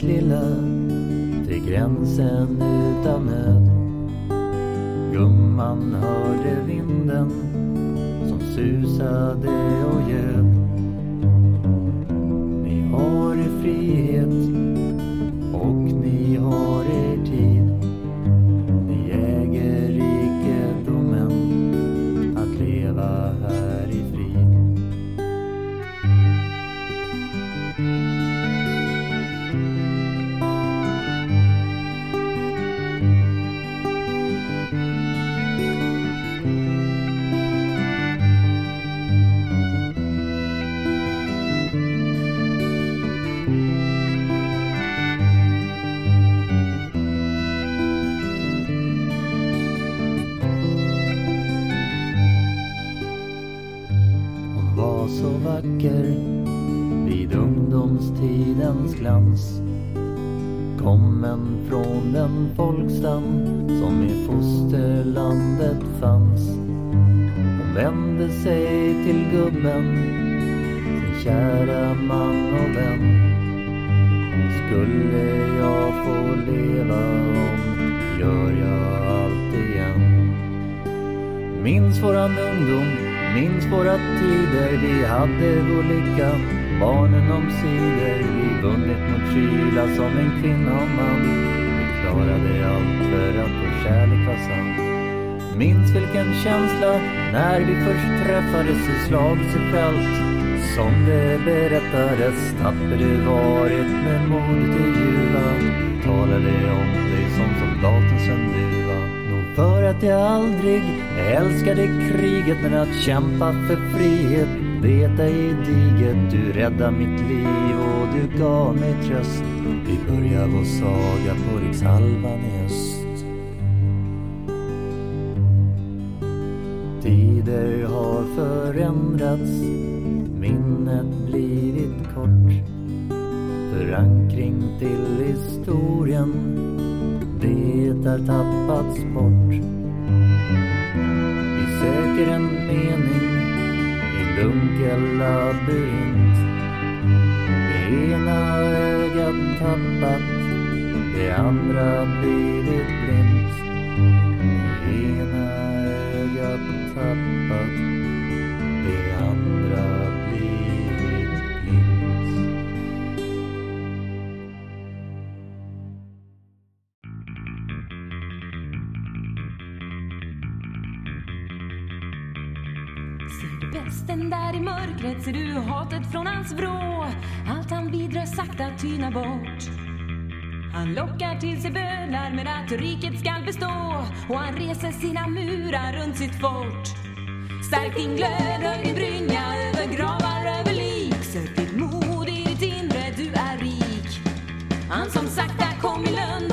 Lilla till gränsen. Glans. Kommen från den folkstam som i fosterlandet fanns. Hon vände sig till gubben, sin kära man och vän. Skulle jag få leva om, gör jag allt igen. Minns våran ungdom, minns våra tider Vi hade vår lycka, barnen omsider vunnit mot kyla som en kvinna och man Vi klarade allt för att vår kärlek var sann. Minns vilken känsla när vi först träffades i fält. Som det berättades tapper du varit med modet i ljuva Talade om dig som soldatens en duva. Nog för att jag aldrig älskade kriget men att kämpa för frihet veta i diget Du räddade mitt liv och du gav mig tröst. Vi börjar vår saga på rikshalvan i öst. Tider har förändrats minnet blivit kort. Förankring till historien det har tappats bort labyrint Det ena ögat tappat, det andra blivit blint. Bort. Han lockar till sig bödlar med att riket skall bestå. Och han reser sina murar runt sitt fort. Stärk din glöd, höj din brynja över gravar, över lik. Sök ditt mod i ditt inre, du är rik. Han som sakta kom i lön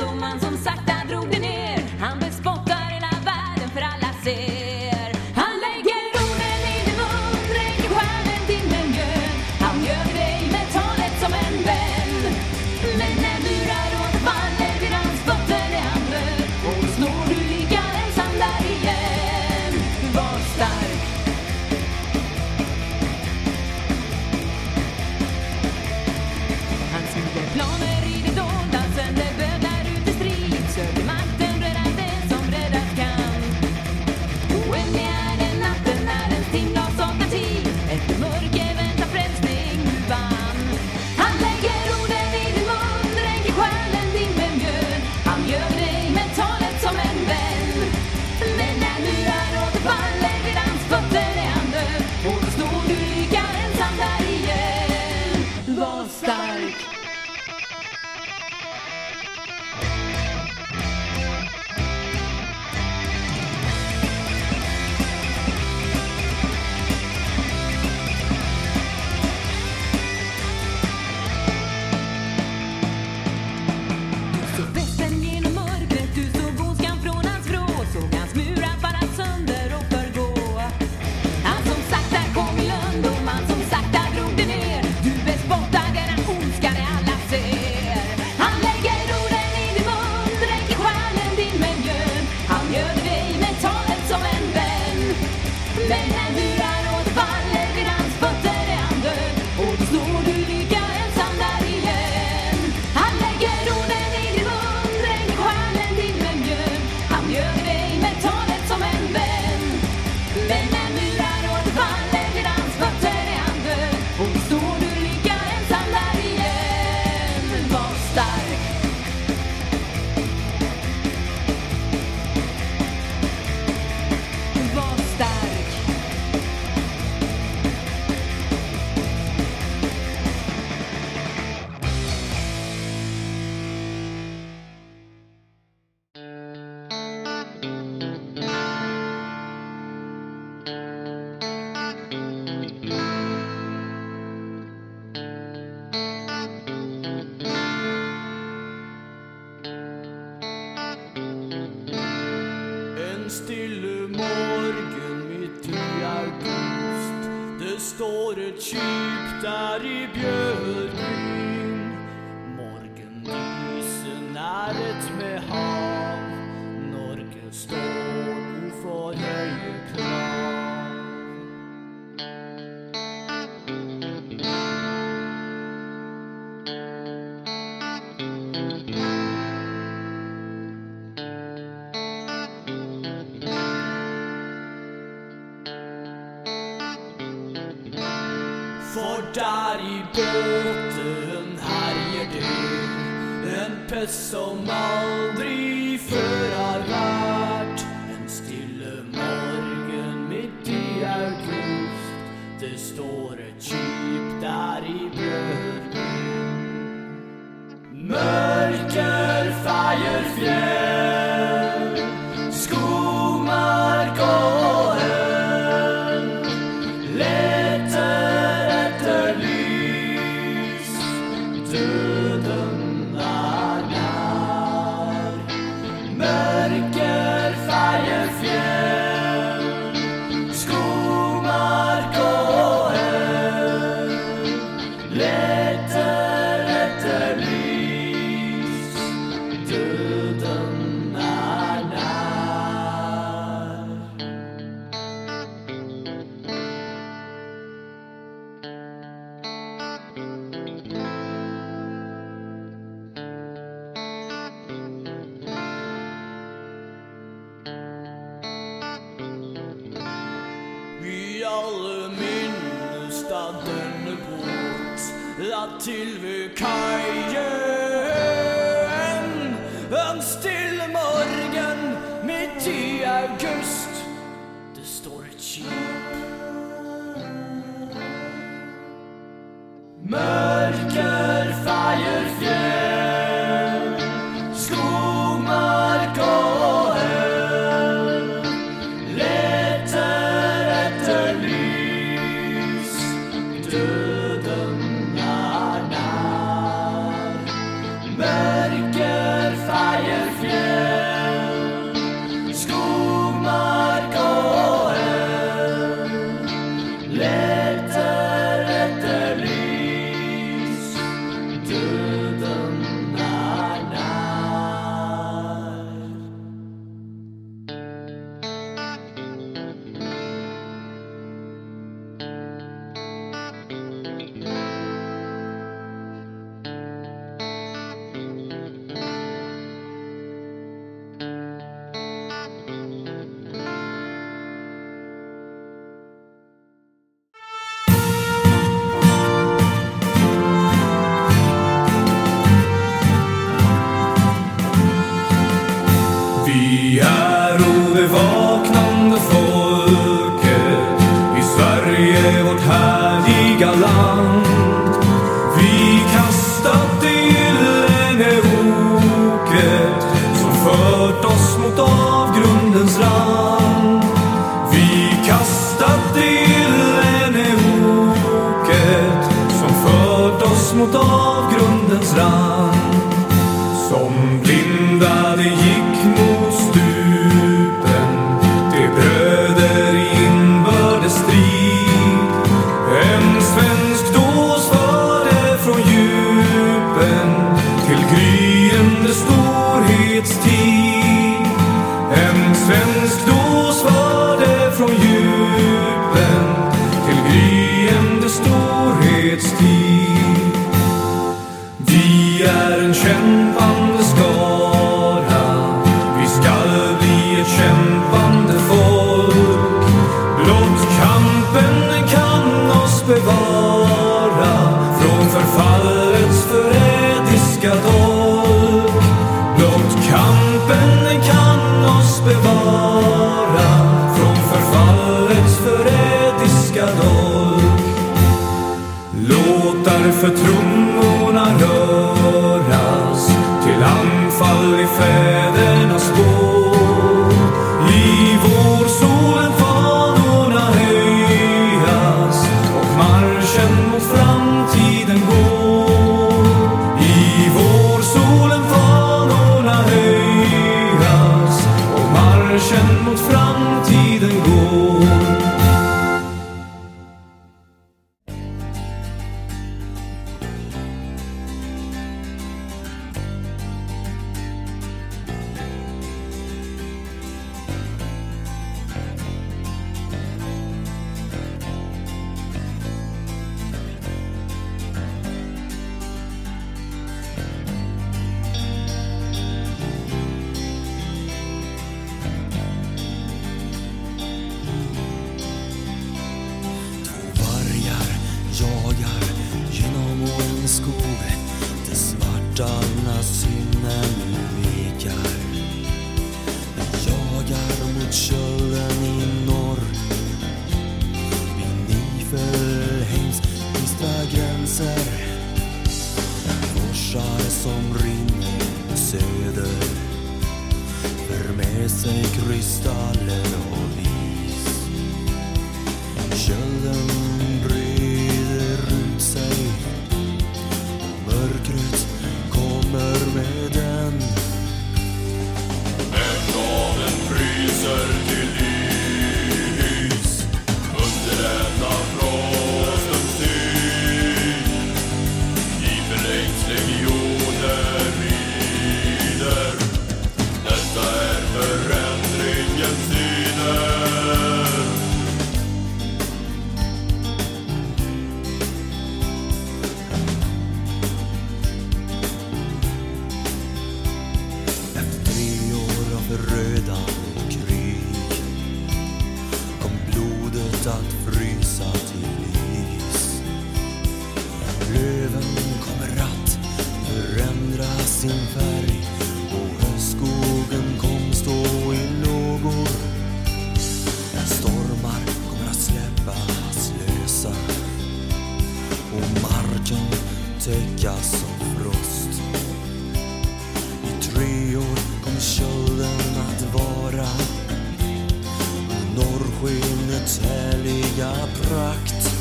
solskenets härliga prakt.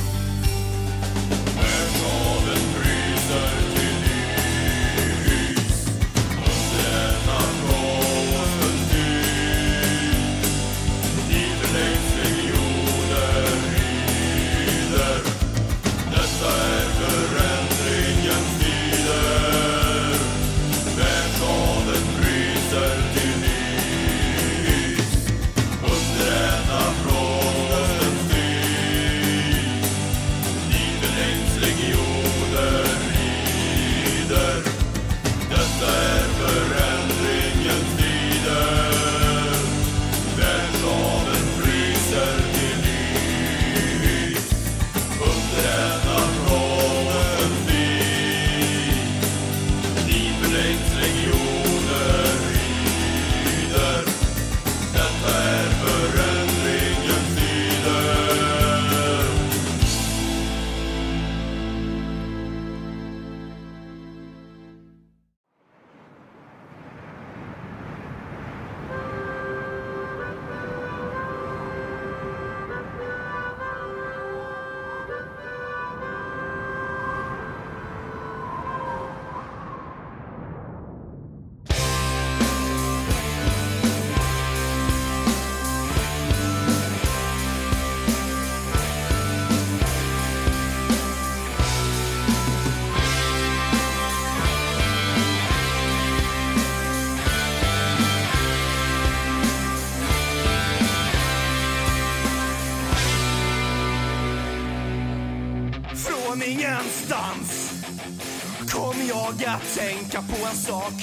ska tänka på en sak.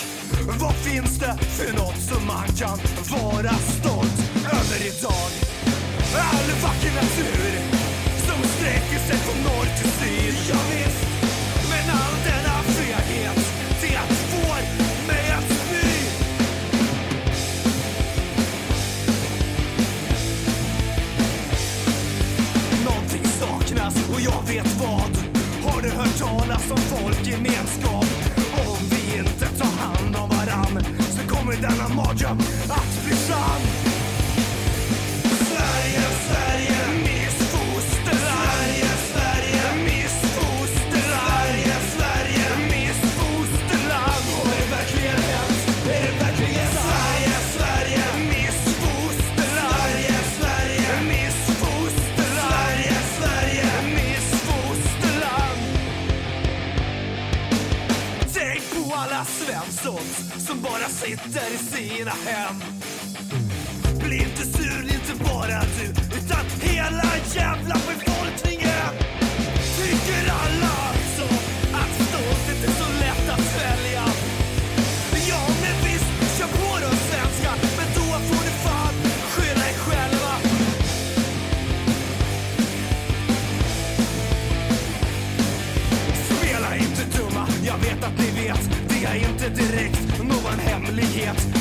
Vad finns det för nåt som man kan vara stolt över idag? All vacker natur som sträcker sig från norr till syd. Georgia. Ah. sitter i sina hem. Bli inte sur, inte bara du, utan hela jävla verklighet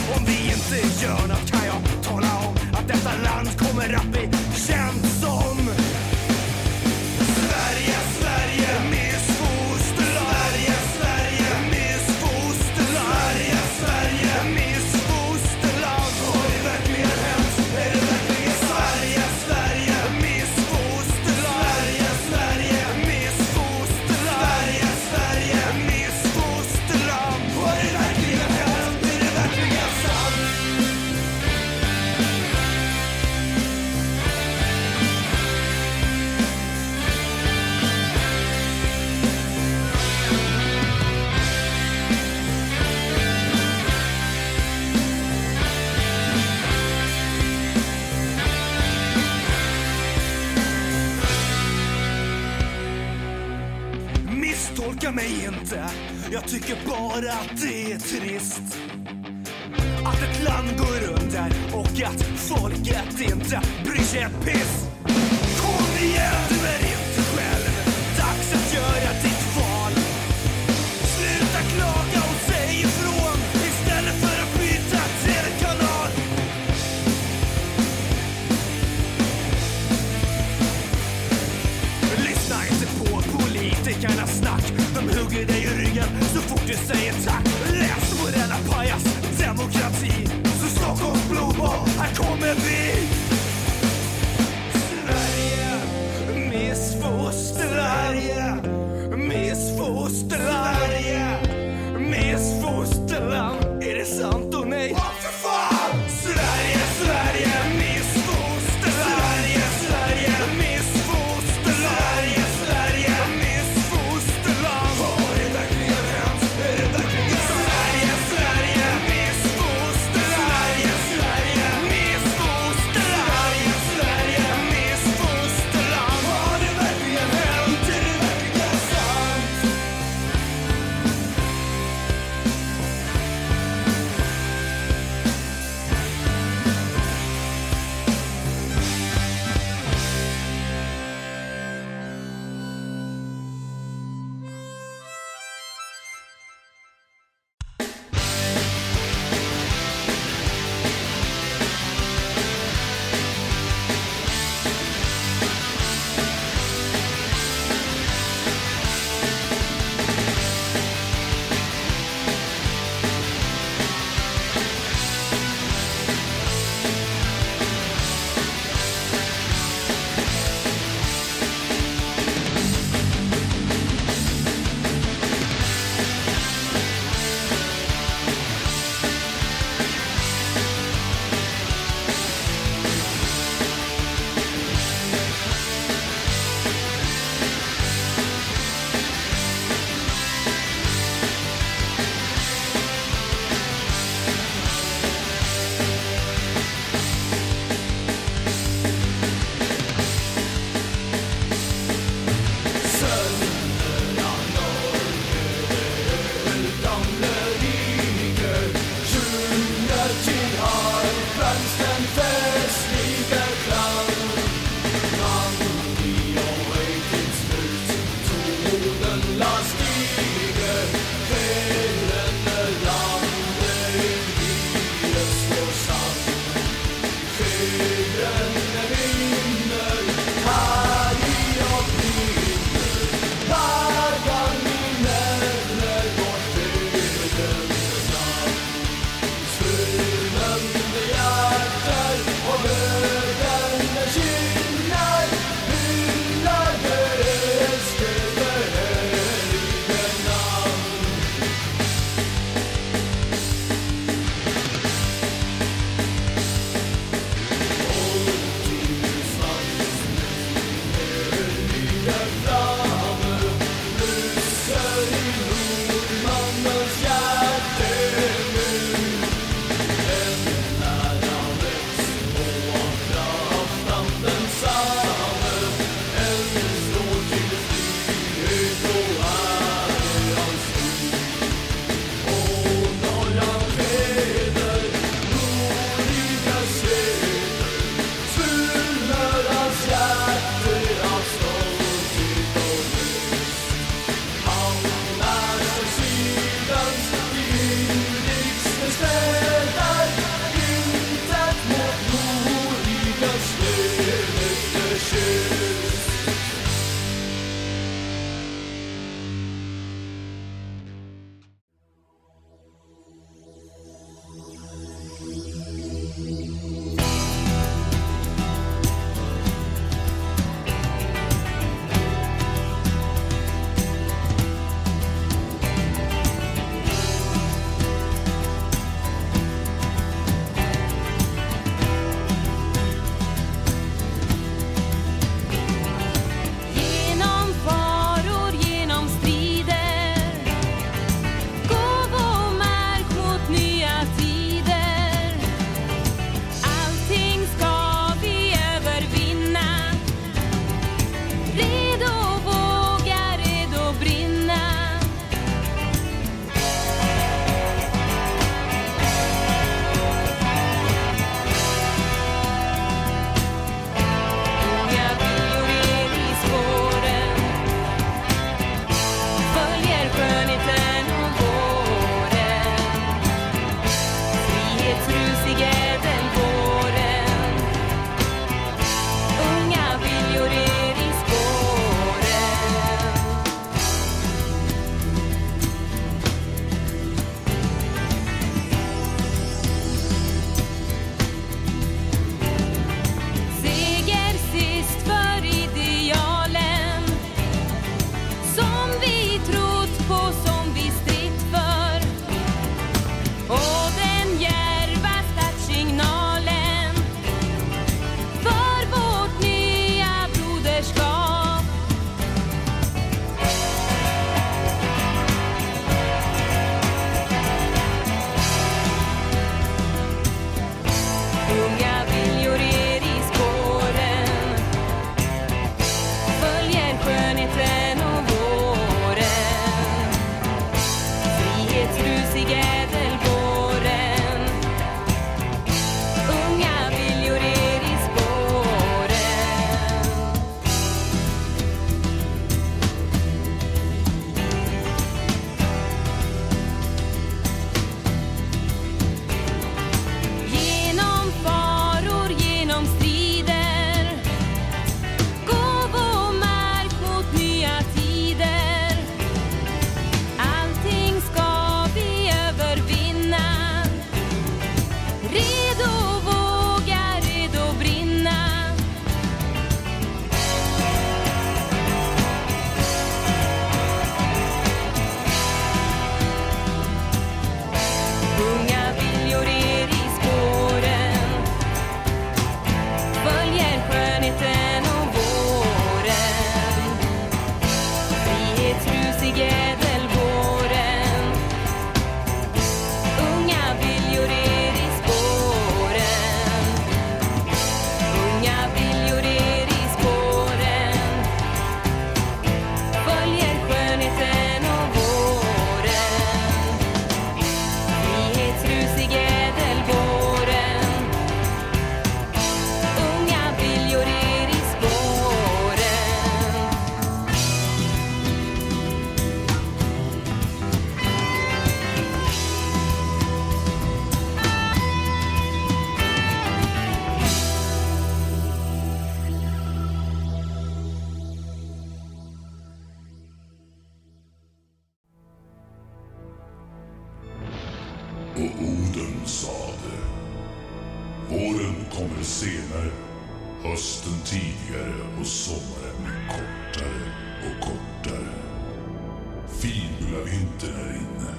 där inne.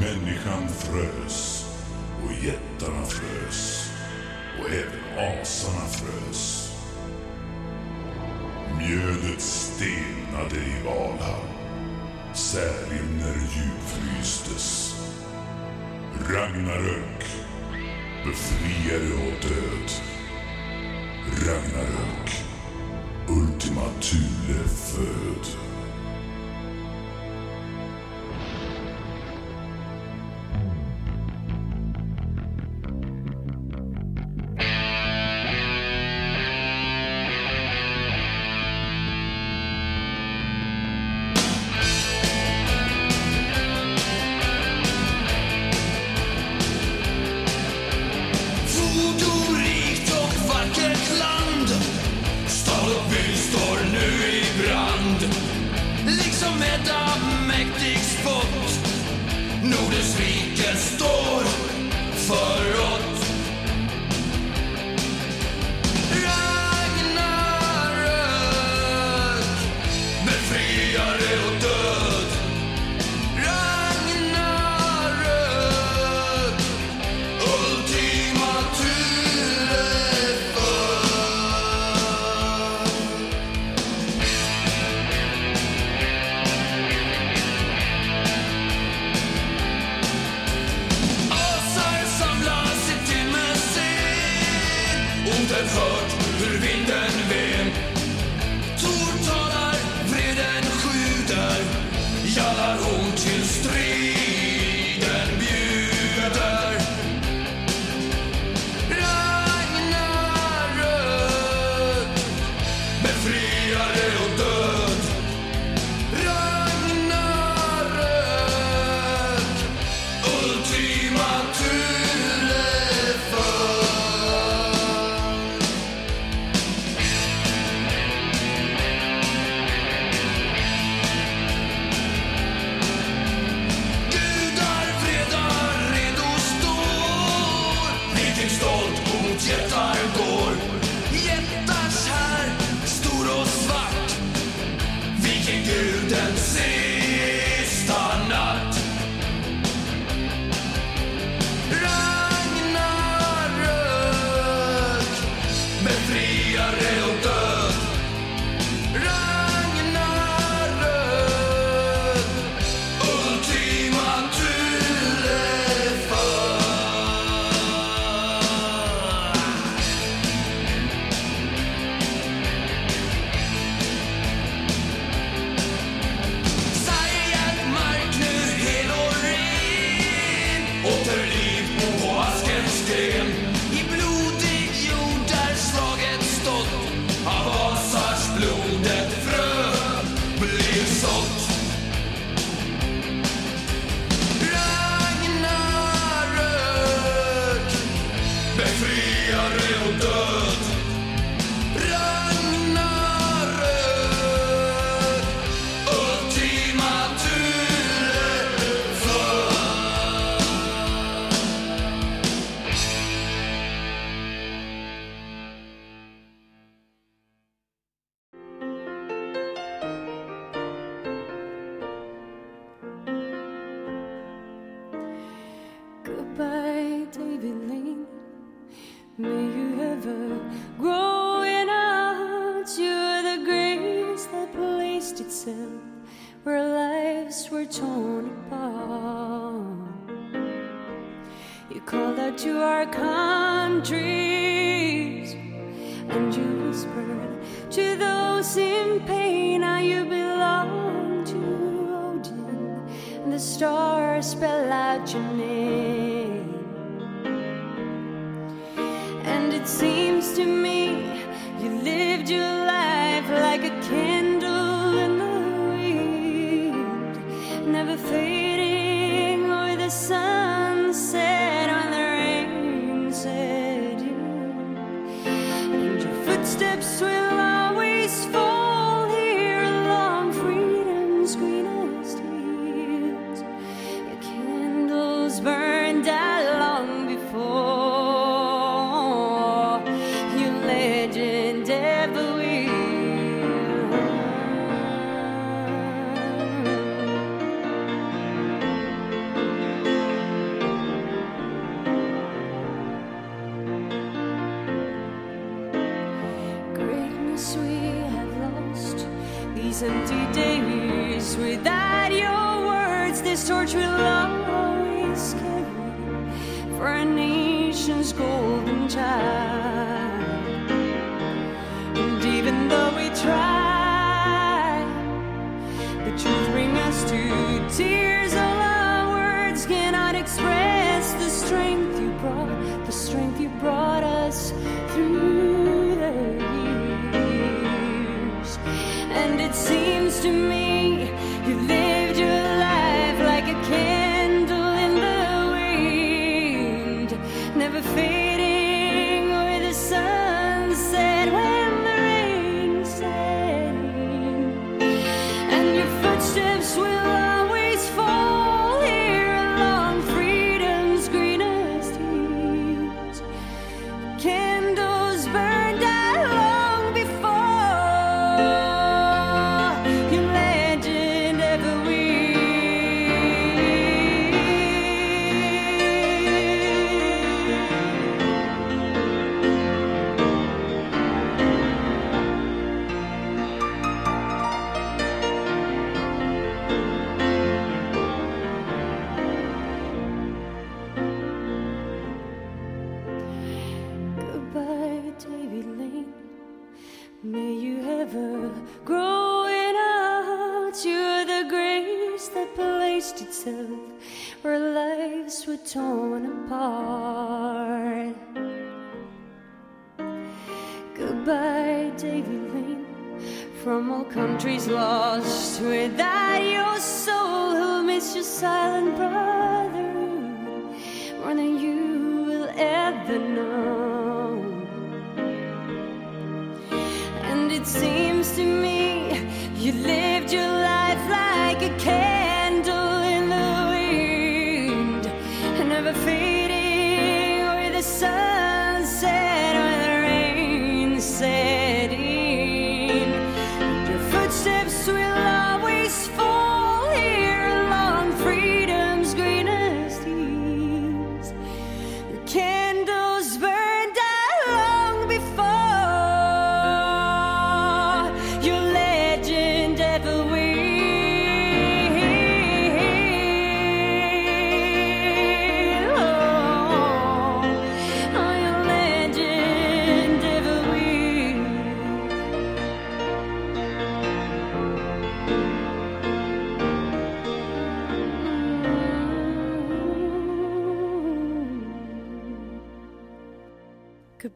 Människan frös och jättarna frös och även asarna frös. Mjödet stelnade i Valhall. Särimner djupfrystes. Ragnarök befriade och död. Ragnarök Ultima Thule föd.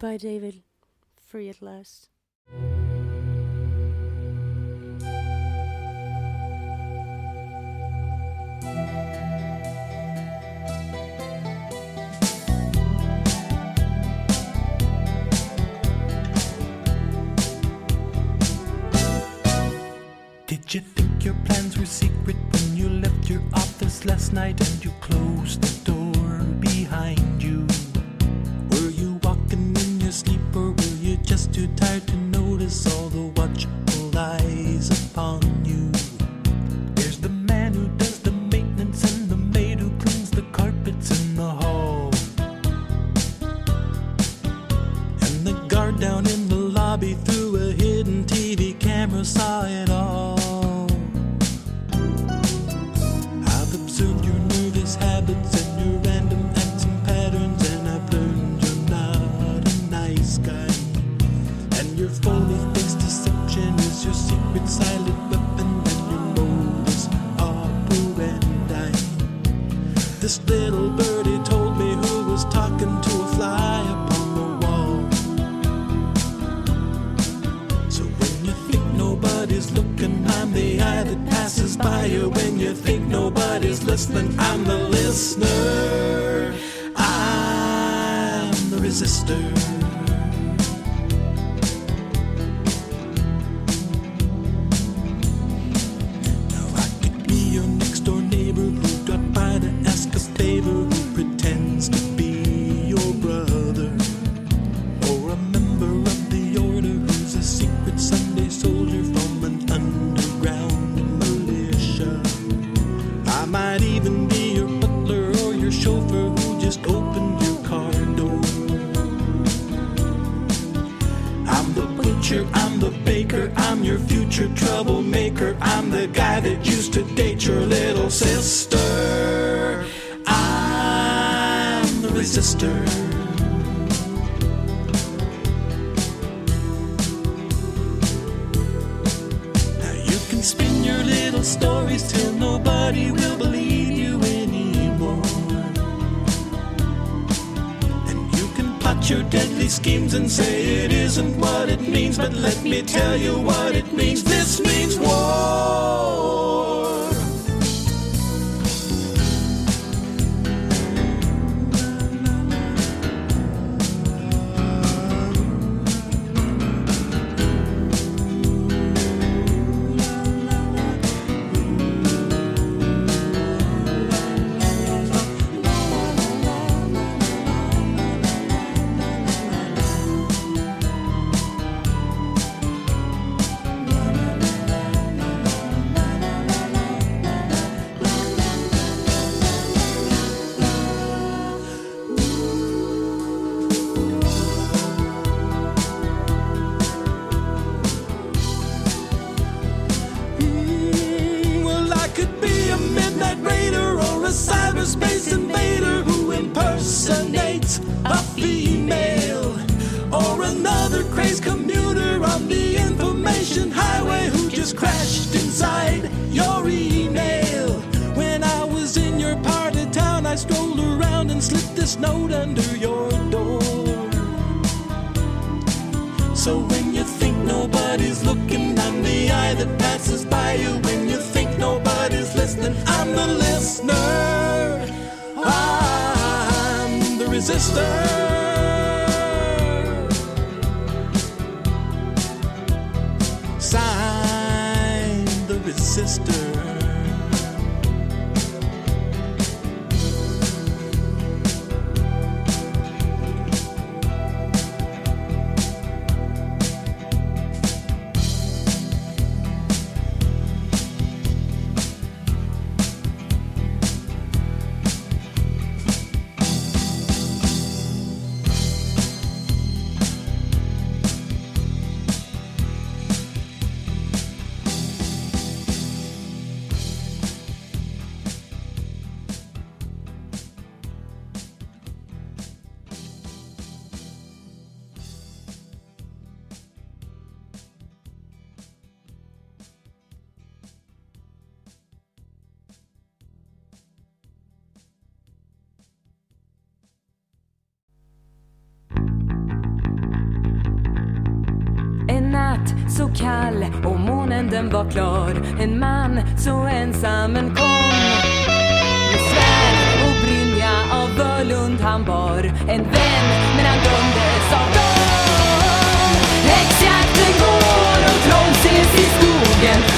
Goodbye, David. så kall och månen den var klar. En man så ensam men kom. Med svärd och brynja av Völund han bar. En vän men han dömdes av dom. Häxjakten går och Trolls ses i skogen.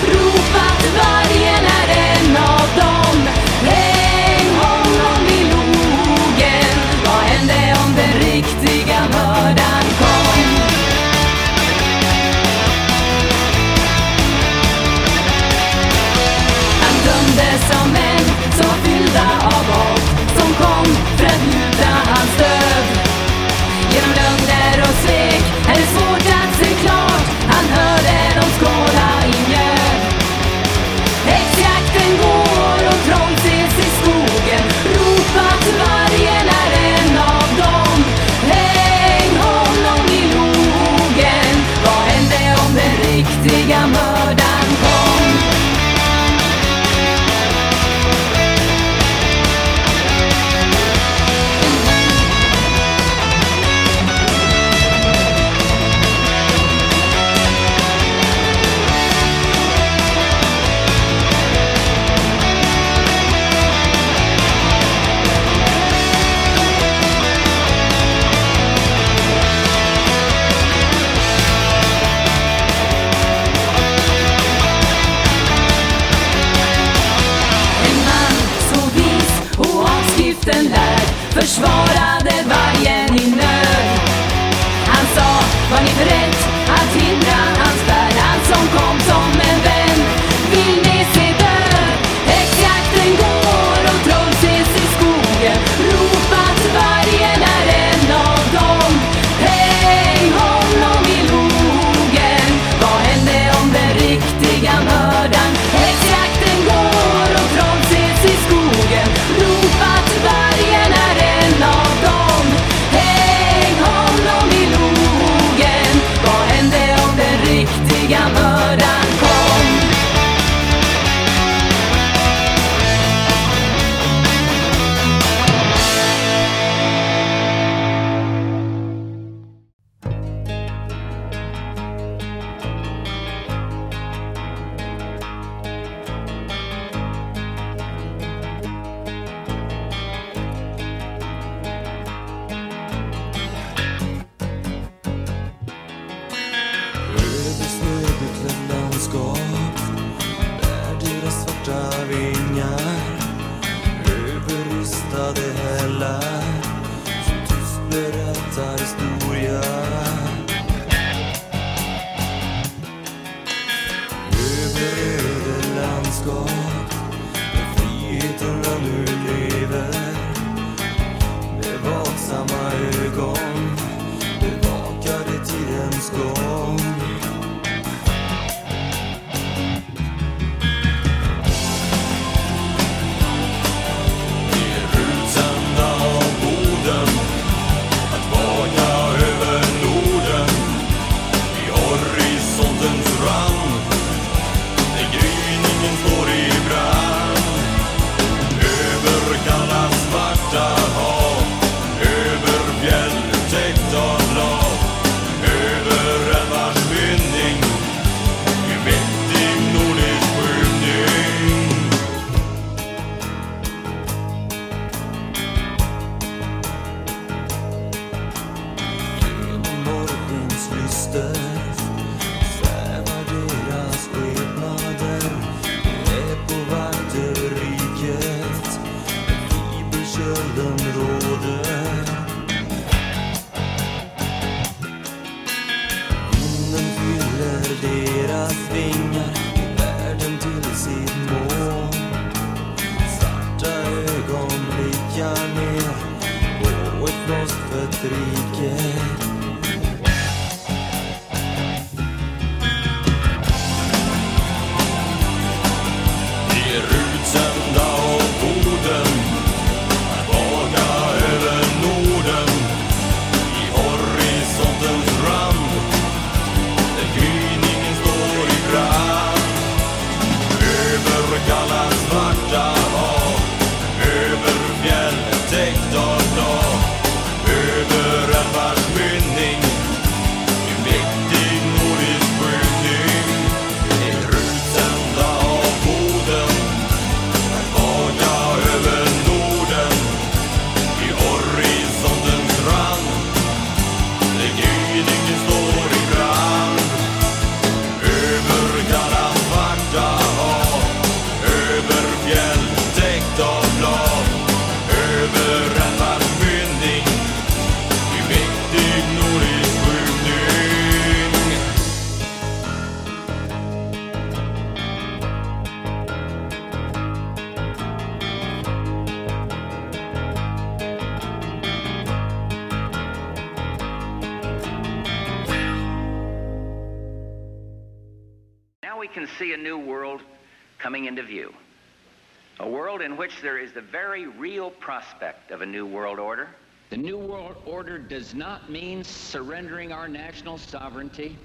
National sovereignty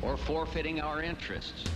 or forfeiting our interests.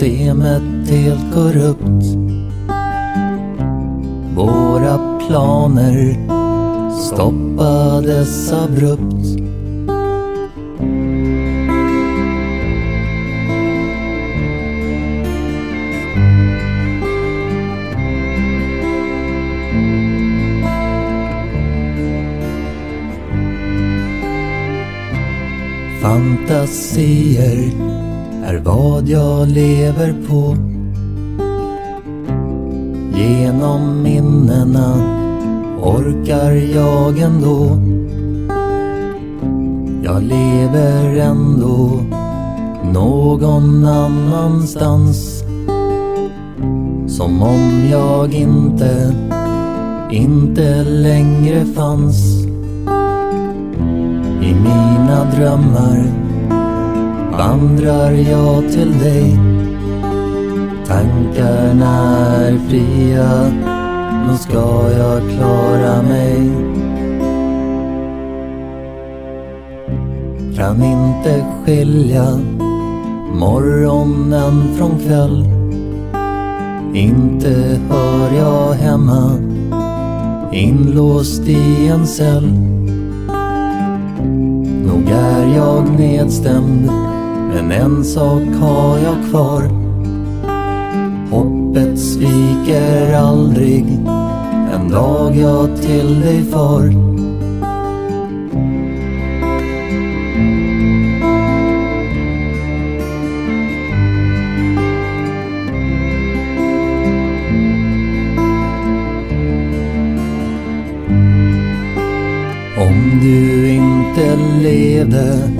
Systemet jag till dig. Tankarna är fria, nu ska jag klara mig. Kan inte skilja morgonen från kväll. Inte hör jag hemma, inlåst i en cell. Nog är jag nedstämd, men en sak har jag kvar. Hoppet sviker aldrig, en dag jag till dig far. Om du inte levde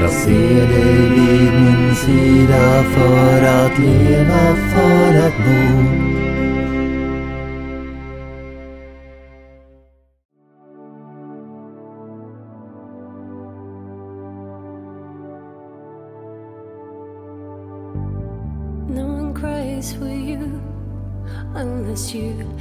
Jag ser dig vid min sida för att leva, för att bo. No one cries for you unless you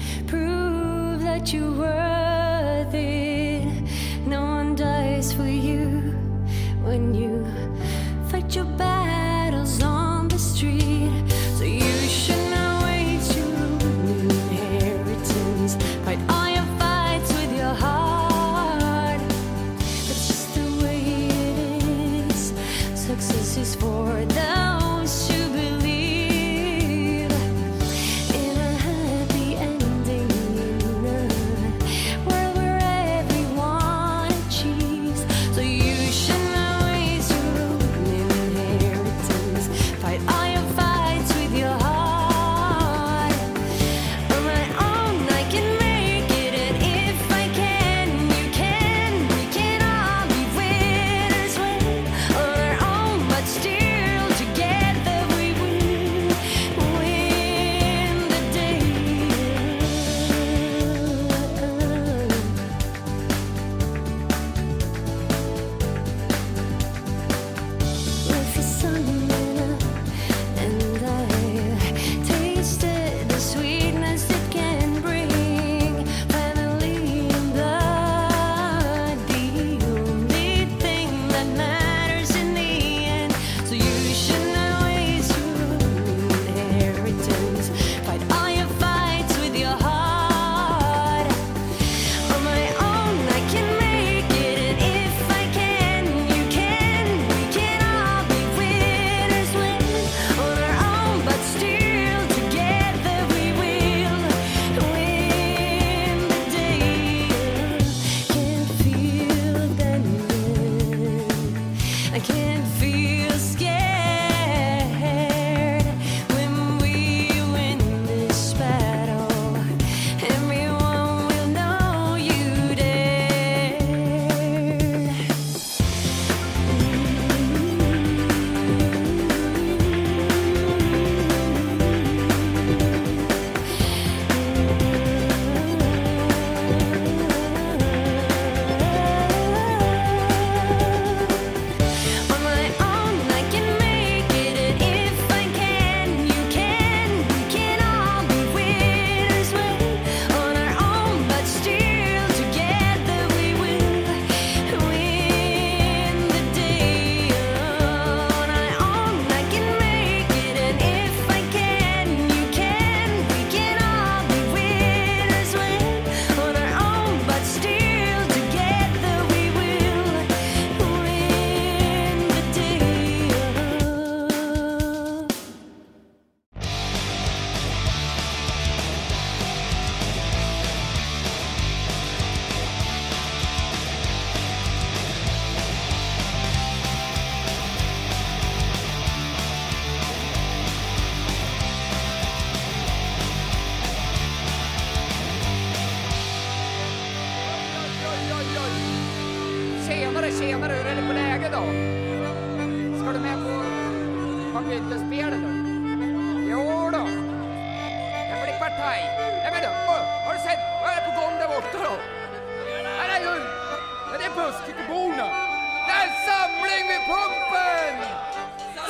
Tjenare, hur är det på läget då? Ska du med på familjespelet då? Jo då. Det blir partaj. Nej men du, har du sett vad är på gång där borta då? Nej, det är ju... Det är buskborna. Det är samling vid pumpen!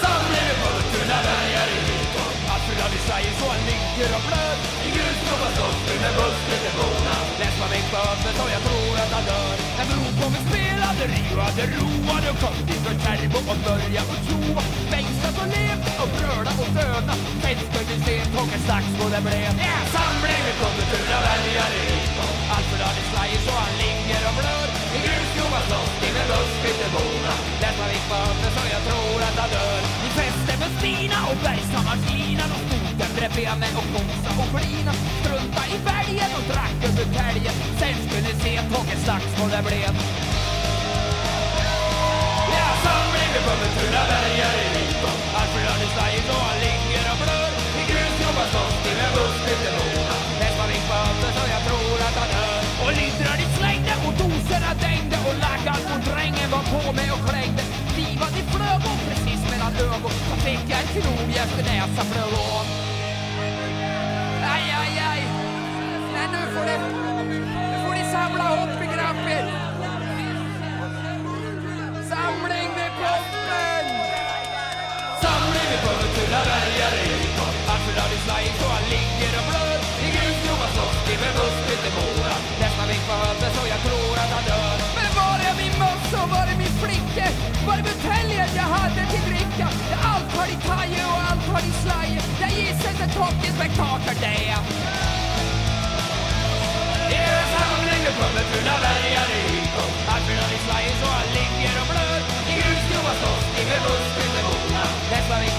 Samling vid pumpen, när bärgar i Hylton Alfred vi Sverige så han ligger och blöd I grusgropar upp vi med buskeborna Läs man mig förbett och jag tror att han dör När Brokommen spelade Rio hade roat och kom dit och Kärbo och börja och tro. Fängslat och levt och bröla och döna Sen skulle vi se tåget slagsmål det blev yeah! Samling med pumpen, fula väljare i Hylton Alfred i Sverige så han ligger och blö'r. I grusgropar slåss vi med buskeborna Läs man mig under så jag tror att han dör. I fäste med Stina och Bergshammars lina De stod där bredvid mig och gosa och flina Strunta i bergen och drack över täljen Sen skulle ni se tåget slagsmål det blev bergar i Alfred han ligger och blör I grusgropar slåss så jag tror att han Och slängde och dängde Och laggan och drängen var på mig och klängde i flög och precis mellan ögon Så fick jag en krog efter näsa flög av Aj, aj, aj Nej, nu får. Nu får ni samla ihop er grabbar! Samling vid pumpen! Samling vid pumpen, tunna bärgare i Riton Alfred Arne så han ligger och blöd I grusgropar slåss de med Mora Nästan på behövde så jag tror att han dör Men var är min mössa och var är min flicka? Var är buteljen jag hade till dricka? Ja, allt har i kaje och allt har i slaje Jag gissar inte toppen spektakel det är det är samling med pumpen, tunna bärgare i topp. Alfred alltså, i Sverige så han ligger och blöd i grusgropar slåss de med buskbytteborna Nästan fick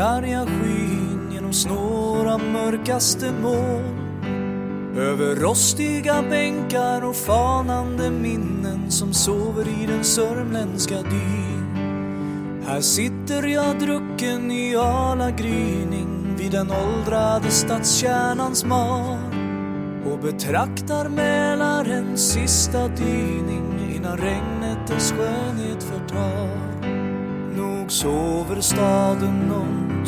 karga skyn genom snåra mörkaste moln över rostiga bänkar och fanande minnen som sover i den sörmländska dyn. Här sitter jag drucken i ala gryning vid den åldrade stadskärnans mar och betraktar Mälarens sista dyning innan regnet dess skönhet förtar. Nog sover staden om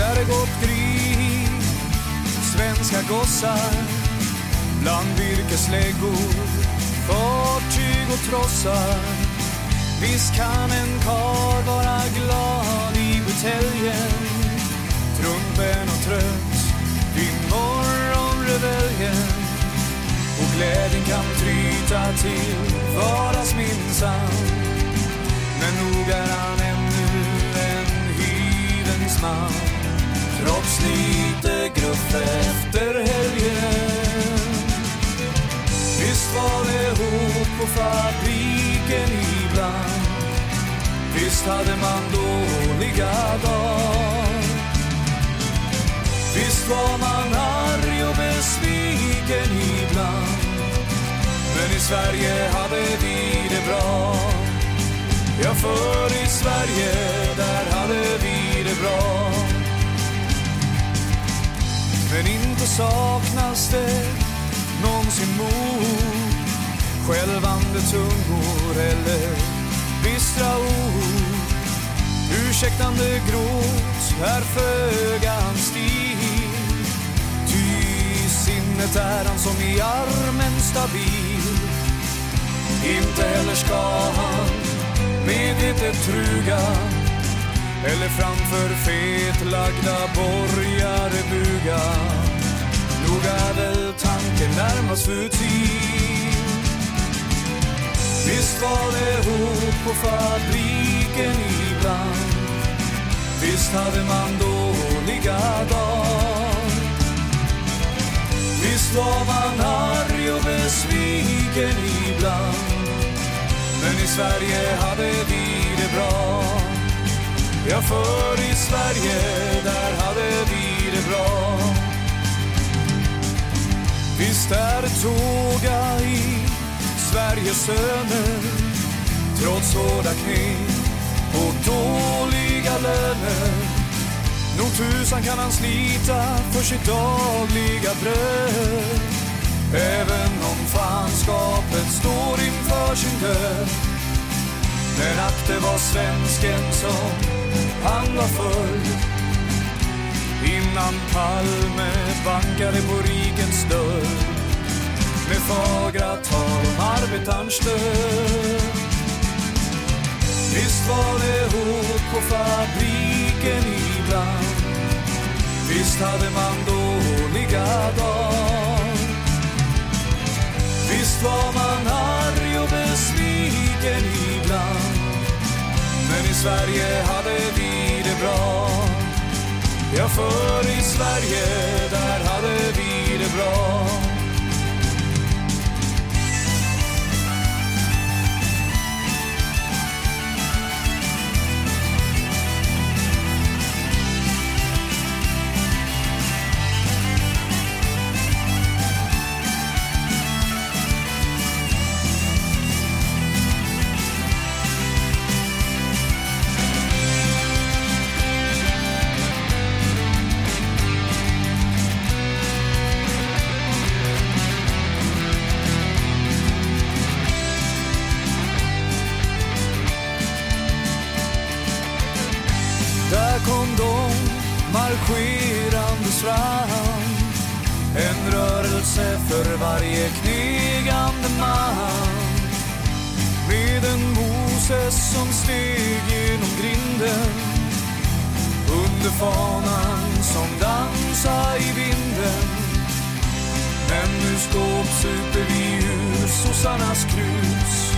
Där är det gott krig, svenska gossar bland virkesläggor, fartyg och trossar. Visst kan en karl vara glad i buteljen Trumpen och trött vid morgonreveljen Och glädjen kan tryta till vardags minsann Men nog är han ännu en hyvens man. Trots lite gruff efter helgen. Visst var det hot på fabriken ibland. Visst hade man dåliga dagar. Visst var man arg och besviken ibland. Men i Sverige hade vi det bra. Ja, för i Sverige, där hade vi det bra. Men inte saknas det någonsin mod. Skälvande tungor eller bistra ord. Ursäktande gråt är föga hans stil Ty sinnet är han som i armen stabil. Inte heller ska han medvetet truga eller framför fetlagda borgare buga. Nog är väl tanken närmast futil Visst var det hot på fabriken ibland. Visst hade man dåliga dagar. Visst var man arg och besviken ibland. Men i Sverige hade vi det bra. Ja, för i Sverige, där hade vi det bra. Visst är det tåga i Sveriges söner Trots hårda knep och dåliga löner. Nog tusan kan han slita för sitt dagliga bröd. Även om fanskapet står inför sin död. Men att det var svensken som han var full. Innan Palme bankade på rikets dörr. Med fagra tal om arbetarns död Visst var det hot på fabriken ibland Visst hade man dåliga dagar. Visst var man arg och besviken ibland. Sverige hade vi det bra. Ja, för i Sverige, där hade vi det bra. Varje knegande man. Med en Moses som steg genom grinden. Under fanan som dansa i vinden. Men nu skåpsuper vi ur sossarnas krus.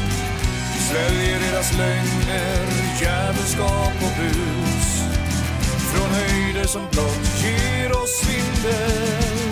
Sväljer deras lögner, djävulskap och bus. Från höjder som blott ger oss svindel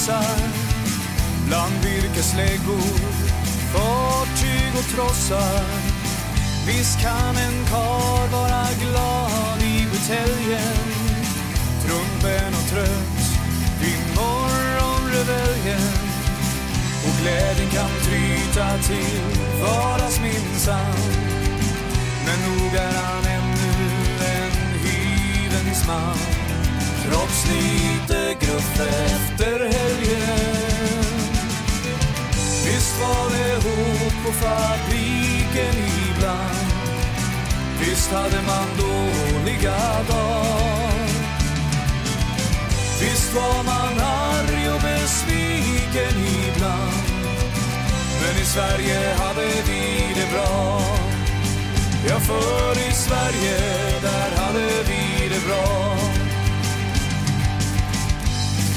svenska bland virkesläggor fartyg och trossar. Visst kan en kar vara glad i buteljen Trumpen och trött vid morgonreveljen. Och glädjen kan tryta till vardags minsann Men nog är han ännu en hyvens man Trots lite gruff efter helgen. Visst var det hot på fabriken ibland. Visst hade man dåliga dagar. Visst var man arg och besviken ibland. Men i Sverige hade vi det bra. Ja, för i Sverige, där hade vi det bra.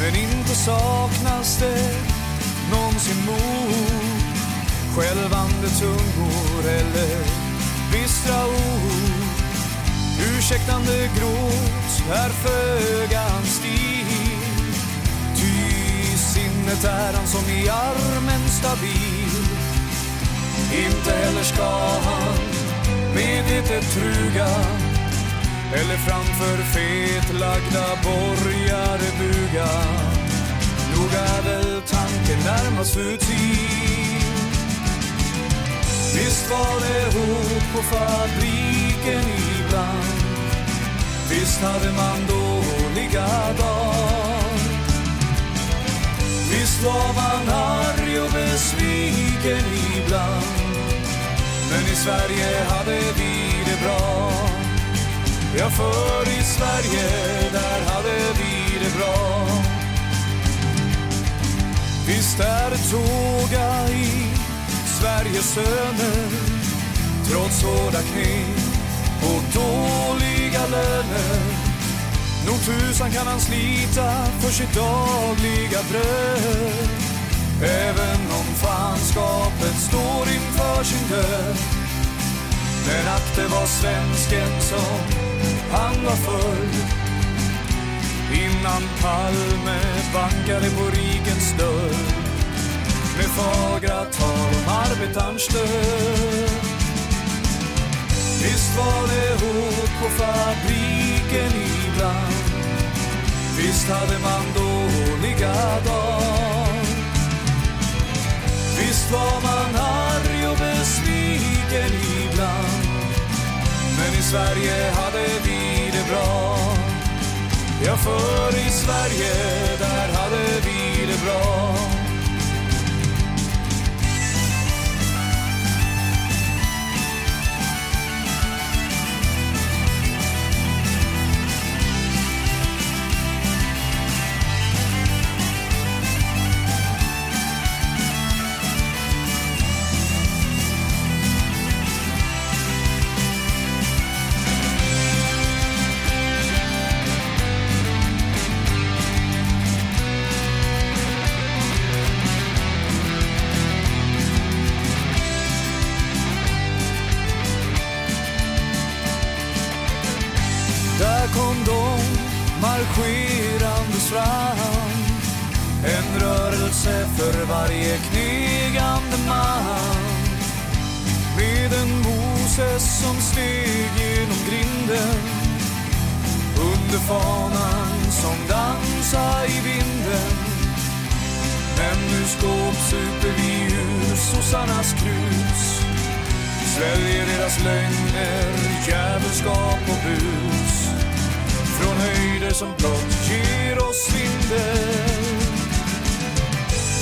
Men inte saknas det någonsin mod. Skälvande tungor eller bistra ord. Ursäktande gråt är föga hans stil Ty sinnet är han som i armen stabil. Inte heller ska han medvetet truga eller framför fetlagda borgare buga. Nog är väl tanken närmast futil Visst var det hot på fabriken ibland. Visst hade man dåliga dagar. Visst var man arg och besviken ibland. Men i Sverige hade vi det bra. Ja, för i Sverige, där hade vi det bra. Visst är det tåga i Sveriges söner Trots hårda knep och dåliga löner. Nog tusan kan han slita för sitt dagliga bröd. Även om fanskapet står inför sin död. Men att det var svensken som han var förr Innan Palme bankade på rikens dörr. Med fagra tal om arbetarns död Visst var det hot på fabriken ibland. Visst hade man dåliga dagar. Visst var man arg och besviken i Sverige hade vi det bra. Ja, för i Sverige, där hade vi det bra. Under fanan som dansa i vinden. Men nu skåpsuper vi ur sossarnas krus. Sväljer deras lögner, djävulskap och bus. Från höjder som blott ger oss svindel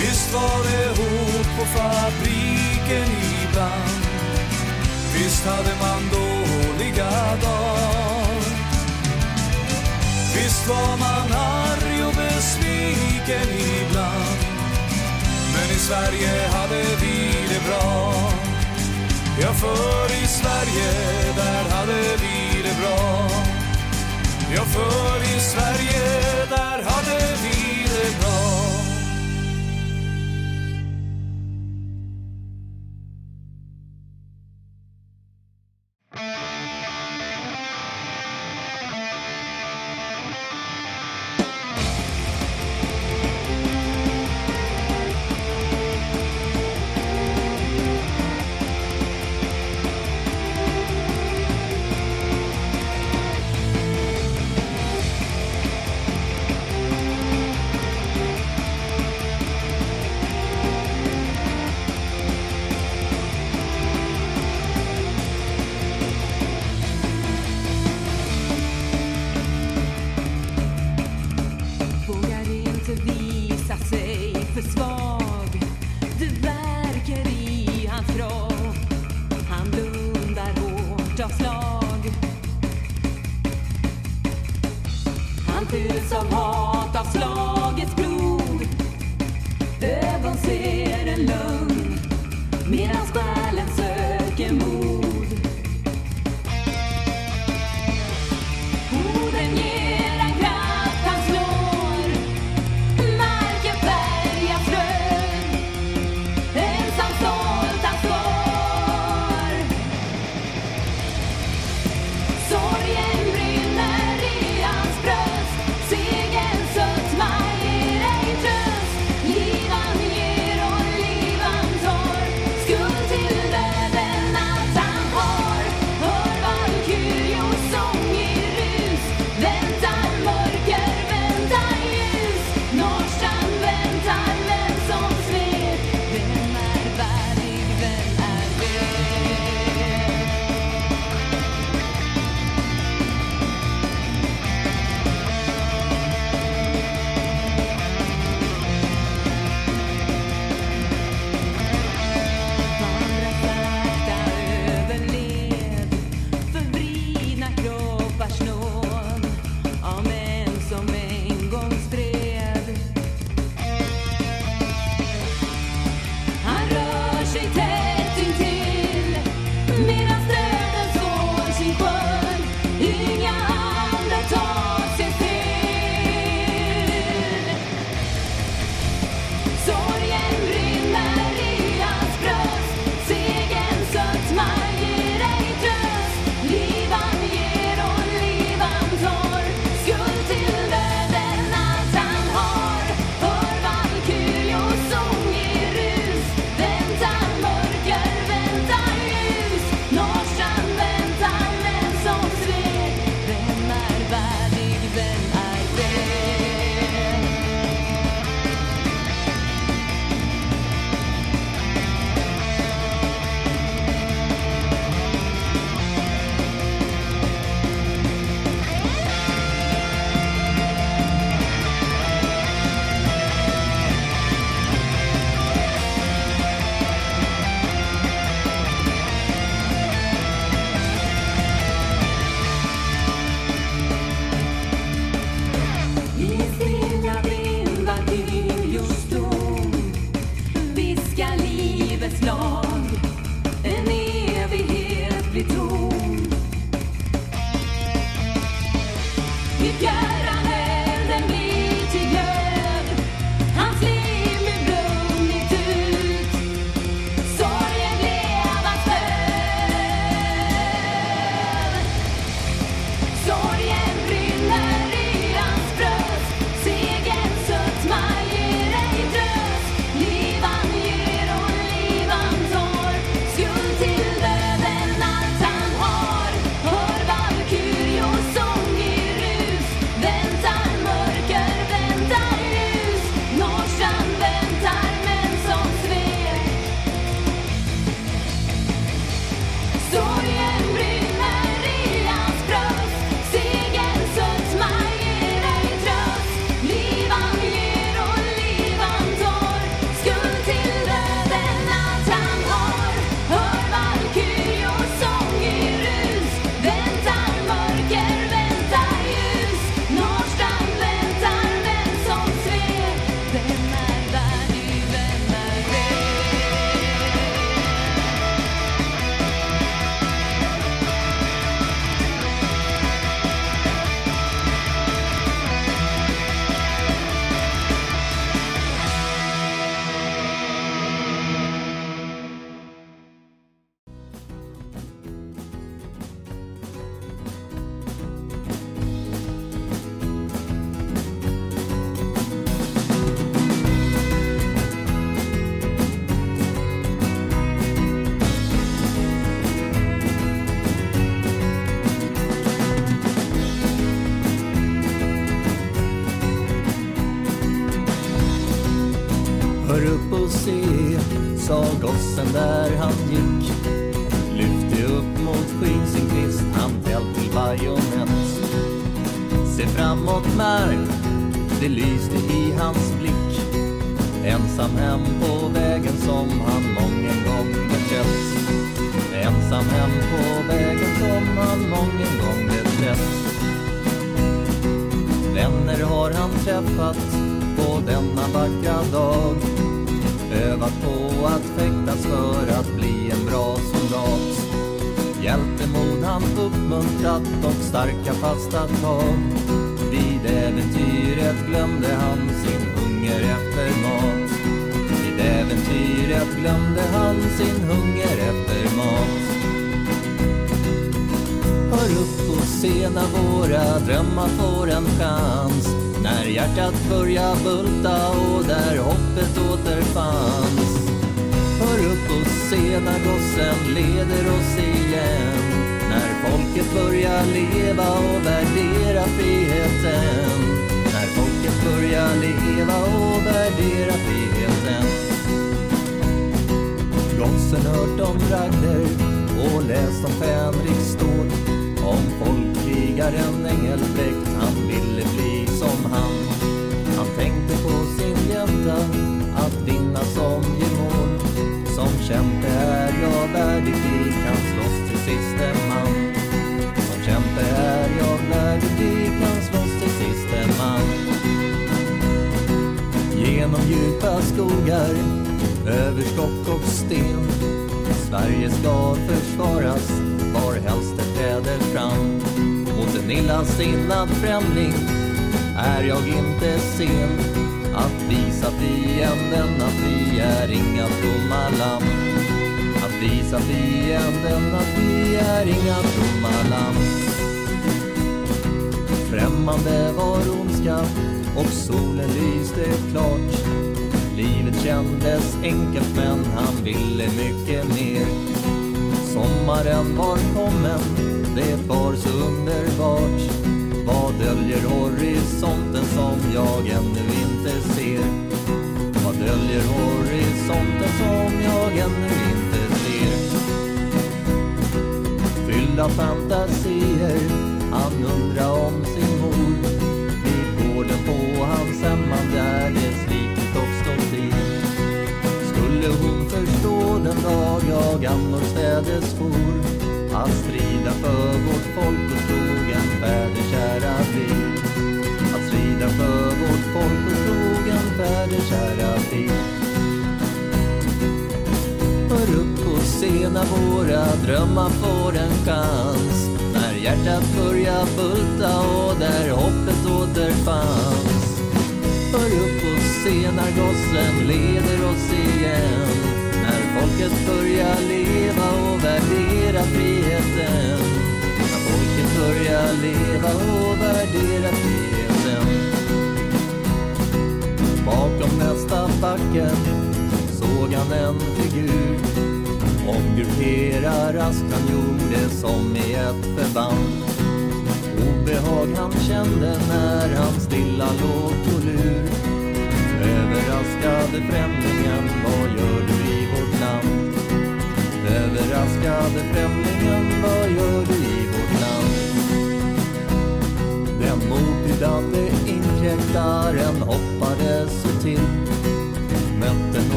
Visst var det hårt på fabriken ibland. Visst hade man dåliga dagar. Visst var man arg och besviken ibland. Men i Sverige hade vi det bra. Ja, för i Sverige, där hade vi det bra. Ja, för i Sverige, där hade vi det bra.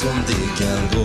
Som kan gå.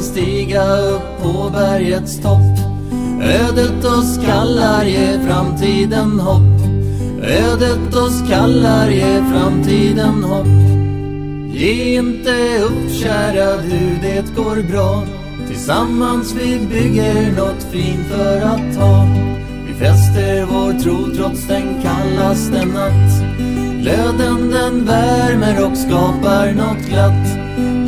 en stiga upp på bergets topp. Ödet oss kallar, ge framtiden hopp. Ödet oss kallar, ge framtiden hopp. Ge inte upp, kära du, det går bra. Tillsammans vi bygger något fint för att ha. Vi fäster vår tro trots den kallaste natt. Glöden den värmer och skapar något glatt.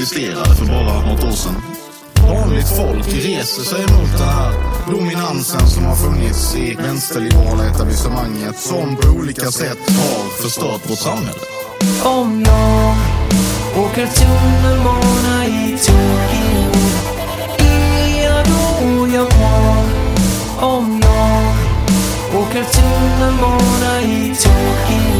existerade för bara något år sedan. Vanligt folk reser sig mot den här dominansen som har funnits i vänsterliberala etablissemanget som på olika sätt har förstört vårt samhälle. Om jag åker tunnelbana i Tokyo är jag då jag var. Om jag åker tunnelbana i Tokyo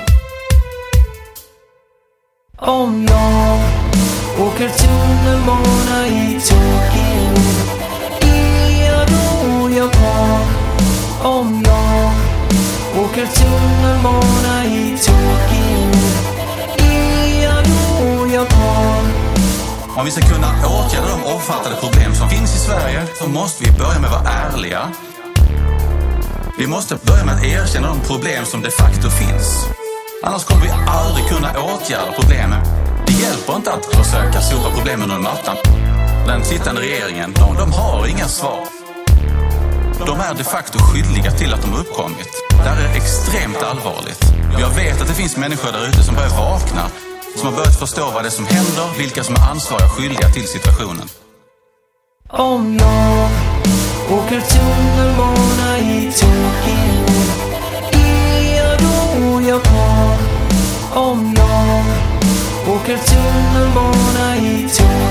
Måste börja med att erkänna de problem som de facto finns. Annars kommer vi aldrig kunna åtgärda problemen. Det hjälper inte att försöka sopa problemen under mattan. Den sittande regeringen, de, de har inga svar. De är de facto skyldiga till att de uppkommit. Det här är extremt allvarligt. Jag vet att det finns människor där ute som börjar vakna, som har börjat förstå vad det är som händer, vilka som är ansvariga och skyldiga till situationen. Om jag åker tunnelbana åker tunnelbana i Tokyo